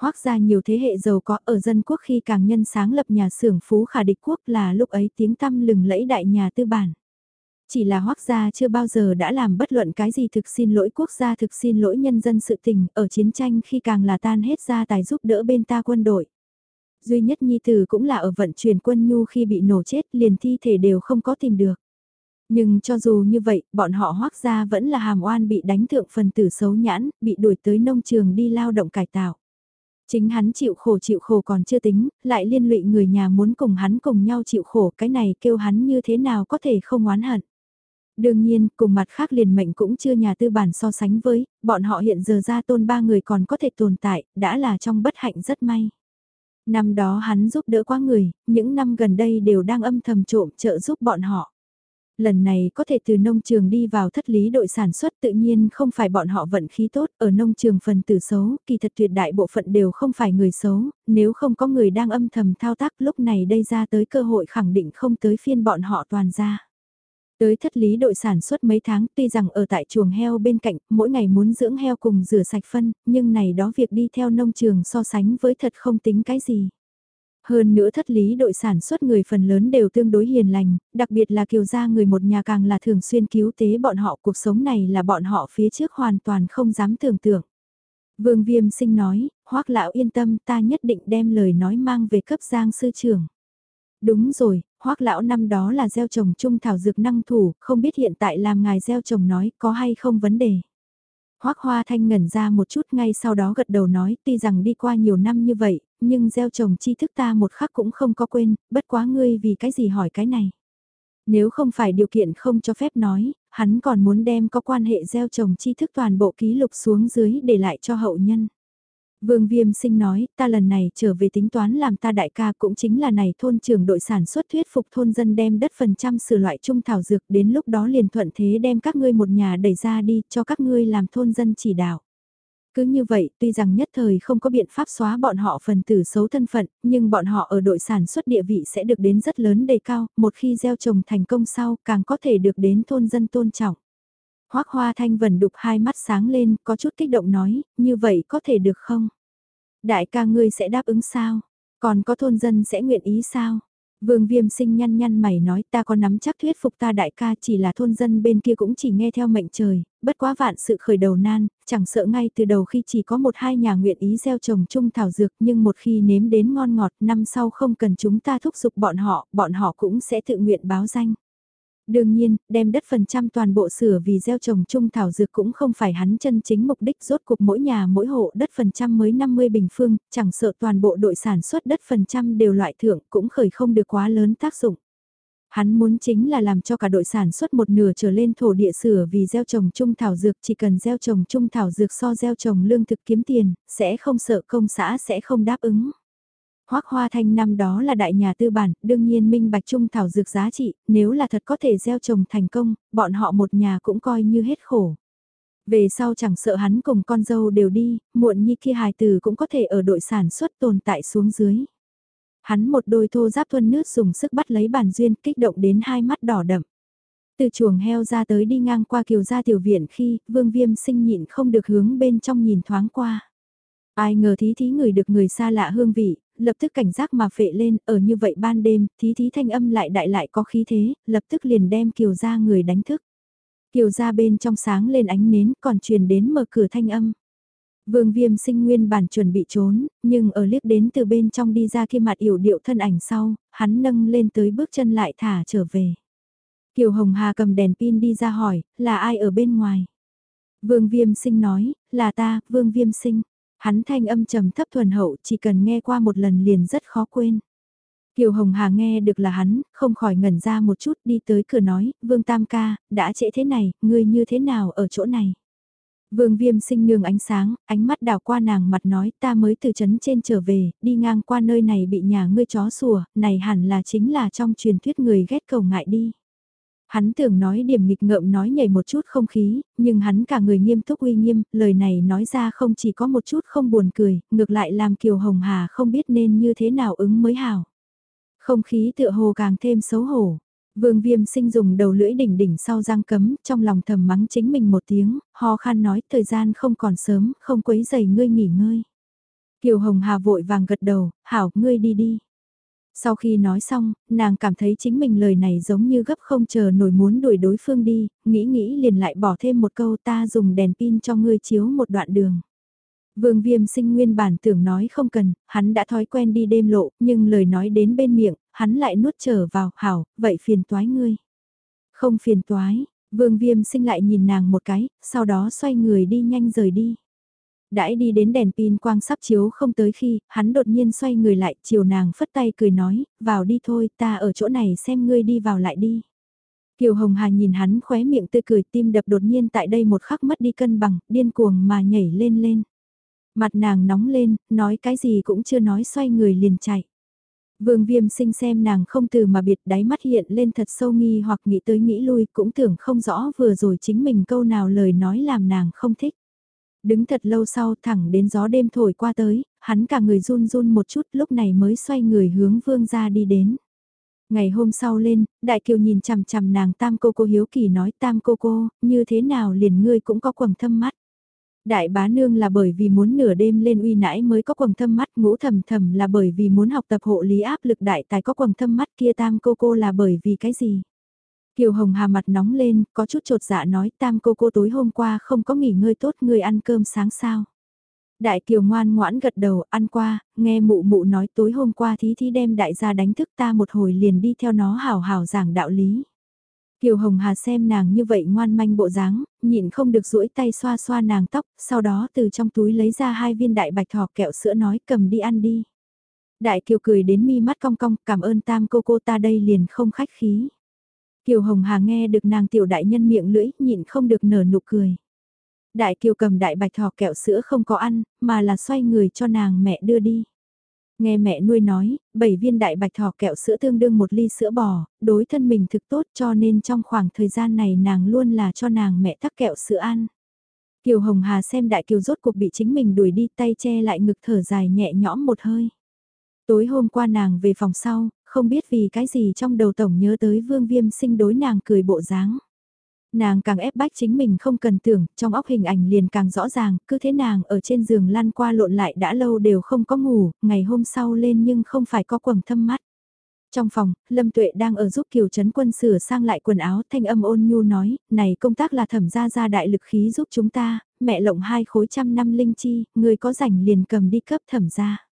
Hoác ra nhiều thế hệ giàu có ở dân quốc khi càng nhân sáng lập nhà xưởng phú khả địch quốc là lúc ấy tiếng tăm lừng lẫy đại nhà tư bản. Chỉ là hoác gia chưa bao giờ đã làm bất luận cái gì thực xin lỗi quốc gia thực xin lỗi nhân dân sự tình, ở chiến tranh khi càng là tan hết gia tài giúp đỡ bên ta quân đội. Duy nhất nhi tử cũng là ở vận chuyển quân nhu khi bị nổ chết liền thi thể đều không có tìm được. Nhưng cho dù như vậy, bọn họ hoác gia vẫn là hàm oan bị đánh thượng phần tử xấu nhãn, bị đuổi tới nông trường đi lao động cải tạo. Chính hắn chịu khổ chịu khổ còn chưa tính, lại liên lụy người nhà muốn cùng hắn cùng nhau chịu khổ cái này kêu hắn như thế nào có thể không oán hận. Đương nhiên, cùng mặt khác liền mệnh cũng chưa nhà tư bản so sánh với, bọn họ hiện giờ ra tôn ba người còn có thể tồn tại, đã là trong bất hạnh rất may. Năm đó hắn giúp đỡ quá người, những năm gần đây đều đang âm thầm trộm trợ giúp bọn họ. Lần này có thể từ nông trường đi vào thất lý đội sản xuất tự nhiên không phải bọn họ vận khí tốt, ở nông trường phần tử xấu, kỳ thật tuyệt đại bộ phận đều không phải người xấu, nếu không có người đang âm thầm thao tác lúc này đây ra tới cơ hội khẳng định không tới phiên bọn họ toàn ra. Tới thất lý đội sản xuất mấy tháng tuy rằng ở tại chuồng heo bên cạnh, mỗi ngày muốn dưỡng heo cùng rửa sạch phân, nhưng này đó việc đi theo nông trường so sánh với thật không tính cái gì. Hơn nữa thất lý đội sản xuất người phần lớn đều tương đối hiền lành, đặc biệt là kiều gia người một nhà càng là thường xuyên cứu tế bọn họ cuộc sống này là bọn họ phía trước hoàn toàn không dám tưởng tượng. Vương Viêm sinh nói, hoắc lão yên tâm ta nhất định đem lời nói mang về cấp giang sư trưởng. Đúng rồi, hoắc lão năm đó là gieo trồng trung thảo dược năng thủ, không biết hiện tại làm ngài gieo trồng nói có hay không vấn đề. Hoác Hoa Thanh ngẩn ra một chút ngay sau đó gật đầu nói tuy rằng đi qua nhiều năm như vậy, nhưng gieo trồng tri thức ta một khắc cũng không có quên, bất quá ngươi vì cái gì hỏi cái này. Nếu không phải điều kiện không cho phép nói, hắn còn muốn đem có quan hệ gieo trồng tri thức toàn bộ ký lục xuống dưới để lại cho hậu nhân. Vương Viêm Sinh nói, ta lần này trở về tính toán làm ta đại ca cũng chính là này thôn trưởng đội sản xuất thuyết phục thôn dân đem đất phần trăm sửa loại trung thảo dược đến lúc đó liền thuận thế đem các ngươi một nhà đẩy ra đi cho các ngươi làm thôn dân chỉ đạo. Cứ như vậy, tuy rằng nhất thời không có biện pháp xóa bọn họ phần tử xấu thân phận, nhưng bọn họ ở đội sản xuất địa vị sẽ được đến rất lớn đề cao, một khi gieo trồng thành công sau càng có thể được đến thôn dân tôn trọng. Hoác Hoa Thanh Vân đục hai mắt sáng lên, có chút kích động nói, như vậy có thể được không? Đại ca ngươi sẽ đáp ứng sao? Còn có thôn dân sẽ nguyện ý sao? Vương viêm sinh nhăn nhăn mày nói ta có nắm chắc thuyết phục ta đại ca chỉ là thôn dân bên kia cũng chỉ nghe theo mệnh trời, bất quá vạn sự khởi đầu nan, chẳng sợ ngay từ đầu khi chỉ có một hai nhà nguyện ý gieo trồng chung thảo dược nhưng một khi nếm đến ngon ngọt năm sau không cần chúng ta thúc giục bọn họ, bọn họ cũng sẽ tự nguyện báo danh. Đương nhiên, đem đất phần trăm toàn bộ sửa vì gieo trồng chung thảo dược cũng không phải hắn chân chính mục đích rốt cuộc mỗi nhà mỗi hộ đất phần trăm mới 50 bình phương, chẳng sợ toàn bộ đội sản xuất đất phần trăm đều loại thượng cũng khởi không được quá lớn tác dụng. Hắn muốn chính là làm cho cả đội sản xuất một nửa trở lên thổ địa sửa vì gieo trồng chung thảo dược chỉ cần gieo trồng chung thảo dược so gieo trồng lương thực kiếm tiền, sẽ không sợ công xã sẽ không đáp ứng. Hoác Hoa Thanh năm đó là đại nhà tư bản, đương nhiên minh bạch trung thảo dược giá trị, nếu là thật có thể gieo trồng thành công, bọn họ một nhà cũng coi như hết khổ. Về sau chẳng sợ hắn cùng con dâu đều đi, muộn nhi kia hài từ cũng có thể ở đội sản xuất tồn tại xuống dưới. Hắn một đôi thô giáp thuân nước dùng sức bắt lấy bàn duyên kích động đến hai mắt đỏ đậm. Từ chuồng heo ra tới đi ngang qua kiều gia tiểu viện khi vương viêm sinh nhịn không được hướng bên trong nhìn thoáng qua. Ai ngờ thí thí người được người xa lạ hương vị, lập tức cảnh giác mà phệ lên, ở như vậy ban đêm, thí thí thanh âm lại đại lại có khí thế, lập tức liền đem kiều ra người đánh thức. Kiều ra bên trong sáng lên ánh nến còn truyền đến mở cửa thanh âm. Vương viêm sinh nguyên bản chuẩn bị trốn, nhưng ở liếc đến từ bên trong đi ra kia mặt yểu điệu thân ảnh sau, hắn nâng lên tới bước chân lại thả trở về. Kiều Hồng Hà cầm đèn pin đi ra hỏi, là ai ở bên ngoài? Vương viêm sinh nói, là ta, vương viêm sinh. Hắn thanh âm trầm thấp thuần hậu chỉ cần nghe qua một lần liền rất khó quên. Kiều Hồng Hà nghe được là hắn, không khỏi ngẩn ra một chút đi tới cửa nói, Vương Tam ca, đã trễ thế này, ngươi như thế nào ở chỗ này? Vương Viêm sinh nương ánh sáng, ánh mắt đào qua nàng mặt nói ta mới từ trấn trên trở về, đi ngang qua nơi này bị nhà ngươi chó sủa, này hẳn là chính là trong truyền thuyết người ghét cầu ngại đi. Hắn tưởng nói điểm nghịch ngợm nói nhảy một chút không khí, nhưng hắn cả người nghiêm túc uy nghiêm, lời này nói ra không chỉ có một chút không buồn cười, ngược lại làm Kiều Hồng Hà không biết nên như thế nào ứng mới hảo. Không khí tựa hồ càng thêm xấu hổ. Vương viêm sinh dùng đầu lưỡi đỉnh đỉnh sau giang cấm, trong lòng thầm mắng chính mình một tiếng, ho khan nói thời gian không còn sớm, không quấy giày ngươi nghỉ ngơi. Kiều Hồng Hà vội vàng gật đầu, hảo, ngươi đi đi. Sau khi nói xong, nàng cảm thấy chính mình lời này giống như gấp không chờ nổi muốn đuổi đối phương đi, nghĩ nghĩ liền lại bỏ thêm một câu ta dùng đèn pin cho ngươi chiếu một đoạn đường. Vương viêm sinh nguyên bản tưởng nói không cần, hắn đã thói quen đi đêm lộ, nhưng lời nói đến bên miệng, hắn lại nuốt trở vào, hảo, vậy phiền toái ngươi. Không phiền toái, vương viêm sinh lại nhìn nàng một cái, sau đó xoay người đi nhanh rời đi. Đãi đi đến đèn pin quang sắp chiếu không tới khi, hắn đột nhiên xoay người lại, chiều nàng phất tay cười nói, vào đi thôi, ta ở chỗ này xem ngươi đi vào lại đi. Kiều Hồng Hà nhìn hắn khóe miệng tươi cười tim đập đột nhiên tại đây một khắc mất đi cân bằng, điên cuồng mà nhảy lên lên. Mặt nàng nóng lên, nói cái gì cũng chưa nói xoay người liền chạy. Vương viêm sinh xem nàng không từ mà biệt đáy mắt hiện lên thật sâu nghi hoặc nghĩ tới nghĩ lui cũng tưởng không rõ vừa rồi chính mình câu nào lời nói làm nàng không thích. Đứng thật lâu sau thẳng đến gió đêm thổi qua tới, hắn cả người run run một chút lúc này mới xoay người hướng vương ra đi đến. Ngày hôm sau lên, Đại Kiều nhìn chằm chằm nàng tam cô cô hiếu kỳ nói tam cô cô, như thế nào liền ngươi cũng có quầng thâm mắt. Đại bá nương là bởi vì muốn nửa đêm lên uy nãi mới có quầng thâm mắt, ngũ thầm thầm là bởi vì muốn học tập hộ lý áp lực đại tài có quầng thâm mắt kia tam cô cô là bởi vì cái gì. Kiều Hồng Hà mặt nóng lên, có chút trột dạ nói tam cô cô tối hôm qua không có nghỉ ngơi tốt người ăn cơm sáng sao. Đại Kiều ngoan ngoãn gật đầu ăn qua, nghe mụ mụ nói tối hôm qua thí thí đem đại gia đánh thức ta một hồi liền đi theo nó hào hào giảng đạo lý. Kiều Hồng Hà xem nàng như vậy ngoan manh bộ dáng, nhịn không được duỗi tay xoa xoa nàng tóc, sau đó từ trong túi lấy ra hai viên đại bạch thỏ kẹo sữa nói cầm đi ăn đi. Đại Kiều cười đến mi mắt cong cong, cảm ơn tam cô cô ta đây liền không khách khí. Kiều Hồng Hà nghe được nàng tiểu đại nhân miệng lưỡi, nhịn không được nở nụ cười. Đại Kiều cầm đại bạch thỏ kẹo sữa không có ăn, mà là xoay người cho nàng mẹ đưa đi. Nghe mẹ nuôi nói, 7 viên đại bạch thỏ kẹo sữa tương đương một ly sữa bò, đối thân mình thực tốt cho nên trong khoảng thời gian này nàng luôn là cho nàng mẹ tắc kẹo sữa ăn. Kiều Hồng Hà xem đại kiều rốt cuộc bị chính mình đuổi đi tay che lại ngực thở dài nhẹ nhõm một hơi. Tối hôm qua nàng về phòng sau, không biết vì cái gì trong đầu tổng nhớ tới vương viêm sinh đối nàng cười bộ dáng. Nàng càng ép bách chính mình không cần tưởng, trong óc hình ảnh liền càng rõ ràng, cứ thế nàng ở trên giường lăn qua lộn lại đã lâu đều không có ngủ, ngày hôm sau lên nhưng không phải có quầng thâm mắt. Trong phòng, Lâm Tuệ đang ở giúp Kiều Trấn Quân sửa sang lại quần áo thanh âm ôn nhu nói, này công tác là thẩm gia gia đại lực khí giúp chúng ta, mẹ lộng hai khối trăm năm linh chi, người có rảnh liền cầm đi cấp thẩm gia.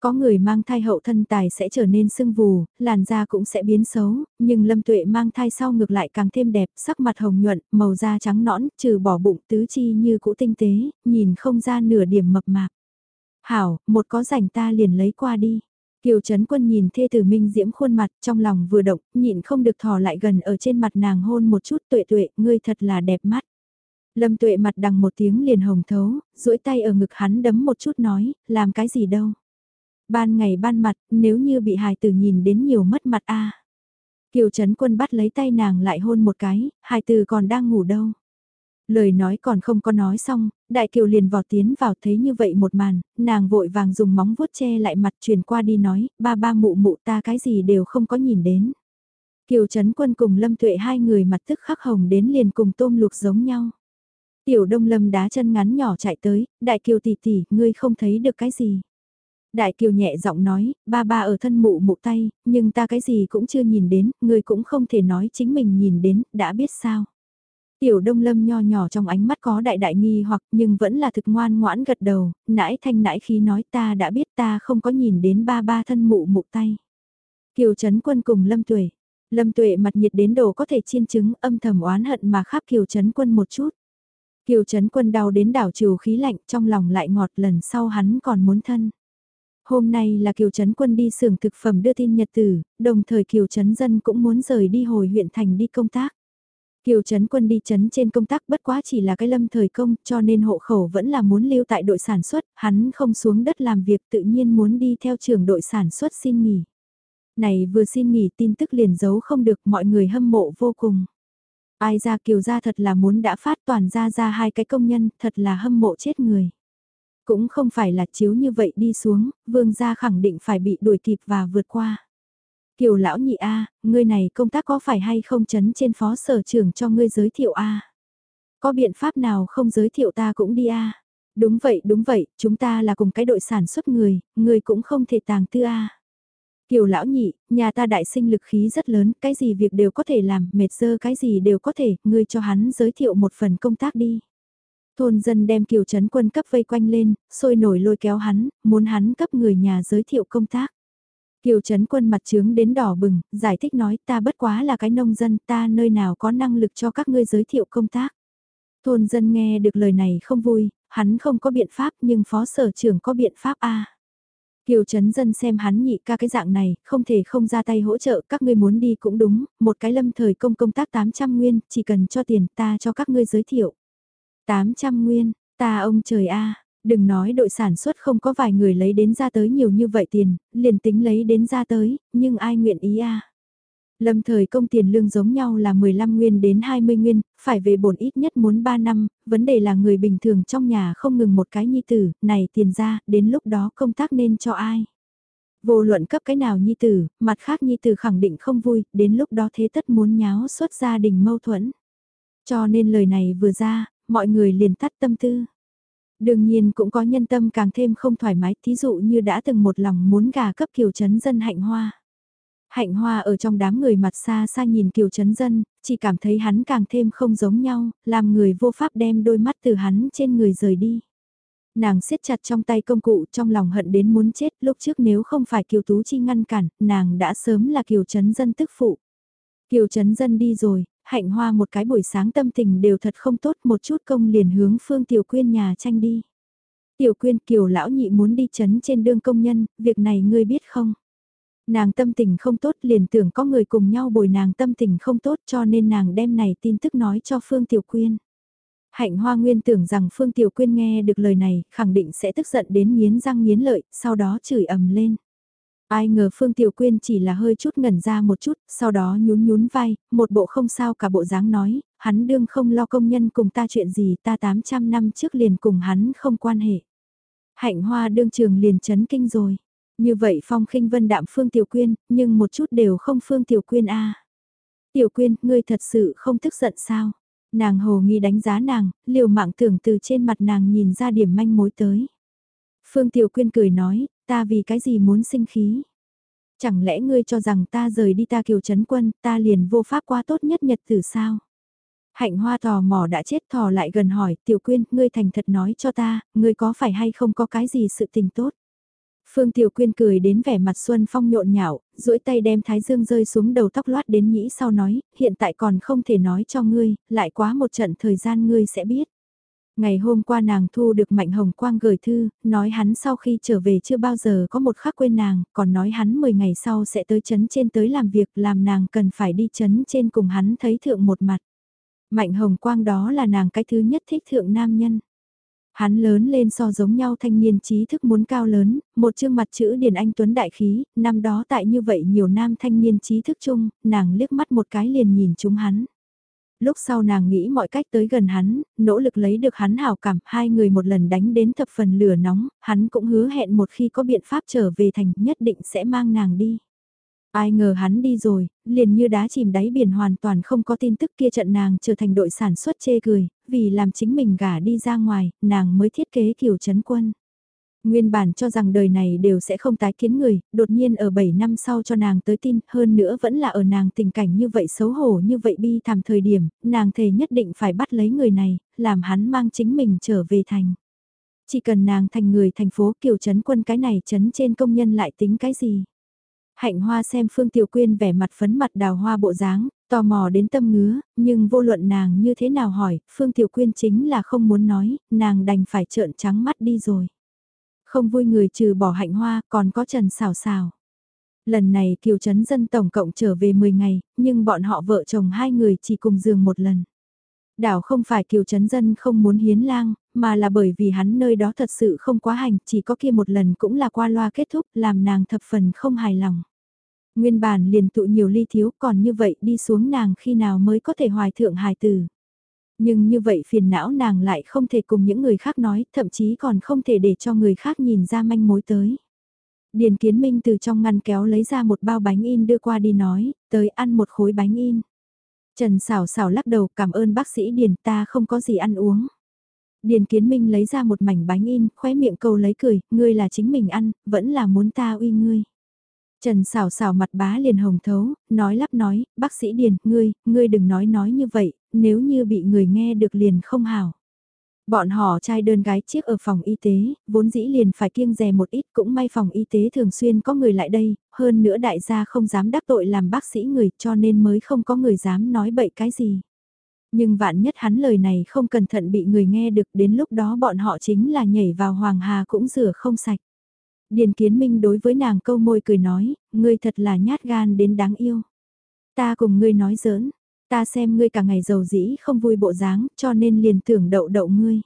Có người mang thai hậu thân tài sẽ trở nên sưng vù, làn da cũng sẽ biến xấu, nhưng Lâm Tuệ mang thai sau ngược lại càng thêm đẹp, sắc mặt hồng nhuận, màu da trắng nõn, trừ bỏ bụng tứ chi như cũ tinh tế, nhìn không ra nửa điểm mập mạp. Hảo, một có rảnh ta liền lấy qua đi. Kiều Trấn Quân nhìn thê tử Minh Diễm khuôn mặt trong lòng vừa động, nhịn không được thò lại gần ở trên mặt nàng hôn một chút tuệ tuệ, ngươi thật là đẹp mắt. Lâm tuệ mặt đằng một tiếng liền hồng thấu, duỗi tay ở ngực hắn đấm một chút nói, làm cái gì đâu. Ban ngày ban mặt, nếu như bị hài tử nhìn đến nhiều mất mặt a Kiều Trấn Quân bắt lấy tay nàng lại hôn một cái, hài tử còn đang ngủ đâu. Lời nói còn không có nói xong, đại kiều liền vọt tiến vào thấy như vậy một màn, nàng vội vàng dùng móng vuốt che lại mặt truyền qua đi nói, ba ba mụ mụ ta cái gì đều không có nhìn đến. Kiều Trấn Quân cùng Lâm Tuệ hai người mặt tức khắc hồng đến liền cùng tôm luộc giống nhau. Tiểu Đông Lâm đá chân ngắn nhỏ chạy tới, đại kiều tỷ tỷ, ngươi không thấy được cái gì. Đại kiều nhẹ giọng nói, ba ba ở thân mụ mụ tay, nhưng ta cái gì cũng chưa nhìn đến, ngươi cũng không thể nói chính mình nhìn đến, đã biết sao. Tiểu đông lâm nho nhỏ trong ánh mắt có đại đại nghi hoặc nhưng vẫn là thực ngoan ngoãn gật đầu, nãi thanh nãi khí nói ta đã biết ta không có nhìn đến ba ba thân mụ mụ tay. Kiều Trấn Quân cùng Lâm Tuệ. Lâm Tuệ mặt nhiệt đến đồ có thể chiên chứng âm thầm oán hận mà khắp Kiều Trấn Quân một chút. Kiều Trấn Quân đau đến đảo trừ khí lạnh trong lòng lại ngọt lần sau hắn còn muốn thân. Hôm nay là Kiều Trấn Quân đi xưởng thực phẩm đưa tin nhật tử, đồng thời Kiều Trấn Dân cũng muốn rời đi hồi huyện thành đi công tác. Kiều Trấn Quân đi chấn trên công tác bất quá chỉ là cái lâm thời công cho nên hộ khẩu vẫn là muốn lưu tại đội sản xuất, hắn không xuống đất làm việc tự nhiên muốn đi theo trường đội sản xuất xin nghỉ. Này vừa xin nghỉ tin tức liền giấu không được mọi người hâm mộ vô cùng. Ai ra Kiều ra thật là muốn đã phát toàn ra ra hai cái công nhân thật là hâm mộ chết người. Cũng không phải là chiếu như vậy đi xuống, vương gia khẳng định phải bị đuổi kịp và vượt qua. Kiều lão nhị A, ngươi này công tác có phải hay không chấn trên phó sở trưởng cho ngươi giới thiệu A? Có biện pháp nào không giới thiệu ta cũng đi A? Đúng vậy, đúng vậy, chúng ta là cùng cái đội sản xuất người, người cũng không thể tàng tư A. Kiều lão nhị, nhà ta đại sinh lực khí rất lớn, cái gì việc đều có thể làm, mệt dơ cái gì đều có thể, ngươi cho hắn giới thiệu một phần công tác đi. Thôn dân đem kiều chấn quân cấp vây quanh lên, sôi nổi lôi kéo hắn, muốn hắn cấp người nhà giới thiệu công tác. Kiều Trấn Quân mặt trướng đến đỏ bừng, giải thích nói ta bất quá là cái nông dân, ta nơi nào có năng lực cho các ngươi giới thiệu công tác. Thôn dân nghe được lời này không vui, hắn không có biện pháp nhưng phó sở trưởng có biện pháp a. Kiều Trấn Dân xem hắn nhị ca cái dạng này, không thể không ra tay hỗ trợ, các ngươi muốn đi cũng đúng, một cái lâm thời công công tác 800 nguyên, chỉ cần cho tiền ta cho các ngươi giới thiệu. 800 nguyên, ta ông trời a Đừng nói đội sản xuất không có vài người lấy đến ra tới nhiều như vậy tiền, liền tính lấy đến ra tới, nhưng ai nguyện ý à? Lâm thời công tiền lương giống nhau là 15 nguyên đến 20 nguyên, phải về bổn ít nhất muốn 3 năm, vấn đề là người bình thường trong nhà không ngừng một cái nhi tử, này tiền ra, đến lúc đó công tác nên cho ai? Vô luận cấp cái nào nhi tử, mặt khác nhi tử khẳng định không vui, đến lúc đó thế tất muốn nháo xuất gia đình mâu thuẫn. Cho nên lời này vừa ra, mọi người liền tắt tâm tư. Đương nhiên cũng có nhân tâm càng thêm không thoải mái, thí dụ như đã từng một lòng muốn gà cấp kiều chấn dân hạnh hoa. Hạnh hoa ở trong đám người mặt xa xa nhìn kiều chấn dân, chỉ cảm thấy hắn càng thêm không giống nhau, làm người vô pháp đem đôi mắt từ hắn trên người rời đi. Nàng siết chặt trong tay công cụ trong lòng hận đến muốn chết lúc trước nếu không phải kiều tú chi ngăn cản, nàng đã sớm là kiều chấn dân tức phụ. Kiều chấn dân đi rồi, hạnh hoa một cái buổi sáng tâm tình đều thật không tốt một chút công liền hướng Phương Tiểu Quyên nhà tranh đi. Tiểu Quyên Kiều lão nhị muốn đi chấn trên đương công nhân, việc này ngươi biết không? Nàng tâm tình không tốt liền tưởng có người cùng nhau bồi nàng tâm tình không tốt cho nên nàng đem này tin tức nói cho Phương Tiểu Quyên. Hạnh Hoa Nguyên tưởng rằng Phương Tiểu Quyên nghe được lời này khẳng định sẽ tức giận đến nghiến răng nghiến lợi, sau đó chửi ầm lên. Ai ngờ Phương Tiểu Quyên chỉ là hơi chút ngẩn ra một chút, sau đó nhún nhún vai, một bộ không sao cả bộ dáng nói, hắn đương không lo công nhân cùng ta chuyện gì ta 800 năm trước liền cùng hắn không quan hệ. Hạnh hoa đương trường liền chấn kinh rồi. Như vậy phong khinh vân đạm Phương Tiểu Quyên, nhưng một chút đều không Phương Tiểu Quyên a Tiểu Quyên, ngươi thật sự không tức giận sao? Nàng hồ nghi đánh giá nàng, liều mạng tưởng từ trên mặt nàng nhìn ra điểm manh mối tới. Phương Tiểu Quyên cười nói, Ta vì cái gì muốn sinh khí? Chẳng lẽ ngươi cho rằng ta rời đi ta kiều chấn quân, ta liền vô pháp qua tốt nhất nhật tử sao? Hạnh hoa tò mò đã chết thò lại gần hỏi, tiểu quyên, ngươi thành thật nói cho ta, ngươi có phải hay không có cái gì sự tình tốt? Phương Tiểu Quyên cười đến vẻ mặt Xuân Phong nhộn nhạo, duỗi tay đem thái dương rơi xuống đầu tóc loát đến nhĩ sau nói, hiện tại còn không thể nói cho ngươi, lại quá một trận thời gian ngươi sẽ biết. Ngày hôm qua nàng thu được Mạnh Hồng Quang gửi thư, nói hắn sau khi trở về chưa bao giờ có một khắc quên nàng, còn nói hắn 10 ngày sau sẽ tới chấn trên tới làm việc làm nàng cần phải đi chấn trên cùng hắn thấy thượng một mặt. Mạnh Hồng Quang đó là nàng cái thứ nhất thích thượng nam nhân. Hắn lớn lên so giống nhau thanh niên trí thức muốn cao lớn, một chương mặt chữ Điền Anh Tuấn đại khí, năm đó tại như vậy nhiều nam thanh niên trí thức chung, nàng liếc mắt một cái liền nhìn chúng hắn. Lúc sau nàng nghĩ mọi cách tới gần hắn, nỗ lực lấy được hắn hào cảm, hai người một lần đánh đến thập phần lửa nóng, hắn cũng hứa hẹn một khi có biện pháp trở về thành nhất định sẽ mang nàng đi. Ai ngờ hắn đi rồi, liền như đá chìm đáy biển hoàn toàn không có tin tức kia trận nàng trở thành đội sản xuất chê cười, vì làm chính mình gả đi ra ngoài, nàng mới thiết kế kiểu chấn quân. Nguyên bản cho rằng đời này đều sẽ không tái kiến người, đột nhiên ở 7 năm sau cho nàng tới tin, hơn nữa vẫn là ở nàng tình cảnh như vậy xấu hổ như vậy bi thảm thời điểm, nàng thề nhất định phải bắt lấy người này, làm hắn mang chính mình trở về thành. Chỉ cần nàng thành người thành phố kiều chấn quân cái này chấn trên công nhân lại tính cái gì. Hạnh hoa xem Phương Tiểu Quyên vẻ mặt phấn mặt đào hoa bộ dáng, tò mò đến tâm ngứa, nhưng vô luận nàng như thế nào hỏi, Phương Tiểu Quyên chính là không muốn nói, nàng đành phải trợn trắng mắt đi rồi. Không vui người trừ bỏ hạnh hoa, còn có Trần Xào Xào. Lần này Kiều Trấn Dân tổng cộng trở về 10 ngày, nhưng bọn họ vợ chồng hai người chỉ cùng giường một lần. Đảo không phải Kiều Trấn Dân không muốn hiến lang, mà là bởi vì hắn nơi đó thật sự không quá hành, chỉ có kia một lần cũng là qua loa kết thúc, làm nàng thập phần không hài lòng. Nguyên bản liền tụ nhiều ly thiếu còn như vậy đi xuống nàng khi nào mới có thể hoài thượng hài tử. Nhưng như vậy phiền não nàng lại không thể cùng những người khác nói, thậm chí còn không thể để cho người khác nhìn ra manh mối tới. Điền Kiến Minh từ trong ngăn kéo lấy ra một bao bánh in đưa qua đi nói, tới ăn một khối bánh in. Trần xảo xảo lắc đầu cảm ơn bác sĩ Điền ta không có gì ăn uống. Điền Kiến Minh lấy ra một mảnh bánh in, khóe miệng câu lấy cười, ngươi là chính mình ăn, vẫn là muốn ta uy ngươi. Trần xào xào mặt bá liền hồng thấu, nói lắp nói, bác sĩ Điền, ngươi, ngươi đừng nói nói như vậy, nếu như bị người nghe được liền không hảo. Bọn họ trai đơn gái chiếc ở phòng y tế, vốn dĩ liền phải kiêng rè một ít cũng may phòng y tế thường xuyên có người lại đây, hơn nữa đại gia không dám đắc tội làm bác sĩ người cho nên mới không có người dám nói bậy cái gì. Nhưng vạn nhất hắn lời này không cẩn thận bị người nghe được đến lúc đó bọn họ chính là nhảy vào hoàng hà cũng rửa không sạch. Điền Kiến Minh đối với nàng câu môi cười nói, ngươi thật là nhát gan đến đáng yêu. Ta cùng ngươi nói giỡn, ta xem ngươi cả ngày giàu dĩ không vui bộ dáng, cho nên liền tưởng đậu đậu ngươi.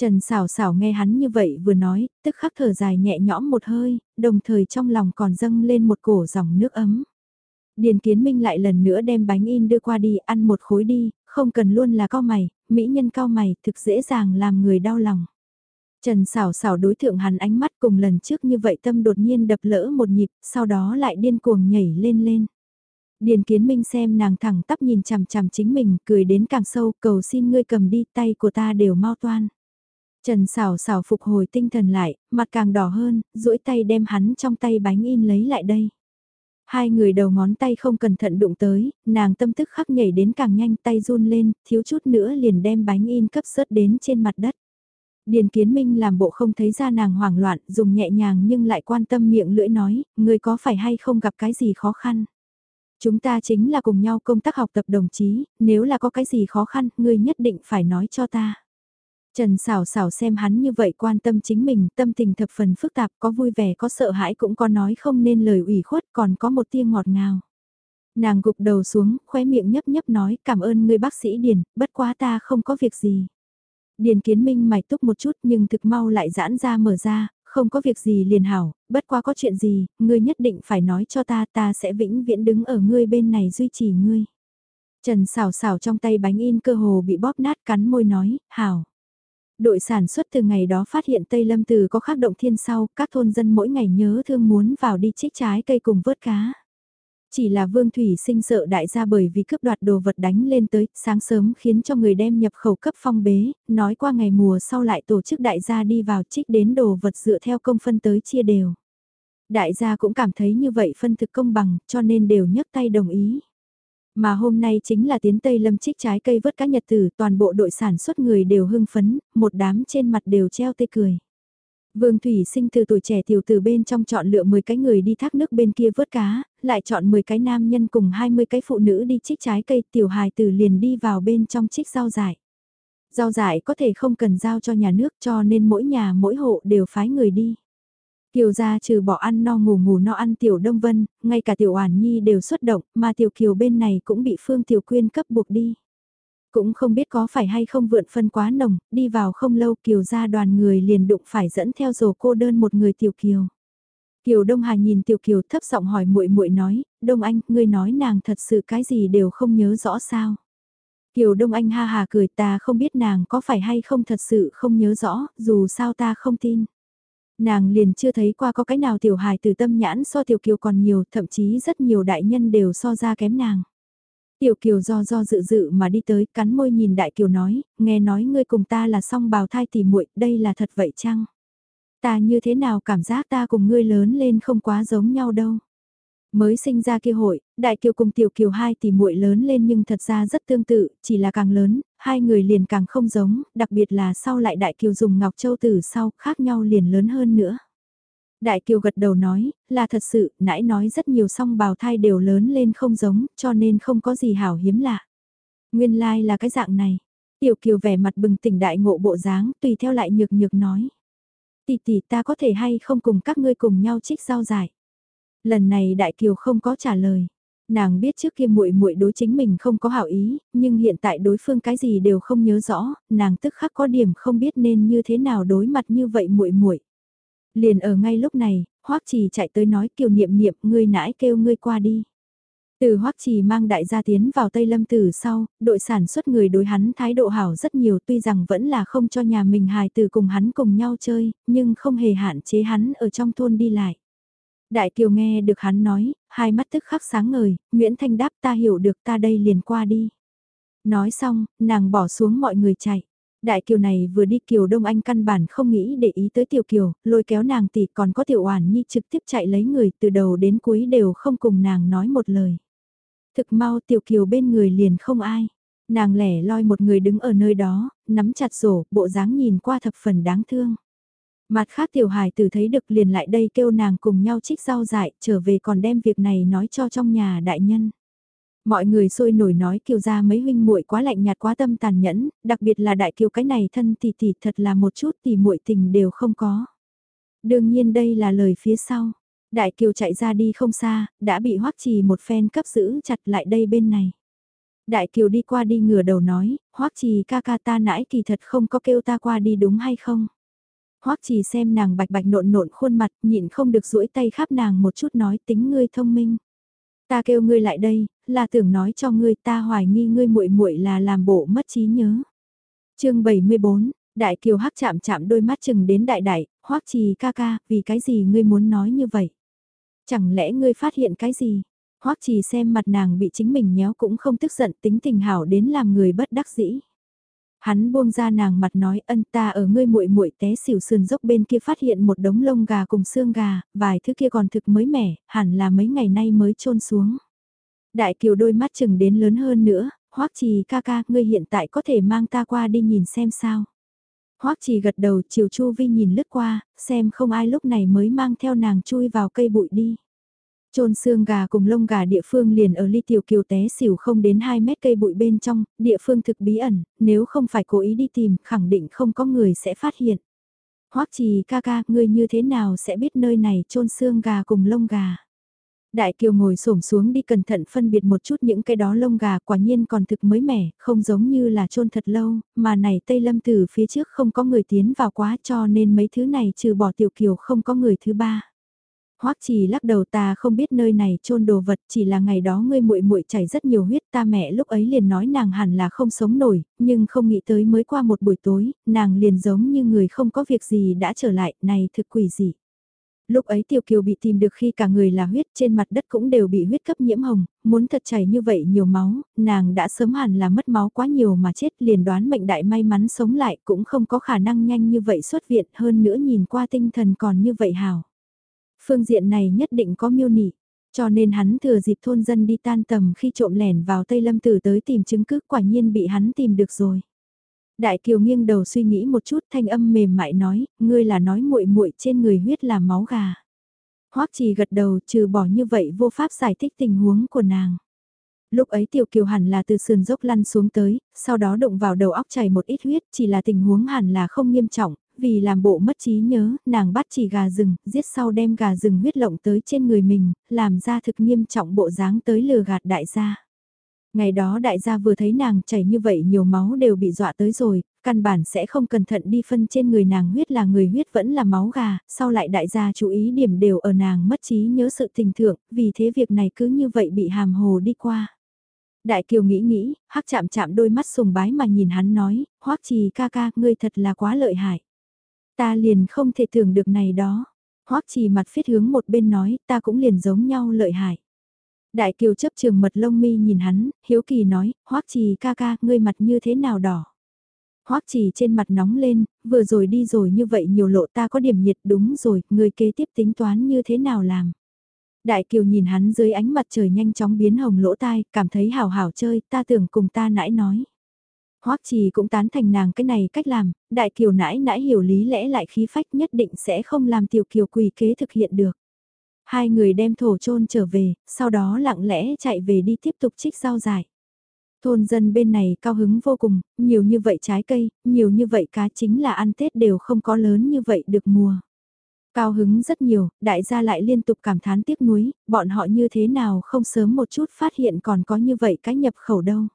Trần xảo xảo nghe hắn như vậy vừa nói, tức khắc thở dài nhẹ nhõm một hơi, đồng thời trong lòng còn dâng lên một cổ dòng nước ấm. Điền Kiến Minh lại lần nữa đem bánh in đưa qua đi ăn một khối đi, không cần luôn là cao mày, mỹ nhân cao mày thực dễ dàng làm người đau lòng. Trần xảo xảo đối thượng hắn ánh mắt cùng lần trước như vậy tâm đột nhiên đập lỡ một nhịp, sau đó lại điên cuồng nhảy lên lên. Điền Kiến Minh xem nàng thẳng tắp nhìn chằm chằm chính mình, cười đến càng sâu, cầu xin ngươi cầm đi, tay của ta đều mau toan. Trần xảo xảo phục hồi tinh thần lại, mặt càng đỏ hơn, duỗi tay đem hắn trong tay bánh in lấy lại đây. Hai người đầu ngón tay không cẩn thận đụng tới, nàng tâm tức khắc nhảy đến càng nhanh tay run lên, thiếu chút nữa liền đem bánh in cấp sớt đến trên mặt đất. Điền Kiến Minh làm bộ không thấy ra nàng hoảng loạn, dùng nhẹ nhàng nhưng lại quan tâm miệng lưỡi nói, người có phải hay không gặp cái gì khó khăn. Chúng ta chính là cùng nhau công tác học tập đồng chí, nếu là có cái gì khó khăn, ngươi nhất định phải nói cho ta. Trần xảo xảo xem hắn như vậy quan tâm chính mình, tâm tình thập phần phức tạp, có vui vẻ có sợ hãi cũng có nói không nên lời ủy khuất, còn có một tia ngọt ngào. Nàng gục đầu xuống, khóe miệng nhấp nhấp nói cảm ơn người bác sĩ Điền, bất quá ta không có việc gì. Điền kiến minh mày túc một chút nhưng thực mau lại giãn ra mở ra, không có việc gì liền hảo, bất quá có chuyện gì, ngươi nhất định phải nói cho ta, ta sẽ vĩnh viễn đứng ở ngươi bên này duy trì ngươi. Trần xào xào trong tay bánh in cơ hồ bị bóp nát cắn môi nói, hảo. Đội sản xuất từ ngày đó phát hiện Tây Lâm Từ có khắc động thiên sau, các thôn dân mỗi ngày nhớ thương muốn vào đi trích trái cây cùng vớt cá. Chỉ là Vương Thủy sinh sợ đại gia bởi vì cướp đoạt đồ vật đánh lên tới, sáng sớm khiến cho người đem nhập khẩu cấp phong bế, nói qua ngày mùa sau lại tổ chức đại gia đi vào trích đến đồ vật dựa theo công phân tới chia đều. Đại gia cũng cảm thấy như vậy phân thực công bằng, cho nên đều nhấc tay đồng ý. Mà hôm nay chính là tiến Tây Lâm trích trái cây vớt cá nhật tử, toàn bộ đội sản xuất người đều hưng phấn, một đám trên mặt đều treo tê cười. Vương Thủy sinh từ tuổi trẻ tiểu từ bên trong chọn lựa 10 cái người đi thác nước bên kia vớt cá, lại chọn 10 cái nam nhân cùng 20 cái phụ nữ đi trích trái cây tiểu hài tử liền đi vào bên trong trích rau dại. Rau dại có thể không cần giao cho nhà nước cho nên mỗi nhà mỗi hộ đều phái người đi. Kiều gia trừ bỏ ăn no ngủ ngủ no ăn tiểu Đông Vân, ngay cả tiểu Oản Nhi đều xuất động, mà tiểu Kiều bên này cũng bị Phương Tiểu Quyên cấp buộc đi. Cũng không biết có phải hay không vượn phân quá nồng, đi vào không lâu Kiều gia đoàn người liền đụng phải dẫn theo rổ cô đơn một người tiểu Kiều. Kiều Đông Hà nhìn tiểu Kiều thấp giọng hỏi muội muội nói, Đông Anh, ngươi nói nàng thật sự cái gì đều không nhớ rõ sao. Kiều Đông Anh ha hà cười ta không biết nàng có phải hay không thật sự không nhớ rõ, dù sao ta không tin. Nàng liền chưa thấy qua có cái nào tiểu hài từ tâm nhãn so tiểu kiều còn nhiều, thậm chí rất nhiều đại nhân đều so ra kém nàng. Tiểu kiều do do dự dự mà đi tới, cắn môi nhìn đại kiều nói, nghe nói ngươi cùng ta là song bào thai tỉ muội, đây là thật vậy chăng? Ta như thế nào cảm giác ta cùng ngươi lớn lên không quá giống nhau đâu. Mới sinh ra kia hội, đại kiều cùng tiểu kiều hai tỷ muội lớn lên nhưng thật ra rất tương tự, chỉ là càng lớn, hai người liền càng không giống, đặc biệt là sau lại đại kiều dùng ngọc châu tử sau, khác nhau liền lớn hơn nữa. Đại kiều gật đầu nói, là thật sự, nãy nói rất nhiều song bào thai đều lớn lên không giống, cho nên không có gì hảo hiếm lạ. Nguyên lai like là cái dạng này. Tiểu kiều vẻ mặt bừng tỉnh đại ngộ bộ dáng, tùy theo lại nhược nhược nói. Tỷ tỷ ta có thể hay không cùng các ngươi cùng nhau trích rau giải. Lần này Đại Kiều không có trả lời. Nàng biết trước kia muội muội đối chính mình không có hảo ý, nhưng hiện tại đối phương cái gì đều không nhớ rõ, nàng tức khắc có điểm không biết nên như thế nào đối mặt như vậy muội muội. Liền ở ngay lúc này, Hoắc Trì chạy tới nói Kiều Niệm Niệm, ngươi nãi kêu ngươi qua đi. Từ Hoắc Trì mang đại gia tiến vào Tây Lâm Tử sau, đội sản xuất người đối hắn thái độ hảo rất nhiều tuy rằng vẫn là không cho nhà mình hài tử cùng hắn cùng nhau chơi, nhưng không hề hạn chế hắn ở trong thôn đi lại. Đại Kiều nghe được hắn nói, hai mắt tức khắc sáng ngời, Nguyễn Thanh đáp ta hiểu được ta đây liền qua đi. Nói xong, nàng bỏ xuống mọi người chạy. Đại Kiều này vừa đi Kiều Đông Anh căn bản không nghĩ để ý tới Tiểu Kiều, lôi kéo nàng tỷ còn có Tiểu Oản Nhi trực tiếp chạy lấy người từ đầu đến cuối đều không cùng nàng nói một lời. Thực mau Tiểu Kiều bên người liền không ai. Nàng lẻ loi một người đứng ở nơi đó, nắm chặt rổ, bộ dáng nhìn qua thập phần đáng thương. Mặt khác tiểu hài tử thấy được liền lại đây kêu nàng cùng nhau trích rau dại, trở về còn đem việc này nói cho trong nhà đại nhân. Mọi người sôi nổi nói kiều gia mấy huynh muội quá lạnh nhạt quá tâm tàn nhẫn, đặc biệt là đại kiều cái này thân tỷ tỷ thật là một chút tỷ muội tình đều không có. Đương nhiên đây là lời phía sau. Đại kiều chạy ra đi không xa, đã bị hoắc trì một phen cấp giữ chặt lại đây bên này. Đại kiều đi qua đi ngửa đầu nói, hoắc trì ca ca ta nãy kỳ thật không có kêu ta qua đi đúng hay không? Hoắc trì xem nàng bạch bạch nộn nộn khuôn mặt, nhịn không được duỗi tay khắp nàng một chút nói tính ngươi thông minh. Ta kêu ngươi lại đây, là tưởng nói cho ngươi ta hoài nghi ngươi muội muội là làm bộ mất trí nhớ. chương 74, Đại Kiều Hắc chạm chạm đôi mắt chừng đến đại đại, Hoắc Trì ca ca, vì cái gì ngươi muốn nói như vậy? Chẳng lẽ ngươi phát hiện cái gì? Hoắc Trì xem mặt nàng bị chính mình nhéo cũng không tức giận, tính tình hảo đến làm người bất đắc dĩ. Hắn buông ra nàng mặt nói ân ta ở ngươi muội muội té xỉu sườn dốc bên kia phát hiện một đống lông gà cùng xương gà, vài thứ kia còn thực mới mẻ, hẳn là mấy ngày nay mới trôn xuống. Đại kiều đôi mắt chừng đến lớn hơn nữa, hoắc trì ca ca, ngươi hiện tại có thể mang ta qua đi nhìn xem sao. Hoắc trì gật đầu chiều chu vi nhìn lướt qua, xem không ai lúc này mới mang theo nàng chui vào cây bụi đi. Trôn xương gà cùng lông gà địa phương liền ở ly tiểu kiều té xỉu không đến 2 mét cây bụi bên trong, địa phương thực bí ẩn, nếu không phải cố ý đi tìm, khẳng định không có người sẽ phát hiện. Hoắc trì ca ca, ngươi như thế nào sẽ biết nơi này trôn xương gà cùng lông gà? Đại kiều ngồi xổm xuống đi cẩn thận phân biệt một chút những cái đó lông gà quả nhiên còn thực mới mẻ, không giống như là trôn thật lâu, mà này Tây Lâm từ phía trước không có người tiến vào quá cho nên mấy thứ này trừ bỏ tiểu kiều không có người thứ ba. Hoắc Trì lắc đầu ta không biết nơi này chôn đồ vật, chỉ là ngày đó ngươi muội muội chảy rất nhiều huyết, ta mẹ lúc ấy liền nói nàng hẳn là không sống nổi, nhưng không nghĩ tới mới qua một buổi tối, nàng liền giống như người không có việc gì đã trở lại, này thực quỷ gì. Lúc ấy Tiểu Kiều bị tìm được khi cả người là huyết trên mặt đất cũng đều bị huyết cấp nhiễm hồng, muốn thật chảy như vậy nhiều máu, nàng đã sớm hẳn là mất máu quá nhiều mà chết liền đoán mệnh đại may mắn sống lại cũng không có khả năng nhanh như vậy xuất viện hơn nữa nhìn qua tinh thần còn như vậy hào. Phương diện này nhất định có miêu nỉ, Cho nên hắn thừa dịp thôn dân đi tan tầm khi trộm lẻn vào Tây Lâm Tử tới tìm chứng cứ quả nhiên bị hắn tìm được rồi. Đại Kiều nghiêng đầu suy nghĩ một chút thanh âm mềm mại nói, ngươi là nói muội muội trên người huyết là máu gà. Hoắc Trì gật đầu trừ bỏ như vậy vô pháp giải thích tình huống của nàng. Lúc ấy Tiểu Kiều hẳn là từ sườn dốc lăn xuống tới, sau đó đụng vào đầu óc chảy một ít huyết, chỉ là tình huống hẳn là không nghiêm trọng, vì làm bộ mất trí nhớ, nàng bắt chỉ gà rừng, giết sau đem gà rừng huyết lộng tới trên người mình, làm ra thực nghiêm trọng bộ dáng tới lừa gạt đại gia. Ngày đó đại gia vừa thấy nàng chảy như vậy nhiều máu đều bị dọa tới rồi, căn bản sẽ không cẩn thận đi phân trên người nàng huyết là người huyết vẫn là máu gà, sau lại đại gia chú ý điểm đều ở nàng mất trí nhớ sự tình thượng, vì thế việc này cứ như vậy bị hàm hồ đi qua. Đại Kiều nghĩ nghĩ, hắc chạm chạm đôi mắt sùng bái mà nhìn hắn nói, hoắc trì ca ca, ngươi thật là quá lợi hại. Ta liền không thể tưởng được này đó. hoắc trì mặt phiết hướng một bên nói, ta cũng liền giống nhau lợi hại. Đại Kiều chấp trường mật lông mi nhìn hắn, hiếu kỳ nói, hoắc trì ca ca, ngươi mặt như thế nào đỏ. Hoắc trì trên mặt nóng lên, vừa rồi đi rồi như vậy nhiều lộ ta có điểm nhiệt đúng rồi, người kế tiếp tính toán như thế nào làm. Đại Kiều nhìn hắn dưới ánh mặt trời nhanh chóng biến hồng lỗ tai, cảm thấy hào hào chơi, ta tưởng cùng ta nãi nói. Hoắc Trì cũng tán thành nàng cái này cách làm, Đại Kiều nãi nãi hiểu lý lẽ lại khí phách nhất định sẽ không làm Tiểu Kiều quỳ kế thực hiện được. Hai người đem thổ chôn trở về, sau đó lặng lẽ chạy về đi tiếp tục trích rau dài. Thôn dân bên này cao hứng vô cùng, nhiều như vậy trái cây, nhiều như vậy cá chính là ăn Tết đều không có lớn như vậy được mùa. Cao hứng rất nhiều, đại gia lại liên tục cảm thán tiếc nuối, bọn họ như thế nào không sớm một chút phát hiện còn có như vậy cái nhập khẩu đâu.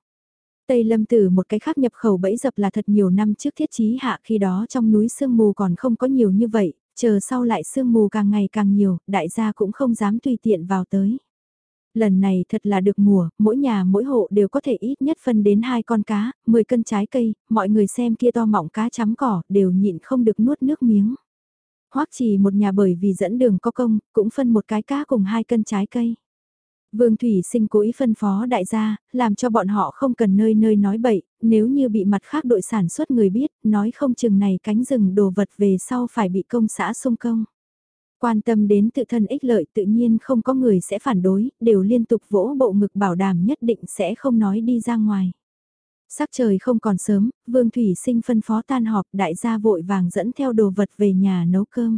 Tây Lâm Tử một cái khác nhập khẩu bẫy dập là thật nhiều năm trước thiết chí hạ khi đó trong núi sương mù còn không có nhiều như vậy, chờ sau lại sương mù càng ngày càng nhiều, đại gia cũng không dám tùy tiện vào tới. Lần này thật là được mùa, mỗi nhà mỗi hộ đều có thể ít nhất phân đến hai con cá, 10 cân trái cây, mọi người xem kia to mọng cá chấm cỏ đều nhịn không được nuốt nước miếng. Hoắc chỉ một nhà bởi vì dẫn đường có công, cũng phân một cái cá cùng hai cân trái cây. Vương Thủy sinh cố ý phân phó đại gia, làm cho bọn họ không cần nơi nơi nói bậy, nếu như bị mặt khác đội sản xuất người biết, nói không chừng này cánh rừng đồ vật về sau phải bị công xã xung công. Quan tâm đến tự thân ích lợi tự nhiên không có người sẽ phản đối, đều liên tục vỗ bộ ngực bảo đảm nhất định sẽ không nói đi ra ngoài. Sắc trời không còn sớm, Vương Thủy Sinh phân phó tan họp đại gia vội vàng dẫn theo đồ vật về nhà nấu cơm.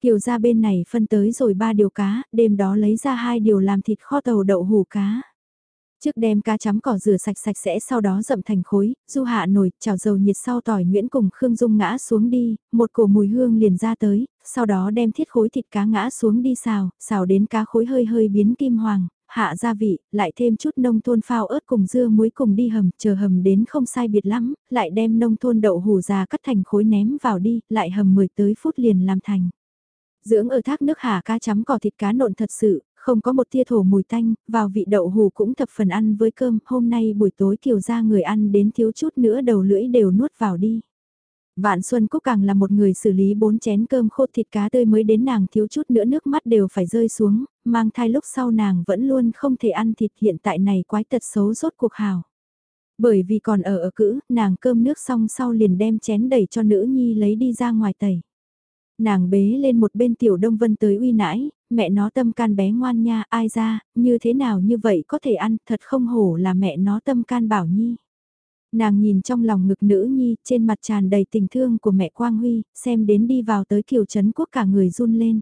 Kiều ra bên này phân tới rồi ba điều cá, đêm đó lấy ra hai điều làm thịt kho tàu đậu hủ cá. Trước đem cá chấm cỏ rửa sạch sạch sẽ sau đó dậm thành khối, du hạ nồi, chảo dầu nhiệt sau tỏi Nguyễn cùng Khương Dung ngã xuống đi, một cổ mùi hương liền ra tới, sau đó đem thiết khối thịt cá ngã xuống đi xào, xào đến cá khối hơi hơi biến kim hoàng, hạ gia vị, lại thêm chút nông thôn phao ớt cùng dưa muối cùng đi hầm, chờ hầm đến không sai biệt lắm, lại đem nông thôn đậu hủ già cắt thành khối ném vào đi, lại hầm 10 tới phút liền làm thành. Dưỡng ở thác nước hà cá chấm cỏ thịt cá nộn thật sự, không có một tia thổ mùi tanh, vào vị đậu hủ cũng thập phần ăn với cơm, hôm nay buổi tối kiều ra người ăn đến thiếu chút nữa đầu lưỡi đều nuốt vào đi. Vạn Xuân Cúc càng là một người xử lý bốn chén cơm khô thịt cá tươi mới đến nàng thiếu chút nữa nước mắt đều phải rơi xuống, mang thai lúc sau nàng vẫn luôn không thể ăn thịt hiện tại này quái tật xấu rốt cuộc hào. Bởi vì còn ở ở cữ, nàng cơm nước xong sau liền đem chén đẩy cho nữ nhi lấy đi ra ngoài tẩy. Nàng bế lên một bên tiểu đông vân tới uy nãi, mẹ nó tâm can bé ngoan nha, ai ra, như thế nào như vậy có thể ăn, thật không hổ là mẹ nó tâm can bảo nhi. Nàng nhìn trong lòng ngực nữ nhi, trên mặt tràn đầy tình thương của mẹ Quang Huy, xem đến đi vào tới kiều trấn quốc cả người run lên.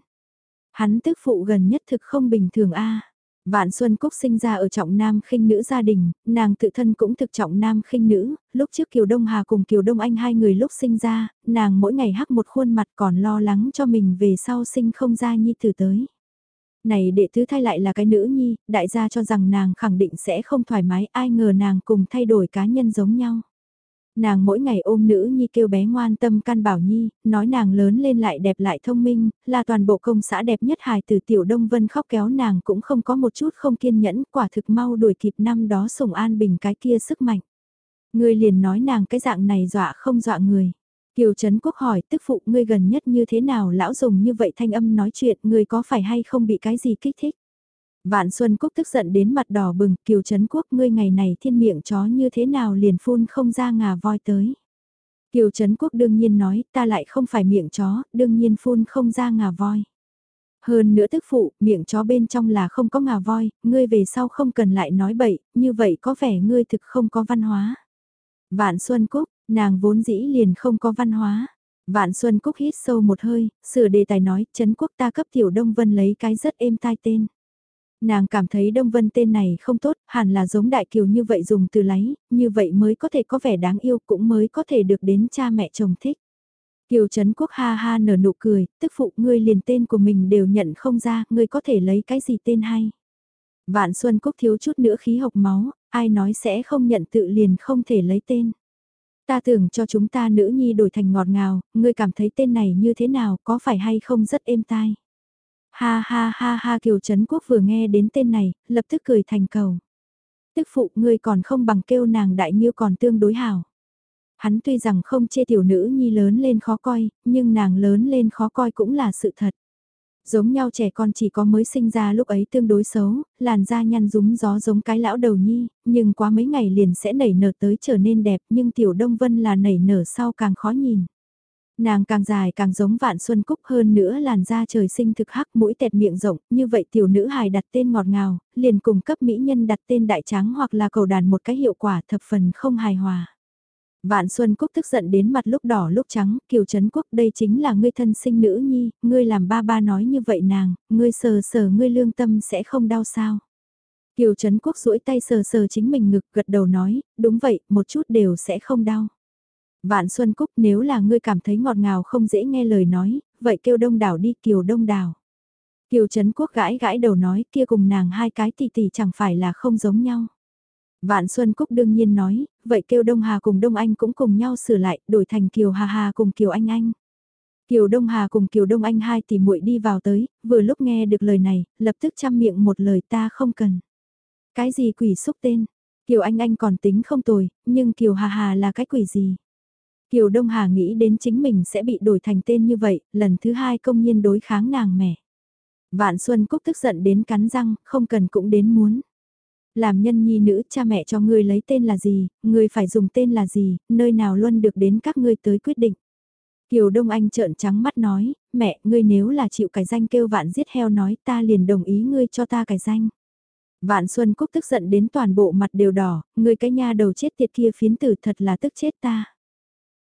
Hắn tức phụ gần nhất thực không bình thường a. Vạn Xuân Cúc sinh ra ở trọng nam khinh nữ gia đình, nàng tự thân cũng thực trọng nam khinh nữ, lúc trước Kiều Đông Hà cùng Kiều Đông Anh hai người lúc sinh ra, nàng mỗi ngày hắc một khuôn mặt còn lo lắng cho mình về sau sinh không ra nhi tử tới. Này đệ tứ thay lại là cái nữ nhi, đại gia cho rằng nàng khẳng định sẽ không thoải mái, ai ngờ nàng cùng thay đổi cá nhân giống nhau. Nàng mỗi ngày ôm nữ nhi kêu bé ngoan tâm can bảo nhi, nói nàng lớn lên lại đẹp lại thông minh, là toàn bộ công xã đẹp nhất hài từ tiểu Đông Vân khóc kéo nàng cũng không có một chút không kiên nhẫn, quả thực mau đuổi kịp năm đó sùng an bình cái kia sức mạnh. Người liền nói nàng cái dạng này dọa không dọa người. Kiều Trấn Quốc hỏi tức phụ ngươi gần nhất như thế nào lão dùng như vậy thanh âm nói chuyện ngươi có phải hay không bị cái gì kích thích. Vạn Xuân Cúc tức giận đến mặt đỏ bừng Kiều Trấn Quốc ngươi ngày này thiên miệng chó như thế nào liền phun không ra ngà voi tới. Kiều Trấn Quốc đương nhiên nói ta lại không phải miệng chó, đương nhiên phun không ra ngà voi. Hơn nữa tức phụ, miệng chó bên trong là không có ngà voi, ngươi về sau không cần lại nói bậy, như vậy có vẻ ngươi thực không có văn hóa. Vạn Xuân Cúc, nàng vốn dĩ liền không có văn hóa. Vạn Xuân Cúc hít sâu một hơi, sửa đề tài nói, Trấn Quốc ta cấp Tiểu Đông Vân lấy cái rất êm tai tên. Nàng cảm thấy Đông Vân tên này không tốt, hẳn là giống Đại Kiều như vậy dùng từ lấy, như vậy mới có thể có vẻ đáng yêu cũng mới có thể được đến cha mẹ chồng thích. Kiều Trấn Quốc ha ha nở nụ cười, tức phụ ngươi liền tên của mình đều nhận không ra, ngươi có thể lấy cái gì tên hay. Vạn Xuân Cúc thiếu chút nữa khí hộc máu, ai nói sẽ không nhận tự liền không thể lấy tên. Ta tưởng cho chúng ta nữ nhi đổi thành ngọt ngào, ngươi cảm thấy tên này như thế nào, có phải hay không rất êm tai. Ha ha ha ha Kiều Trấn Quốc vừa nghe đến tên này, lập tức cười thành cầu. Tức phụ ngươi còn không bằng kêu nàng đại nhiêu còn tương đối hảo. Hắn tuy rằng không chê tiểu nữ nhi lớn lên khó coi, nhưng nàng lớn lên khó coi cũng là sự thật. Giống nhau trẻ con chỉ có mới sinh ra lúc ấy tương đối xấu, làn da nhăn rúng gió giống cái lão đầu nhi, nhưng quá mấy ngày liền sẽ nảy nở tới trở nên đẹp nhưng tiểu đông vân là nảy nở sau càng khó nhìn. Nàng càng dài càng giống vạn xuân cúc hơn nữa làn da trời sinh thực hắc mũi tẹt miệng rộng, như vậy tiểu nữ hài đặt tên ngọt ngào, liền cùng cấp mỹ nhân đặt tên đại trắng hoặc là cầu đàn một cái hiệu quả thập phần không hài hòa. Vạn Xuân Cúc tức giận đến mặt lúc đỏ lúc trắng, Kiều Trấn Quốc đây chính là ngươi thân sinh nữ nhi, ngươi làm ba ba nói như vậy nàng, ngươi sờ sờ ngươi lương tâm sẽ không đau sao. Kiều Trấn Quốc duỗi tay sờ sờ chính mình ngực gật đầu nói, đúng vậy, một chút đều sẽ không đau. Vạn Xuân Cúc nếu là ngươi cảm thấy ngọt ngào không dễ nghe lời nói, vậy kêu đông đảo đi Kiều đông đảo. Kiều Trấn Quốc gãi gãi đầu nói kia cùng nàng hai cái tỷ tỷ chẳng phải là không giống nhau. Vạn Xuân Cúc đương nhiên nói, vậy kêu Đông Hà cùng Đông Anh cũng cùng nhau sửa lại, đổi thành Kiều Hà Hà cùng Kiều Anh Anh. Kiều Đông Hà cùng Kiều Đông Anh hai tỷ muội đi vào tới, vừa lúc nghe được lời này, lập tức chăm miệng một lời ta không cần. Cái gì quỷ xúc tên? Kiều Anh Anh còn tính không tồi, nhưng Kiều Hà Hà là cái quỷ gì? Kiều Đông Hà nghĩ đến chính mình sẽ bị đổi thành tên như vậy, lần thứ hai công nhiên đối kháng nàng mẹ. Vạn Xuân Cúc tức giận đến cắn răng, không cần cũng đến muốn. Làm nhân nhi nữ cha mẹ cho ngươi lấy tên là gì, ngươi phải dùng tên là gì, nơi nào luôn được đến các ngươi tới quyết định. Kiều Đông Anh trợn trắng mắt nói, mẹ, ngươi nếu là chịu cái danh kêu vạn giết heo nói ta liền đồng ý ngươi cho ta cái danh. Vạn Xuân Cúc tức giận đến toàn bộ mặt đều đỏ, ngươi cái nha đầu chết tiệt kia phiến tử thật là tức chết ta.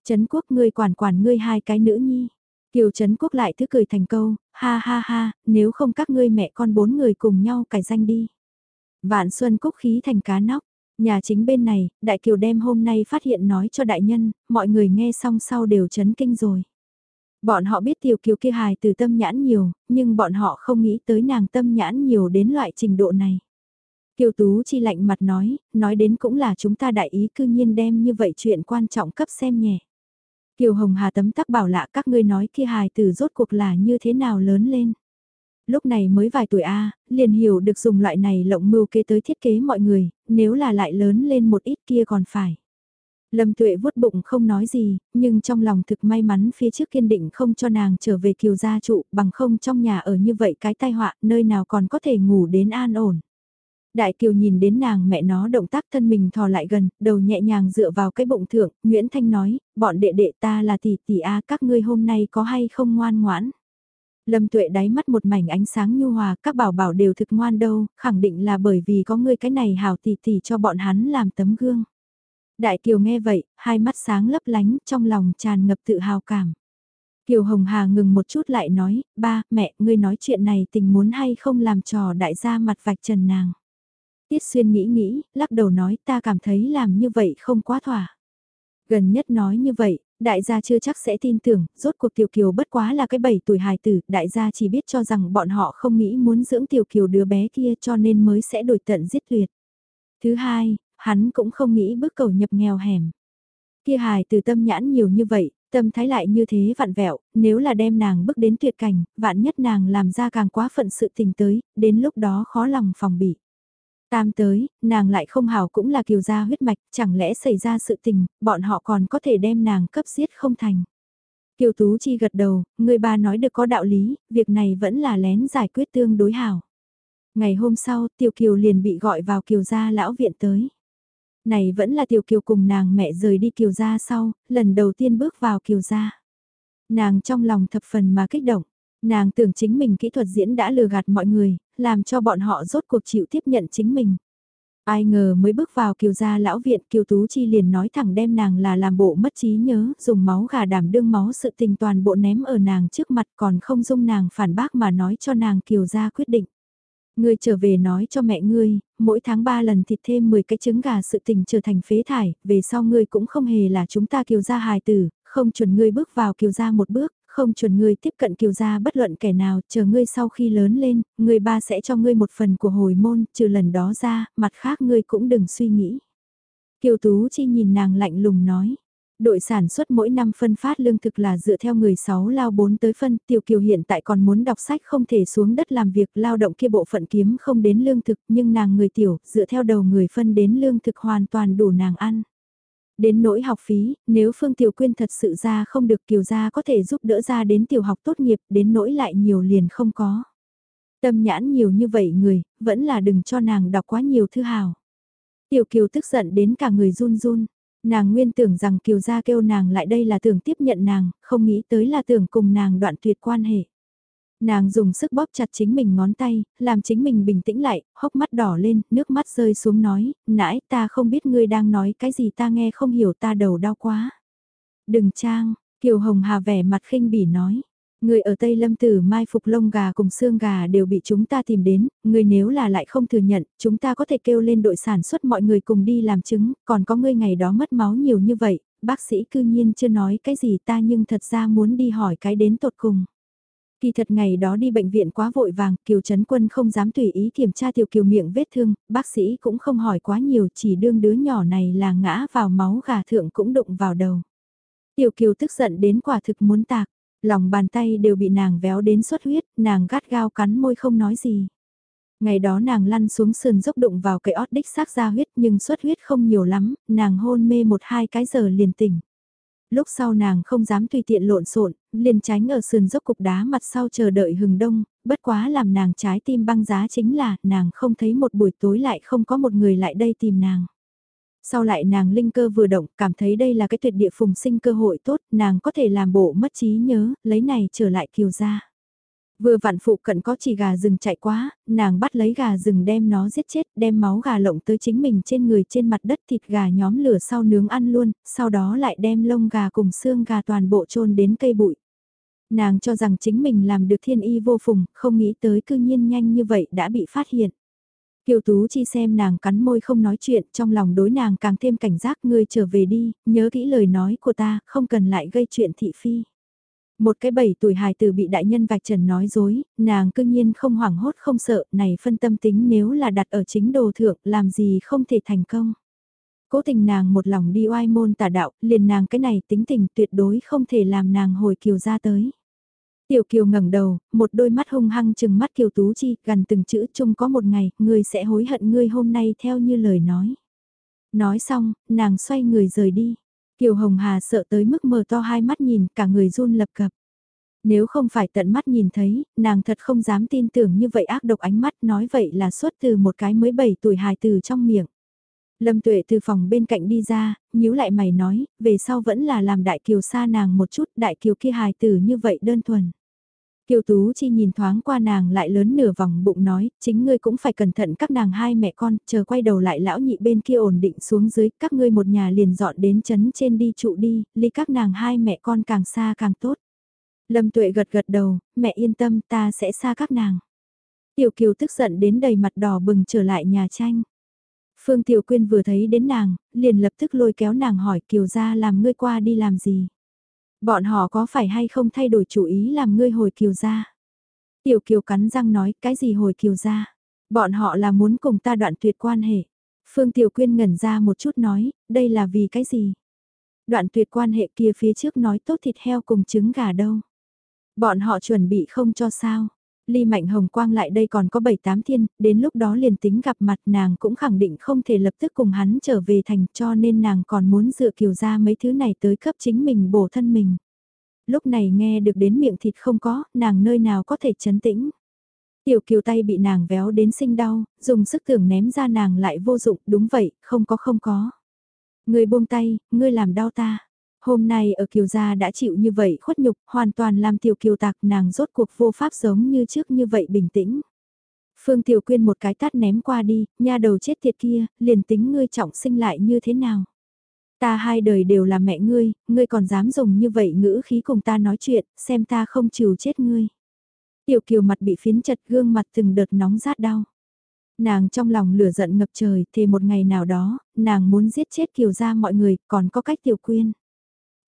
Trấn Quốc ngươi quản quản ngươi hai cái nữ nhi. Kiều Trấn Quốc lại thứ cười thành câu, ha ha ha, nếu không các ngươi mẹ con bốn người cùng nhau cải danh đi. Vạn Xuân Cúc khí thành cá nóc. Nhà chính bên này, Đại Kiều đem hôm nay phát hiện nói cho đại nhân, mọi người nghe xong sau đều chấn kinh rồi. Bọn họ biết Tiểu Kiều kia hài từ tâm nhãn nhiều, nhưng bọn họ không nghĩ tới nàng tâm nhãn nhiều đến loại trình độ này. Kiều Tú chi lạnh mặt nói, nói đến cũng là chúng ta đại ý cư nhiên đem như vậy chuyện quan trọng cấp xem nhẹ. Kiều Hồng Hà tấm tắc bảo lạ các ngươi nói kia hài từ rốt cuộc là như thế nào lớn lên lúc này mới vài tuổi A, liền hiểu được dùng loại này lộng mưu kế tới thiết kế mọi người, nếu là lại lớn lên một ít kia còn phải. Lâm tuệ vuốt bụng không nói gì, nhưng trong lòng thực may mắn phía trước kiên định không cho nàng trở về kiều gia trụ, bằng không trong nhà ở như vậy cái tai họa, nơi nào còn có thể ngủ đến an ổn. Đại kiều nhìn đến nàng mẹ nó động tác thân mình thò lại gần, đầu nhẹ nhàng dựa vào cái bụng thượng, Nguyễn Thanh nói, bọn đệ đệ ta là tỷ tỷ A các ngươi hôm nay có hay không ngoan ngoãn. Lâm tuệ đáy mắt một mảnh ánh sáng nhu hòa, các bảo bảo đều thực ngoan đâu, khẳng định là bởi vì có ngươi cái này hào tỷ tỷ cho bọn hắn làm tấm gương. Đại Kiều nghe vậy, hai mắt sáng lấp lánh, trong lòng tràn ngập tự hào cảm. Kiều Hồng Hà ngừng một chút lại nói, ba, mẹ, ngươi nói chuyện này tình muốn hay không làm trò đại gia mặt vạch trần nàng. Tiết xuyên nghĩ nghĩ, lắc đầu nói ta cảm thấy làm như vậy không quá thỏa. Gần nhất nói như vậy, đại gia chưa chắc sẽ tin tưởng, rốt cuộc tiểu kiều bất quá là cái bảy tuổi hài tử, đại gia chỉ biết cho rằng bọn họ không nghĩ muốn dưỡng tiểu kiều đứa bé kia cho nên mới sẽ đổi tận giết tuyệt. Thứ hai, hắn cũng không nghĩ bước cầu nhập nghèo hẻm. Kia hài từ tâm nhãn nhiều như vậy, tâm thái lại như thế vặn vẹo, nếu là đem nàng bước đến tuyệt cảnh, vạn nhất nàng làm ra càng quá phận sự tình tới, đến lúc đó khó lòng phòng bị. Tam tới, nàng lại không hảo cũng là kiều gia huyết mạch, chẳng lẽ xảy ra sự tình, bọn họ còn có thể đem nàng cấp giết không thành. Kiều Tú Chi gật đầu, người bà nói được có đạo lý, việc này vẫn là lén giải quyết tương đối hảo. Ngày hôm sau, Tiểu Kiều liền bị gọi vào Kiều gia lão viện tới. Này vẫn là Tiểu Kiều cùng nàng mẹ rời đi Kiều gia sau, lần đầu tiên bước vào Kiều gia. Nàng trong lòng thập phần mà kích động, Nàng tưởng chính mình kỹ thuật diễn đã lừa gạt mọi người, làm cho bọn họ rốt cuộc chịu tiếp nhận chính mình. Ai ngờ mới bước vào kiều gia lão viện kiều tú chi liền nói thẳng đem nàng là làm bộ mất trí nhớ, dùng máu gà đảm đương máu sự tình toàn bộ ném ở nàng trước mặt còn không dung nàng phản bác mà nói cho nàng kiều gia quyết định. Ngươi trở về nói cho mẹ ngươi, mỗi tháng 3 lần thịt thêm 10 cái trứng gà sự tình trở thành phế thải, về sau ngươi cũng không hề là chúng ta kiều gia hài tử, không chuẩn ngươi bước vào kiều gia một bước, không chuẩn ngươi tiếp cận kiều gia bất luận kẻ nào, chờ ngươi sau khi lớn lên, người ba sẽ cho ngươi một phần của hồi môn, trừ lần đó ra, mặt khác ngươi cũng đừng suy nghĩ. Kiều Tú Chi nhìn nàng lạnh lùng nói. Đội sản xuất mỗi năm phân phát lương thực là dựa theo người 6 lao 4 tới phân, Tiểu Kiều hiện tại còn muốn đọc sách không thể xuống đất làm việc lao động kia bộ phận kiếm không đến lương thực nhưng nàng người tiểu, dựa theo đầu người phân đến lương thực hoàn toàn đủ nàng ăn. Đến nỗi học phí, nếu Phương Tiểu Quyên thật sự ra không được Kiều gia có thể giúp đỡ ra đến tiểu học tốt nghiệp, đến nỗi lại nhiều liền không có. Tâm nhãn nhiều như vậy người, vẫn là đừng cho nàng đọc quá nhiều thư hào. Tiểu Kiều tức giận đến cả người run run. Nàng nguyên tưởng rằng Kiều gia kêu nàng lại đây là tưởng tiếp nhận nàng, không nghĩ tới là tưởng cùng nàng đoạn tuyệt quan hệ. Nàng dùng sức bóp chặt chính mình ngón tay, làm chính mình bình tĩnh lại, hốc mắt đỏ lên, nước mắt rơi xuống nói, nãy ta không biết ngươi đang nói cái gì ta nghe không hiểu ta đầu đau quá. Đừng trang, Kiều Hồng Hà vẻ mặt khinh bỉ nói. Người ở Tây Lâm Tử mai phục lông gà cùng xương gà đều bị chúng ta tìm đến, người nếu là lại không thừa nhận, chúng ta có thể kêu lên đội sản xuất mọi người cùng đi làm chứng, còn có ngươi ngày đó mất máu nhiều như vậy, bác sĩ cư nhiên chưa nói cái gì ta nhưng thật ra muốn đi hỏi cái đến tột cùng. Kỳ thật ngày đó đi bệnh viện quá vội vàng, Kiều Trấn Quân không dám tùy ý kiểm tra Tiểu Kiều miệng vết thương, bác sĩ cũng không hỏi quá nhiều chỉ đương đứa nhỏ này là ngã vào máu gà thượng cũng đụng vào đầu. Tiểu Kiều tức giận đến quả thực muốn tạc, lòng bàn tay đều bị nàng véo đến xuất huyết, nàng gắt gao cắn môi không nói gì. Ngày đó nàng lăn xuống sườn dốc đụng vào cái ót đích xác ra huyết nhưng xuất huyết không nhiều lắm, nàng hôn mê một hai cái giờ liền tỉnh lúc sau nàng không dám tùy tiện lộn xộn, liền tránh ở sườn dốc cục đá mặt sau chờ đợi hừng đông, bất quá làm nàng trái tim băng giá chính là nàng không thấy một buổi tối lại không có một người lại đây tìm nàng. Sau lại nàng linh cơ vừa động, cảm thấy đây là cái tuyệt địa phùng sinh cơ hội tốt, nàng có thể làm bộ mất trí nhớ, lấy này trở lại kiều gia. Vừa vặn phụ cận có chỉ gà rừng chạy quá, nàng bắt lấy gà rừng đem nó giết chết, đem máu gà lộng tới chính mình trên người trên mặt đất thịt gà nhóm lửa sau nướng ăn luôn, sau đó lại đem lông gà cùng xương gà toàn bộ trôn đến cây bụi. Nàng cho rằng chính mình làm được thiên y vô phùng, không nghĩ tới cư nhiên nhanh như vậy đã bị phát hiện. Kiều Tú Chi xem nàng cắn môi không nói chuyện, trong lòng đối nàng càng thêm cảnh giác ngươi trở về đi, nhớ kỹ lời nói của ta, không cần lại gây chuyện thị phi. Một cái bảy tuổi hài tử bị đại nhân vạch trần nói dối, nàng cương nhiên không hoảng hốt không sợ, này phân tâm tính nếu là đặt ở chính đồ thượng, làm gì không thể thành công. Cố tình nàng một lòng đi oai môn tà đạo, liền nàng cái này tính tình tuyệt đối không thể làm nàng hồi kiều ra tới. Tiểu kiều ngẩng đầu, một đôi mắt hung hăng chừng mắt kiều tú chi, gần từng chữ chung có một ngày, ngươi sẽ hối hận ngươi hôm nay theo như lời nói. Nói xong, nàng xoay người rời đi. Kiều Hồng Hà sợ tới mức mở to hai mắt nhìn cả người run lập cập. Nếu không phải tận mắt nhìn thấy, nàng thật không dám tin tưởng như vậy ác độc ánh mắt nói vậy là xuất từ một cái mới 7 tuổi hài từ trong miệng. Lâm tuệ từ phòng bên cạnh đi ra, nhíu lại mày nói, về sau vẫn là làm đại kiều xa nàng một chút, đại kiều kia hài tử như vậy đơn thuần. Kiều Tú Chi nhìn thoáng qua nàng lại lớn nửa vòng bụng nói, chính ngươi cũng phải cẩn thận các nàng hai mẹ con, chờ quay đầu lại lão nhị bên kia ổn định xuống dưới, các ngươi một nhà liền dọn đến chấn trên đi trụ đi, ly các nàng hai mẹ con càng xa càng tốt. Lâm Tuệ gật gật đầu, mẹ yên tâm ta sẽ xa các nàng. Tiểu Kiều tức giận đến đầy mặt đỏ bừng trở lại nhà tranh. Phương Tiểu Quyên vừa thấy đến nàng, liền lập tức lôi kéo nàng hỏi Kiều ra làm ngươi qua đi làm gì. Bọn họ có phải hay không thay đổi chủ ý làm ngươi hồi kiều ra? Tiểu kiều cắn răng nói cái gì hồi kiều ra? Bọn họ là muốn cùng ta đoạn tuyệt quan hệ. Phương Tiểu Quyên ngẩn ra một chút nói, đây là vì cái gì? Đoạn tuyệt quan hệ kia phía trước nói tốt thịt heo cùng trứng gà đâu. Bọn họ chuẩn bị không cho sao. Ly Mạnh Hồng Quang lại đây còn có 7-8 thiên, đến lúc đó liền tính gặp mặt nàng cũng khẳng định không thể lập tức cùng hắn trở về thành cho nên nàng còn muốn dựa kiều ra mấy thứ này tới cấp chính mình bổ thân mình. Lúc này nghe được đến miệng thịt không có, nàng nơi nào có thể chấn tĩnh. Tiểu kiều tay bị nàng véo đến sinh đau, dùng sức tưởng ném ra nàng lại vô dụng, đúng vậy, không có không có. Người buông tay, ngươi làm đau ta. Hôm nay ở Kiều Gia đã chịu như vậy khuất nhục, hoàn toàn làm tiểu kiều tạc nàng rốt cuộc vô pháp giống như trước như vậy bình tĩnh. Phương Tiểu Quyên một cái tát ném qua đi, nha đầu chết tiệt kia, liền tính ngươi trọng sinh lại như thế nào. Ta hai đời đều là mẹ ngươi, ngươi còn dám dùng như vậy ngữ khí cùng ta nói chuyện, xem ta không chịu chết ngươi. Tiểu kiều mặt bị phiến chật gương mặt từng đợt nóng rát đau. Nàng trong lòng lửa giận ngập trời, thì một ngày nào đó, nàng muốn giết chết kiều ra mọi người, còn có cách tiểu quyên.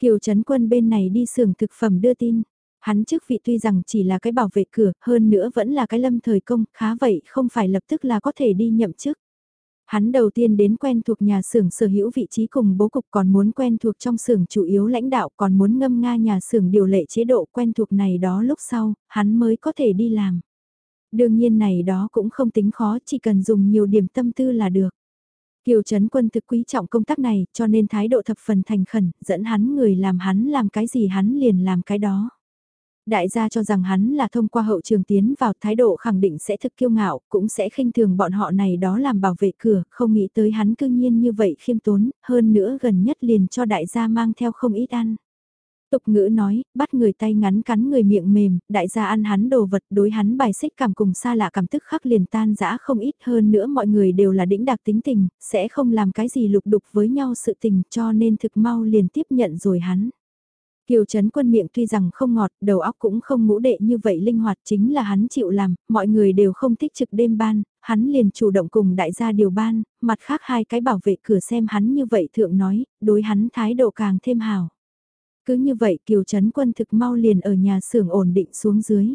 Kiều Trấn Quân bên này đi xưởng thực phẩm đưa tin. Hắn chức vị tuy rằng chỉ là cái bảo vệ cửa, hơn nữa vẫn là cái lâm thời công, khá vậy không phải lập tức là có thể đi nhậm chức. Hắn đầu tiên đến quen thuộc nhà xưởng sở hữu vị trí cùng bố cục còn muốn quen thuộc trong xưởng chủ yếu lãnh đạo còn muốn ngâm nga nhà xưởng điều lệ chế độ quen thuộc này đó lúc sau, hắn mới có thể đi làm. Đương nhiên này đó cũng không tính khó chỉ cần dùng nhiều điểm tâm tư là được. Kiều Trấn Quân thực quý trọng công tác này cho nên thái độ thập phần thành khẩn, dẫn hắn người làm hắn làm cái gì hắn liền làm cái đó. Đại gia cho rằng hắn là thông qua hậu trường tiến vào thái độ khẳng định sẽ thực kiêu ngạo, cũng sẽ khinh thường bọn họ này đó làm bảo vệ cửa, không nghĩ tới hắn cư nhiên như vậy khiêm tốn, hơn nữa gần nhất liền cho đại gia mang theo không ít ăn. Tục ngữ nói, bắt người tay ngắn cắn người miệng mềm, đại gia ăn hắn đồ vật đối hắn bài xích cảm cùng xa lạ cảm tức khắc liền tan dã không ít hơn nữa mọi người đều là đĩnh đặc tính tình, sẽ không làm cái gì lục đục với nhau sự tình cho nên thực mau liền tiếp nhận rồi hắn. Kiều Trấn Quân miệng tuy rằng không ngọt, đầu óc cũng không ngũ đệ như vậy linh hoạt chính là hắn chịu làm, mọi người đều không thích trực đêm ban, hắn liền chủ động cùng đại gia điều ban, mặt khác hai cái bảo vệ cửa xem hắn như vậy thượng nói, đối hắn thái độ càng thêm hào. Cứ như vậy Kiều Trấn Quân thực mau liền ở nhà xưởng ổn định xuống dưới.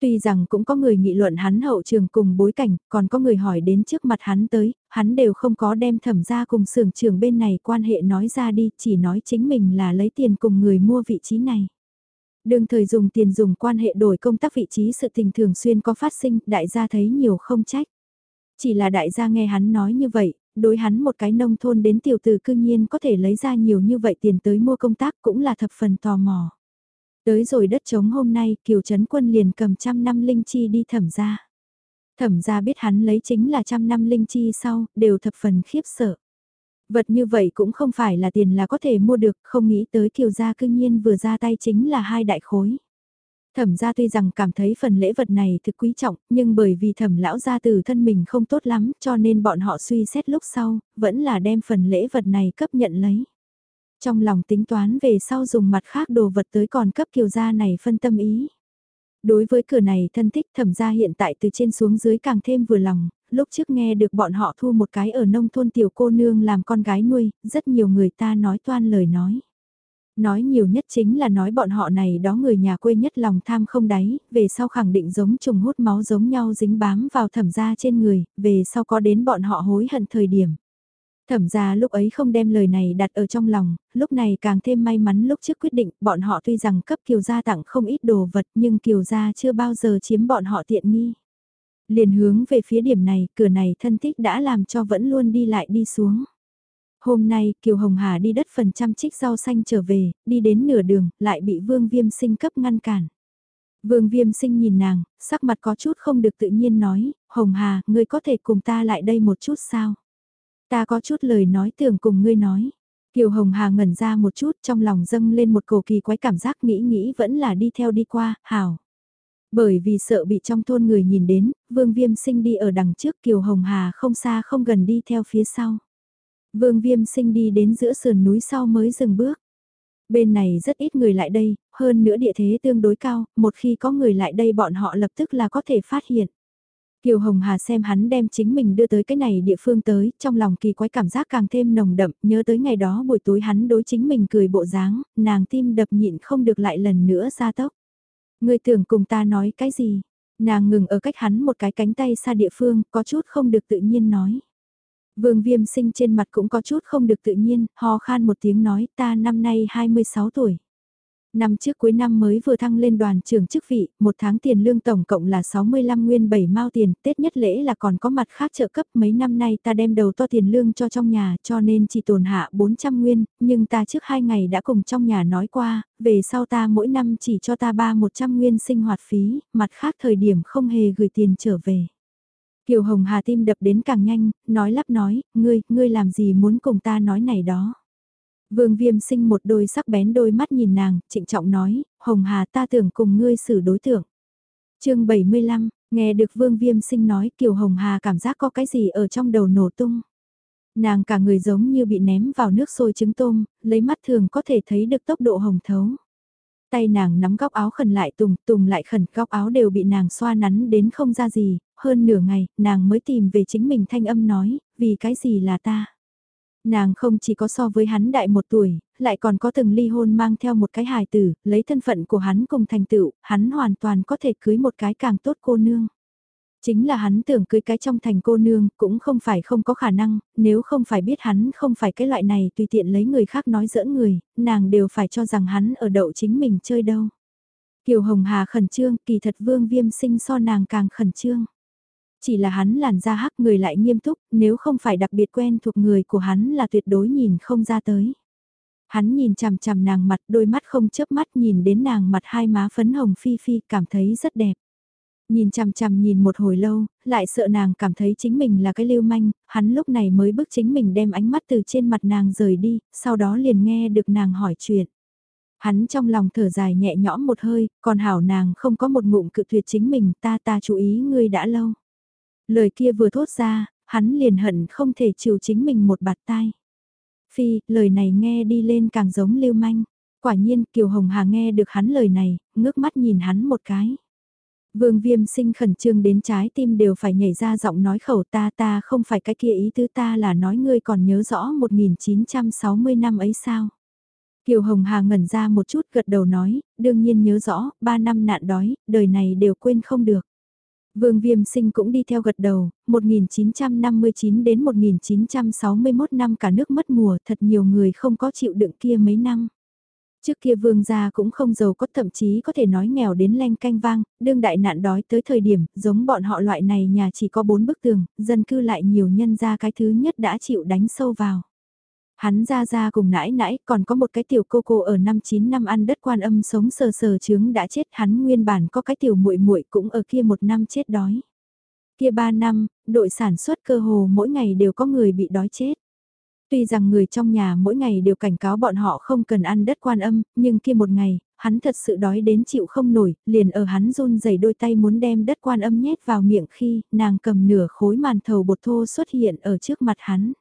Tuy rằng cũng có người nghị luận hắn hậu trường cùng bối cảnh, còn có người hỏi đến trước mặt hắn tới, hắn đều không có đem thẩm ra cùng xưởng trường bên này quan hệ nói ra đi, chỉ nói chính mình là lấy tiền cùng người mua vị trí này. Đương thời dùng tiền dùng quan hệ đổi công tác vị trí sự tình thường xuyên có phát sinh, đại gia thấy nhiều không trách. Chỉ là đại gia nghe hắn nói như vậy, đối hắn một cái nông thôn đến tiểu tử cư nhiên có thể lấy ra nhiều như vậy tiền tới mua công tác cũng là thập phần tò mò. Tới rồi đất trống hôm nay Kiều Trấn Quân liền cầm trăm năm linh chi đi thẩm ra. Thẩm ra biết hắn lấy chính là trăm năm linh chi sau, đều thập phần khiếp sợ. Vật như vậy cũng không phải là tiền là có thể mua được, không nghĩ tới Kiều gia cư nhiên vừa ra tay chính là hai đại khối. Thẩm gia tuy rằng cảm thấy phần lễ vật này thực quý trọng, nhưng bởi vì thẩm lão gia từ thân mình không tốt lắm, cho nên bọn họ suy xét lúc sau, vẫn là đem phần lễ vật này cấp nhận lấy. Trong lòng tính toán về sau dùng mặt khác đồ vật tới còn cấp kiều gia này phân tâm ý. Đối với cửa này thân thích thẩm gia hiện tại từ trên xuống dưới càng thêm vừa lòng, lúc trước nghe được bọn họ thu một cái ở nông thôn tiểu cô nương làm con gái nuôi, rất nhiều người ta nói toan lời nói. Nói nhiều nhất chính là nói bọn họ này đó người nhà quê nhất lòng tham không đáy, về sau khẳng định giống trùng hút máu giống nhau dính bám vào thẩm gia trên người, về sau có đến bọn họ hối hận thời điểm. Thẩm ra lúc ấy không đem lời này đặt ở trong lòng, lúc này càng thêm may mắn lúc trước quyết định bọn họ tuy rằng cấp Kiều Gia tặng không ít đồ vật nhưng Kiều Gia chưa bao giờ chiếm bọn họ tiện nghi. Liền hướng về phía điểm này, cửa này thân thích đã làm cho vẫn luôn đi lại đi xuống. Hôm nay Kiều Hồng Hà đi đất phần trăm trích rau xanh trở về, đi đến nửa đường, lại bị Vương Viêm Sinh cấp ngăn cản. Vương Viêm Sinh nhìn nàng, sắc mặt có chút không được tự nhiên nói, Hồng Hà, ngươi có thể cùng ta lại đây một chút sao? Ta có chút lời nói tưởng cùng ngươi nói. Kiều Hồng Hà ngẩn ra một chút trong lòng dâng lên một cổ kỳ quái cảm giác nghĩ nghĩ vẫn là đi theo đi qua, hảo. Bởi vì sợ bị trong thôn người nhìn đến, Vương Viêm sinh đi ở đằng trước Kiều Hồng Hà không xa không gần đi theo phía sau. Vương Viêm sinh đi đến giữa sườn núi sau mới dừng bước. Bên này rất ít người lại đây, hơn nữa địa thế tương đối cao, một khi có người lại đây bọn họ lập tức là có thể phát hiện. Kiều Hồng Hà xem hắn đem chính mình đưa tới cái này địa phương tới, trong lòng kỳ quái cảm giác càng thêm nồng đậm, nhớ tới ngày đó buổi tối hắn đối chính mình cười bộ dáng, nàng tim đập nhịn không được lại lần nữa ra tốc. Người tưởng cùng ta nói cái gì? Nàng ngừng ở cách hắn một cái cánh tay xa địa phương, có chút không được tự nhiên nói. Vương viêm sinh trên mặt cũng có chút không được tự nhiên, ho khan một tiếng nói ta năm nay 26 tuổi. Năm trước cuối năm mới vừa thăng lên đoàn trưởng chức vị, một tháng tiền lương tổng cộng là 65 nguyên 7 mao tiền, Tết nhất lễ là còn có mặt khác trợ cấp mấy năm nay ta đem đầu to tiền lương cho trong nhà cho nên chỉ tồn hạ 400 nguyên, nhưng ta trước hai ngày đã cùng trong nhà nói qua, về sau ta mỗi năm chỉ cho ta ba 100 nguyên sinh hoạt phí, mặt khác thời điểm không hề gửi tiền trở về. Kiều Hồng Hà tim đập đến càng nhanh, nói lắp nói, ngươi, ngươi làm gì muốn cùng ta nói này đó. Vương Viêm sinh một đôi sắc bén đôi mắt nhìn nàng, trịnh trọng nói, Hồng Hà ta tưởng cùng ngươi xử đối tượng. chương 75, nghe được Vương Viêm sinh nói Kiều Hồng Hà cảm giác có cái gì ở trong đầu nổ tung. Nàng cả người giống như bị ném vào nước sôi trứng tôm, lấy mắt thường có thể thấy được tốc độ hồng thấu. Tay nàng nắm góc áo khẩn lại tùng, tùng lại khẩn, góc áo đều bị nàng xoa nắn đến không ra gì, hơn nửa ngày, nàng mới tìm về chính mình thanh âm nói, vì cái gì là ta. Nàng không chỉ có so với hắn đại một tuổi, lại còn có từng ly hôn mang theo một cái hài tử, lấy thân phận của hắn cùng thành tựu, hắn hoàn toàn có thể cưới một cái càng tốt cô nương. Chính là hắn tưởng cưới cái trong thành cô nương, cũng không phải không có khả năng, nếu không phải biết hắn không phải cái loại này tùy tiện lấy người khác nói giỡn người, nàng đều phải cho rằng hắn ở đậu chính mình chơi đâu. Kiều Hồng Hà khẩn trương, kỳ thật vương viêm sinh so nàng càng khẩn trương. Chỉ là hắn làn da hắc người lại nghiêm túc, nếu không phải đặc biệt quen thuộc người của hắn là tuyệt đối nhìn không ra tới. Hắn nhìn chằm chằm nàng mặt, đôi mắt không chớp mắt nhìn đến nàng mặt hai má phấn hồng phi phi, cảm thấy rất đẹp. Nhìn chằm chằm nhìn một hồi lâu, lại sợ nàng cảm thấy chính mình là cái lưu manh, hắn lúc này mới bước chính mình đem ánh mắt từ trên mặt nàng rời đi, sau đó liền nghe được nàng hỏi chuyện. Hắn trong lòng thở dài nhẹ nhõm một hơi, còn hảo nàng không có một ngụm cự tuyệt chính mình ta ta chú ý ngươi đã lâu. Lời kia vừa thốt ra, hắn liền hận không thể chịu chính mình một bạt tai. Phi, lời này nghe đi lên càng giống lưu manh. Quả nhiên Kiều Hồng Hà nghe được hắn lời này, ngước mắt nhìn hắn một cái. Vương viêm sinh khẩn trương đến trái tim đều phải nhảy ra giọng nói khẩu ta ta không phải cái kia ý tứ ta là nói ngươi còn nhớ rõ 1960 năm ấy sao. Kiều Hồng Hà ngẩn ra một chút gật đầu nói, đương nhiên nhớ rõ, ba năm nạn đói, đời này đều quên không được. Vương Viêm Sinh cũng đi theo gật đầu, 1959 đến 1961 năm cả nước mất mùa thật nhiều người không có chịu đựng kia mấy năm. Trước kia vương gia cũng không giàu có thậm chí có thể nói nghèo đến leng canh vang, đương đại nạn đói tới thời điểm, giống bọn họ loại này nhà chỉ có bốn bức tường, dân cư lại nhiều nhân ra cái thứ nhất đã chịu đánh sâu vào. Hắn ra ra cùng nãi nãi, còn có một cái tiểu cô cô ở năm 9 năm ăn đất quan âm sống sờ sờ trướng đã chết, hắn nguyên bản có cái tiểu muội muội cũng ở kia một năm chết đói. Kia ba năm, đội sản xuất cơ hồ mỗi ngày đều có người bị đói chết. Tuy rằng người trong nhà mỗi ngày đều cảnh cáo bọn họ không cần ăn đất quan âm, nhưng kia một ngày, hắn thật sự đói đến chịu không nổi, liền ở hắn run rẩy đôi tay muốn đem đất quan âm nhét vào miệng khi nàng cầm nửa khối màn thầu bột thô xuất hiện ở trước mặt hắn.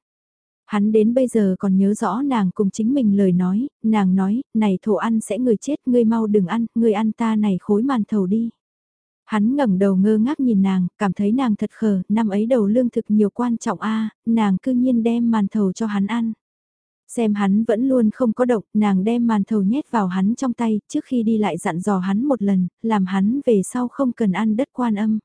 Hắn đến bây giờ còn nhớ rõ nàng cùng chính mình lời nói, nàng nói, này thổ ăn sẽ người chết, ngươi mau đừng ăn, ngươi ăn ta này khối màn thầu đi. Hắn ngẩng đầu ngơ ngác nhìn nàng, cảm thấy nàng thật khờ, năm ấy đầu lương thực nhiều quan trọng a nàng cư nhiên đem màn thầu cho hắn ăn. Xem hắn vẫn luôn không có động, nàng đem màn thầu nhét vào hắn trong tay, trước khi đi lại dặn dò hắn một lần, làm hắn về sau không cần ăn đất quan âm.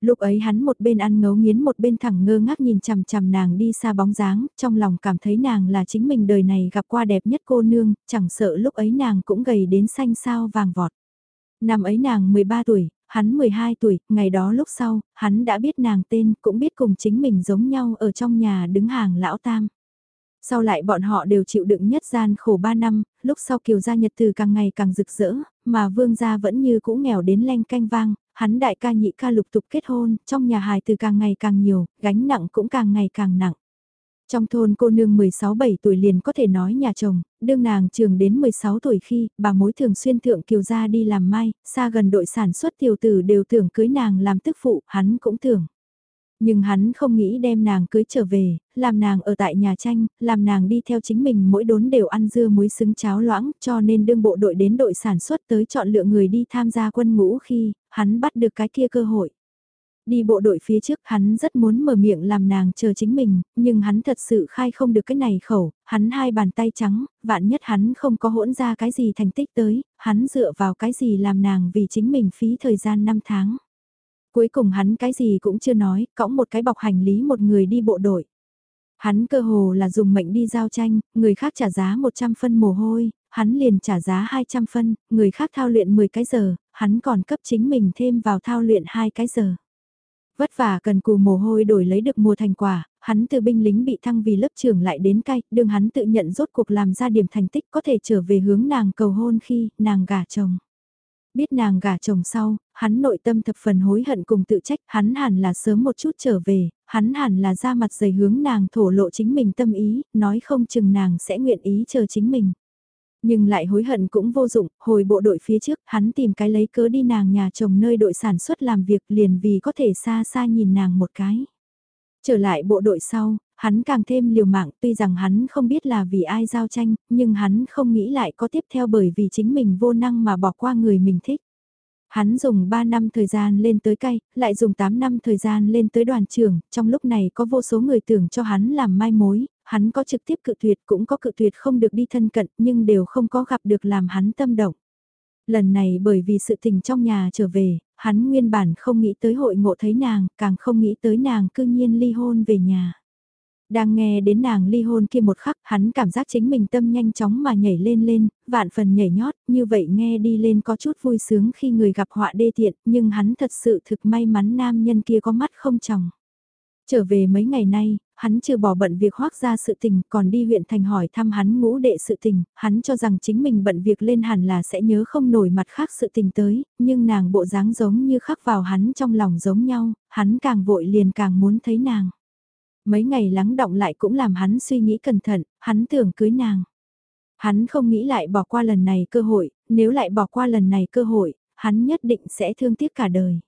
Lúc ấy hắn một bên ăn ngấu nghiến một bên thẳng ngơ ngác nhìn chằm chằm nàng đi xa bóng dáng, trong lòng cảm thấy nàng là chính mình đời này gặp qua đẹp nhất cô nương, chẳng sợ lúc ấy nàng cũng gầy đến xanh sao vàng vọt. Năm ấy nàng 13 tuổi, hắn 12 tuổi, ngày đó lúc sau, hắn đã biết nàng tên, cũng biết cùng chính mình giống nhau ở trong nhà đứng hàng lão tam. Sau lại bọn họ đều chịu đựng nhất gian khổ 3 năm, lúc sau kiều gia nhật từ càng ngày càng rực rỡ, mà vương gia vẫn như cũ nghèo đến len canh vang, hắn đại ca nhị ca lục tục kết hôn, trong nhà hài từ càng ngày càng nhiều, gánh nặng cũng càng ngày càng nặng. Trong thôn cô nương 16-7 tuổi liền có thể nói nhà chồng, đương nàng trường đến 16 tuổi khi, bà mối thường xuyên thượng kiều gia đi làm mai, xa gần đội sản xuất tiểu tử đều tưởng cưới nàng làm tức phụ, hắn cũng tưởng. Nhưng hắn không nghĩ đem nàng cưới trở về, làm nàng ở tại nhà tranh, làm nàng đi theo chính mình mỗi đốn đều ăn dưa muối xứng cháo loãng, cho nên đương bộ đội đến đội sản xuất tới chọn lựa người đi tham gia quân ngũ khi, hắn bắt được cái kia cơ hội. Đi bộ đội phía trước hắn rất muốn mở miệng làm nàng chờ chính mình, nhưng hắn thật sự khai không được cái này khẩu, hắn hai bàn tay trắng, vạn nhất hắn không có hỗn ra cái gì thành tích tới, hắn dựa vào cái gì làm nàng vì chính mình phí thời gian 5 tháng. Cuối cùng hắn cái gì cũng chưa nói, cõng một cái bọc hành lý một người đi bộ đội. Hắn cơ hồ là dùng mệnh đi giao tranh, người khác trả giá 100 phân mồ hôi, hắn liền trả giá 200 phân, người khác thao luyện 10 cái giờ, hắn còn cấp chính mình thêm vào thao luyện 2 cái giờ. Vất vả cần cù mồ hôi đổi lấy được mùa thành quả, hắn từ binh lính bị thăng vì lớp trưởng lại đến cai, đương hắn tự nhận rốt cuộc làm ra điểm thành tích có thể trở về hướng nàng cầu hôn khi nàng gả chồng. Biết nàng gả chồng sau, hắn nội tâm thập phần hối hận cùng tự trách, hắn hẳn là sớm một chút trở về, hắn hẳn là ra mặt dày hướng nàng thổ lộ chính mình tâm ý, nói không chừng nàng sẽ nguyện ý chờ chính mình. Nhưng lại hối hận cũng vô dụng, hồi bộ đội phía trước, hắn tìm cái lấy cớ đi nàng nhà chồng nơi đội sản xuất làm việc liền vì có thể xa xa nhìn nàng một cái. Trở lại bộ đội sau, hắn càng thêm liều mạng tuy rằng hắn không biết là vì ai giao tranh, nhưng hắn không nghĩ lại có tiếp theo bởi vì chính mình vô năng mà bỏ qua người mình thích. Hắn dùng 3 năm thời gian lên tới cay, lại dùng 8 năm thời gian lên tới đoàn trưởng, trong lúc này có vô số người tưởng cho hắn làm mai mối, hắn có trực tiếp cự tuyệt cũng có cự tuyệt không được đi thân cận nhưng đều không có gặp được làm hắn tâm động. Lần này bởi vì sự tình trong nhà trở về, hắn nguyên bản không nghĩ tới hội ngộ thấy nàng, càng không nghĩ tới nàng cư nhiên ly hôn về nhà. Đang nghe đến nàng ly hôn kia một khắc, hắn cảm giác chính mình tâm nhanh chóng mà nhảy lên lên, vạn phần nhảy nhót, như vậy nghe đi lên có chút vui sướng khi người gặp họa đê tiện, nhưng hắn thật sự thực may mắn nam nhân kia có mắt không chồng. Trở về mấy ngày nay, hắn chưa bỏ bận việc hoác ra sự tình, còn đi huyện thành hỏi thăm hắn ngũ đệ sự tình, hắn cho rằng chính mình bận việc lên hẳn là sẽ nhớ không nổi mặt khác sự tình tới, nhưng nàng bộ dáng giống như khắc vào hắn trong lòng giống nhau, hắn càng vội liền càng muốn thấy nàng. Mấy ngày lắng động lại cũng làm hắn suy nghĩ cẩn thận, hắn tưởng cưới nàng. Hắn không nghĩ lại bỏ qua lần này cơ hội, nếu lại bỏ qua lần này cơ hội, hắn nhất định sẽ thương tiếc cả đời.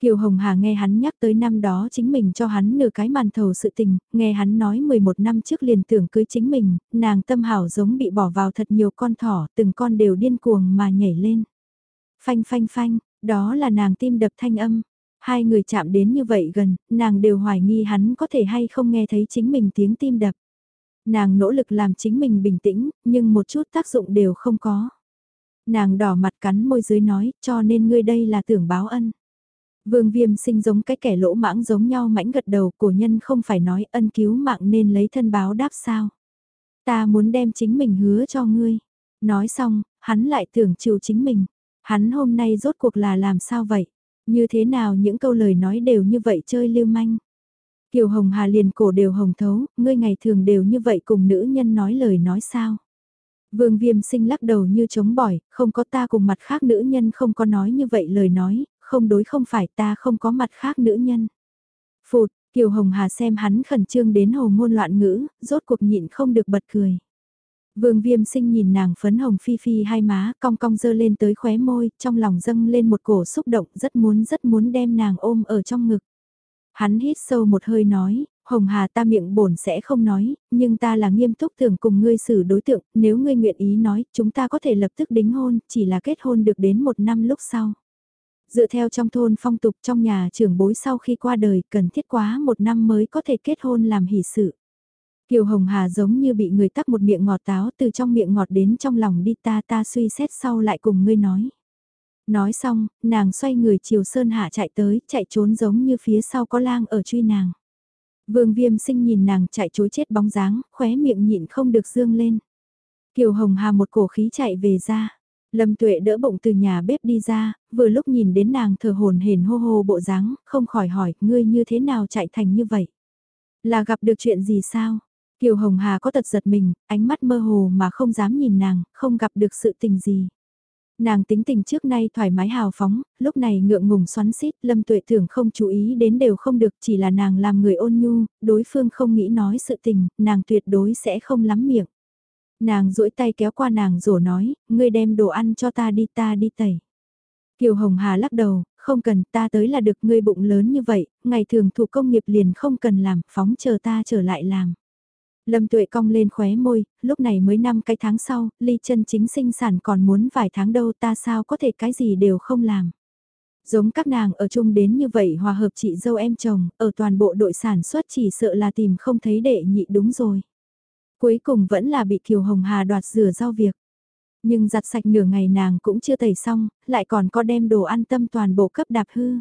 Kiều Hồng Hà nghe hắn nhắc tới năm đó chính mình cho hắn nửa cái màn thầu sự tình, nghe hắn nói 11 năm trước liền tưởng cưới chính mình, nàng tâm hảo giống bị bỏ vào thật nhiều con thỏ, từng con đều điên cuồng mà nhảy lên. Phanh phanh phanh, đó là nàng tim đập thanh âm. Hai người chạm đến như vậy gần, nàng đều hoài nghi hắn có thể hay không nghe thấy chính mình tiếng tim đập. Nàng nỗ lực làm chính mình bình tĩnh, nhưng một chút tác dụng đều không có. Nàng đỏ mặt cắn môi dưới nói, cho nên ngươi đây là tưởng báo ân. Vương viêm sinh giống cái kẻ lỗ mãng giống nhau mãnh gật đầu của nhân không phải nói ân cứu mạng nên lấy thân báo đáp sao. Ta muốn đem chính mình hứa cho ngươi. Nói xong, hắn lại tưởng chiều chính mình. Hắn hôm nay rốt cuộc là làm sao vậy? Như thế nào những câu lời nói đều như vậy chơi lưu manh? Kiều Hồng Hà liền cổ đều hồng thấu, ngươi ngày thường đều như vậy cùng nữ nhân nói lời nói sao? Vương viêm sinh lắc đầu như chống bỏi, không có ta cùng mặt khác nữ nhân không có nói như vậy lời nói, không đối không phải ta không có mặt khác nữ nhân. Phụt, Kiều Hồng Hà xem hắn khẩn trương đến hồ ngôn loạn ngữ, rốt cuộc nhịn không được bật cười. Vương viêm sinh nhìn nàng phấn hồng phi phi hai má, cong cong dơ lên tới khóe môi, trong lòng dâng lên một cổ xúc động rất muốn rất muốn đem nàng ôm ở trong ngực. Hắn hít sâu một hơi nói, Hồng Hà ta miệng bổn sẽ không nói, nhưng ta là nghiêm túc tưởng cùng ngươi xử đối tượng, nếu ngươi nguyện ý nói, chúng ta có thể lập tức đính hôn, chỉ là kết hôn được đến một năm lúc sau. Dựa theo trong thôn phong tục trong nhà trưởng bối sau khi qua đời cần thiết quá một năm mới có thể kết hôn làm hỷ sự. Kiều Hồng Hà giống như bị người tắc một miệng ngọt táo từ trong miệng ngọt đến trong lòng đi ta ta suy xét sau lại cùng ngươi nói. Nói xong, nàng xoay người chiều Sơn Hạ chạy tới, chạy trốn giống như phía sau có lang ở truy nàng. Vương viêm sinh nhìn nàng chạy chối chết bóng dáng, khóe miệng nhịn không được dương lên. Kiều Hồng Hà một cổ khí chạy về ra. Lâm Tuệ đỡ bụng từ nhà bếp đi ra, vừa lúc nhìn đến nàng thở hồn hển hô hô bộ dáng, không khỏi hỏi, ngươi như thế nào chạy thành như vậy? Là gặp được chuyện gì sao? Kiều Hồng Hà có tật giật mình, ánh mắt mơ hồ mà không dám nhìn nàng, không gặp được sự tình gì. Nàng tính tình trước nay thoải mái hào phóng, lúc này ngượng ngùng xoắn xít, Lâm Tuệ thường không chú ý đến đều không được, chỉ là nàng làm người ôn nhu, đối phương không nghĩ nói sự tình, nàng tuyệt đối sẽ không lắm miệng. Nàng duỗi tay kéo qua nàng rổ nói, ngươi đem đồ ăn cho ta đi ta đi tẩy. Kiều Hồng Hà lắc đầu, không cần ta tới là được ngươi bụng lớn như vậy, ngày thường thủ công nghiệp liền không cần làm, phóng chờ ta trở lại làm. Lâm tuệ cong lên khóe môi, lúc này mới năm cái tháng sau, ly chân chính sinh sản còn muốn vài tháng đâu ta sao có thể cái gì đều không làm. Giống các nàng ở chung đến như vậy hòa hợp chị dâu em chồng, ở toàn bộ đội sản xuất chỉ sợ là tìm không thấy đệ nhị đúng rồi. Cuối cùng vẫn là bị Kiều Hồng Hà đoạt rửa rau việc. Nhưng giặt sạch nửa ngày nàng cũng chưa tẩy xong, lại còn có đem đồ ăn tâm toàn bộ cấp đạp hư.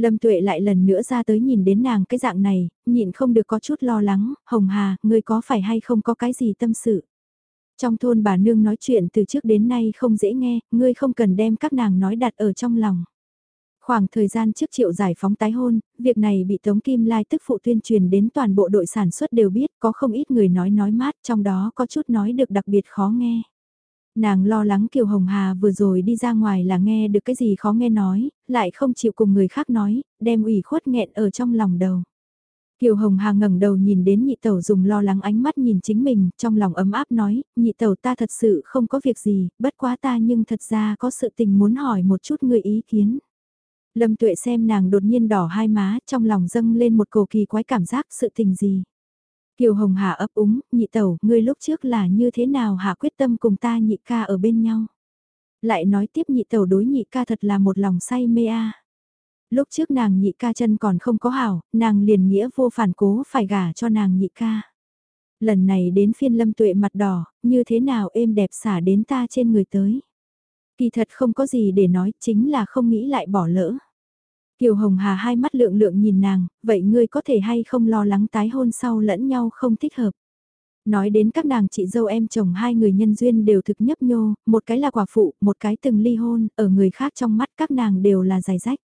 Lâm Tuệ lại lần nữa ra tới nhìn đến nàng cái dạng này, nhịn không được có chút lo lắng, Hồng Hà, ngươi có phải hay không có cái gì tâm sự. Trong thôn bà nương nói chuyện từ trước đến nay không dễ nghe, ngươi không cần đem các nàng nói đặt ở trong lòng. Khoảng thời gian trước triệu giải phóng tái hôn, việc này bị Tống Kim Lai tức phụ tuyên truyền đến toàn bộ đội sản xuất đều biết có không ít người nói nói mát trong đó có chút nói được đặc biệt khó nghe. Nàng lo lắng Kiều Hồng Hà vừa rồi đi ra ngoài là nghe được cái gì khó nghe nói, lại không chịu cùng người khác nói, đem ủy khuất nghẹn ở trong lòng đầu. Kiều Hồng Hà ngẩng đầu nhìn đến nhị tẩu dùng lo lắng ánh mắt nhìn chính mình, trong lòng ấm áp nói, nhị tẩu ta thật sự không có việc gì, bất quá ta nhưng thật ra có sự tình muốn hỏi một chút người ý kiến. Lâm tuệ xem nàng đột nhiên đỏ hai má, trong lòng dâng lên một cổ kỳ quái cảm giác sự tình gì. Kiều Hồng Hà ấp úng, nhị tẩu, ngươi lúc trước là như thế nào hạ quyết tâm cùng ta nhị ca ở bên nhau. Lại nói tiếp nhị tẩu đối nhị ca thật là một lòng say mê a. Lúc trước nàng nhị ca chân còn không có hảo, nàng liền nghĩa vô phản cố phải gả cho nàng nhị ca. Lần này đến phiên lâm tuệ mặt đỏ, như thế nào êm đẹp xả đến ta trên người tới. Kỳ thật không có gì để nói, chính là không nghĩ lại bỏ lỡ. Kiều Hồng Hà hai mắt lượng lượng nhìn nàng, vậy ngươi có thể hay không lo lắng tái hôn sau lẫn nhau không thích hợp. Nói đến các nàng chị dâu em chồng hai người nhân duyên đều thực nhấp nhô, một cái là quả phụ, một cái từng ly hôn, ở người khác trong mắt các nàng đều là dài rách.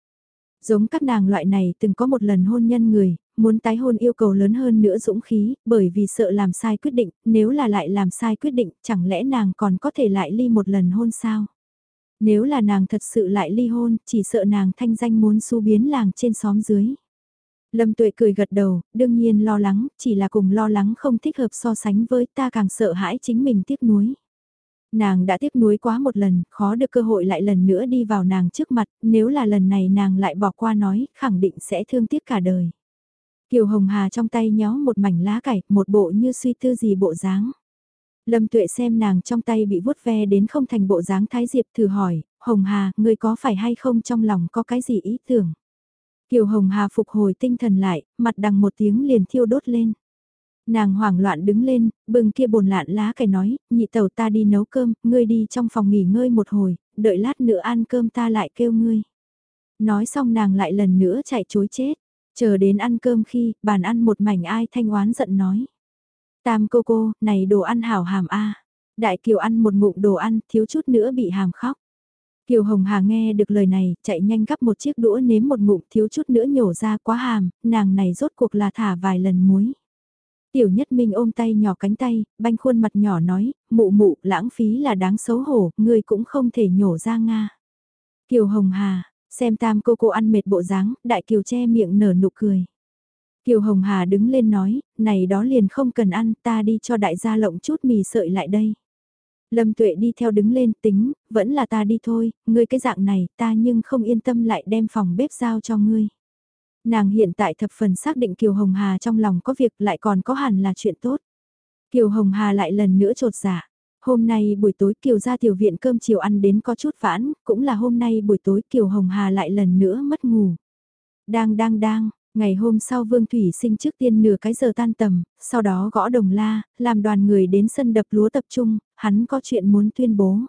Giống các nàng loại này từng có một lần hôn nhân người, muốn tái hôn yêu cầu lớn hơn nữa dũng khí, bởi vì sợ làm sai quyết định, nếu là lại làm sai quyết định, chẳng lẽ nàng còn có thể lại ly một lần hôn sao? Nếu là nàng thật sự lại ly hôn, chỉ sợ nàng thanh danh muốn xu biến làng trên xóm dưới. Lâm tuệ cười gật đầu, đương nhiên lo lắng, chỉ là cùng lo lắng không thích hợp so sánh với ta càng sợ hãi chính mình tiếc nuối. Nàng đã tiếc nuối quá một lần, khó được cơ hội lại lần nữa đi vào nàng trước mặt, nếu là lần này nàng lại bỏ qua nói, khẳng định sẽ thương tiếc cả đời. Kiều Hồng Hà trong tay nhó một mảnh lá cải, một bộ như suy tư gì bộ dáng. Lâm tuệ xem nàng trong tay bị vuốt ve đến không thành bộ dáng thái diệp thử hỏi, Hồng Hà, ngươi có phải hay không trong lòng có cái gì ý tưởng? Kiều Hồng Hà phục hồi tinh thần lại, mặt đằng một tiếng liền thiêu đốt lên. Nàng hoảng loạn đứng lên, bừng kia bồn lạn lá cải nói, nhị tàu ta đi nấu cơm, ngươi đi trong phòng nghỉ ngơi một hồi, đợi lát nữa ăn cơm ta lại kêu ngươi. Nói xong nàng lại lần nữa chạy chối chết, chờ đến ăn cơm khi, bàn ăn một mảnh ai thanh oán giận nói. Tam cô cô, này đồ ăn hảo hàm a. Đại Kiều ăn một ngụm đồ ăn, thiếu chút nữa bị hàm khóc. Kiều Hồng Hà nghe được lời này, chạy nhanh gắp một chiếc đũa nếm một ngụm thiếu chút nữa nhổ ra quá hàm, nàng này rốt cuộc là thả vài lần muối. Tiểu nhất minh ôm tay nhỏ cánh tay, banh khuôn mặt nhỏ nói, mụ mụ, lãng phí là đáng xấu hổ, ngươi cũng không thể nhổ ra Nga. Kiều Hồng Hà, xem tam cô cô ăn mệt bộ dáng, đại kiều che miệng nở nụ cười. Kiều Hồng Hà đứng lên nói, này đó liền không cần ăn, ta đi cho đại gia lộng chút mì sợi lại đây. Lâm Tuệ đi theo đứng lên tính, vẫn là ta đi thôi, ngươi cái dạng này ta nhưng không yên tâm lại đem phòng bếp giao cho ngươi. Nàng hiện tại thập phần xác định Kiều Hồng Hà trong lòng có việc lại còn có hẳn là chuyện tốt. Kiều Hồng Hà lại lần nữa trột giả. Hôm nay buổi tối Kiều ra tiểu viện cơm chiều ăn đến có chút vãn, cũng là hôm nay buổi tối Kiều Hồng Hà lại lần nữa mất ngủ. Đang đang đang, Ngày hôm sau Vương Thủy sinh trước tiên nửa cái giờ tan tầm, sau đó gõ đồng la, làm đoàn người đến sân đập lúa tập trung, hắn có chuyện muốn tuyên bố.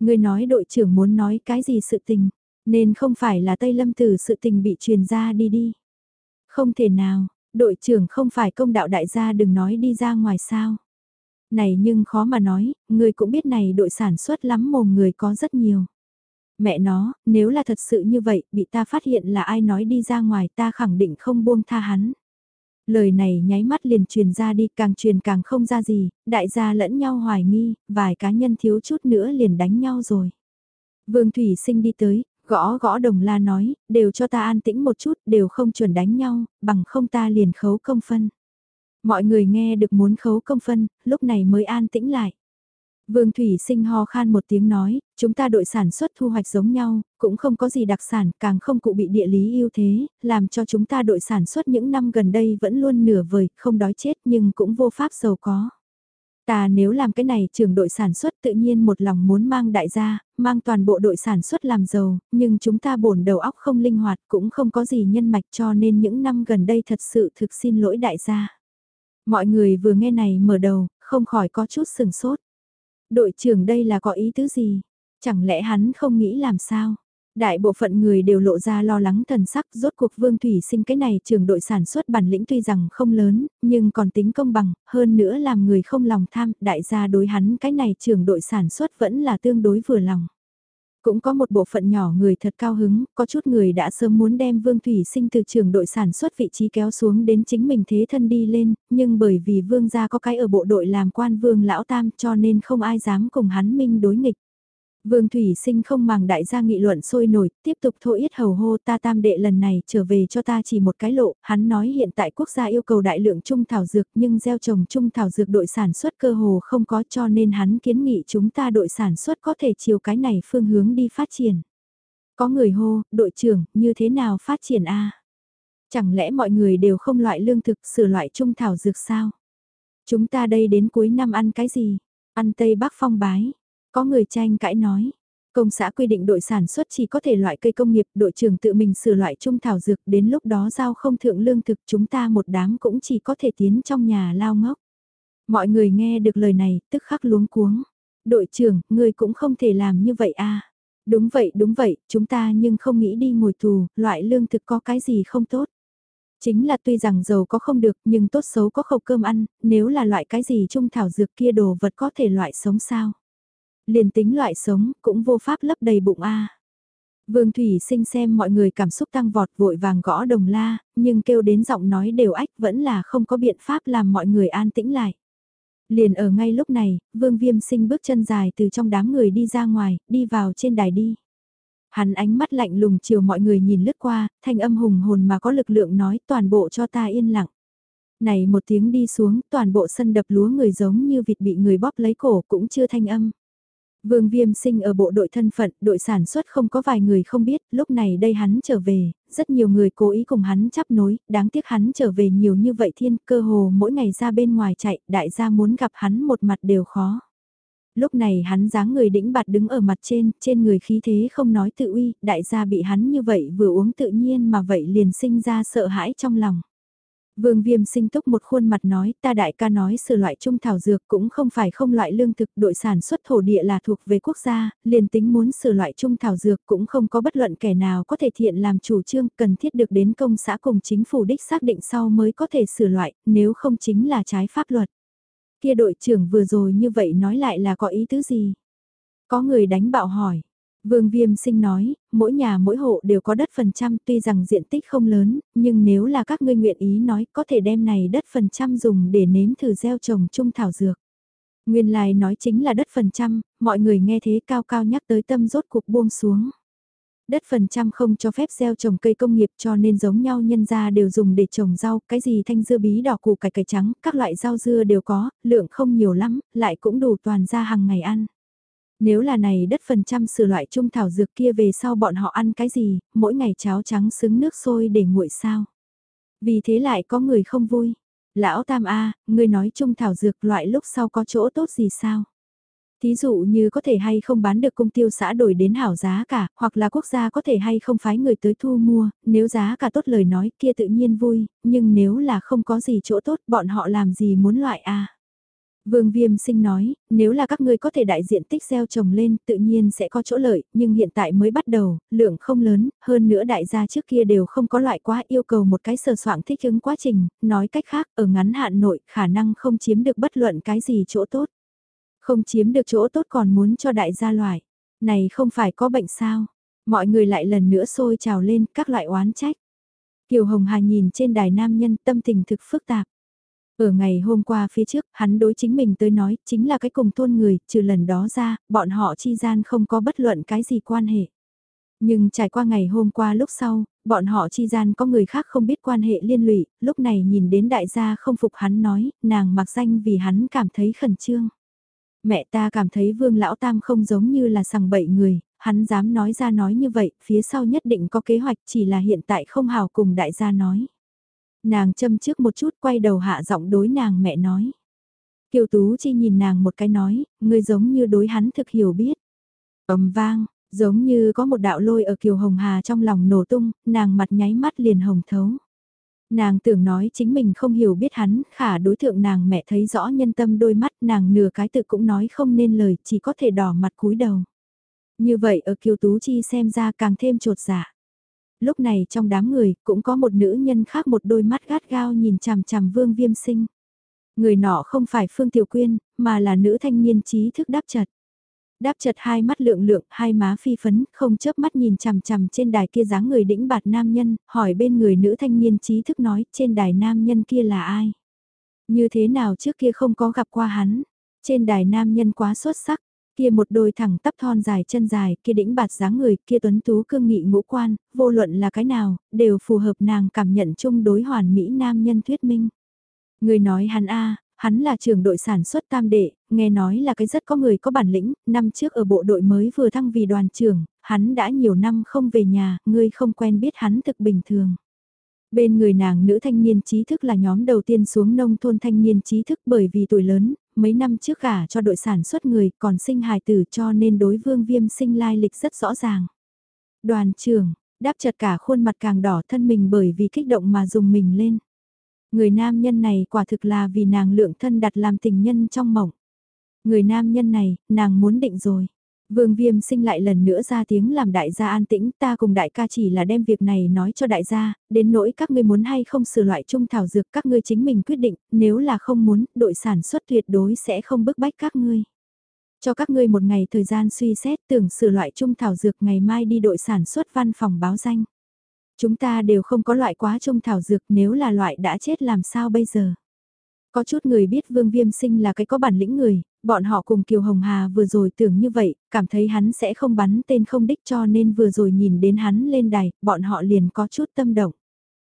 Người nói đội trưởng muốn nói cái gì sự tình, nên không phải là Tây Lâm Tử sự tình bị truyền ra đi đi. Không thể nào, đội trưởng không phải công đạo đại gia đừng nói đi ra ngoài sao. Này nhưng khó mà nói, người cũng biết này đội sản xuất lắm mồm người có rất nhiều. Mẹ nó, nếu là thật sự như vậy, bị ta phát hiện là ai nói đi ra ngoài ta khẳng định không buông tha hắn. Lời này nháy mắt liền truyền ra đi, càng truyền càng không ra gì, đại gia lẫn nhau hoài nghi, vài cá nhân thiếu chút nữa liền đánh nhau rồi. Vương Thủy Sinh đi tới, gõ gõ đồng la nói, đều cho ta an tĩnh một chút, đều không chuẩn đánh nhau, bằng không ta liền khấu công phân. Mọi người nghe được muốn khấu công phân, lúc này mới an tĩnh lại. Vương Thủy Sinh ho khan một tiếng nói, chúng ta đội sản xuất thu hoạch giống nhau, cũng không có gì đặc sản, càng không cụ bị địa lý ưu thế, làm cho chúng ta đội sản xuất những năm gần đây vẫn luôn nửa vời, không đói chết nhưng cũng vô pháp giàu có. Ta nếu làm cái này trường đội sản xuất tự nhiên một lòng muốn mang đại gia, mang toàn bộ đội sản xuất làm giàu, nhưng chúng ta bổn đầu óc không linh hoạt cũng không có gì nhân mạch cho nên những năm gần đây thật sự thực xin lỗi đại gia. Mọi người vừa nghe này mở đầu, không khỏi có chút sừng sốt. Đội trưởng đây là có ý tứ gì? Chẳng lẽ hắn không nghĩ làm sao? Đại bộ phận người đều lộ ra lo lắng thần sắc rốt cuộc Vương Thủy sinh cái này trường đội sản xuất bản lĩnh tuy rằng không lớn, nhưng còn tính công bằng, hơn nữa làm người không lòng tham, đại gia đối hắn cái này trường đội sản xuất vẫn là tương đối vừa lòng. Cũng có một bộ phận nhỏ người thật cao hứng, có chút người đã sớm muốn đem Vương Thủy Sinh từ trường đội sản xuất vị trí kéo xuống đến chính mình thế thân đi lên, nhưng bởi vì Vương gia có cái ở bộ đội làm quan Vương Lão Tam cho nên không ai dám cùng hắn minh đối nghịch. Vương Thủy Sinh không màng đại gia nghị luận sôi nổi, tiếp tục thô yết hầu hô ta tam đệ lần này trở về cho ta chỉ một cái lộ, hắn nói hiện tại quốc gia yêu cầu đại lượng trung thảo dược nhưng gieo trồng trung thảo dược đội sản xuất cơ hồ không có cho nên hắn kiến nghị chúng ta đội sản xuất có thể chiều cái này phương hướng đi phát triển. Có người hô, đội trưởng, như thế nào phát triển a Chẳng lẽ mọi người đều không loại lương thực sửa loại trung thảo dược sao? Chúng ta đây đến cuối năm ăn cái gì? Ăn Tây Bắc phong bái có người tranh cãi nói, công xã quy định đội sản xuất chỉ có thể loại cây công nghiệp, đội trưởng tự mình sửa loại trung thảo dược, đến lúc đó giao không thượng lương thực chúng ta một đám cũng chỉ có thể tiến trong nhà lao ngốc. Mọi người nghe được lời này, tức khắc luống cuống. Đội trưởng, người cũng không thể làm như vậy à. Đúng vậy, đúng vậy, chúng ta nhưng không nghĩ đi ngồi tù, loại lương thực có cái gì không tốt. Chính là tuy rằng giàu có không được nhưng tốt xấu có khẩu cơm ăn, nếu là loại cái gì trung thảo dược kia đồ vật có thể loại sống sao liền tính loại sống cũng vô pháp lấp đầy bụng a. Vương Thủy sinh xem mọi người cảm xúc tăng vọt vội vàng gõ đồng la, nhưng kêu đến giọng nói đều ách vẫn là không có biện pháp làm mọi người an tĩnh lại. Liền ở ngay lúc này, Vương Viêm sinh bước chân dài từ trong đám người đi ra ngoài, đi vào trên đài đi. Hắn ánh mắt lạnh lùng chiều mọi người nhìn lướt qua, thanh âm hùng hồn mà có lực lượng nói toàn bộ cho ta yên lặng. Này một tiếng đi xuống, toàn bộ sân đập lúa người giống như vịt bị người bóp lấy cổ cũng chưa thanh âm. Vương Viêm sinh ở bộ đội thân phận, đội sản xuất không có vài người không biết, lúc này đây hắn trở về, rất nhiều người cố ý cùng hắn chấp nối, đáng tiếc hắn trở về nhiều như vậy thiên, cơ hồ mỗi ngày ra bên ngoài chạy, đại gia muốn gặp hắn một mặt đều khó. Lúc này hắn dáng người đĩnh bạt đứng ở mặt trên, trên người khí thế không nói tự uy, đại gia bị hắn như vậy vừa uống tự nhiên mà vậy liền sinh ra sợ hãi trong lòng. Vương Viêm sinh túc một khuôn mặt nói, ta đại ca nói sự loại trung thảo dược cũng không phải không loại lương thực, đội sản xuất thổ địa là thuộc về quốc gia, liền tính muốn sửa loại trung thảo dược cũng không có bất luận kẻ nào có thể thiện làm chủ trương, cần thiết được đến công xã cùng chính phủ đích xác định sau mới có thể sửa loại, nếu không chính là trái pháp luật. Kia đội trưởng vừa rồi như vậy nói lại là có ý tứ gì? Có người đánh bạo hỏi. Vương Viêm Sinh nói, mỗi nhà mỗi hộ đều có đất phần trăm tuy rằng diện tích không lớn, nhưng nếu là các ngươi nguyện ý nói có thể đem này đất phần trăm dùng để nếm thử gieo trồng trung thảo dược. Nguyên lai nói chính là đất phần trăm, mọi người nghe thế cao cao nhắc tới tâm rốt cuộc buông xuống. Đất phần trăm không cho phép gieo trồng cây công nghiệp cho nên giống nhau nhân ra đều dùng để trồng rau, cái gì thanh dưa bí đỏ củ cải cải trắng, các loại rau dưa đều có, lượng không nhiều lắm, lại cũng đủ toàn ra hàng ngày ăn. Nếu là này đất phần trăm sửa loại trung thảo dược kia về sau bọn họ ăn cái gì, mỗi ngày cháo trắng xứng nước sôi để nguội sao. Vì thế lại có người không vui. Lão Tam A, ngươi nói trung thảo dược loại lúc sau có chỗ tốt gì sao? Thí dụ như có thể hay không bán được công tiêu xã đổi đến hảo giá cả, hoặc là quốc gia có thể hay không phái người tới thu mua, nếu giá cả tốt lời nói kia tự nhiên vui, nhưng nếu là không có gì chỗ tốt bọn họ làm gì muốn loại A. Vương Viêm Sinh nói, nếu là các ngươi có thể đại diện tích gieo trồng lên tự nhiên sẽ có chỗ lợi, nhưng hiện tại mới bắt đầu, lượng không lớn, hơn nữa đại gia trước kia đều không có loại quá yêu cầu một cái sờ soạn thích ứng quá trình, nói cách khác ở ngắn hạn nội khả năng không chiếm được bất luận cái gì chỗ tốt. Không chiếm được chỗ tốt còn muốn cho đại gia loại, này không phải có bệnh sao, mọi người lại lần nữa sôi trào lên các loại oán trách. Kiều Hồng Hà nhìn trên đài nam nhân tâm tình thực phức tạp. Ở ngày hôm qua phía trước, hắn đối chính mình tới nói, chính là cái cùng thôn người, trừ lần đó ra, bọn họ chi gian không có bất luận cái gì quan hệ. Nhưng trải qua ngày hôm qua lúc sau, bọn họ chi gian có người khác không biết quan hệ liên lụy, lúc này nhìn đến đại gia không phục hắn nói, nàng mặc danh vì hắn cảm thấy khẩn trương. Mẹ ta cảm thấy vương lão tam không giống như là sằng bậy người, hắn dám nói ra nói như vậy, phía sau nhất định có kế hoạch chỉ là hiện tại không hào cùng đại gia nói. Nàng châm trước một chút quay đầu hạ giọng đối nàng mẹ nói. Kiều Tú Chi nhìn nàng một cái nói, ngươi giống như đối hắn thực hiểu biết. ầm vang, giống như có một đạo lôi ở Kiều Hồng Hà trong lòng nổ tung, nàng mặt nháy mắt liền hồng thấu. Nàng tưởng nói chính mình không hiểu biết hắn, khả đối tượng nàng mẹ thấy rõ nhân tâm đôi mắt nàng nửa cái tự cũng nói không nên lời, chỉ có thể đỏ mặt cúi đầu. Như vậy ở Kiều Tú Chi xem ra càng thêm trột dạ lúc này trong đám người cũng có một nữ nhân khác một đôi mắt gắt gao nhìn chằm chằm vương viêm sinh. Người nọ không phải Phương Tiểu Quyên, mà là nữ thanh niên trí thức đáp chật. Đáp chật hai mắt lượng lượng, hai má phi phấn, không chớp mắt nhìn chằm chằm trên đài kia dáng người đĩnh bạt nam nhân, hỏi bên người nữ thanh niên trí thức nói, trên đài nam nhân kia là ai? Như thế nào trước kia không có gặp qua hắn? Trên đài nam nhân quá xuất sắc, kia một đôi thẳng tắp thon dài chân dài, kia đĩnh bạt dáng người, kia tuấn tú cương nghị ngũ quan, vô luận là cái nào, đều phù hợp nàng cảm nhận chung đối hoàn mỹ nam nhân thuyết minh. Người nói hắn a hắn là trưởng đội sản xuất tam đệ, nghe nói là cái rất có người có bản lĩnh, năm trước ở bộ đội mới vừa thăng vì đoàn trưởng, hắn đã nhiều năm không về nhà, ngươi không quen biết hắn thực bình thường. Bên người nàng nữ thanh niên trí thức là nhóm đầu tiên xuống nông thôn thanh niên trí thức bởi vì tuổi lớn, mấy năm trước cả cho đội sản xuất người còn sinh hài tử cho nên đối vương viêm sinh lai lịch rất rõ ràng. Đoàn trưởng, đáp chật cả khuôn mặt càng đỏ thân mình bởi vì kích động mà dùng mình lên. Người nam nhân này quả thực là vì nàng lượng thân đặt làm tình nhân trong mộng. Người nam nhân này, nàng muốn định rồi. Vương Viêm sinh lại lần nữa ra tiếng làm đại gia an tĩnh, ta cùng đại ca chỉ là đem việc này nói cho đại gia, đến nỗi các ngươi muốn hay không sửa loại trung thảo dược các ngươi chính mình quyết định, nếu là không muốn, đội sản xuất tuyệt đối sẽ không bức bách các ngươi. Cho các ngươi một ngày thời gian suy xét tưởng sửa loại trung thảo dược ngày mai đi đội sản xuất văn phòng báo danh. Chúng ta đều không có loại quá trung thảo dược nếu là loại đã chết làm sao bây giờ. Có chút người biết Vương Viêm Sinh là cái có bản lĩnh người, bọn họ cùng Kiều Hồng Hà vừa rồi tưởng như vậy, cảm thấy hắn sẽ không bắn tên không đích cho nên vừa rồi nhìn đến hắn lên đài, bọn họ liền có chút tâm động.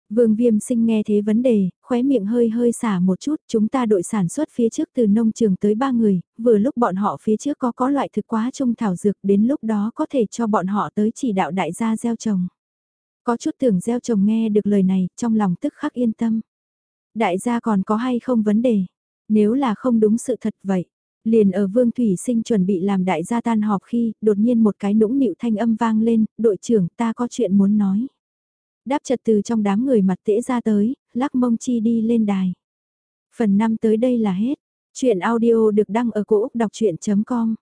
Vương Viêm Sinh nghe thế vấn đề, khóe miệng hơi hơi xả một chút, chúng ta đội sản xuất phía trước từ nông trường tới ba người, vừa lúc bọn họ phía trước có có loại thực quá trung thảo dược đến lúc đó có thể cho bọn họ tới chỉ đạo đại gia gieo trồng. Có chút tưởng gieo trồng nghe được lời này, trong lòng tức khắc yên tâm. Đại gia còn có hay không vấn đề? Nếu là không đúng sự thật vậy. Liền ở Vương Thủy Sinh chuẩn bị làm đại gia tan họp khi, đột nhiên một cái nũng nịu thanh âm vang lên, đội trưởng ta có chuyện muốn nói. Đáp chật từ trong đám người mặt tễ ra tới, lắc mông chi đi lên đài. Phần 5 tới đây là hết. Chuyện audio được đăng ở cổ Úc đọc chuyện.com